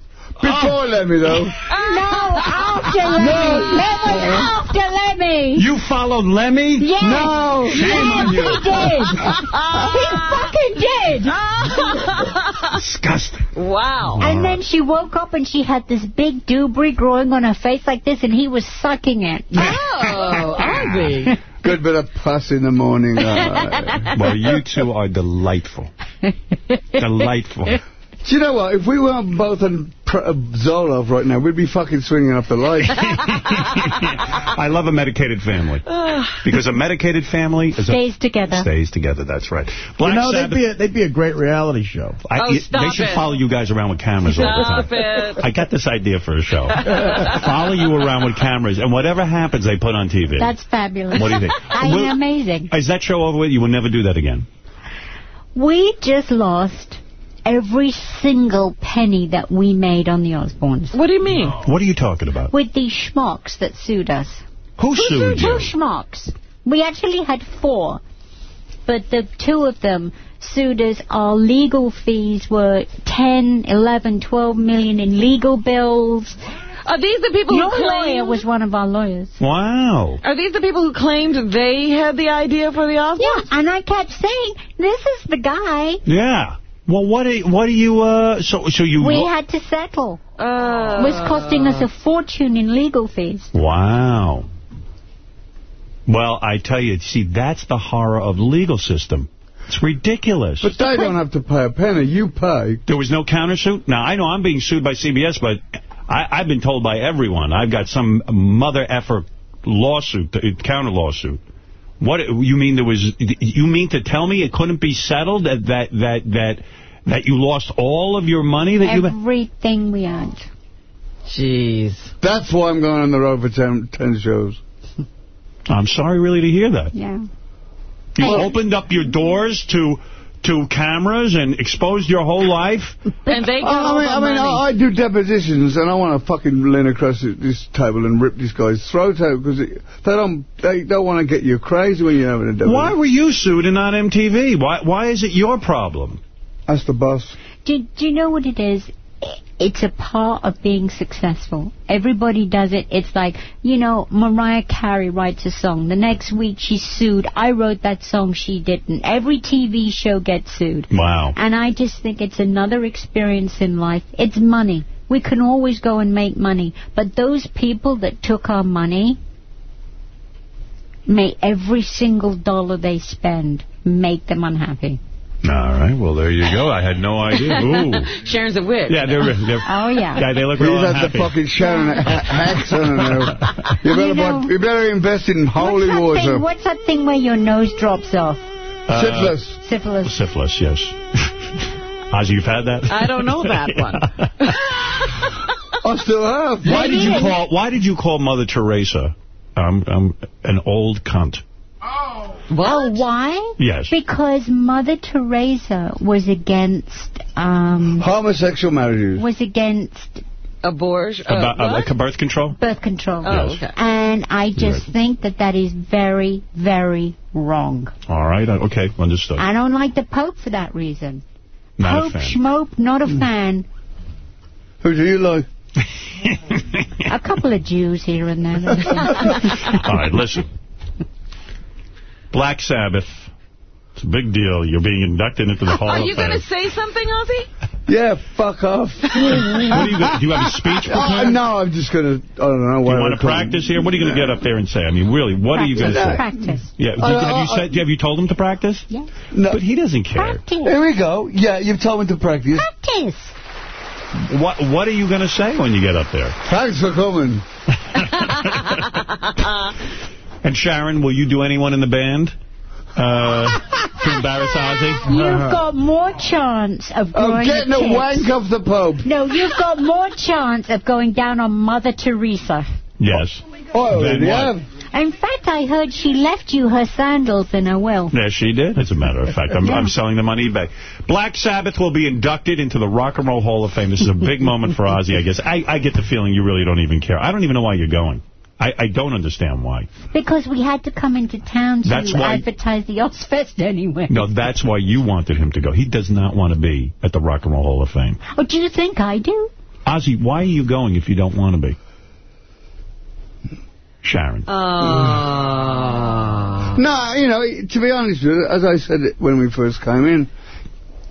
Before Lemmy, though. *laughs* No, after Lemmy. No. That was after Lemmy. You followed Lemmy? Yes. No. Yes, Shame on you. he did. he fucking did. *laughs* Disgusting. Wow. And then she woke up and she had this big dubry growing on her face like this, and he was sucking it. Oh, Ozzy. *laughs* Good bit of pus in the morning. Uh, Well, you two are delightful. Delightful. Do you know what? If we weren't both on pr- uh, Zoloft right now, we'd be fucking swinging up the light. *laughs* *laughs* I love a medicated family. Because a medicated family is a, Stays together. stays together. That's right. Black you know, they'd be, a, they'd be a great reality show. I, Oh, you- stop they should it. follow you guys around with cameras all the Stop time. it. I got this idea for a show. *laughs* follow you around with cameras, and whatever happens, they put on TV. That's fabulous. What do you think? I Will- mean, amazing. Is that show over with? You will never do that again. We just lost every single penny that we made on the Osbournes. What do you mean? What are you talking about? With these schmucks that sued us. Who sued Two you? schmucks. We actually had four. But the two of them sued us. Our legal fees were 10, 11, 12 million in legal bills. Are these the people Your who lawyer claimed? was one of our lawyers. Wow. Are these the people who claimed they had the idea for the Osbournes? Yeah, and I kept saying, this is the guy. Yeah. Well, what do you, what do you, uh, so, so you... We had to settle. Uh, It was costing us a fortune in legal fees. Wow. Well, I tell you, see, that's the horror of the legal system. It's ridiculous. but they don't have to pay a penny. You pay. There was no countersuit? Now, I know I'm being sued by CBS, but I, I've been told by everyone I've got some mother effer lawsuit, counter lawsuit. What you mean there was? You mean to tell me it couldn't be settled that that that that that you lost all of your money that you? Everything we earned. Jeez. That's why I'm going on the road for 10, 10 shows. I'm sorry, really, to hear that. Yeah. You opened up your doors to to cameras and exposed your whole life. *laughs* And they got I all mean, the I mean, money. I, I do depositions, and I want to fucking lean across this table and rip this guy's throat out because they don't they don't want to get you crazy when you're having a deposition. Why were you sued and not MTV? Why why is it your problem? That's the boss. Do, do you know what it is? It's a part of being successful. Everybody does it. It's like, you know, Mariah Carey writes a song. The next week she's sued. I wrote that song, she didn't. Every TV show gets sued. Wow. And I just think it's another experience in life. It's money. We can always go and make money. But those people that took our money, may every single dollar they spend make them unhappy. All right. Well, there you go. I had no idea. *laughs* Ooh. Sharon's a witch. Yeah, they're, they're Oh, yeah. yeah, they look He's real had unhappy. the fucking Sharon ha- hacks on now. You better, You know- buy- you better invest in holy what's water. Thing, what's that thing where your nose drops off? Uh, Syphilis. Syphilis. Syphilis, yes. *laughs* Ozzy, you've had that? I don't know that *laughs* one. I still have. Why did you call Why did you call Mother Teresa um, um, an old cunt? Oh, why? Yes. Because Mother Teresa was against um Homosexual marriages. was against Abortion. Uh, About uh, like birth control? birth control. Oh, Yes. okay. And I just think that that is very, very wrong. All right. uh, Okay. Understood. I don't like the Pope for that reason. Not a Pope fan. Schmope, not a fan. Who do you like? A couple of Jews here and there. *laughs* All right. Listen. Black Sabbath. It's a big deal. You're being inducted into the Hall Are of you Fame. going to say something, Ozzy? Yeah, fuck off. *laughs* What are you gonna, do you have a speech Uh, prepared? no, I'm just going to, I don't know. Do you want to practice here? What are you going to get up there and say? I mean, really, what are you going to say? Practice. Yeah, I- have you said, have you told him to practice? Yeah. No. But he doesn't care. Practice. Here we go. Yeah, you've told me to practice. Practice. What What are you going to say when you get up there? Thanks for coming. *laughs* *laughs* And Sharon, will you do anyone in the band uh, to *laughs* embarrass Ozzy? You've got more chance of I'm getting a a tits. wank off the Pope. No, you've got more chance of going down on Mother Teresa. Yes. Oh, I Then already what? have. In fact, I heard she left you her sandals in a will. Yes, she did, as a matter of fact. I'm, I'm selling them on eBay. Black Sabbath will be inducted into the Rock and Roll Hall of Fame. This is a big moment for Ozzy, I guess. I, I get the feeling you really don't even care. I don't even know why you're going. I, I don't understand why. Because we had to come into town to That's why- advertise the Ozzfest anyway. No, that's why you wanted him to go. He does not want to be at the Rock and Roll Hall of Fame. Oh, do you think I do? Ozzy, why are you going if you don't want to be? Sharon. Uh, No, you know, to be honest with you, as I said when we first came in,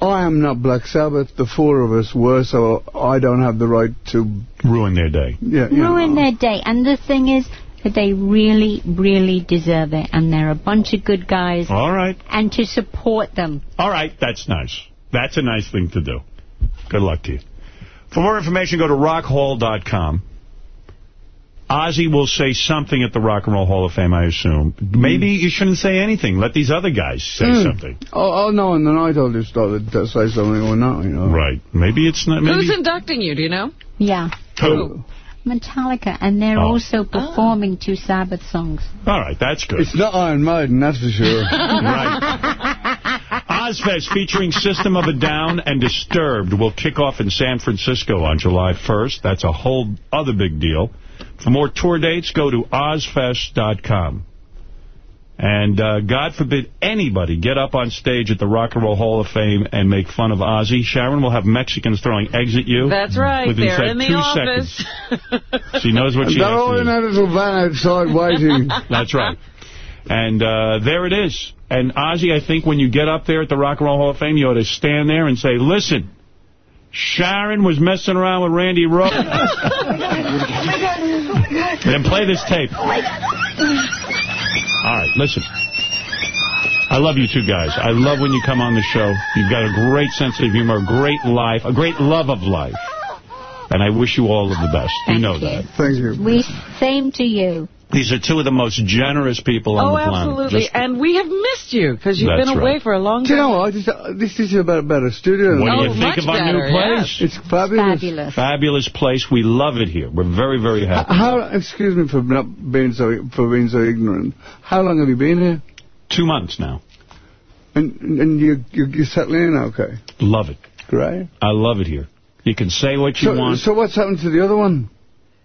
I am not Black Sabbath. The four of us were, so I don't have the right to ruin their day. Yeah, you know. Ruin their day. And the thing is that they really, really deserve it. And they're a bunch of good guys. All right. And to support them. All right, that's nice. That's a nice thing to do. Good luck to you. For more information, go to rockhall.com. Ozzy will say something at the Rock and Roll Hall of Fame, I assume. Maybe you shouldn't say anything. Let these other guys say Hmm. something. Oh, oh, no, and then I told you started to say something or not, you know. Right. Maybe it's not. Maybe Who's inducting you, do you know? Yeah. Who? Metallica. And they're Oh. also performing two Sabbath songs. All right, that's good. It's not Iron Maiden, that's for sure. *laughs* Ozzfest featuring System of a Down and Disturbed will kick off in San Francisco on July 1st. That's a whole other big deal. For more tour dates, go to ozzfest.com. And uh, God forbid anybody get up on stage at the Rock and Roll Hall of Fame and make fun of Ozzy. Sharon will have Mexicans throwing eggs at you. That's right. Within They're in the two office. seconds. *laughs* She knows what she They're has all to in do. a little van outside waiting. *laughs* That's right. And uh, there it is. And Ozzy, I think when you get up there at the Rock and Roll Hall of Fame, you ought to stand there and say, listen, Sharon was messing around with Randy Rhoads. *laughs* then play this tape. Oh all right, listen. I love you two guys. I love when you come on the show. You've got a great sense of humor, a great life, a great love of life. And I wish you all of the best. You know that. Thank you. We same to you. These are two of the most generous people on Oh, the planet. Oh, absolutely. Just- And we have missed you because you've been away right. for a long Do you time. know what? This, uh, this is about a better studio. What do you Oh, think of our better, new place? It's fabulous. Fabulous. Fabulous place. We love it here. We're very, very happy. How, excuse me for not being so for being so ignorant. How long have you been here? Two months now. And and you you you're settling in okay? Love it. Great. I love it here. You can say what you So, want. so what's happened to the other one?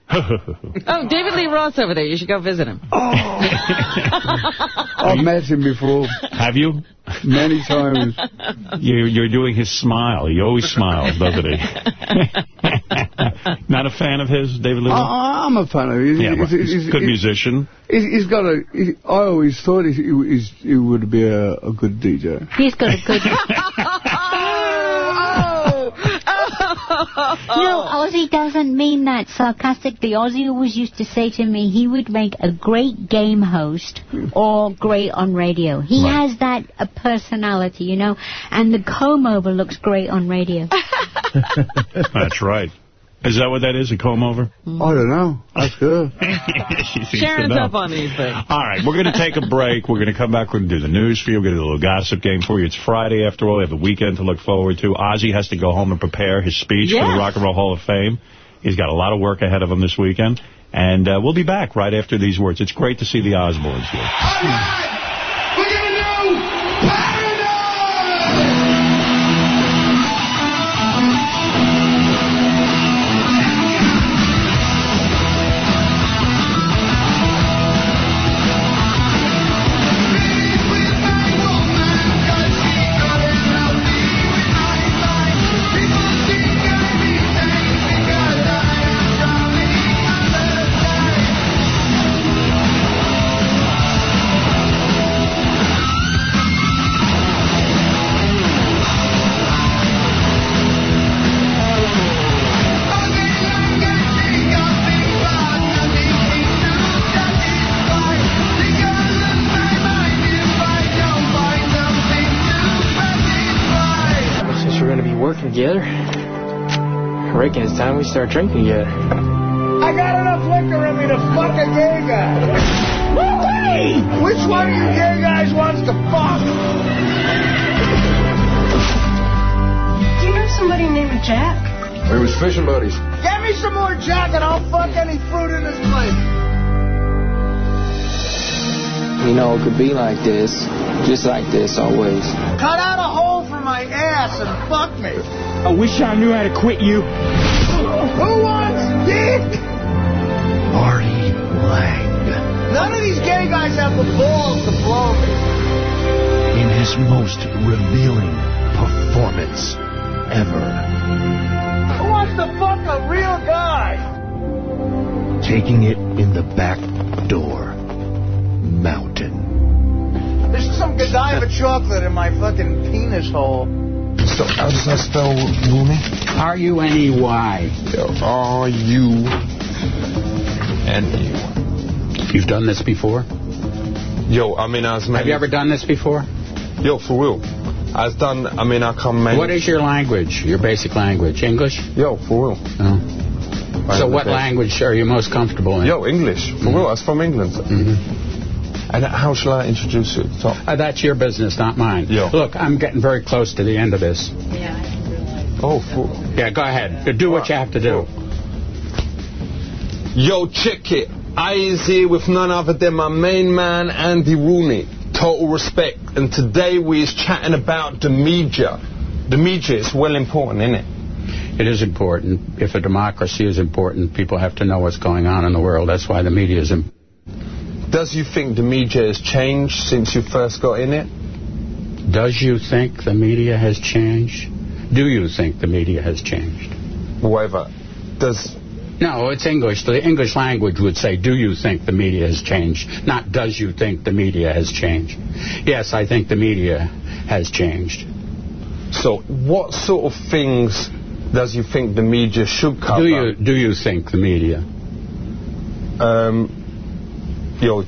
*laughs* Oh, David Lee Roth over there. You should go visit him. Oh. *laughs* I've met him before Have you? many times. You're, you're doing his smile. He always smiles, doesn't he? *laughs* Not a fan of his, David Lee? Roth? I, I'm a fan of him. yeah, He's- he's he's- a good he's- musician. He's, he's got a. He, I always thought he, he, he would be a, a good DJ. He's got a good... No, *laughs* Ozzy doesn't mean that sarcastically. Ozzy always used to say to me he would make a great game host or great on radio. He Right. has that uh, personality, you know, and the comb over looks great on radio. *laughs* That's right. Is that what that is, a comb over? I don't know. That's good. *laughs* She seems to Sharon's know. up on these things. All right, we're going to take a break. We're going to come back. We're going to do the news for you. We're going to do a little gossip game for you. It's Friday, after all. We have the weekend to look forward to. Ozzy has to go home and prepare his speech for the Rock and Roll Hall of Fame. He's got a lot of work ahead of him this weekend. And uh, we'll be back right after these words. It's great to see the Osbournes here. I reckon it's time we start drinking together. I got enough liquor in me to fuck a gay guy. Woo-wee! Which one of you gay guys wants to fuck? Do you know somebody named Jack? We was fishing buddies. Get me some more Jack and I'll fuck any fruit in this place. You know, it could be like this, just like this always. Cut out a hole for my ass and fuck me. I wish I knew how to quit you. Who wants dick? Artie Lange. None of these gay guys have the balls to blow me. In his most revealing performance ever. Who wants to fuck a real guy? Taking it in the back door. Mountain. There's some Godiva chocolate in my fucking penis hole. So how does that spell Rooney? R-U-N-E-Y. R-U-N-E. You've done this before? Yo, I mean, I was Have you ever done this before? Yo, for real. I've done, I mean, I come mainly... What is your language, your basic language? English? Yo, for real. Oh. So what language are you most comfortable in? Yo, English. For mm-hmm. real, I was from England. Mm-hmm. And how shall I introduce you? So, Uh, that's your business, not mine. Yo. Look, I'm getting very close to the end of this. Yeah. oh, for, Yeah, go ahead. Do what you have to do. Yo, check it. I is here with none other than my main man, Andy Rooney. Total respect. And today we is chatting about the media. The media is well important, isn't it? It is important. If a democracy is important, people have to know what's going on in the world. That's why the media is important. Does you think the media has changed since you first got in it? Does you think the media has changed? Do you think the media has changed? Whatever. Does No, it's English. The English language would say, do you think the media has changed? Not, does you think the media has changed? Yes, I think the media has changed. So, what sort of things does you think the media should cover? Do you do you think the media? Um, yo,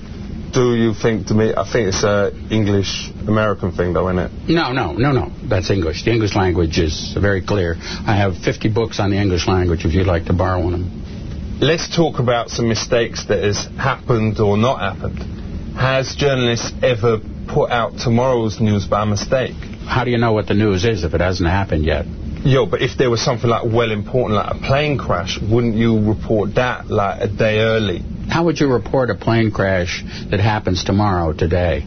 do you think to me? I think it's a English American thing, though, isn't it? No, no, no, no. That's English. The English language is very clear. I have 50 books on the English language if you'd like to borrow one of them. Let's talk about some mistakes that has happened or not happened. Has journalists ever put out tomorrow's news by mistake? How do you know what the news is if it hasn't happened yet? Yo, but if there was something like well important, like a plane crash, wouldn't you report that like a day early? How would you report a plane crash that happens tomorrow, today?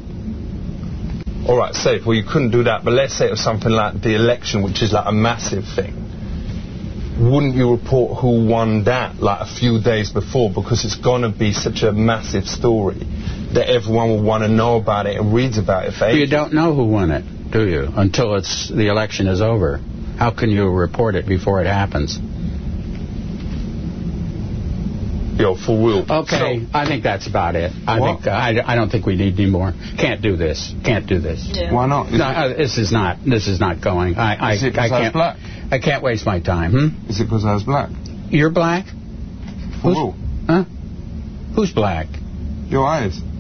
All right, safe. Well, you couldn't do that, but let's say it was something like the election, which is like a massive thing. Wouldn't you report who won that like a few days before because it's going to be such a massive story that everyone will want to know about it and reads about it for You don't know who won it, do you? Until it's the election is over. How can you report it before it happens? Yo, for real. Okay, I think that's about it. I What? think uh, I, I don't think we need any more. Can't do this. Can't do this. Yeah. Why not? Is No, it- uh, this is not. This is not going. I I, Is it I because I was can't. black? I can't waste my time. Hmm? Is it because I was black? You're black. For Who's- real. Huh? Who's black? Your eyes. *laughs*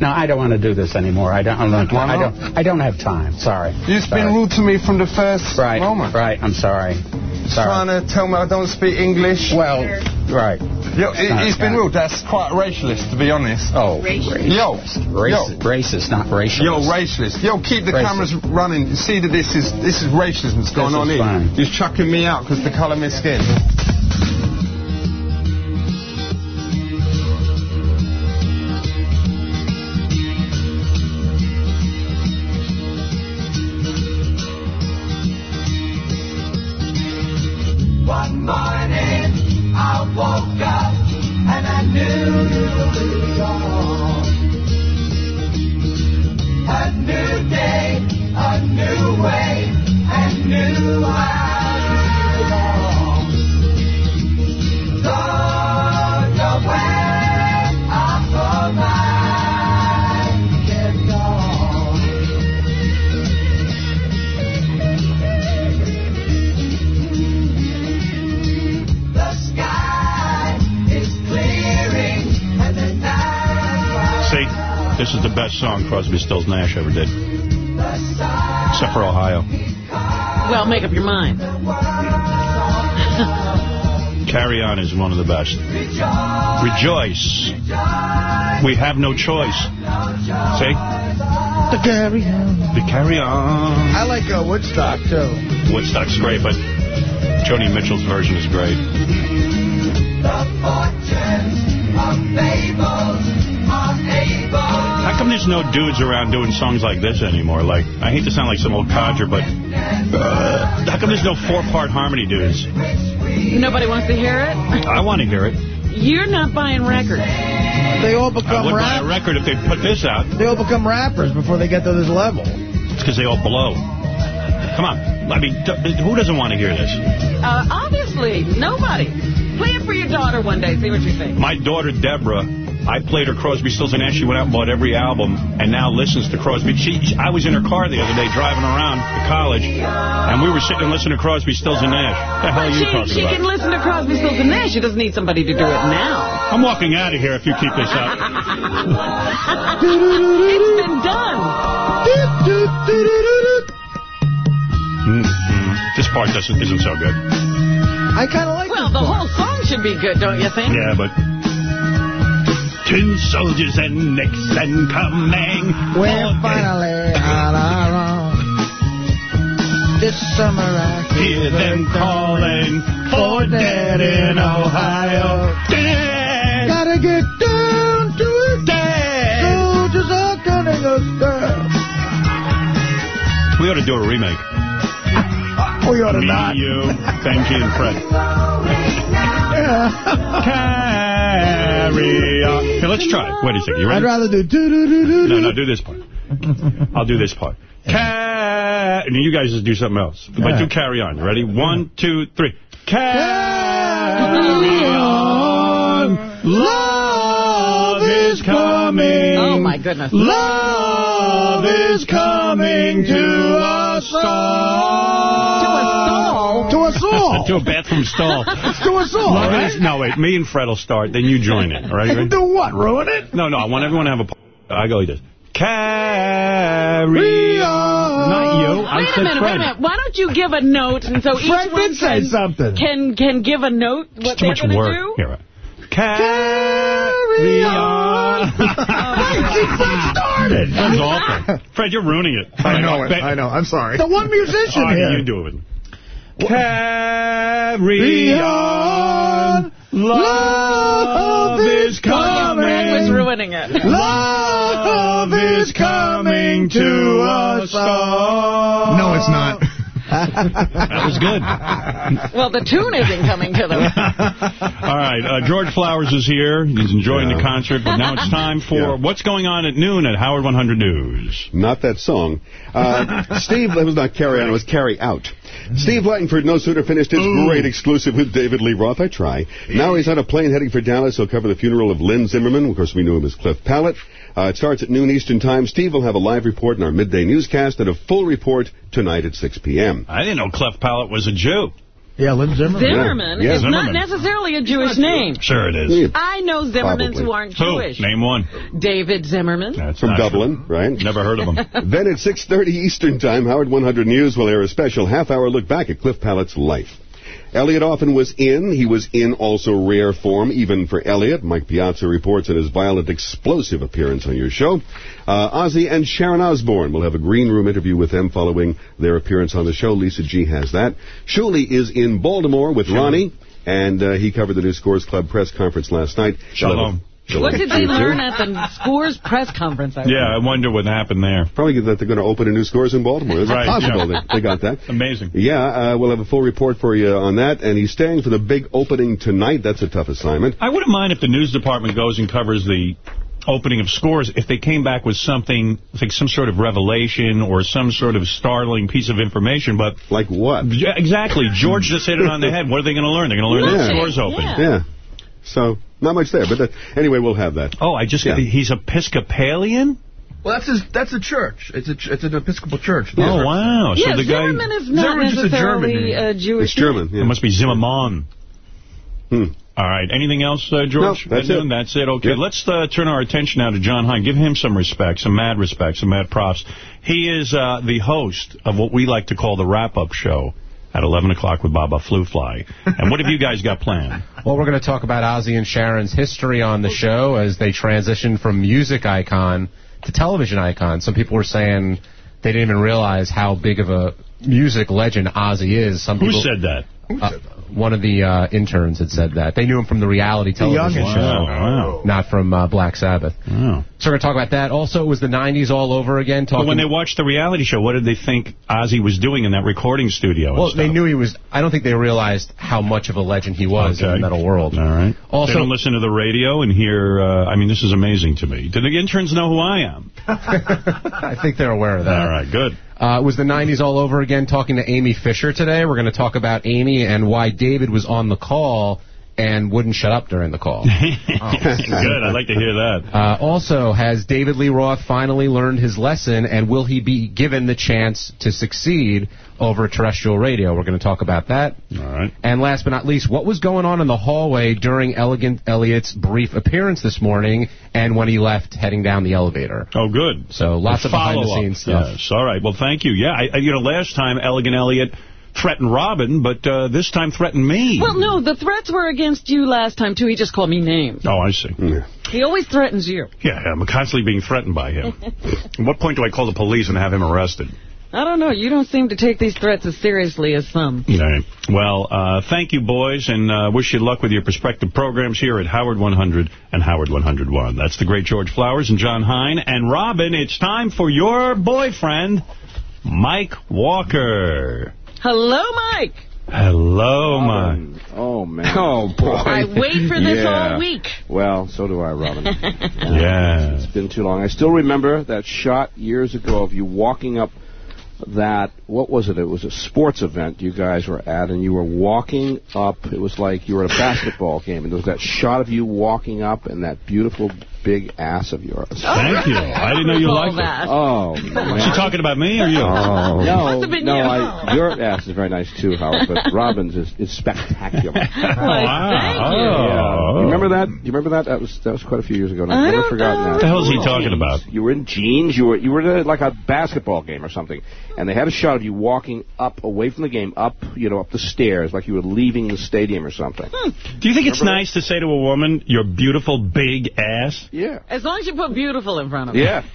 No, I don't want to do this anymore. I don't. I don't. I don't, I don't have time. Sorry. You've Sorry. been rude to me from the first Right. moment. Right. I'm sorry. Sorry. Trying to tell me I don't speak English. Well, right. Yo, it, it's been that. rude. That's quite racialist, to be honest. Oh, racist. Yo, racist, racist, not racialist. Yo, racialist. Yo, keep the Racist. cameras running. See that this is this is racism that's going This on is here. fine. You're chucking me out because the colour of my skin. This is the best song Crosby, Stills, Nash ever did. Except for Ohio. Well, make up your mind. Carry On is one of the best. Rejoice. We have no choice. See? The carry on. The Carry On. I like uh, Woodstock, too. Woodstock's great, but Joni Mitchell's version is great. How come there's no dudes around doing songs like this anymore? Like, I hate to sound like some old codger, but uh, how come there's no four-part harmony dudes? Nobody wants to hear it? I want to hear it. You're not buying records. They all become rappers. I become would buy a rappers. record if they put this out. They all become rappers before they get to this level. It's because they all blow. Come on. I mean, who doesn't want to hear this? Uh, obviously, nobody. Play it for your daughter one day. See what you think. My daughter, Deborah, I played her Crosby, Stills, and Nash. She went out and bought every album and now listens to Crosby. She, she- I was in her car the other day driving around to college, and we were sitting and listening to Crosby, Stills, and Nash. What the hell are you she, talking she about? can listen to Crosby, Stills, and Nash. She doesn't need somebody to do it now. I'm walking out of here if you keep this up. it's been done. Mm-mm. This part doesn't isn't so good. I kind of like Well, the whole song should be good, don't you think? Yeah, but... Tin soldiers and Nixon coming. We're finally on our own. This summer I Hear them calling for dead in Ohio. Dead! Gotta get down to it. Dead! Soldiers are gunning us down. We ought to do a remake. We ought to Me, not. you, Benji, and Fred. Carry on. Here, let's try. Wait a second. You ready? I'd rather do do do do do. No, no, do this part. I'll do this part. Car and you guys just do something else. But do carry on. You ready? One, two, three. Carry on. Love is coming. Oh, my goodness. Love is coming to a stall. To a stall? To us all. *laughs* to a bathroom stall. *laughs* to us all, Love right? is- no, wait. Me and Fred will start, then you join in. All right? Ready? Do what? Ruin it? No, no. I want everyone to have a... I go like this. Carry on. Not you. I Wait said a minute, Fred. wait a minute. Why don't you give a note, and so each one say can, something. can can give a note what It's too they're much going to work. do? Here, right. Carry on. Wait, see, Fred started. That was awful. Fred, you're ruining it. I know it. I know. I'm sorry. The one musician All right, here. you do it. Carry on. Love is Fred was ruining it. Love is coming to us all. No, it's not. That was good. Well, the tune isn't coming to them. *laughs* All right, uh, George Flowers is here. He's enjoying the concert, but now it's time for Yeah. what's going on at noon at Howard 100 News. Not that song. Uh, *laughs* Steve, that was not carry on, it was carry out. Steve Langford no sooner finished his great exclusive with David Lee Roth, I try. Now he's on a plane heading for Dallas. He'll cover the funeral of Lynn Zimmerman. Of course, we knew him as Cleft Palate. Uh, it starts at noon Eastern Time. Steve will have a live report in our midday newscast and a full report tonight at 6 p.m. I didn't know Cleft Palate was a Jew. Yeah, Lynn Zimmerman. Zimmerman Yeah. is Zimmerman. not necessarily a Jewish name. Sure it is. I know Zimmermans Probably. who aren't Who? Jewish. Name one. David Zimmerman. That's From not Dublin, right? Never heard of him. *laughs* Then at 6.30 Eastern Time, Howard 100 News will air a special half-hour look back at Cleft Palate's life. Elliot Offen was in. He was in also rare form, even for Elliot. Mike Piazza reports on his violent, explosive appearance on your show. Uh, Ozzy and Sharon Osbourne will have a green room interview with them following their appearance on the show. Lisa G has that. Shuli is in Baltimore with Ronnie, and uh, he covered the New Scores Club press conference last night. Shalom. What did they learn at the Scores press conference? I Yeah, I wonder what happened there. Probably that they're going to open a new Scores in Baltimore. It's Right, possible yeah. they, they got that. Amazing. Yeah, uh, we'll have a full report for you on that. And he's staying for the big opening tonight. That's a tough assignment. I wouldn't mind if the news department goes and covers the opening of scores if they came back with something like some sort of revelation or some sort of startling piece of information. But like what? Yeah, exactly. George just hit it on the head. What are they going to learn? They're going to learn that the scores open. Yeah. So, not much there. But uh, anyway, we'll have that. Oh, I just Yeah. he's Episcopalian. Well, that's his, that's a church. It's a it's an Episcopal church. Oh wow! So yeah, the guy Zimmerman is not Zimmerman's just a German necessarily a Jewish It's German. it must be Zimmerman. Hmm. All right. Anything else, uh, George? No, that's Edmund? it. That's it. Okay. Yep. Let's uh, turn our attention now to Jon Hein. Give him some respect, some mad respect, some mad props. He is uh, the host of what we like to call the wrap-up show at 11 o'clock with Baba Flu Fly. And what have you guys got planned? *laughs* Well, we're going to talk about Ozzy and Sharon's history on the show as they transitioned from music icon to television icon. Some people were saying they didn't even realize how big of a music legend Ozzy is. Some Who people, said that? Uh, one of the uh, interns had said that. They knew him from the reality television youngest. show, Wow, not from uh, Black Sabbath. Oh. So we're going to talk about that. Also, it was the 90s all over again. But Talking when they watched the reality show, what did they think Ozzy was doing in that recording studio? and Well, stuff? they knew he was. I don't think they realized how much of a legend he was in the metal world. All right. Also- they don't listen to the radio and hear, uh, I mean, this is amazing to me. Do the interns know who I am? *laughs* I think they're aware of that. All right, good. Uh, it was the 90s all over again talking to Amy Fisher today. We're going to talk about Amy and why David was on the call and wouldn't shut up during the call. *laughs* Good, I'd like to hear that. Uh, also, has David Lee Roth finally learned his lesson, and will he be given the chance to succeed over terrestrial radio? We're going to talk about that. All right. And last but not least, what was going on in the hallway during Elegant Elliot's brief appearance this morning and when he left heading down the elevator? Oh, good. So lots of behind-the-scenes stuff. Yes, all right. Well, thank you. Yeah, I, I- you know, last time Elegant Elliot threatened Robin, but uh, this time threatened me. Well, no, the threats were against you last time, too. He just called me names. Oh, I see. He always threatens you. Yeah, I'm constantly being threatened by him. *laughs* At what point do I call the police and have him arrested? I don't know. You don't seem to take these threats as seriously as some. Right. Well, uh, thank you, boys, and uh, wish you luck with your prospective programs here at Howard 100 and Howard 101. That's the great George Flowers and Jon Hein. And Robin, it's time for your boyfriend, Mike Walker. Hello, Mike. Hello, Mike. Oh, man. *laughs* Oh, boy. I wait for this Yeah. all week. Well, so do I, Robin. *laughs* Yeah. It's been too long. I still remember that shot years ago of you walking up that, what was it? It was a sports event you guys were at, and you were walking up. It was like you were at a basketball game, and there was that shot of you walking up and that beautiful big ass of yours. Oh, thank you. I didn't know you liked it. Oh, Was man. she talking about me or you? Oh. No, no, you. I, your ass is very nice too, Howard, but Robin's is, is spectacular. Why, thank you. Oh. You remember that? You remember that? That was that was quite a few years ago. And I've I never don't forgotten know. that. What the hell is he talking about? You were in jeans. You were you were at like a basketball game or something, and they had a shot of you walking up away from the game, up you know up the stairs like you were leaving the stadium or something. Hmm. Do you think it's Remember nice to say to a woman, your beautiful big ass? Yeah. As long as you put beautiful in front of it. Yeah.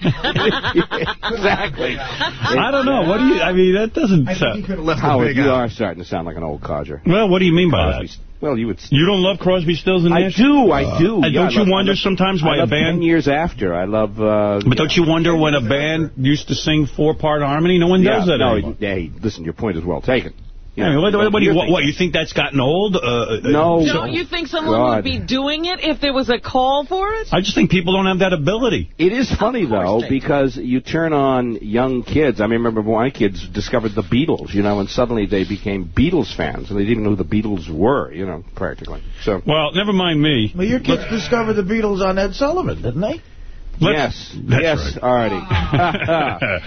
*laughs* *laughs* exactly. I don't know. What do you, I mean, that doesn't sound... Howard, you are starting to sound like an old codger. Well, what do you mean by Crosby- that? Well, you would. You don't love Crosby, Stills, and Nash? I do, I do. And Yeah, don't I you love- wonder love- sometimes why I a love band... Ten years after, I love. Uh, But don't you wonder when a band used to sing four-part harmony? No one yeah, does that no, anymore. hey, listen, your point is well taken. I mean, what, what, what do you, You're what, what, you think that's gotten old? Uh, No. uh, Don't you think someone God. would be doing it if there was a call for it? I just think people don't have that ability. It is funny though they because you turn on young kids. I mean, I remember my kids discovered the Beatles, you know, and suddenly they became Beatles fans, and they didn't even know who the Beatles were, you know, practically. So Well, never mind me. Well, your kids discovered the Beatles on Ed Sullivan, didn't they? Yes, That's yes, right. *laughs* already.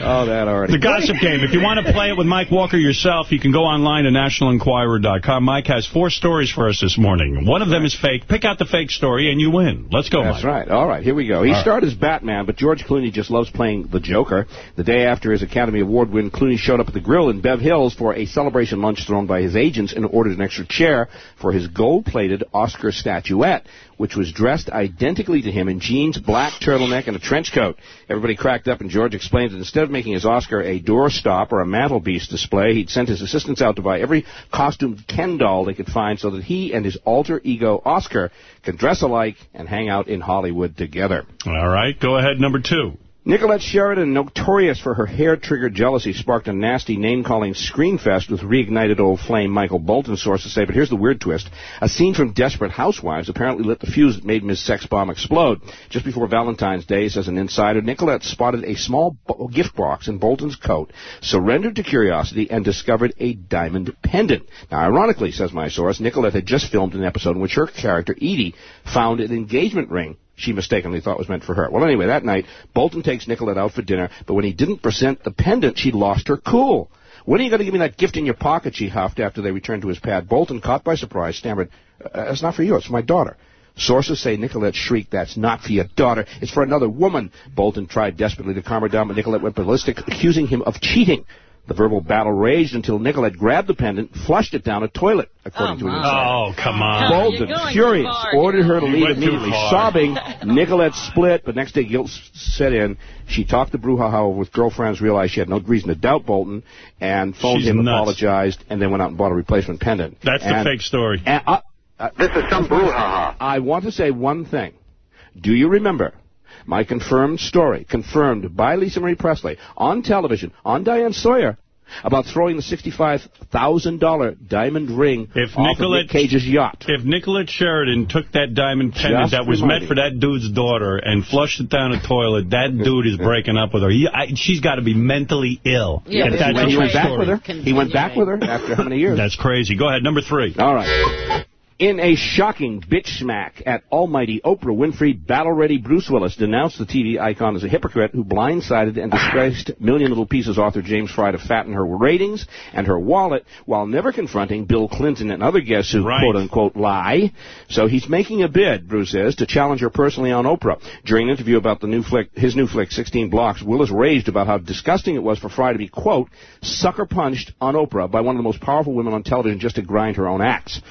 oh, that already. The Gossip *laughs* Game. If you want to play it with Mike Walker yourself, you can go online to nationalenquirer.com. Mike has four stories for us this morning. One of them is fake. Pick out the fake story and you win. Let's go, That's Mike. right. All right, here we go. He All right. starred as Batman, but George Clooney just loves playing the Joker. The day after his Academy Award win, Clooney showed up at the grill in Bev Hills for a celebration lunch thrown by his agents and ordered an extra chair for his gold-plated Oscar statuette, which was dressed identically to him in jeans, black turtleneck, and a trench coat. Everybody cracked up, and George explained that instead of making his Oscar a doorstop or a mantelpiece display, he'd sent his assistants out to buy every costumed Ken doll they could find so that he and his alter ego Oscar could dress alike and hang out in Hollywood together. All right, go ahead, number two. Nicolette Sheridan, notorious for her hair-triggered jealousy, sparked a nasty name-calling screenfest with reignited old flame Michael Bolton, sources say. But here's the weird twist. A scene from Desperate Housewives apparently lit the fuse that made Ms. Sex Bomb explode. Just before Valentine's Day, says an insider, Nicolette spotted a small gift box in Bolton's coat, surrendered to curiosity, and discovered a diamond pendant. Now, ironically, says my source, Nicolette had just filmed an episode in which her character, Edie, found an engagement ring she mistakenly thought was meant for her. Well, anyway, that night, Bolton takes Nicolette out for dinner, but when he didn't present the pendant, she lost her cool. When are you going to give me that gift in your pocket, she huffed after they returned to his pad. Bolton, caught by surprise, stammered, uh, it's not for you, it's for my daughter. Sources say Nicolette shrieked, that's not for your daughter, it's for another woman. Bolton tried desperately to calm her down, but Nicolette went ballistic, accusing him of cheating. The verbal battle raged until Nicolette grabbed the pendant, flushed it down a toilet, according to him. Oh, come on. Bolton, furious, ordered her to You leave immediately. Sobbing, *laughs* Nicolette split, but next day guilt s- set in. She talked the brouhaha with girlfriends, realized she had no reason to doubt Bolton, and phoned She's him, nuts. apologized, and then went out and bought a replacement pendant. That's the fake story. and, uh, uh, this is some brouhaha. I want to say one thing. Do you remember my confirmed story, confirmed by Lisa Marie Presley on television, on Diane Sawyer, about throwing the $65,000 diamond ring If off Nicolette- of Nick Cage's yacht? If Nicolette Sheridan took that diamond pendant Just that was reminding meant for that dude's daughter and flushed it down a toilet, that dude is breaking up with her. He, I, she's got to be mentally ill. Yeah, if but that's he went back with her. He went back with her after how many years? That's crazy. Go ahead, number three. All right. In a shocking bitch smack at almighty Oprah Winfrey, battle-ready Bruce Willis denounced the TV icon as a hypocrite who blindsided and disgraced *laughs* Million Little Pieces author James Frey to fatten her ratings and her wallet while never confronting Bill Clinton and other guests who quote-unquote lie. So he's making a bid, Bruce says, to challenge her personally on Oprah. During an interview about the new flick, his new flick, 16 Blocks, Willis raged about how disgusting it was for Frey to be, quote, sucker punched on Oprah by one of the most powerful women on television just to grind her own axe.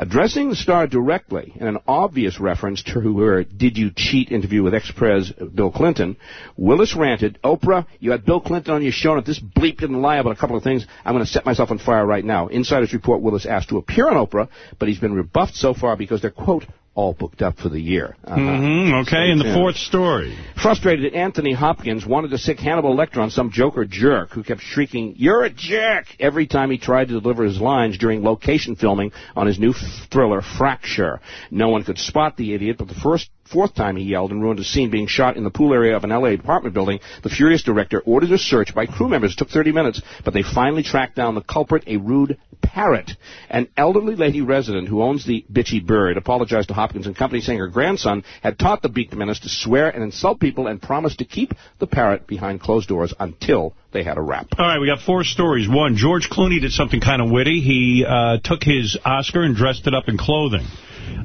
Addressing the star directly in an obvious reference to her Did You Cheat interview with ex-pres Bill Clinton, Willis ranted, Oprah, you had Bill Clinton on your show, and if this bleep didn't lie about a couple of things, I'm going to set myself on fire right now. Insiders report Willis asked to appear on Oprah, but he's been rebuffed so far because they're, quote, all booked up for the year. Uh-huh. hmm okay, and the fourth story. Frustrated, Anthony Hopkins wanted to sick Hannibal Lecter on some joker jerk who kept shrieking, You're a jerk! every time he tried to deliver his lines during location filming on his new thriller, Fracture. No one could spot the idiot, but the first fourth time he yelled and ruined a scene being shot in the pool area of an L.A. apartment building, the furious director ordered a search by crew members. It took 30 minutes, but they finally tracked down the culprit, a rude parrot. An elderly lady resident who owns the bitchy bird apologized to Hopkins and Company saying her grandson had taught the beaked menace to swear and insult people and promised to keep the parrot behind closed doors until they had a wrap. All right, we got four stories. One, George Clooney did something kind of witty. He uh, took his Oscar and dressed it up in clothing.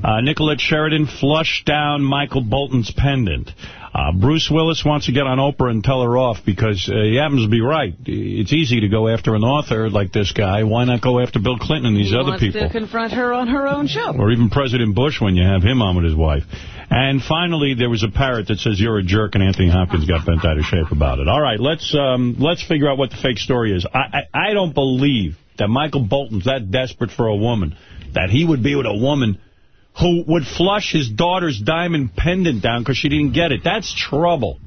Uh, Nicolette Sheridan flushed down Michael Bolton's pendant. Uh, Bruce Willis wants to get on Oprah and tell her off because uh, he happens to be right. It's easy to go after an author like this guy. Why not go after Bill Clinton and these he other people? to confront her on her own show. Or even President Bush when you have him on with his wife. And finally, there was a parrot that says you're a jerk, and Anthony Hopkins got bent out of shape about it. All right, let's um, let's figure out what the fake story is. I, I I don't believe that Michael Bolton's that desperate for a woman that he would be with a woman who would flush his daughter's diamond pendant down because she didn't get it. That's trouble.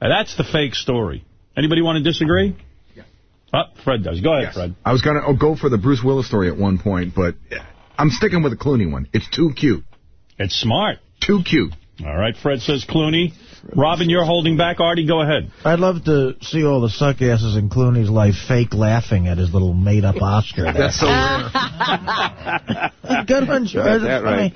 Now, that's the fake story. Anybody want to disagree? Yeah. Oh, Fred does. Go ahead, Fred. I was going to oh, go for the Bruce Willis story at one point, but I'm sticking with the Clooney one. It's too cute. It's smart. Too cute. All right, Fred says Clooney. Robin, you're holding back. Artie, go ahead. I'd love to see all the suck asses in Clooney's life fake laughing at his little made-up Oscar. That's so *laughs* Good one, George. That right.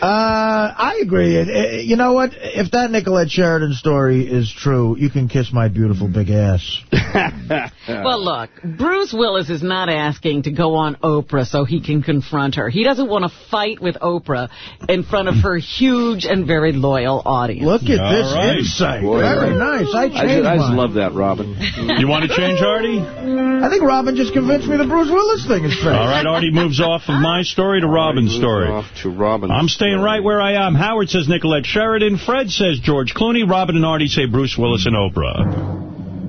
Uh, I agree. It, it- you know what? If that Nicolette Sheridan story is true, you can kiss my beautiful big ass. *laughs* Well, look, Bruce Willis is not asking to go on Oprah so he can confront her. He doesn't want to fight with Oprah in front of her huge and very loyal audience. Look at this insight. Very nice. I I changed just, I just love that, Robin. *laughs* You want to change, Artie? I think Robin just convinced me the Bruce Willis thing is fake. All right, Artie moves off of my story to Robin's story. Off to Robin. I'm staying right where I am. Howard says Nicolette Sheridan. Fred says George Clooney. Robin and Artie say Bruce Willis and Oprah.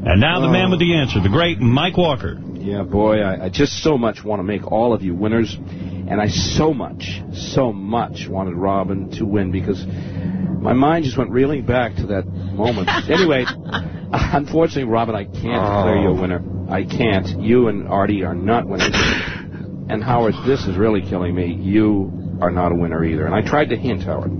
And now the man oh. with the answer, the great Mike Walker. Yeah, boy, I, I just so much want to make all of you winners, and I so much, so much wanted Robin to win because my mind just went reeling back to that moment. *laughs* anyway, unfortunately, Robin, I can't declare you a oh. winner. I can't. You and Artie are not winners. And Howard, this is really killing me. You are not a winner either. And I tried to hint, Howard.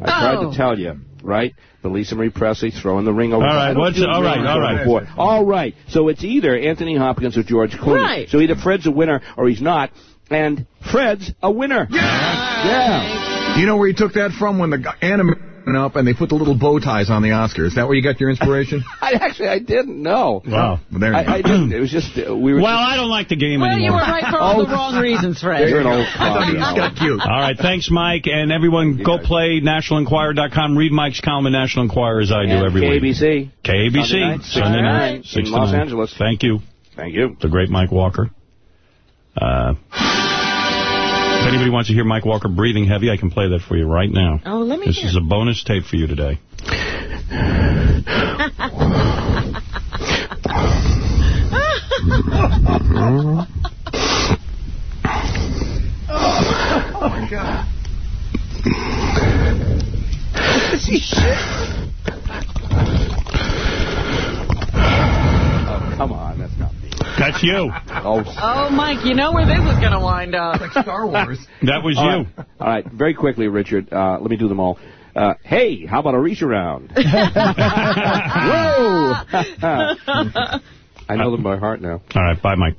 I tried Oh. to tell you, right? The Lisa Marie Presley throwing the ring over. All right, I don't what's- do all right, rings all over right. the board. All right. So it's either Anthony Hopkins or George Clooney. Right. So either Fred's a winner or he's not. And Fred's a winner. Yeah. Yeah. You know where he took that from when the gu- anime went up and they put the little bow ties on the Oscars. Is that where you got your inspiration? *laughs* I actually I didn't know. Wow. Well, there you I, go. I didn't. It was just uh, we were. Well, I don't like the game Well, you were right for all the *laughs* wrong reasons, Fred. You're an *laughs* old I thought he just got cute. All right, thanks, Mike. And everyone, go play nationalenquirer.com. Read Mike's column at National Enquirer as I do And every week. KBC. KBC. Sunday night, Sunday night. right. six In Los nine. Angeles. Thank you. Thank you. The great Mike Walker. Uh, if anybody wants to hear Mike Walker breathing heavy, I can play that for you right now. Oh, let me This hear. is a bonus tape for you today. Oh my god. Is he shit? Oh, come on, that's not me. That's you. Oh, Oh, Mike, you know where this is going to wind up. Like Star Wars. *laughs* That was All you. right. All right, very quickly, Richard. Uh, let me do them all. Uh, hey, how about a reach around? *laughs* Whoa! *laughs* I know them by heart now. All right, bye, Mike.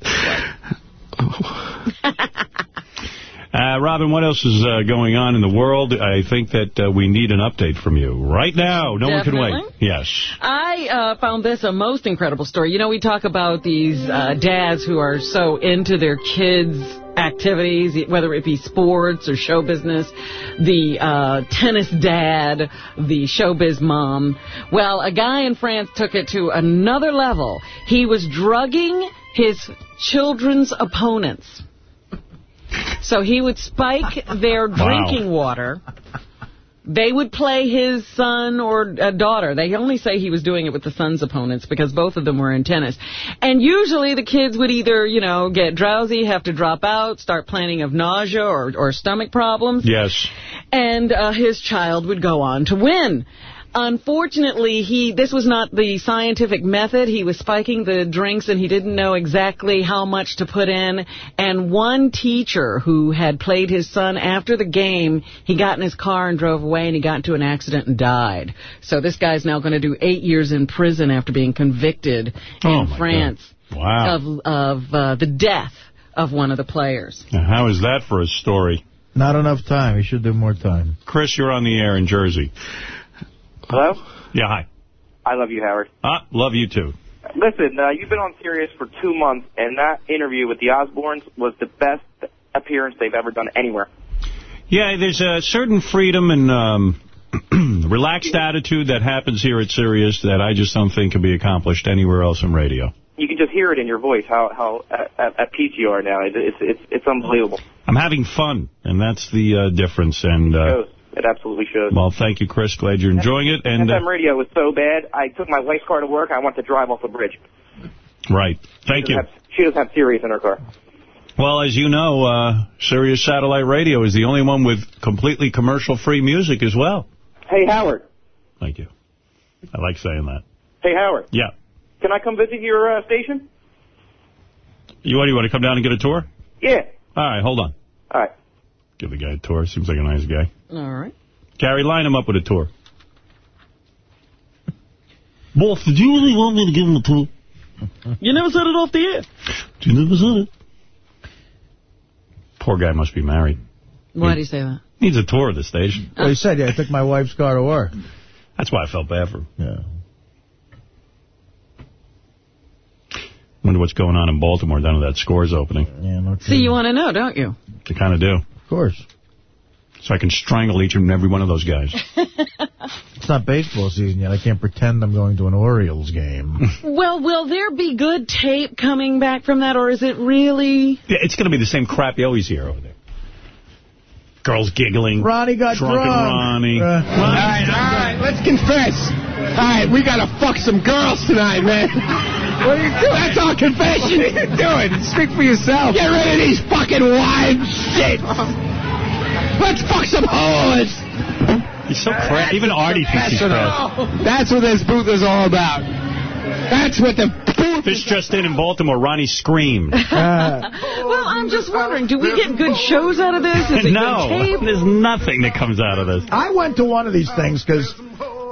Uh, Robin, what else is uh, going on in the world? I think that uh, we need an update from you right now. No one can wait. Yes. I uh, found this a most incredible story. You know, we talk about these uh, dads who are so into their kids' activities, whether it be sports or show business, the uh, tennis dad, the showbiz mom. Well, a guy in France took it to another level. He was drugging his children's opponents. So he would spike their Wow. drinking water. They would play his son or uh, daughter. They only say he was doing it with the son's opponents because both of them were in tennis. And usually the kids would either, you know, get drowsy, have to drop out, start planning of nausea or, or stomach problems Yes. and uh, his child would go on to win. Unfortunately, he this was not the scientific method. He was spiking the drinks and he didn't know exactly how much to put in. And one teacher who had played his son after the game, he got in his car and drove away and he got into an accident and died. So this guy's now going to do eight years in prison after being convicted Oh, in France Wow. of of uh, the death of one of the players. Now, How is that for a story? Not enough time. He should do more time. Chris, you're on the air in Jersey. Hello? Yeah, hi. I love you, Howard. Ah, love you too. Listen, uh, you've been on Sirius for two months, and that interview with the Osbournes was the best appearance they've ever done anywhere. Yeah, there's a certain freedom and um, *clears throat* relaxed attitude that happens here at Sirius that I just don't think can be accomplished anywhere else in radio. You can just hear it in your voice how how at, at, at peace you are now. It, it's it's it's unbelievable. I'm having fun, and that's the uh, difference. And uh. It absolutely should. well, thank you, Chris. Glad you're enjoying it. And uh, FM radio was so bad. I took my wife's car to work. I wanted to drive off the bridge. right, thank she you. Have, she doesn't have Sirius in her car. Well, as you know, uh, Sirius Satellite Radio is the only one with completely commercial-free music as well. Hey Howard. Thank you. I like saying that. Hey Howard. Yeah. Can I come visit your uh, station? You what? You want to come down and get a tour? Yeah. All right, hold on. All right. Give the guy a tour. Seems like a nice guy. All right. Gary, line him up with a tour. *laughs* Boss, did you really want me to give him a tour? You never said it off the air. You never said it. Poor guy must be married. Why do you say that? Needs a tour of the station. Well, he said, yeah, I took my wife's car to work. That's why I felt bad for him. Yeah. Wonder what's going on in Baltimore down at that scores opening. Yeah, no See, you want to know, don't you? They kind of do. Of course. So I can strangle each and every one of those guys. *laughs* It's not baseball season yet. I can't pretend I'm going to an Orioles game. *laughs* Well, will there be good tape coming back from that, or is it really... Yeah, it's going to be the same crap you always hear over there. Girls giggling. Ronnie got Drunken drunk. Ronnie. Uh, All right, all right, let's confess. All right, we gotta fuck some girls tonight, man. *laughs* What are you doing? That's our confession. What are you doing? Speak for yourself. Get rid of these fucking wives shit. Let's fuck some oh, hoes. He's so crap. Even Artie thinks he's crap. That's what this booth is all about. That's what the booth This just in in Baltimore, Ronnie screamed. *laughs* Uh, well, I'm just wondering, do we get good *laughs* shows out of this? Is it no, good tape? there's nothing that comes out of this. I went to one of these things because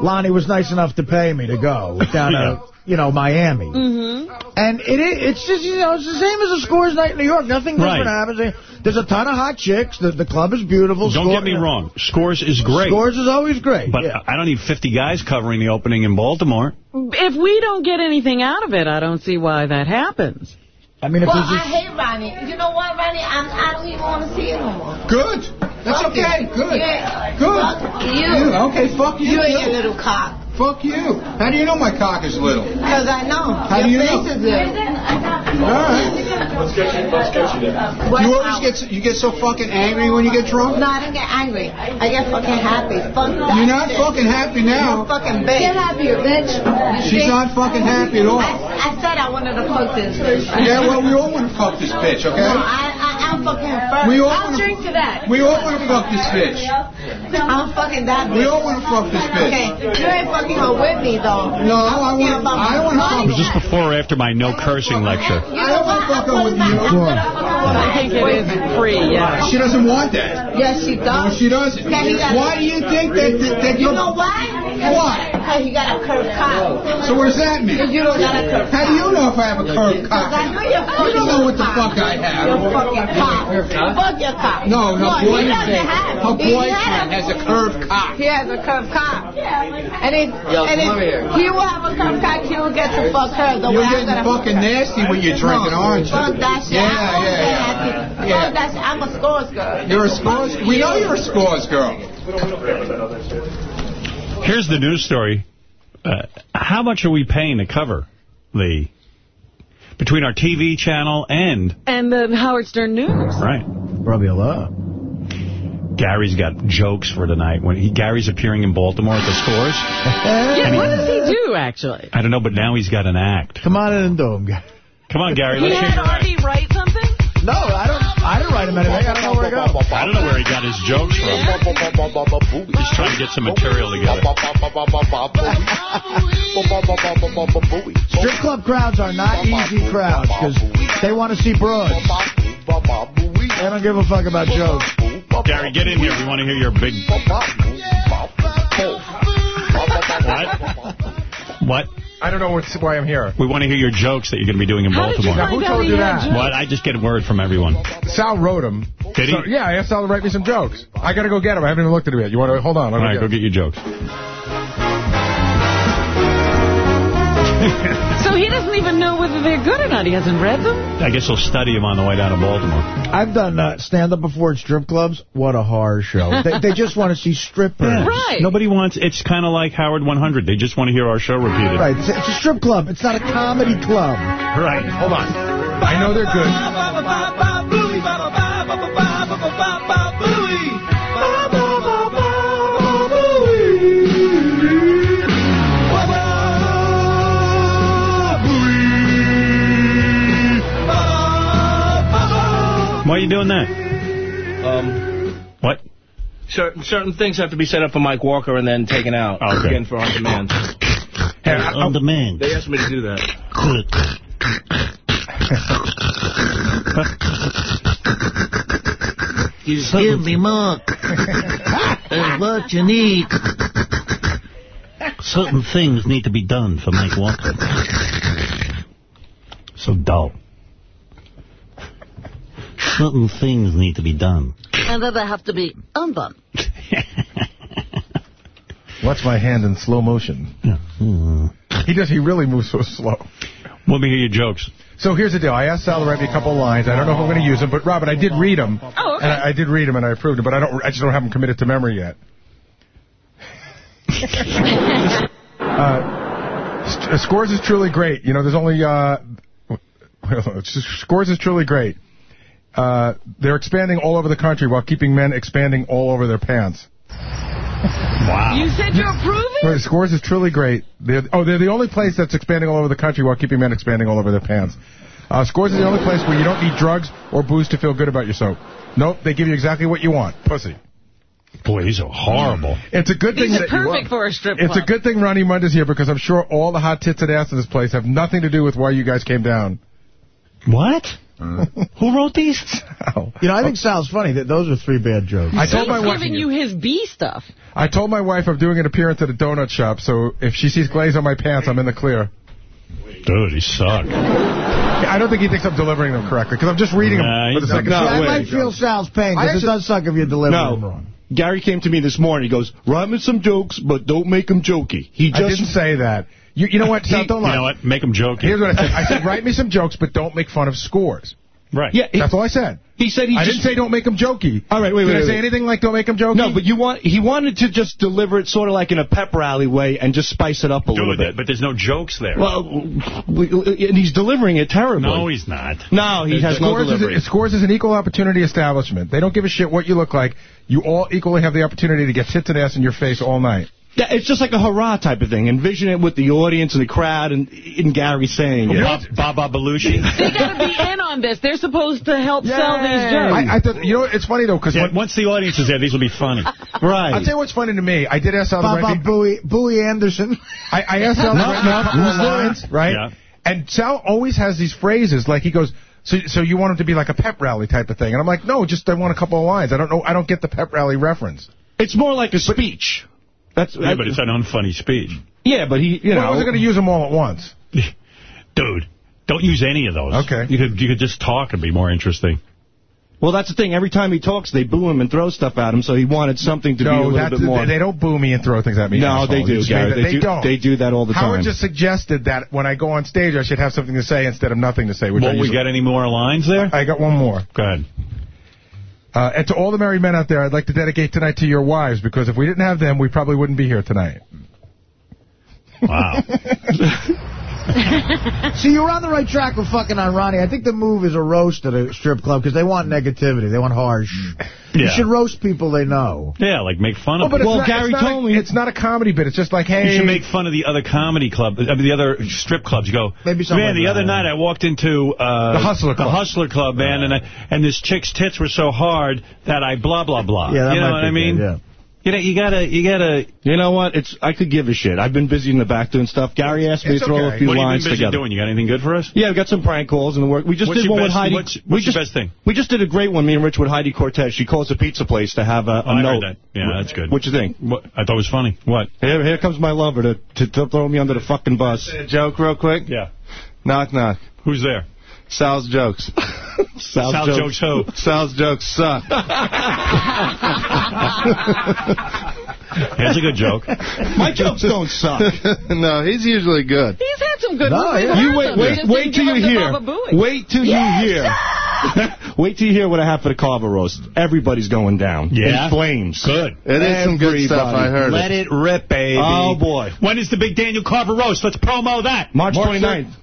Lonnie was nice enough to pay me to go down to, you know, Miami. Mm-hmm. And it, it's just, you know, it's the same as a scores night in New York. Nothing different Right. happens. There's a ton of hot chicks. The, the club is beautiful. Don't Score- get me wrong. Scores is great. Scores is always great. But yeah. I don't need 50 guys covering the opening in Baltimore. If we don't get anything out of it, I don't see why that happens. I mean, Well, I hate Ronnie. You know what, Ronnie? I'm, I don't even want to see it no more. Good. That's Fuck okay. you. Good. Yeah. Good. Fuck you. Okay, fuck you. You and your little cock. Fuck you. How do you know my cock is little? Because I know. How do your you know? is little. All right. Let's get you, let's get you there. You always get so- you get so fucking angry when you get drunk. No, I don't get angry. I get fucking happy. Fuck that You're not shit. fucking happy now. You're fucking bitch. Get happy, bitch. She's not fucking happy at all. I, I said I wanted to fuck this bitch. Yeah, well, we all want to fuck this bitch, okay? No, I, I, I'm fucking first. We all I'll wanna- drink to that. We all want to fuck this bitch. I'm fucking that bitch. We all want to fuck this bitch. Okay, you ain't fucking her with me, though. No, I want. I want to fuck. Was this before or after my no cursing lecture? You know what? I put in my I think it is free, yeah. She doesn't want that. Yes, she does. No, does. she doesn't. Okay, Why do you think that that, that You you're- know why? Why? Because he got a curved cock. So what does that mean? Because you don't got a curved How do you know if I have a curved cock? I know you're You don't know what the fuck I have. Your fucking cock. Fuck your cock. No, her he doesn't have. Her He boyfriend has a curved cock. He has a curved cock. And if, Yo, and if come here. he will have a curved cock, he will get to fuck her the You're way I'm getting gonna fucking fuck her. nasty when you're drinking, no, aren't you? Fuck that shit. Yeah, yeah, yeah. Fuck that shit. I'm a scores girl. You're a scores. We know you're a scores girl. Here's the news story. Uh, how much are we paying to cover the between our TV channel and And the Howard Stern News. right? Probably a lot. Gary's got jokes for tonight. When he Gary's appearing in Baltimore at the scores. *laughs* Yeah, what does he do, actually? I don't know, but now he's got an act. Come on in and do them. Come on, Gary. He Let's hear had your. Artie write something? No, I don't. I didn't write him anything. I don't know where to go. I don't know where he got his jokes from. He's trying to get some material together. Strip club crowds are not easy crowds because they want to see broads. They don't give a fuck about jokes. Gary, get in here. We want to hear your big. What? What? I don't know what's, why I'm here. We want to hear your jokes that you're going to be doing in How did you Baltimore. find Who told out you that? jokes? What? I just get word from everyone. Sal wrote them. Did he? So, yeah, I asked Sal to write me some jokes. I got to go get them. I haven't even looked at them yet. You want to hold on? All right, go get your jokes. *laughs* So he doesn't even know whether they're good or not. He hasn't read them? I guess he'll study them on the way down to Baltimore. I've done uh, stand-up before at strip clubs. What a horror show. they, they just want to see strippers. Yeah. Right. Nobody wants. It's kind of like Howard 100. They just want to hear our show repeated. Right. It's, it's a strip club. It's not a comedy club. Right. Hold on. I know they're good. Why are you doing that? Um, What? certain certain things have to be set up for Mike Walker and then taken out Okay. again for on demand. *coughs* on demand. They asked me to do that. Good. He's Give me more. That's what you need. Certain things need to be done for Mike Walker. So dull. Certain things need to be done. And then they have to be undone. *laughs* Watch my hand in slow motion. *laughs* He does. He really moves so slow. Let me hear your jokes. So here's the deal. I asked Sal to write me a couple of lines. I don't know if I'm going to use them, but Robin, I did read them. Oh, okay. And I, I did read them, and I approved them, but I don't. I just don't have them committed to memory yet. *laughs* uh, Scores is truly great. You know, there's only uh, well, it's just- Scores is truly great. Uh, they're expanding all over the country while keeping men expanding all over their pants. Wow. You said you're approving? Right, Scores is truly great. They're, oh, they're the only place that's expanding all over the country while keeping men expanding all over their pants. Uh, Scores is the only place where you don't need drugs or booze to feel good about yourself. Nope, they give you exactly what you want. Pussy. Boy, these are horrible. It's a good thing These are that perfect for a strip club. It's a good thing Ronnie Munda's here because I'm sure all the hot tits and ass in this place have nothing to do with why you guys came down. What? *laughs* Who wrote these? You know, I think Sal's funny. That Those are three bad jokes. I told my He's wife. giving you his B stuff. I told my wife I'm doing an appearance at a donut shop, so if she sees glaze on my pants, I'm in the clear. Dude, he sucked. I don't think he thinks I'm delivering them correctly, because I'm just reading Nah, them for the he's- second See, time. I might feel Sal's pain, because it does suck if you deliver No. them wrong. Gary came to me this morning. He goes, write me some jokes, but don't make them jokey. He just I didn't say that. You, you know what, Sal, don't You lie. know what? Make him joke. Here's what I said. I said, write me some jokes, but don't make fun of scores. Right. Yeah, he- That's all I said. He said he I just didn't say don't make them jokey. All right, wait, Did wait, I say wait. anything like don't make them jokey? No, but you want he wanted to just deliver it sort of like in a pep rally way and just spice it up a little Dude, bit. but there's no jokes there. Well, and he's delivering it terribly. no, he's not. No, he has no Scores is, delivery. Scores is an equal opportunity establishment. They don't give a shit what you look like. You all equally have the opportunity to get tits and ass in your face all night. Yeah, It's just like a hurrah type of thing. Envision it with the audience and the crowd and, and Gary saying it. Bob, Baba Belushi. They *laughs* got to be in on this. They're supposed to help sell these jokes. I, I thought, you know, it's funny though, because Yeah, once the audience is there, these will be funny. *laughs* Right. I'll tell you what's funny to me. I did ask Sal to Baba write me, Bowie, Bowie Anderson. I, I asked Sal to No, write no, a couple of who's lines, right? Yeah. And Sal always has these phrases, like he goes, so, so you want him to be like a pep rally type of thing? And I'm like, no, just I want a couple of lines. I don't know. I don't get the pep rally reference. It's more like a speech. That's Yeah, but it's an unfunny speech. yeah, but he, you Well, know, I wasn't going to use them all at once. *laughs* Dude, don't use any of those. Okay. You could you could just talk and be more interesting. Well, that's the thing. Every time he talks, they boo him and throw stuff at him, so he wanted something to be a little bit more. they don't boo me and throw things at me. No, they do, Gary. made that- They do- don't. they do that all the time. Howard time. just suggested that when I go on stage, I should have something to say instead of nothing to say. Which Won't we usually- get any more lines there? I got one more. Go ahead. Uh, and to all the married men out there, I'd like to dedicate tonight to your wives, because if we didn't have them, we probably wouldn't be here tonight. Wow. *laughs* *laughs* See, you're on the right track with fucking on Ronnie. I think the move is a roast at a strip club because they want negativity. They want harsh. You should roast people they know. Yeah, like make fun Oh, of but them. it's not, it's not a, It's not a comedy bit. It's just like, hey... You should make fun of the other comedy club, I mean, the other strip clubs. You go, Maybe man, like the other that. night I walked into uh, The Hustler Club. the Hustler Club, man, and I, and this chick's tits were so hard that I blah blah blah. Yeah, that you know might what be I mean? good, yeah. You know, you gotta, you gotta. You know what? It's I could give a shit. I've been busy in the back doing stuff. Gary asked me It's to throw okay. a few What have you lines been busy together. doing? You got anything good for us? Yeah, we got some prank calls in the work. We just What's did your one with Heidi. what's- we what's your just, best thing? We just did a great one, me and Rich, with Heidi Cortez. She calls a pizza place to have a, a Oh, I note. heard that. Yeah, that's good. What you think? What, I thought it was funny. What? Here, here comes my lover to, to, to throw me under the fucking bus. Joke real quick? Yeah. Knock, knock. Who's there? Sal's jokes. *laughs* Sal's, Sal jokes who? Sal's jokes suck. *laughs* That's a good joke. My jokes don't suck. *laughs* no, he's usually good. He's had some good No, ones. yeah. You wait, wait, Just wait till you hear. Wait till you hear. wait till you hear what I have for the carver roast. Everybody's going down. Yeah? In flames. Good. It is some good stuff. I heard Let it. it rip, baby. Oh, boy. When is the big Daniel Carver roast? Let's promo that. March March 29th. 29th.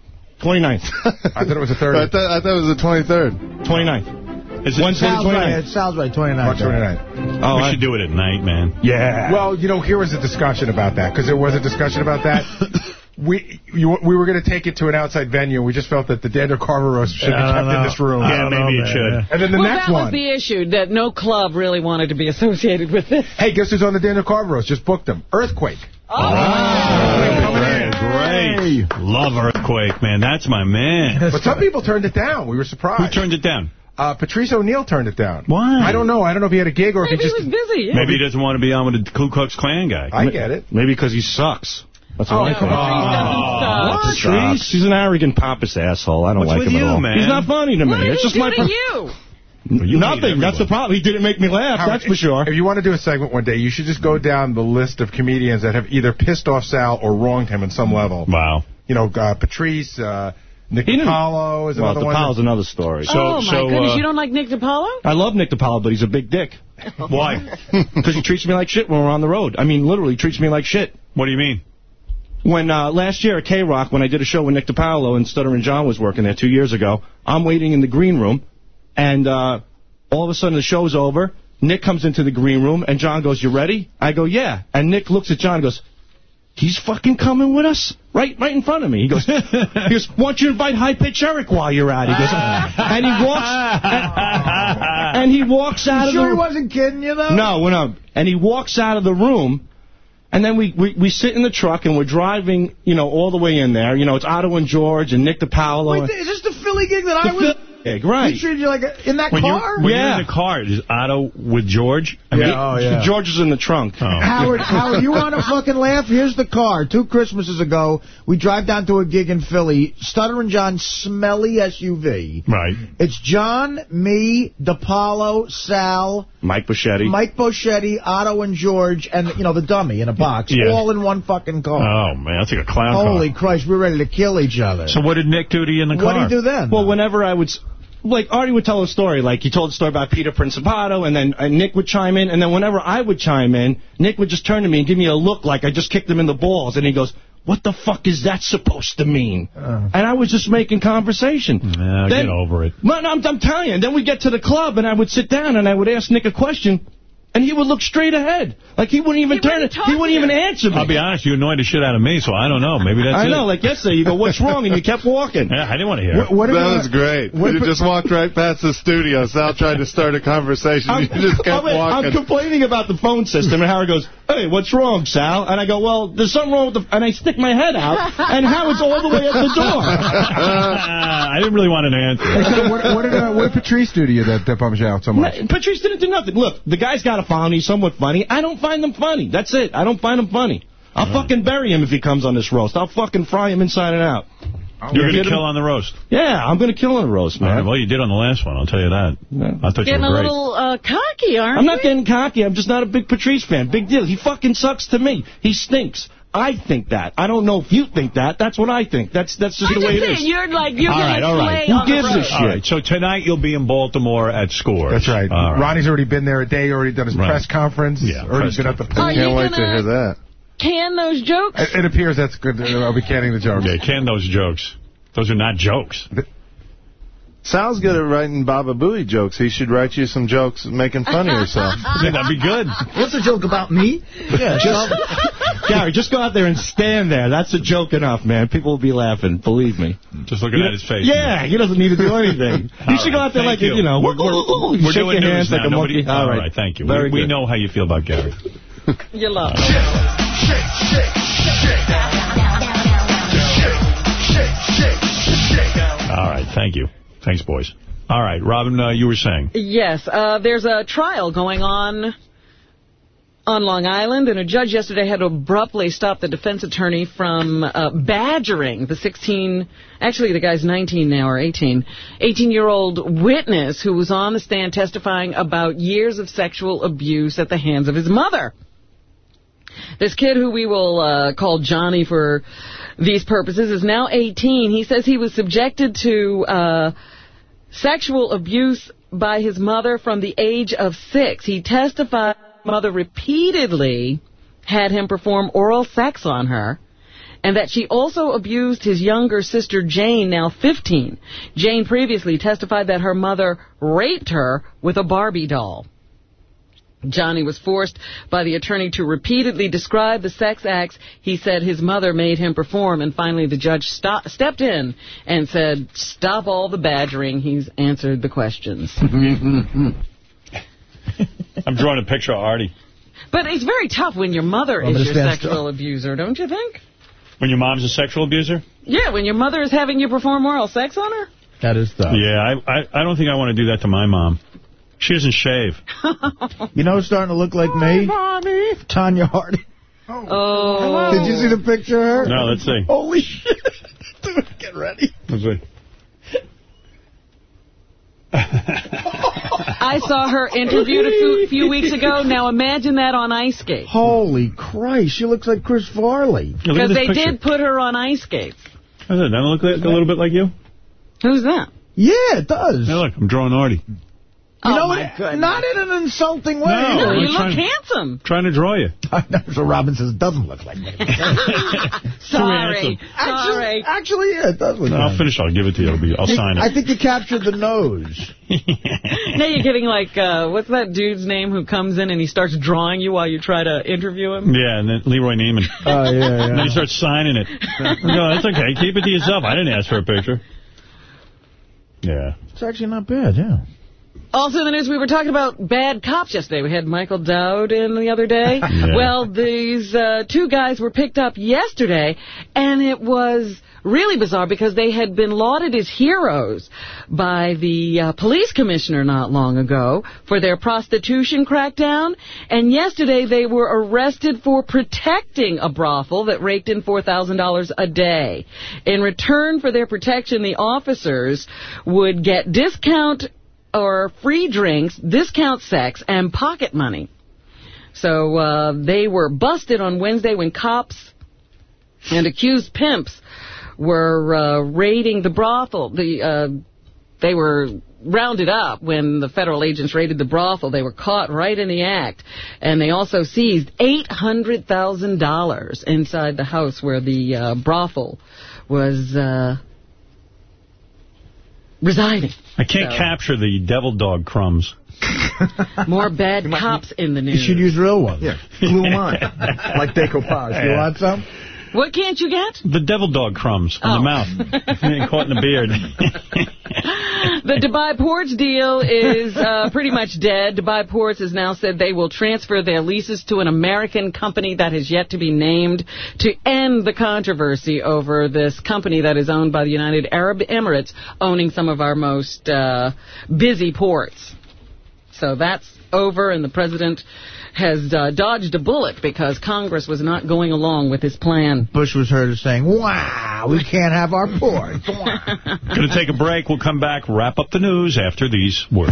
*laughs* I thought it was a I 30. thought, I thought it was the 23rd. 29th. Is it Wednesday the Sal's right. 29th. It sounds right. 29. March 29th. Oh, we I- should do it at night, man. Yeah. Well, you know, here was a discussion about that, because there was a discussion about that. *laughs* we you, we were going to take it to an outside venue. We just felt that the Daniel Carver roast should be kept in this room. Yeah, don't know, maybe it man. should. And then the well, next that one. was the issue, that no club really wanted to be associated with this. Hey, guess who's on the Daniel Carver roast? Just booked them. Earthquake. Oh. Great, great. Love Earthquake, man. That's my man. But some people turned it down. We were surprised. Who turned it down? Uh, Patrice O'Neal turned it down. Why? I don't know. I don't know if he had a gig or if Maybe he he just... was busy. Yeah. Maybe he doesn't want to be on with the Ku Klux Klan guy. I get it. Maybe because he sucks. That's all Oh, I come think. on. What? Patrice? He's an arrogant, pompous asshole. I don't What's like with him you, at all. man? He's not funny to me. What did it's he just do my to per- you? You Nothing. That's the problem. He didn't make me laugh. Howard, that's for sure. If you want to do a segment one day, you should just go down the list of comedians that have either pissed off Sal or wronged him in some level. Wow. You know, uh, Patrice, uh, Nick He DiPaolo is Well, another one. DiPaolo's another story. So- oh, my so, goodness. uh, you don't like Nick DiPaolo? I love Nick DiPaolo, but he's a big dick. *laughs* Why? *laughs* Because he treats me like shit when we're on the road. I mean, literally treats me like shit. What do you mean? When uh, last year at K-Rock, when I did a show with Nick DiPaolo and Stutter and John was working there two years ago, I'm waiting in the green room, and uh, all of a sudden the show's over. Nick comes into the green room, and John goes, you ready? I go, yeah. And Nick looks at John and goes, he's fucking coming with us? Right right in front of me. He goes, *laughs* he goes why don't you invite High Pitch Eric while you're at it? He goes, *laughs* and he walks, and, and he walks out You of sure the he wasn't kidding you, though? no, we're not. And he walks out of the room, and then we, we, we sit in the truck, and we're driving, you know, all the way in there. You know, it's Otto and George and Nick DiPaolo. Wait, is this the Philly gig that I was... Phil- right. He treated you like a, in that When, you, car? yeah. you're in the car, is Otto with George? I mean, Yeah, oh, yeah. George is in the trunk. Oh. Howard, Howard, you want to fucking laugh? Here's the car. Two Christmases ago, we drive down to a gig in Philly. Stuttering John, smelly SUV. Right. It's John, me, DiPaolo, Sal, Mike Bocchetti. Mike Bocchetti, Otto, and George, and, you know, the dummy in a box. Yeah. All in one fucking car. Oh, man, that's like a clown Holy car. Christ, we're ready to kill each other. So what did Nick do to you in the car? What do you do then? Well, whenever I would... Like, Artie would tell a story. Like, he told a story about Peter Principato, and then uh, Nick would chime in. And then whenever I would chime in, Nick would just turn to me and give me a look like I just kicked him in the balls. And he goes, what the fuck is that supposed to mean? Uh. And I was just making conversation. Nah, Then- get over it. No, no, I'm, I'm telling you. And then we get to the club, and I would sit down, and I would ask Nick a question, and he would look straight ahead. Like, he wouldn't even turn it. He wouldn't even answer me. I'll be honest, you annoyed the shit out of me, so I don't know. Maybe that's I it. know, like yesterday, you go, what's *laughs* wrong? And you kept walking. Yeah, I didn't want to hear it. that was great. You just walked right past the studio. Sal tried to start a conversation. you just kept I'm, I'm complaining about the phone system, and Howard goes, hey, what's wrong, Sal? And I go, well, there's something wrong with the... And I stick my head out, and Howard's all the way at the door. *laughs* I didn't really want an answer. Hey, so what, what did uh, what did Patrice do to you that, that bums you out so much? No, Patrice didn't do nothing. Look, the guy's got a following. He's somewhat funny. I don't find them funny. That's it. I don't find him funny. I'll fucking bury him if he comes on this roast. I'll fucking fry him inside and out. You're going to kill on the roast. Yeah, I'm going to kill on the roast, man. right, well, you did on the last one, I'll tell you that. I thought Getting you a were great. little uh, cocky, aren't I'm not getting cocky. I'm just not a big Patrice fan. Big deal. He fucking sucks to me. He stinks. I think that. I don't know if you think that. That's what I think. That's that's just I'm the way just it saying, is. you're like, you're All going right, to all right. slay Who on the gives a shit? All right, so tonight you'll be in Baltimore at Scores. That's right. All right. Ronnie's already been there a day, already done his Right. press conference, Yeah, already press been at the Are pool. Can't wait to gonna hear that. Can those jokes? It, it appears that's good. Uh, I'll be canning the jokes. Yeah, can those jokes. Those are not jokes. Sal's good at writing Baba Booey jokes. He should write you some jokes making fun of yourself. *laughs* Yeah, that'd be good. What's a joke about me? Yeah, Just, Gary, just go out there and stand there. That's a joke enough, man. People will be laughing. Believe me. Just looking at his face. Yeah, he doesn't need to do anything. *laughs* you should go out there like, you, know, We're, we're, we're shake doing your news hands like now. a Nobody, monkey. all right, thank you. Very we, we know how you feel about Gary. You love. All right, thank you. Thanks, boys. All right, Robin, uh, you were saying. Yes, uh, there's a trial going on on Long Island, and a judge yesterday had to abruptly stop the defense attorney from uh, badgering the 16, actually the guy's 19 now, or 18, 18-year-old witness who was on the stand testifying about years of sexual abuse at the hands of his mother. This kid, who we will uh, call Johnny for these purposes, is now 18. He says he was subjected to uh, sexual abuse by his mother from the age of six. He testified his mother repeatedly had him perform oral sex on her and that she also abused his younger sister Jane, now 15. Jane previously testified that her mother raped her with a Barbie doll. Johnny was forced by the attorney to repeatedly describe the sex acts he said his mother made him perform, and finally the judge stop, stepped in and said, stop all the badgering, he's answered the questions. *laughs* I'm drawing a picture of Artie. but it's very tough when your mother Want me is your stand sexual abuser, don't you think? When your mom's a sexual abuser? Yeah, when your mother is having you perform oral sex on her? That is tough. Yeah, I, I, I don't think I want to do that to my mom. She doesn't shave. *laughs* You know who's starting to look like me? Tonya Harding. Oh. *laughs* oh. Did you see the picture of her? No, let's see. Holy shit. *laughs* Dude, get ready. Let's see. I saw her interviewed a few, few weeks ago. Now imagine that on ice skates. Holy Christ, she looks like Chris Farley. Because they did put her on ice skates. Does it? Doesn't it look like, a little bit like you? Who's that? Yeah, it does. Hey, look, I'm drawing Artie. You Oh, know, my what? goodness. not in an insulting way. No, No, you look trying- handsome. Trying to draw you. *laughs* I know, so Robin says, doesn't look like me. *laughs* Sorry. Actually, Sorry. actually, yeah, it does look No, like I'll finish. I'll give it to you. It'll be, I'll sign it. I think you captured the nose. *laughs* Now you're getting like, uh, what's that dude's name who comes in and he starts drawing you while you try to interview him? Yeah, and then Leroy Neiman. Oh, yeah, And then he starts signing it. No, that's okay. Keep it to yourself. I didn't ask for a picture. Yeah. It's actually not bad, yeah. Also in the news, we were talking about bad cops yesterday. We had Michael Dowd in the other day. *laughs* Yeah. Well, these uh, two guys were picked up yesterday, and it was really bizarre because they had been lauded as heroes by the uh, police commissioner not long ago for their prostitution crackdown. And yesterday they were arrested for protecting a brothel that raked in $4,000 a day. In return for their protection, the officers would get discount or free drinks, discount sex, and pocket money. So uh, they were busted on Wednesday when cops and accused pimps were uh, raiding the brothel. The uh, they were rounded up when the federal agents raided the brothel. They were caught right in the act, and they also seized eight hundred thousand dollars inside the house where the uh, brothel was uh, residing. I can't So- capture the devil dog crumbs. *laughs* More bad cops in the news. You should use real ones. Yeah, glue 'em on. like decoupage. You want some? What can't you get? The devil dog crumbs in Oh. the mouth. *laughs* Caught in the beard. *laughs* The Dubai Ports deal is uh, pretty much dead. Dubai Ports has now said they will transfer their leases to an American company that has yet to be named to end the controversy over this company that is owned by the United Arab Emirates, owning some of our most uh, busy ports. So that's over, and the president has uh, dodged a bullet because Congress was not going along with his plan. Bush was heard as saying, wow, we can't have our ports. Going to take a break. We'll come back, wrap up the news after these words.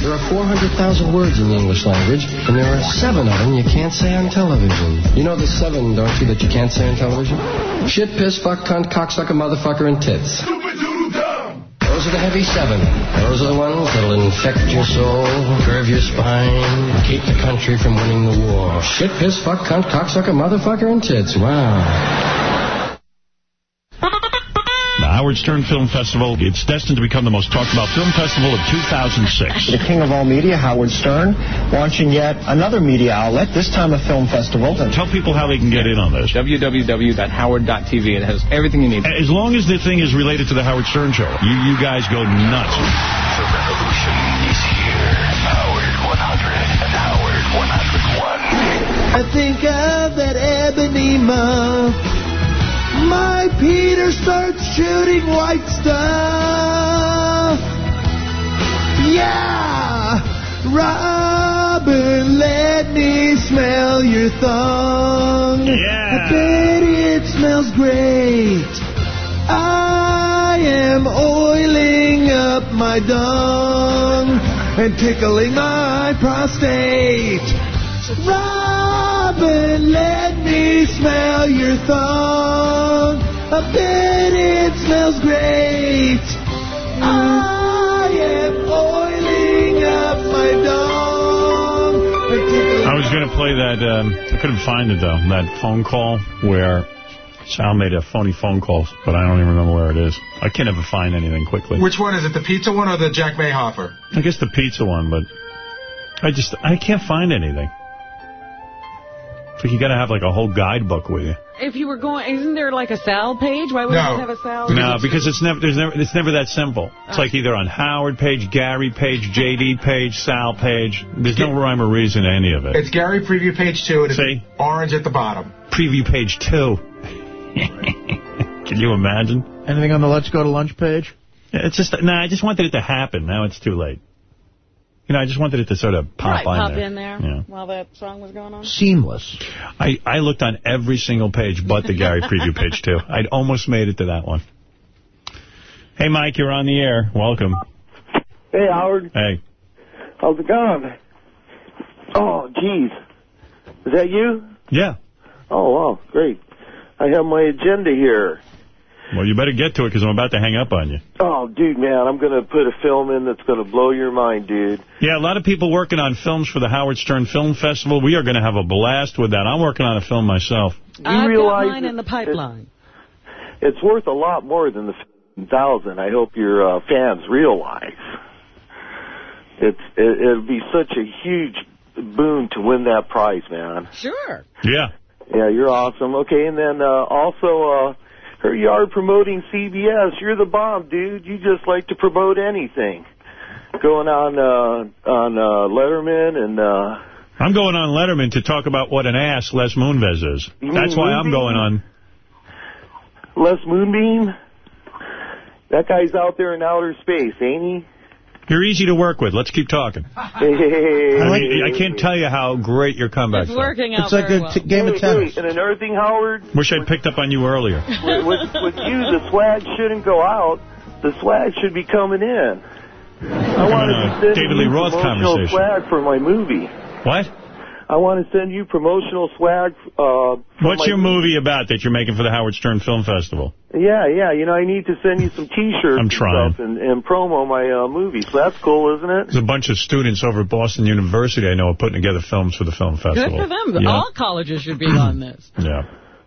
There are 400,000 words in the English language, and there are seven of them you can't say on television. You know the seven, don't you, that you can't say on television? Shit, piss, fuck, cunt, cocksucker, motherfucker, and tits. Those are the heavy seven. Those are the ones that'll infect your soul, curve your spine, keep the country from winning the war. Shit, piss, fuck, cunt, cocksucker, motherfucker, and tits. Wow. The Howard Stern Film Festival. It's destined to become the most talked about film festival of 2006. The king of all media, Howard Stern, launching yet another media outlet, this time a film festival. Tell people how they can get in on this. www.howard.tv. It has everything you need. As long as the thing is related to the Howard Stern show, you, you guys go nuts. The revolution is here. Howard 100 and Howard 101. I think of that ebony muff. My Peter starts shooting white stuff. Yeah! Robin, let me smell your thong. Yeah. I bet it smells great. I am oiling up my dung and tickling my prostate. Robin, let smell your thong. I bet it smells great. I am oiling up my dong. I was going to play that, um, I couldn't find it though, that phone call where Sal made a phony phone call, but I don't even remember where it is. I can't ever find anything quickly. Which one is it, the pizza one or the Jack Mayhofer? I guess the pizza one, but I just, I can't find anything. It's like you got to have like a whole guidebook with you. If you were going, isn't there like a Sal page? Why would No. you have a Sal? Page? No, because it's never there's never it's never that simple. It's like either on Howard page, Gary page, JD page, Sal page. There's no rhyme or reason to any of it. It's Gary Preview page two, and it's See? orange at the bottom. Preview page two. *laughs* Can you imagine? Anything on the Let's Go to Lunch page? Yeah, It's just nah. I just wanted it to happen. Now it's too late. You know, I just wanted it to sort of pop right, on pop there. in there Yeah. while that song was going on. Seamless. I, I looked on every single page but the Gary preview page, too. I'd almost made it to that one. Hey, Mike, you're on the air. Welcome. Hey, Howard. Hey. How's it going? Oh, geez. Is that you? Yeah. Oh, wow. Great. I have my agenda here. Well, you better get to it because I'm about to hang up on you. Oh, dude, man, I'm going to put a film in that's going to blow your mind, dude. Yeah, a lot of people working on films for the Howard Stern Film Festival. We are going to have a blast with that. I'm working on a film myself. I've realize got mine in the pipeline. It's worth a lot more than the thousand. I hope your uh, fans realize. It's it, it'll be such a huge boon to win that prize, man. Sure. Yeah. Yeah, you're awesome. Okay, and then uh, also, uh, her yard promoting CBS. You're the bomb, dude. You just like to promote anything. Going on uh, on uh, Letterman and uh, I'm going on Letterman to talk about what an ass Les Moonves is. That's why I'm going on. Les Moonbeam? That guy's out there in outer space, ain't he? You're easy to work with. Let's keep talking. *laughs* I, like, I can't tell you how great your comebacks It's working are. out very well. hey, Hey, and another thing, Howard, Wish I'd picked up on you earlier. *laughs* with, with, with you, the swag shouldn't go out. The swag should be coming in. I want to send David you Lee Roth promotional conversation. swag for my movie. What? I want to send you promotional swag. Uh, What's your movie about that you're making for the Howard Stern Film Festival? Yeah, yeah. You know, I need to send you some T-shirts I'm trying. and stuff and, and promo my uh, movie. So that's cool, isn't it? There's a bunch of students over at Boston University I know are putting together films for the film festival. Good festival. for them. Yeah. All colleges should be on this. *clears throat* Yeah.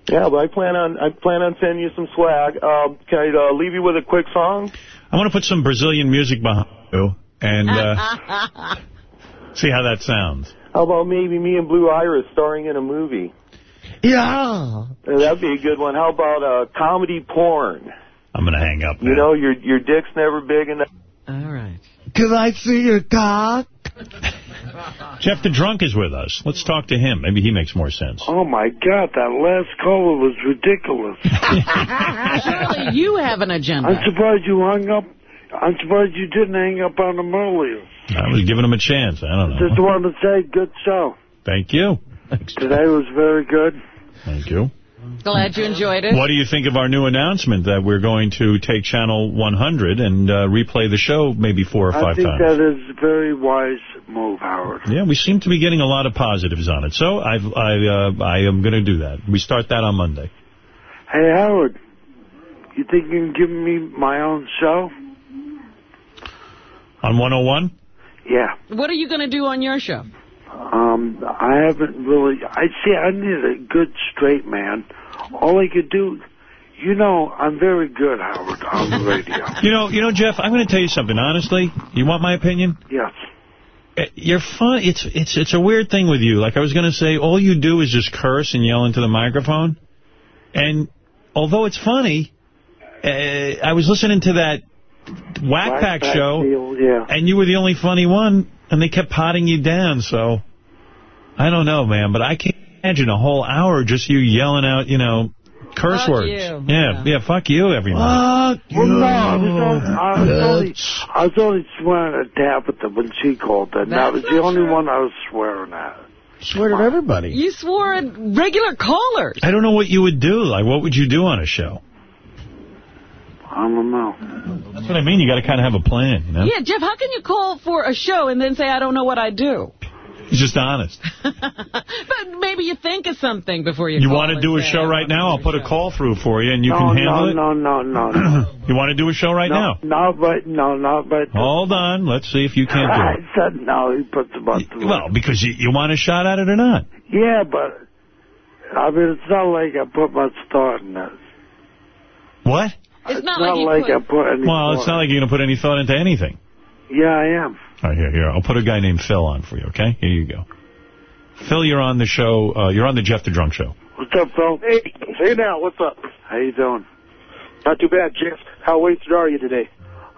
Yeah, but I plan on I plan on sending you some swag. Um, can I uh, leave you with a quick song? I want to put some Brazilian music behind you and *laughs* uh, see how that sounds. How about maybe me and Blue Iris starring in a movie? Yeah. Uh, That'd be a good one. How about uh, comedy porn? I'm going to hang up. You know, your your dick's never big enough. All right. Can I see your cock? Jeff the Drunk is with us. Let's talk to him. Maybe he makes more sense. Oh, my God, that last caller was ridiculous. *laughs* Surely you have an agenda. I'm surprised you hung up. I'm surprised you didn't hang up on him earlier. I was giving him a chance. I don't know. Just wanted to say, good show. Thank you. *laughs* Today was very good. Thank you. Glad you enjoyed it. What do you think of our new announcement that we're going to take Channel 100 and uh, replay the show maybe four or five times? I think times? that is a very wise move, Howard. Yeah, we seem to be getting a lot of positives on it. So I've, I uh, I am going to do that. We start that on Monday. Hey, Howard, you think you can give me my own show? On 101? Yeah. What are you going to do on your show? Um, I haven't really. I see. I need a good straight man. All I could do, you know, I'm very good, Howard, on the radio. *laughs* You know, you know, Jeff, I'm going to tell you something. Honestly, you want my opinion? Yes. Uh, You're fun. It's it's it's a weird thing with you. Like I was going to say, all you do is just curse and yell into the microphone. And although it's funny, uh, I was listening to that Wack Pack Pack show, deal, yeah. and you were the only funny one, and they kept potting you down. So I don't know, man, but I can't imagine a whole hour just you yelling out, you know, curse Fuck words. you. Yeah, yeah, fuck you every night. Well, no, I was, only, I, was only, I was only swearing at Tabitha when she called that. And that was the only one I was swearing at. Swear at everybody. You swore at regular callers. I don't know what you would do. Like, what would you do on a show? I don't know. That's what I mean. You got to kind of have a plan, you know? Yeah, Jeff, how can you call for a show and then say, I don't know what I do? He's just honest. *laughs* But maybe you think of something before you You call want to do a say, show right now? I'll put a call through for you, and you no, can handle no, it. no, no, no, no. *clears throat* You want to do a show right no, now? No, but, no, no, but. Hold on. Let's see if you can't I do it. said no, he puts the button. Well, because you, you want a shot at it or not. Yeah, but, I mean, it's not like I put much thought in this. What? It's not, like you like put- I put any Well, it's not like you're going to put any thought into anything. Yeah, I am. All right, here, here. I'll put a guy named Phil on for you, okay? Here you go. Phil, you're on the show. Uh, you're on the Jeff the Drunk Show. What's up, Phil? Hey, hey now, what's up? How you doing? Not too bad, Jeff. How wasted are you today?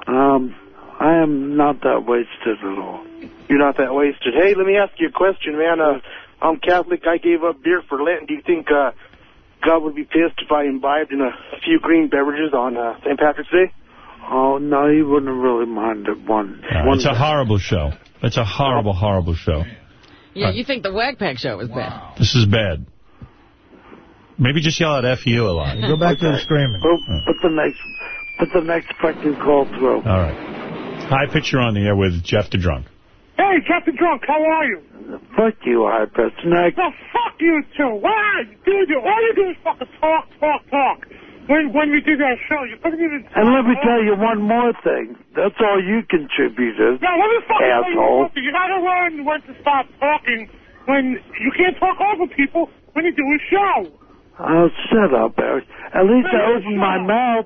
Um, I am not that wasted at all. You're not that wasted. Hey, let me ask you a question, man. Uh, I'm Catholic. I gave up beer for Lent. Do you think uh, God would be pissed if I imbibed in a few green beverages on uh, St. Patrick's Day? Oh, no, he wouldn't really mind it one. Uh, one it's a horrible show. It's a horrible, horrible show. Yeah, you think the Wack Pack show was bad. This is bad. Maybe just yell out F you a lot. Go back to the screaming. Put, put the next, put the next fucking call through. All right. Hi, picture on the air with Jeff the Drunk. Hey, Captain Drunk, how are you? Fuck you, high person. I, Well, fuck you too. Why? Dude, you, all you do is fucking talk, talk, talk. When when we do that show, you couldn't even talk. and let me oh. tell you one more thing. That's all you contributed, Now, let me fucking tell you asshole. something. You gotta learn when to stop talking when you can't talk over people when you do a show. Oh, shut up, Eric. At least No, I you opened my up. mouth.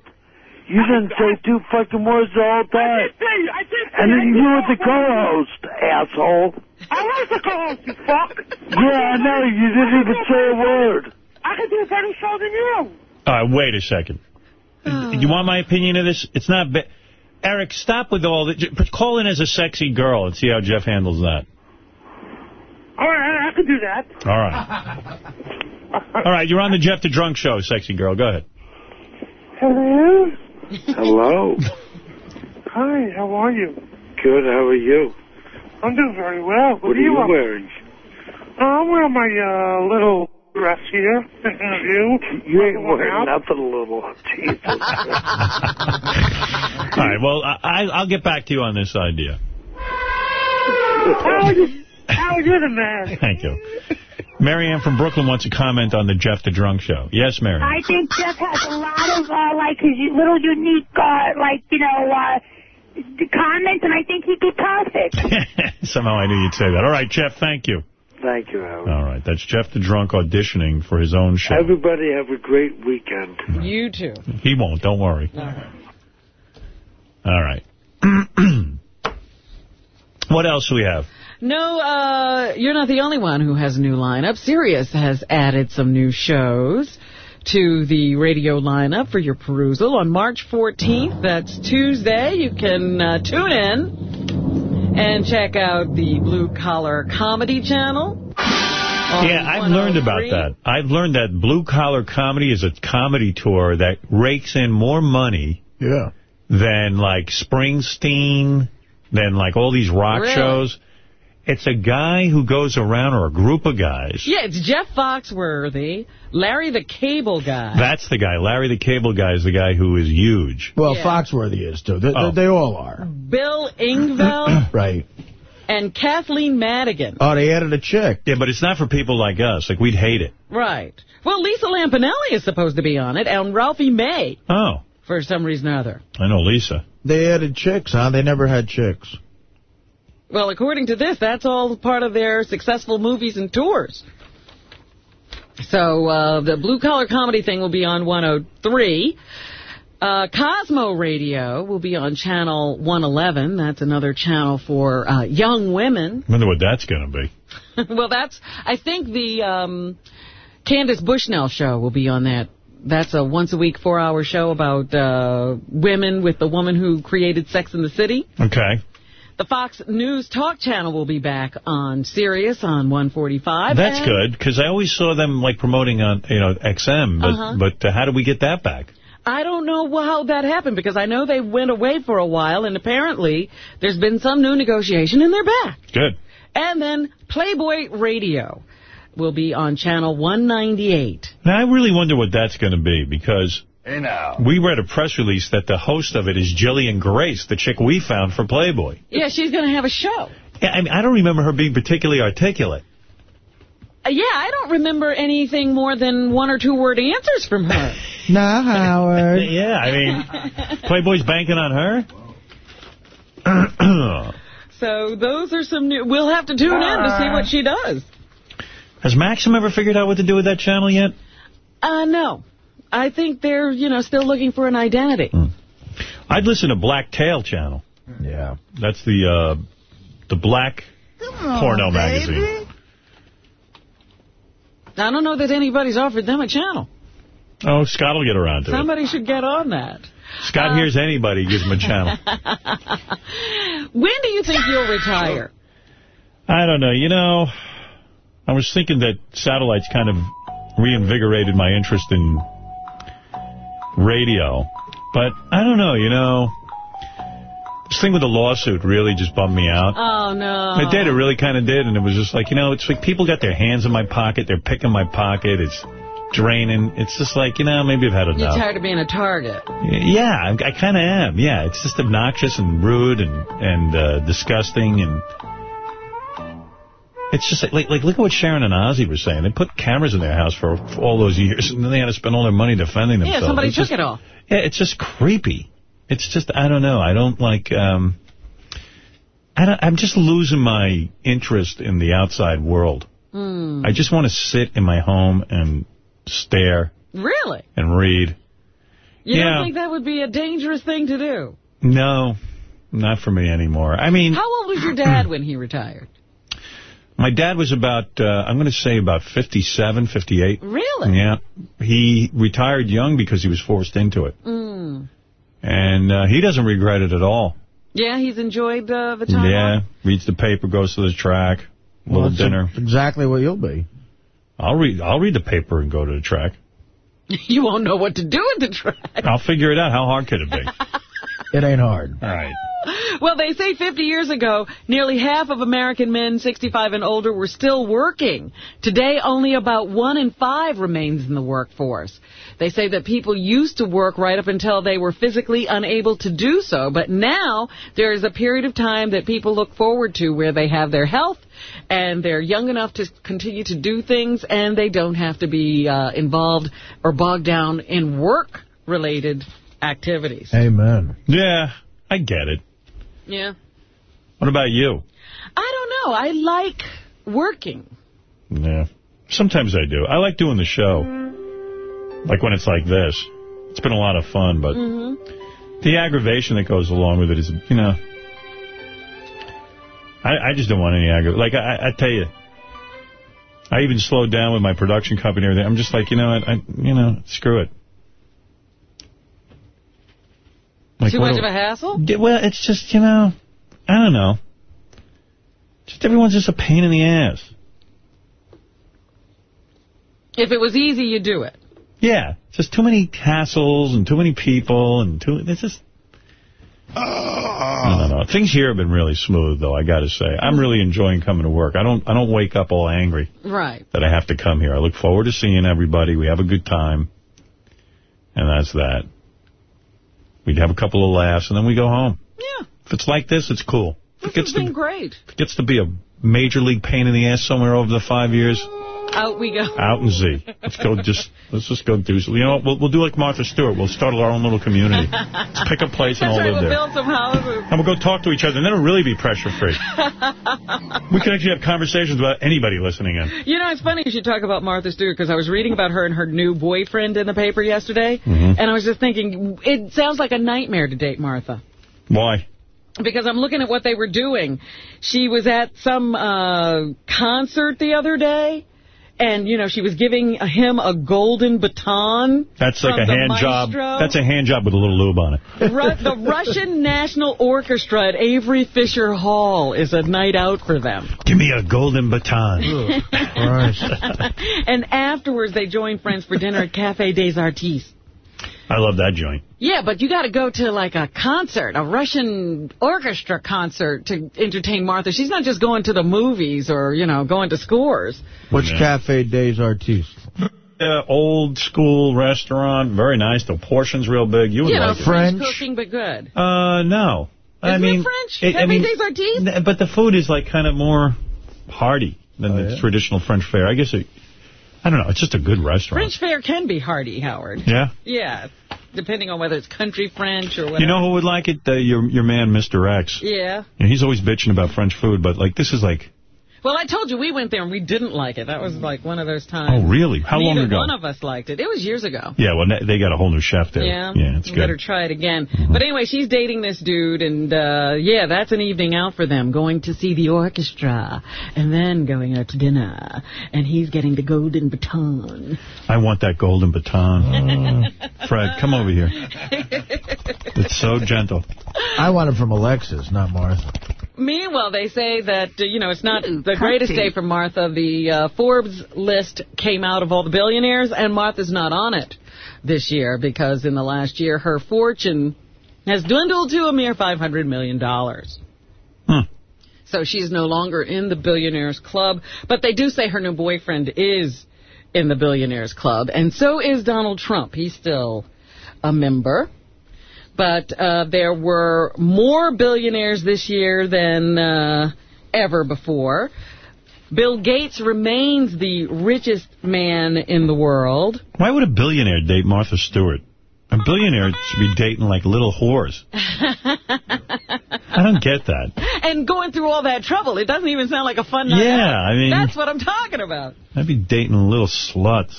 You didn't say two fucking words the whole time. I time. did say, I did say. And I then you were the over co-host, asshole. I was the co-host, you fuck. Yeah, I know. You didn't even say a word. I can do a better show than you. All right, wait a second. Uh. You want my opinion of this? It's not bad. Eric, stop with all that. Call in as a sexy girl and see how Jeff handles that. All right, I could do that. All right. *laughs* All right, you're on the Jeff the Drunk Show, sexy girl. Go ahead. Hello? Hello. Hi, how are you? Good, how are you? I'm doing very well. What are you up- wearing? Uh, I'm wearing my uh, little dress here. *laughs* you? You ain't wearing nothing little. Jesus. *laughs* All right, well, I, I- I'll get back to you on this idea. *laughs* *laughs* How are you? How are the man? *laughs* Thank you. Marianne from Brooklyn wants to comment on the Jeff the Drunk Show. Yes, Marianne. I think Jeff has a lot of, uh, like, his little unique, uh, like, you know, uh, comments, and I think he'd be perfect. *laughs* Somehow I knew you'd say that. All right, Jeff, thank you. Thank you, Howard. All right, that's Jeff the Drunk auditioning for his own show. Everybody have a great weekend. You too. He won't, don't worry. All right. *clears throat* what else do we have? No, uh, you're not the only one who has a new lineup. Sirius has added some new shows to the radio lineup for your perusal. On March 14th, that's Tuesday, you can uh, tune in and check out the Blue Collar Comedy Channel. Yeah, I've learned about that. I've learned that Blue Collar Comedy is a comedy tour that rakes in more money yeah. than, like, Springsteen, than, like, all these rock Really? shows. It's a guy who goes around, or a group of guys. Yeah, it's Jeff Foxworthy, Larry the Cable Guy. That's the guy. Larry the Cable Guy is the guy who is huge. Well, Yeah. Foxworthy is, too. They, Oh. they, they all are. Bill Engvall *clears throat* Right. and Kathleen Madigan. Oh, they added a chick. Yeah, but it's not for people like us. Like, we'd hate it. Right. Well, Lisa Lampanelli is supposed to be on it, and Ralphie May, Oh, for some reason or other. I know Lisa. They added chicks, huh? They never had chicks. Well, according to this, that's all part of their successful movies and tours. So uh, the Blue Collar Comedy thing will be on 103. Uh, Cosmo Radio will be on Channel 111. That's another channel for uh, young women. I wonder what that's going to be. *laughs* well, that's, I think the um, Candace Bushnell show will be on that. That's a once-a-week, four-hour show about uh, women with the woman who created Sex in the City. Okay. The Fox News Talk channel will be back on Sirius on 145. That's good, because I always saw them, like, promoting on, you know, XM. But, Uh-huh. but uh, how do we get that back? I don't know how that happened because I know they went away for a while and apparently there's been some new negotiation and they're back. Good. And then Playboy Radio will be on channel 198. Now, I really wonder what that's going to be, because Hey now. we read a press release that the host of it is Jillian Grace, the chick we found for Playboy. Yeah, she's going to have a show. Yeah, I mean, I don't remember her being particularly articulate. Uh, yeah, I don't remember anything more than one or two word answers from her. *laughs* Nah, Howard. *laughs* yeah, I mean, Playboy's banking on her. *coughs* So those are some new... We'll have to tune in to see what she does. Has Maxim ever figured out what to do with that channel yet? Uh, no. I think they're, you know, still looking for an identity. I'd listen to Black Tail Channel. Yeah. That's the uh, the black porno magazine. I don't know that anybody's offered them a channel. Oh, Scott will get around to it. Somebody should get on that. Scott hears anybody, gives him a channel. *laughs* when do you think you'll retire? I don't know. You know, I was thinking that satellites kind of reinvigorated my interest in radio. But I don't know, you know. This thing with the lawsuit really just bummed me out. Oh, no. It did. It really kind of did. And it was just like, you know, it's like people got their hands in my pocket. They're picking my pocket. It's draining. It's just like, you know, maybe I've had enough. You're tired of being a target. Yeah, I, I kind of am. Yeah, it's just obnoxious and rude and and uh, disgusting and it's just like, like look at what Sharon and Ozzy were saying. They put cameras in their house for, for all those years and then they had to spend all their money defending themselves. Yeah, somebody It's took just- it all. Yeah, it's just creepy. It's just I don't know. I don't like. um I don't, I'm just losing my interest in the outside world. Hmm. I just want to sit in my home and stare Really? and read. You Yeah. don't think that would be a dangerous thing to do? No, not for me anymore. I mean, How old was your dad when he retired? My dad was about, uh, I'm going to say about 57, 58. Really? Yeah. He retired young because he was forced into it. Mm. And uh, he doesn't regret it at all. Yeah, he's enjoyed uh, the time Yeah. off? Reads the paper, goes to the track. little Well, that's dinner. exactly what you'll be. I'll read. I'll read the paper and go to the track. *laughs* You won't know what to do at the track. I'll figure it out. How hard could it be? *laughs* It ain't hard. All right. Well, they say 50 years ago, nearly half of American men 65 and older were still working. Today, only about one in five remains in the workforce. They say that people used to work right up until they were physically unable to do so, but now there is a period of time that people look forward to where they have their health and they're young enough to continue to do things and they don't have to be uh, involved or bogged down in work-related activities. Amen. Yeah, I get it. Yeah. What about you? I don't know. I like working. Yeah. Sometimes I do. I like doing the show. Like when it's like this. It's been a lot of fun, but hmm the aggravation that goes along with it is, you know, I, I just don't want any aggravation. Like, I, I tell you, I even slowed down with my production company and everything. I'm just like, you know what, I, you know, screw it. Like, Too much do- of a hassle? Well, it's just, you know, I don't know. Just everyone's just a pain in the ass. If it was easy, you'd do it. Yeah, just too many hassles and too many people and too. It's just. I don't know. Things here have been really smooth, though. I got to say, I'm really enjoying coming to work. I don't. I don't wake up all angry Right. that I have to come here. I look forward to seeing everybody. We have a good time, and that's that. We'd have a couple of laughs, and then we go home. Yeah. If it's like this, it's cool. If it gets has to been great. it gets to be a major league pain in the ass somewhere over the five years, mm. Out we go. out in Z. Let's go just let's just go do You know what? We'll, we'll do like Martha Stewart. We'll start our own little community. Let's pick a place and all right, live we'll there. build some houses. And we'll go talk to each other, and then it'll really be pressure-free. *laughs* We can actually have conversations about anybody listening in. You know, it's funny you should talk about Martha Stewart because I was reading about her and her new boyfriend in the paper yesterday, Mhm. and I was just thinking, it sounds like a nightmare to date Martha. Why? Because I'm looking at what they were doing. She was at some uh, concert the other day, and, you know, she was giving him a golden baton. That's like a the hand job. That's a hand job with a little lube on it. Ru- the *laughs* Russian National Orchestra at Avery Fisher Hall is a night out for them. Give me a golden baton. *laughs* and afterwards, they joined friends for dinner at Cafe des Artistes. I love that joint. Yeah, but you got to go to like a concert, a Russian orchestra concert to entertain Martha. She's not just going to the movies or, you know, going to scores. Which Cafe Des Artistes? Uh, old school restaurant, very nice. The portion's real big. You would you know, like it. French cooking, but good. Uh, no. I Isn't mean, it French? it- I mean, des Artistes? but the food is like kind of more hearty than the traditional French fare. I guess it, I don't know. It's just a good restaurant. French fare can be hearty, Howard. Yeah. Yeah, depending on whether it's country French or whatever. You know who would like it? Uh, your your man, Mr. X. Yeah. Yeah, he's always bitching about French food, but like this is like, Well, I told you we went there and we didn't like it. That was like one of those times. oh really? How long Neither ago? one of us liked it. It was years ago. Yeah, well they got a whole new chef there. Yeah, yeah, it's you good. better try it again. But anyway, she's dating this dude, and uh, yeah, that's an evening out for them, going to see the orchestra, and then going out to dinner, and he's getting the golden baton. I want that golden baton. *laughs* Fred, come over here. It's so gentle. I want it from Alexis, not Martha. Meanwhile, they say that, uh, you know, it's not the greatest day for Martha. The uh, Forbes list came out of all the billionaires, and Martha's not on it this year because in the last year her fortune has dwindled to a mere $500 million. Hmm. So she's no longer in the billionaires club, but they do say her new boyfriend is in the billionaires club, and so is Donald Trump. He's still a member. But uh, there were more billionaires this year than uh, ever before. Bill Gates remains the richest man in the world. Why would a billionaire date Martha Stewart? A billionaire should be dating like little whores. I don't get that. *laughs* and going through all that trouble. It doesn't even sound like a fun night Yeah, out. I mean- That's what I'm talking about. I'd be dating little sluts.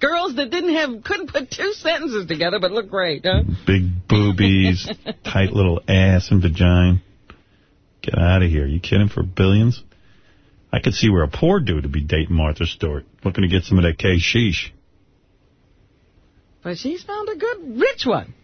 Girls that didn't have, couldn't put two sentences together, but look great, huh? Big boobies, *laughs* tight little ass and vagina. Get out of here. You kidding for billions? I could see where a poor dude would be dating Martha Stewart, looking to get some of that K-sheesh. But she's found a good rich one.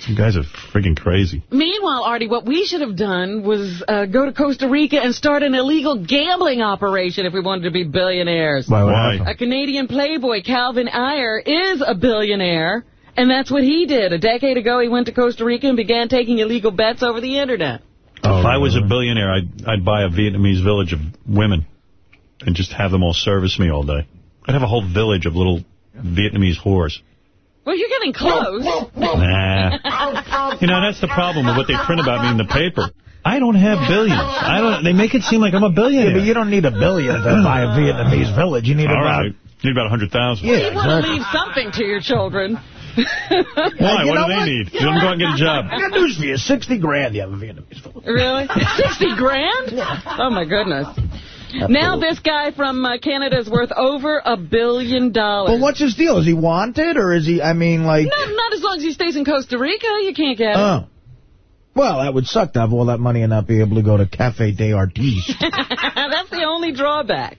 Some guys are freaking crazy. Meanwhile, Artie, what we should have done was uh, go to Costa Rica and start an illegal gambling operation if we wanted to be billionaires. Why? Why? A Canadian playboy, Calvin Ayre, is a billionaire, and that's what he did. A decade ago, he went to Costa Rica and began taking illegal bets over the Internet. if I was a billionaire, I'd, I'd buy a Vietnamese village of women and just have them all service me all day. I'd have a whole village of little Vietnamese whores. Well, you're getting close. Nah. *laughs* You know, that's the problem with what they print about me in the paper. I don't have billions. I don't. They make it seem like I'm a billionaire. Yeah, but you don't need a billion to buy a Vietnamese village. You need All about... right. Need about 100,000. you want to leave something to your children. *laughs* Why? You what do they what? need? Let them go out and get a job. I got news for you. 60 grand you have a Vietnamese village. Really? *laughs* 60 grand? Yeah. Oh, my goodness. Now this guy from uh, Canada is worth over a billion dollars. Well, what's his deal? Is he wanted, or is he, I mean, like... Not, not as long as he stays in Costa Rica. You can't get it. Oh. Well, that would suck to have all that money and not be able to go to Cafe des Artistes. *laughs* That's the only drawback.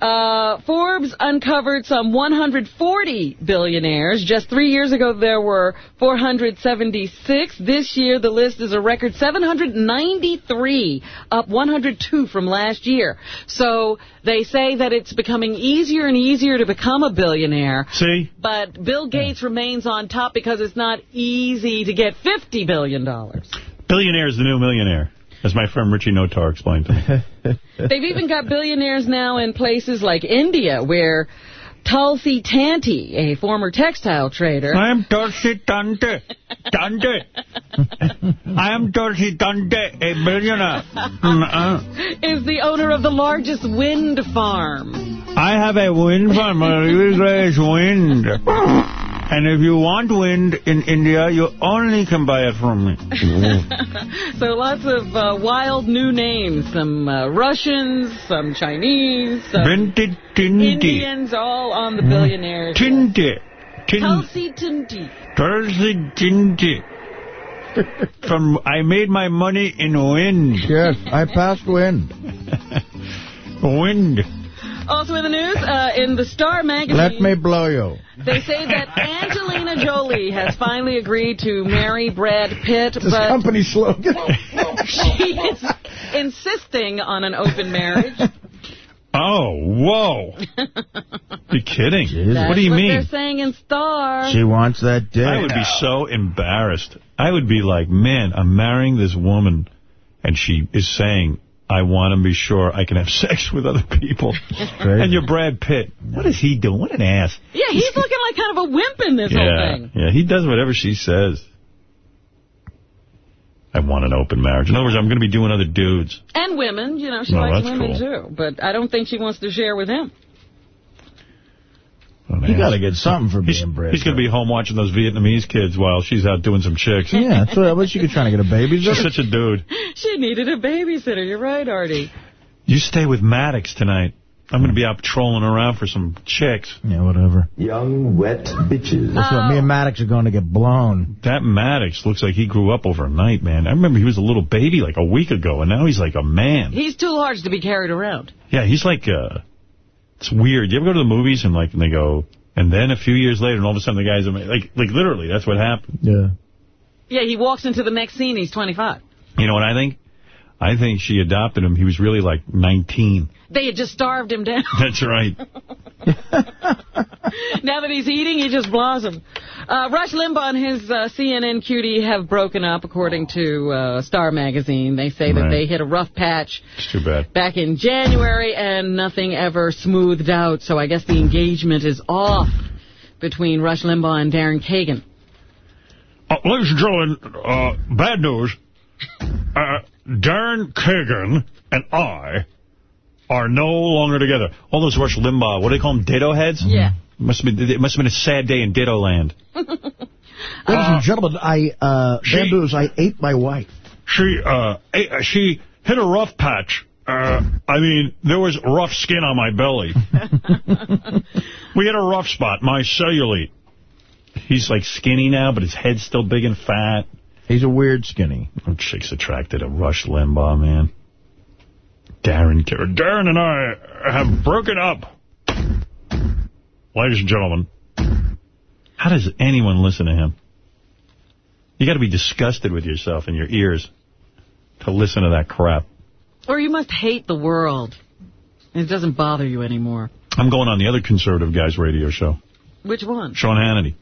Uh, Forbes uncovered some 140 billionaires. Just three years ago, there were 476. This year, the list is a record 793, up 102 from last year. So they say that it's becoming easier and easier to become a billionaire. See? But Bill Gates remains on top because it's not easy to get $50 billion. Billionaire is the new millionaire, as my friend Richie Notar explained to me. *laughs* They've even got billionaires now in places like India, where Tulsi Tanti, a former textile trader... I am Tulsi Tante. Tante. *laughs* I am Tulsi Tante, a billionaire. Mm, is the owner of the largest wind farm. I have a wind farm, a really great wind. *laughs* And if you want wind in India, you only can buy it from me. *laughs* so lots of uh, wild new names. Some uh, Russians, some Chinese, some Vinted Tinti. Indians, all on the billionaires. Tinti. Tin- Tulsi Tinti. Tulsi Tinti. From I made my money in wind. Yes, I passed wind. *laughs* wind. Also in the news, uh, in the Star magazine... Let me blow you. They say that *laughs* Angelina Jolie has finally agreed to marry Brad Pitt, This but company slogan. she is insisting on an open marriage. *laughs* Oh, whoa. *laughs* you kidding? That's what do you what mean? they're saying in Star. She wants that dick. I would be so embarrassed. I would be like, man, I'm marrying this woman, and she is saying, I want to be sure I can have *laughs* sex with other people. crazy. And you're Brad Pitt. What is he doing? What an ass. Yeah, he's looking like kind of a wimp in this whole thing. yeah, he does whatever she says. I want an open marriage. In other words, I'm going to be doing other dudes. And women, you know, she No, likes women cool. too. But I don't think she wants to share with him. You got to get something for He's, being Brad. he's going to be home watching those Vietnamese kids while she's out doing some chicks. Yeah, that's what I wish you could try to get a baby. She's such a dude. *laughs* She needed a babysitter. You're right, Artie. You stay with Maddox tonight. I'm going to be out patrolling around for some chicks. Yeah, whatever. Young, wet bitches. That's what me and Maddox are going to get blown. That Maddox looks like he grew up overnight, man. I remember he was a little baby like a week ago, and now he's like a man. He's too large to be carried around. Yeah, he's like, uh, it's weird. You ever go to the movies and like, and they go, and then a few years later, and all of a sudden the guy's, ama- like, like literally, that's what happened. Yeah. Yeah, he walks into the next scene, he's 25. You know what I think? I think she adopted him. He was really like 19. They had just starved him down. That's right. *laughs* now that he's eating, he just blossomed. Uh, Rush Limbaugh and his uh, CNN cutie have broken up, according to uh, Star Magazine. They say that they hit a rough patch It's too bad. back in January, and nothing ever smoothed out. So I guess the engagement is off between Rush Limbaugh and Daryn Kagan. Uh, ladies and gentlemen, uh, bad news. Uh, Daryn Kagan and I are no longer together. All those Rush Limbaugh, what do they call them, ditto heads? Yeah. Must have been, it must have been a sad day in Ditto Land. *laughs* Ladies and gentlemen, I, uh, she- bamboos, I ate my wife. She, uh, ate- uh, she hit a rough patch. Uh, I mean, there was rough skin on my belly. *laughs* we hit a rough spot, my cellulite. He's like skinny now, but his head's still big and fat. He's a weird skinny. No chick's attracted to Rush Limbaugh, man. Daryn, Daryn and I have broken up. Ladies and gentlemen, how does anyone listen to him? You got to be disgusted with yourself and your ears to listen to that crap. Or you must hate the world. It doesn't bother you anymore. I'm going on the other conservative guy's radio show, Which one? Sean Hannity.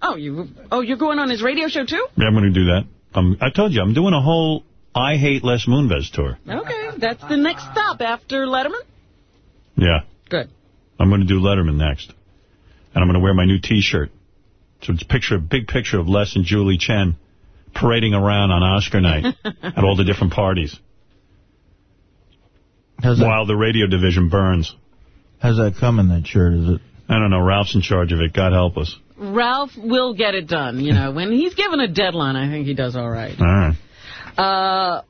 Oh, you. Oh, you're going on his radio show too? Yeah, I'm going to do that. Um, I told you, I'm doing a whole I Hate Les Moonves tour. Okay, that's the next stop after Letterman. Yeah. Good. I'm going to do Letterman next. And I'm going to wear my new T-shirt. So it's a picture, a big picture of Les and Julie Chen parading around on Oscar night *laughs* at all the different parties. While the radio division burns. How's that coming, that shirt? Is it? I don't know. Ralph's in charge of it. God help us. Ralph will get it done. You know, when he's given a deadline, I think he does all right. All right. Uh,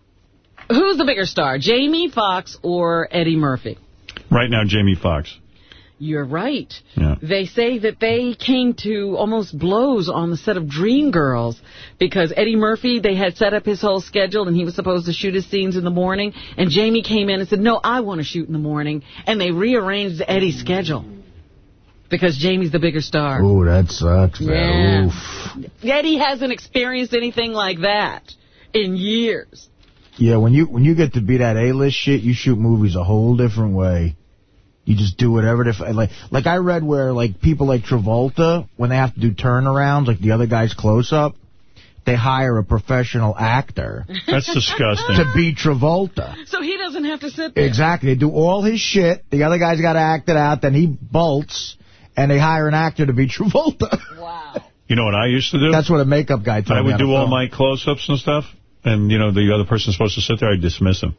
who's the bigger star, Jamie Foxx or Eddie Murphy? Right now, Jamie Foxx. You're right. Yeah. They say that they came to almost blows on the set of Dreamgirls because Eddie Murphy, they had set up his whole schedule and he was supposed to shoot his scenes in the morning. And Jamie came in and said, no, I want to shoot in the morning. And they rearranged Eddie's schedule because Jamie's the bigger star. Oh, that sucks, man. Yeah. Oof. Eddie hasn't experienced anything like that in years. Yeah, when you when you get to be that A-list shit, you shoot movies a whole different way. You just do whatever. To, like, like I read where like people like Travolta, when they have to do turnarounds, like the other guy's close-up, they hire a professional actor. *laughs* That's disgusting. To be Travolta. So he doesn't have to sit there. Exactly. They do all his shit. The other guy's got to act it out. Then he bolts, and they hire an actor to be *laughs* Travolta. Wow. You know what I used to do? That's what a makeup guy told I me. would on do all phone. my close-ups and stuff, and, you know, the other person's supposed to sit there, I'd dismiss him.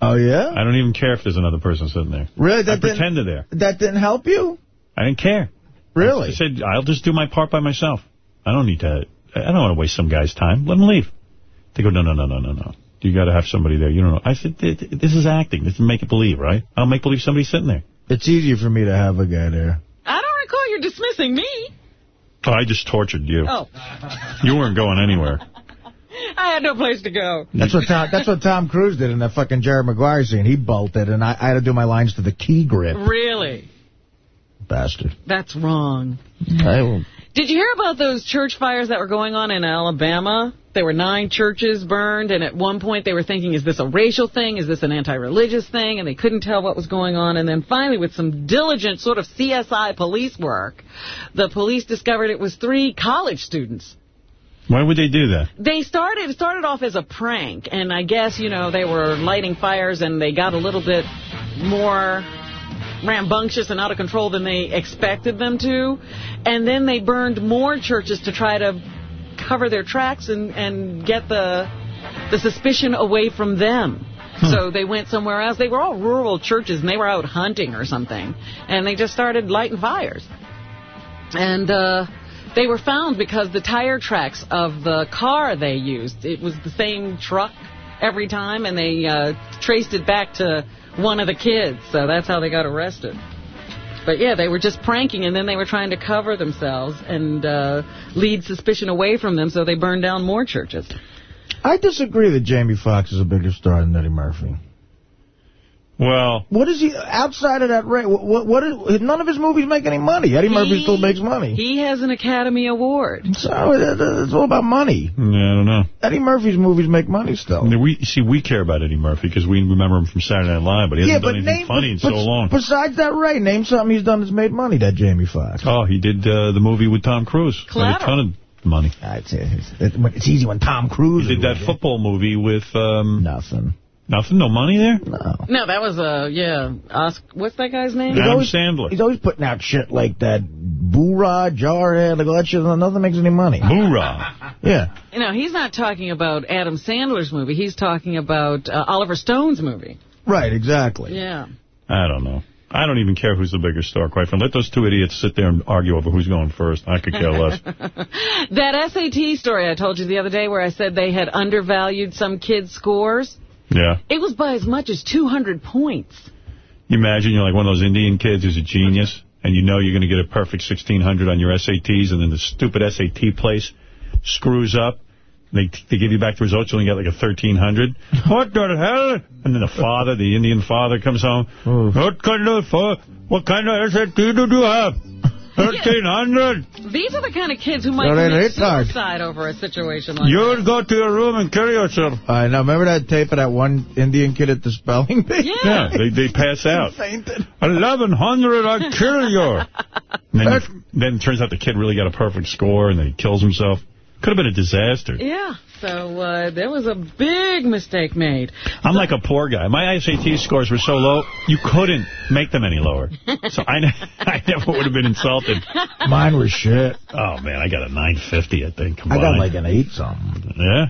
Oh, yeah? I don't even care if there's another person sitting there. Really? I That didn't- pretended there. That didn't help you? I didn't care. Really? I said, I'll just do my part by myself. I don't need to, I don't want to waste some guy's time. Let him leave. They go, no, no, no, no, no, no. You got to have somebody there. You don't know. I said, "Th- th- this is acting. This is make it believe, right? I'll make believe somebody's sitting there. It's easier for me to have a guy there. I don't recall you dismissing me. Oh, I just tortured you. Oh, You weren't going anywhere. I had no place to go. That's what Tom, that's what Tom Cruise did in that fucking Jerry Maguire scene. He bolted, and I, I had to do my lines to the key grip. Really? Bastard. That's wrong. I will. Did you hear about those church fires that were going on in Alabama? There were nine churches burned, and at one point they were thinking, is this a racial thing? Is this an anti-religious thing? And they couldn't tell what was going on. And then finally, with some diligent sort of CSI police work, the police discovered it was three college students. Why would they do that? They started started off as a prank, and I guess, you know, they were lighting fires, and they got a little bit more rambunctious and out of control than they expected them to. And then they burned more churches to try to cover their tracks and, and get the the suspicion away from them. So they went somewhere else. They were all rural churches, and they were out hunting or something. And they just started lighting fires. And uh, they were found because the tire tracks of the car they used, it was the same truck every time, and they uh, traced it back to one of the kids. So that's how they got arrested. But yeah, they were just pranking, and then they were trying to cover themselves and uh, lead suspicion away from them, so they burned down more churches. I disagree that Jamie Foxx is a bigger star than Eddie Murphy. Well, What is he outside of that? Ra- what, what, what is, none of his movies make any money. Eddie Murphy still makes money. He has an Academy Award. So it's all about money. Yeah, I don't know. Eddie Murphy's movies make money still. We see, we care about Eddie Murphy because we remember him from Saturday Night Live, but he hasn't yeah, done anything name, funny in but, so long. Besides that, Ray, name something he's done that's made money. That Jamie Foxx. Oh, he did uh, the movie with Tom Cruise. Made a ton of money. It's, it's, it's easy when Tom Cruise. He did that football movie with... Um, Nothing. Nothing? No money there? No. No, that was, uh, yeah, Oscar, what's that guy's name? He's Adam always, Sandler. He's always putting out shit like that. Boorah, Jarhead, like all that shit. Nothing makes any money. Hoorah. *laughs* Yeah. You know, he's not talking about Adam Sandler's movie. He's talking about uh, Oliver Stone's movie. Right, exactly. Yeah. I don't know. I don't even care who's the bigger star, quite frankly. Let those two idiots sit there and argue over who's going first. I could care less. *laughs* That SAT story I told you the other day where I said they had undervalued some kids' scores, Yeah. it was by as much as 200 points. You imagine you're like one of those Indian kids who's a genius, and you know you're going to get a perfect 1600 on your SATs, and then the stupid SAT place screws up. They they give you back the results, you only get like a 1300. *laughs* what the hell? And then the father, the Indian father, comes home. What kind of uh, what kind of SAT did you have? 1300. *laughs* These are the kind of kids who might No, commit retard. suicide over a situation like You would go to your room and kill yourself. I know. Remember that tape of that one Indian kid at the spelling bee? Yeah, they, they pass out. Fainted. 1100, I kill you. *laughs* Then, then it turns out the kid really got a perfect score, and then he kills himself. Could have been a disaster. Yeah, so uh, there was a big mistake made. I'm like a poor guy. My SAT scores were so low, you couldn't make them any lower. So I, ne *laughs* I never would have been insulted. Mine was shit. Oh, man, I got a 950, I think, I combined. got like an 8 something. Yeah?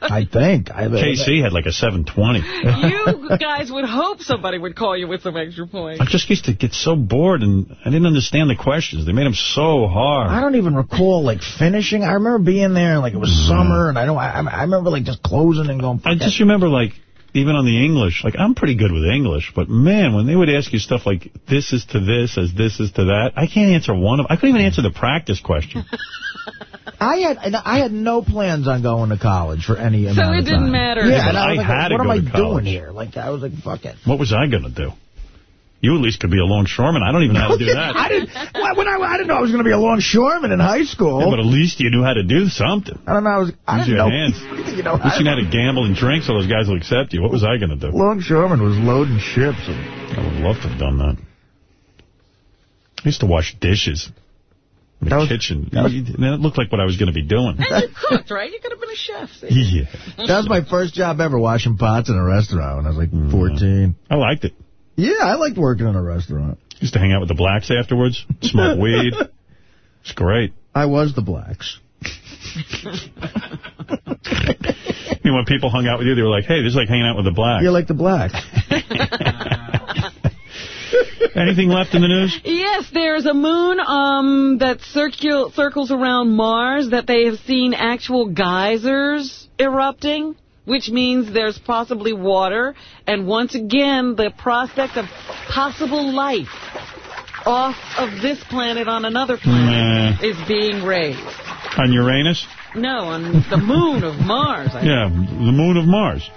I think. I, KC had like a 720. You guys would hope somebody would call you with some extra points. I just used to get so bored, and I didn't understand the questions. They made them so hard. I don't even recall, like, finishing. I remember being there, and, like, it was mm-hmm. summer, and I don't. I, I remember, like, just closing and going, I just remember, like, even on the English, like, I'm pretty good with English, but, man, when they would ask you stuff like, this is to this, as this is to that, I can't answer one of I couldn't even answer the practice question. *laughs* I had I had no plans on going to college for any of. So amount it didn't matter. Yeah, Yeah, and I was I like, had to what go am I to college. doing here? Like, I was like, fuck it. What was I going to do? You at least could be a longshoreman. I don't even know how to do that. I didn't. When I, I didn't know I was going to be a longshoreman in high school. Yeah, but at least you knew how to do something. I don't know. I was. I Use didn't your know. hands. *laughs* You know, At least you know how to gamble and drink so those guys will accept you. What was I going to do? longshoreman was loading ships. And... I would love to have done that. I used to wash dishes in the kitchen. that was- it looked like what I was going to be doing. And you cooked, right? You could have been a chef. See? Yeah. That was my first job ever, washing pots in a restaurant when I was like mm. 14. I liked it. Yeah, I liked working in a restaurant. Used to hang out with the blacks afterwards, smoke *laughs* weed. It's great. I was the blacks. *laughs* you know, when people hung out with you, they were like, hey, this is like hanging out with the blacks. You're like the blacks. *laughs* Anything left in the news? Yes, there's a moon um, that circul circles around Mars that they have seen actual geysers erupting, which means there's possibly water. And once again, the prospect of possible life off of this planet on another planet Nah. is being raised. On Uranus? No, on the moon of Mars. I Yeah, the moon of Mars.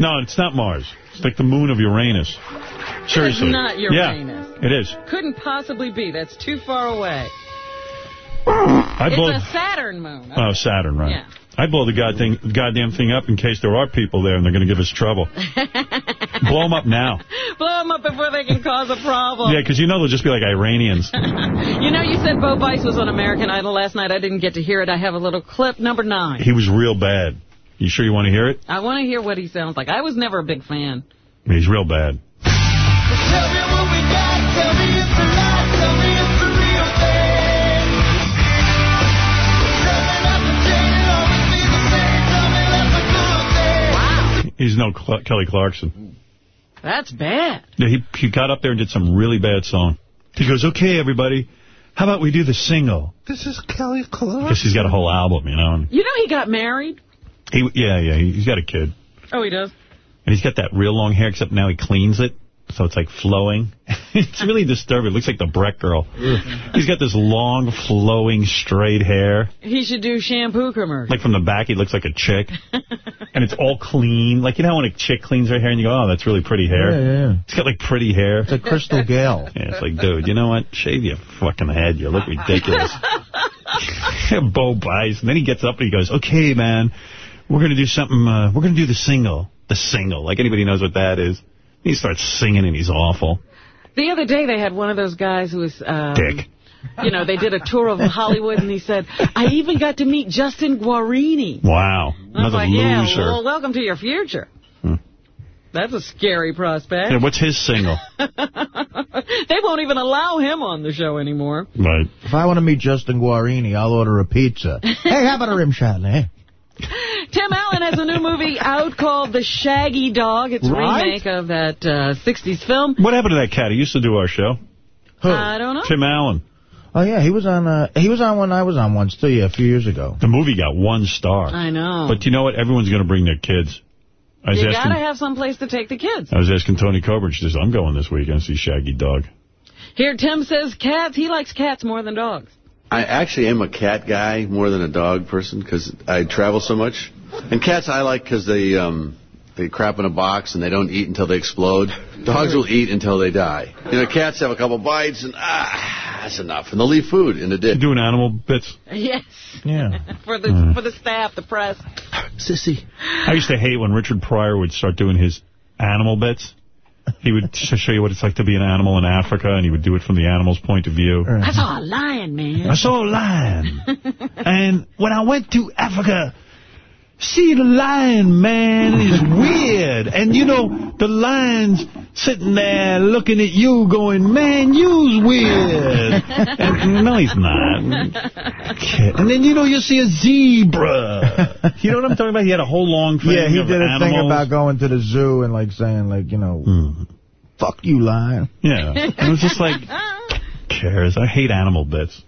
No, it's not Mars. It's like the moon of Uranus. Seriously. It's not Uranus. Yeah, it is. Couldn't possibly be. That's too far away. I it's a Saturn moon. oh, Saturn, right. Yeah. I blow the god thing, goddamn thing up in case there are people there and they're going to give us trouble. *laughs* blow them up now. Blow them up before they can cause a problem. Yeah, because you know they'll just be like Iranians. *laughs* You know, you said Bo Bice was on American Idol last night. I didn't get to hear it. I have a little clip, number nine. He was real bad. You sure you want to hear it? I want to hear what he sounds like. I was never a big fan. He's real bad. He's no Cl Kelly Clarkson. That's bad. Yeah, He, he got up there and did some really bad song. He goes, okay, everybody, how about we do the single? This is Kelly Clarkson. Because he's got a whole album, you know. And You know he got married? he, yeah, yeah, he's got a kid. Oh, he does? And he's got that real long hair, except now he cleans it. So it's like flowing. *laughs* it's really disturbing. It looks like the Breck girl. He's got this long, flowing, straight hair. He should do shampoo commercials. Like from the back, he looks like a chick. *laughs* and it's all clean. Like, you know when a chick cleans her hair and you go, oh, that's really pretty hair? Yeah, yeah. It's got like pretty hair. It's like Crystal Gayle. *laughs* Yeah, it's like, dude, you know what? Shave your fucking head. You look ridiculous. Bo Bice. And then he gets up and he goes, okay, man, we're going to do something. Uh, we're going to do the single. The single. Like anybody knows what that is. He starts singing and he's awful. The other day they had one of those guys who was... Um, Dick. You know, they did a tour of Hollywood and he said, I even got to meet Justin Guarini. Wow. I was Another like, loser. yeah, well, welcome to your future. That's a scary prospect. Yeah, what's his single? *laughs* they won't even allow him on the show anymore. Right. If I want to meet Justin Guarini, I'll order a pizza. *laughs* hey, how about a rim shot, eh? Tim Allen has a new movie out called The Shaggy Dog. It's a Right. remake of that uh, 60s film. What happened to that cat? He used to do our show. Who? I don't know. Tim Allen. Oh yeah, he was on. Uh, he was on when I was on once too. Yeah, a few years ago. The movie got one star. I know. But you know what? Everyone's going to bring their kids. I was you asking. got to have some place to take the kids. I was asking Tony Coburn. She says, I'm going this weekend to see Shaggy Dog. Here, Tim says cats. He likes cats more than dogs. I actually am a cat guy more than a dog person because I travel so much. And cats I like because they um, they crap in a box and they don't eat until they explode. Dogs will eat until they die. You know, cats have a couple bites and ah. that's enough. And they'll leave food in the ditch. Doing animal bits. Yes. Yeah. *laughs* For the Mm. for the staff, the press. Sissy. I used to hate when Richard Pryor would start doing his animal bits. He would show you what it's like to be an animal in Africa, and he would do it from the animal's point of view. I saw a lion, man. I saw a lion. *laughs* and when I went to Africa, see the lion, man, is weird. And, you know, the lion's sitting there looking at you going, man, you's weird. *laughs* and, no, he's not. And then, you know, you see a zebra. You know what I'm talking about? He had a whole long thing Yeah, he did a thing about going to the zoo and, like, saying, like, you know, hmm. fuck you, lion. Yeah. And it was just like, *laughs* cares? I hate animal bits.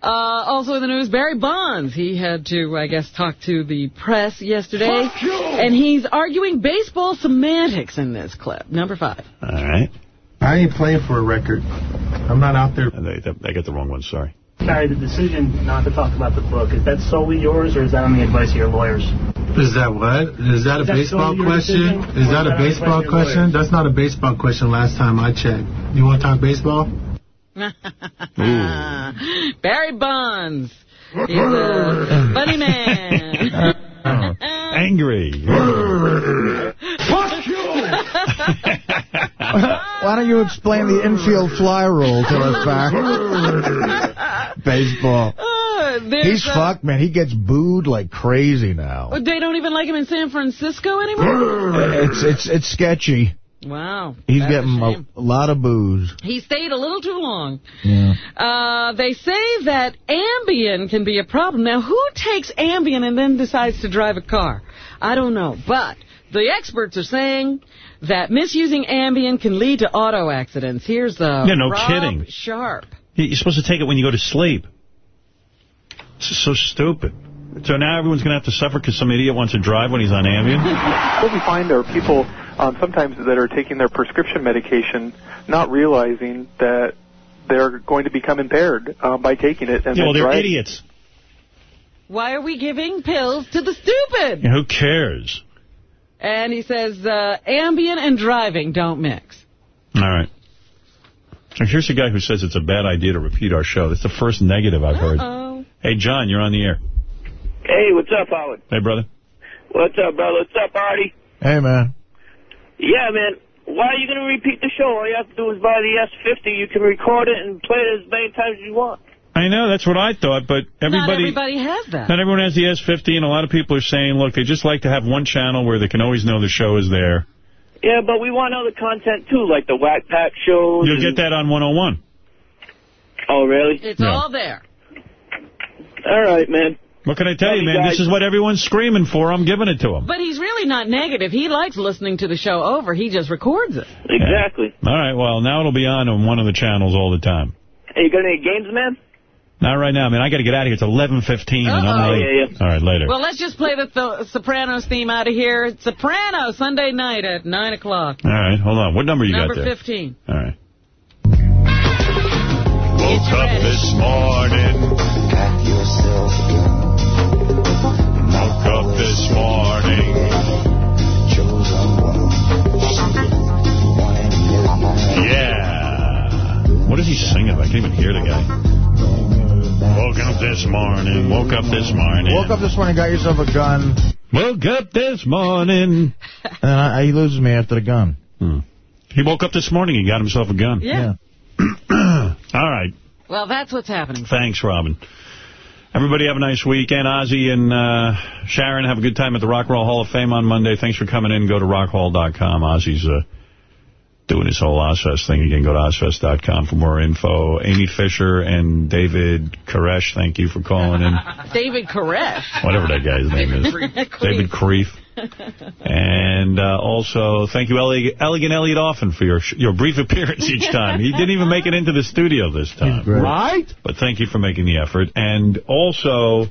Uh, also in the news, Barry Bonds. He had to, I guess, talk to the press yesterday. And he's arguing baseball semantics in this clip. Number five. All right. I ain't playing for a record. I'm not out there. They, they got the wrong one, sorry. Barry, the decision not to talk about the book, is that solely yours or is that on the advice of your lawyers? Is that what? Is that a Is that baseball question? Is or that a is that on baseball the advice of your question? That's not a baseball question last time I checked. You want to talk baseball? Barry Bonds. He's a funny man. *laughs* Angry. Fuck you! *laughs* Why don't you explain the infield fly rule to us back? *laughs* Baseball. Uh, He's uh, fucked, man. He gets booed like crazy now. They don't even like him in San Francisco anymore? It's it's it's sketchy. Wow. He's getting a, a lot of booze. He stayed a little too long. Yeah. Uh, they say that Ambien can be a problem. Now, who takes Ambien and then decides to drive a car? I don't know. But the experts are saying that misusing Ambien can lead to auto accidents. Here's uh, Yeah, no Rob kidding. Sharp. You're supposed to take it when you go to sleep. This is so stupid. So now everyone's going to have to suffer because some idiot wants to drive when he's on Ambien? *laughs* What we find are people um, sometimes that are taking their prescription medication, not realizing that they're going to become impaired um, by taking it. And Yeah, well, then they're drive- idiots. Why are we giving pills to the stupid? Yeah, who cares? And he says uh, Ambien and driving don't mix. All right. So here's a guy who says it's a bad idea to repeat our show. That's the first negative I've heard. Uh-oh. Hey, John, you're on the air. Hey, what's up, Howard? Hey, brother. What's up, brother? What's up, Artie? Hey, man. Yeah, man. Why are you going to repeat the show? All you have to do is buy the S50. You can record it and play it as many times as you want. I know, that's what I thought, but Not everybody... everybody has that. Not everyone has the S50, and a lot of people are saying, look, they just like to have one channel where they can always know the show is there. Yeah, but we want other content, too, like the Wack Pack shows. You'll get that on 101. Oh, really? It's Yeah. all there. All right, man. What can I tell you, man? This is what everyone's screaming for. I'm giving it to them. But he's really not negative. He likes listening to the show over. He just records it. Exactly. All right, well, now it'll be on on one of the channels all the time. Hey, you got any games, man? Not right now, man. I got to get out of here. It's 11.15, and Uh-oh. I'm late. Yeah, yeah. All right, later. Well, let's just play the th Sopranos theme out of here. It's Soprano, Sunday night at 9 o'clock. all right, hold on. What number you Number got there? Number 15. All right. Woke up this morning. Woke up this morning. Yeah. What is he singing? I can't even hear the guy. Woke up this morning. Woke up this morning. Woke up this morning, got yourself a gun, Woke up this morning. and then I, he loses me after the gun. Hmm. He woke up this morning. He got himself a gun. Yeah. *clears throat* All right. Well, that's what's happening. Thanks, Robin. Everybody have a nice weekend. Ozzy and uh, Sharon have a good time at the Rock and Roll Hall of Fame on Monday. Thanks for coming in. Go to rockhall.com. Ozzy's uh, doing his whole Ozzfest thing again. Go to ozzfest.com for more info. Amy Fisher and David Koresh, thank you for calling in. *laughs* David Koresh. Whatever that guy's name is. David Krieff. And uh, also, thank you, Ele Elegant Elliot Offen, for your your brief appearance each *laughs* time. He didn't even make it into the studio this time. Right? But thank you for making the effort. And also,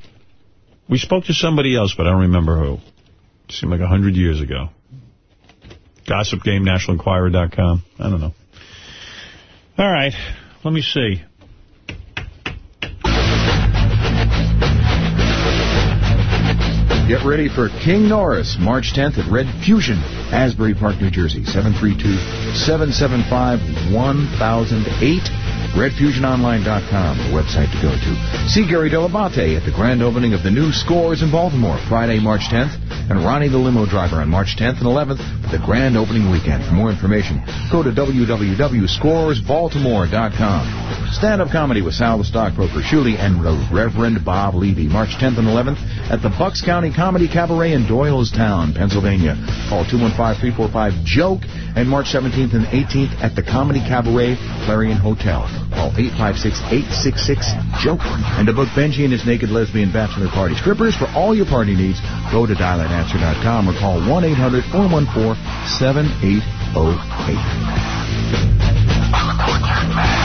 we spoke to somebody else, but I don't remember who. It seemed like a hundred years ago. Gossip Game, NationalEnquirer.com. I don't know. All right. Let me see. Get ready for King Norris, March 10th at Red Fusion, Asbury Park, New Jersey, 732-775-1008. RedFusionOnline.com, the website to go to. See Gary Dell'Abate at the grand opening of the new Scores in Baltimore, Friday, March 10th, and Ronnie the Limo Driver on March 10th and 11th for the grand opening weekend. For more information, go to www.scoresbaltimore.com. Stand-up comedy with Sal the Stockbroker Shuli and the Reverend Bob Levy, March 10th and 11th at the Bucks County Comedy Cabaret in Doylestown, Pennsylvania. Call 215-345-JOKE and March 17th and 18th at the Comedy Cabaret Clarion Hotel. Call 856-866-JOKE and to book Benji and his naked lesbian bachelor party. Strippers, for all your party needs, go to dialitanswer.com or call 1-800-414-7808.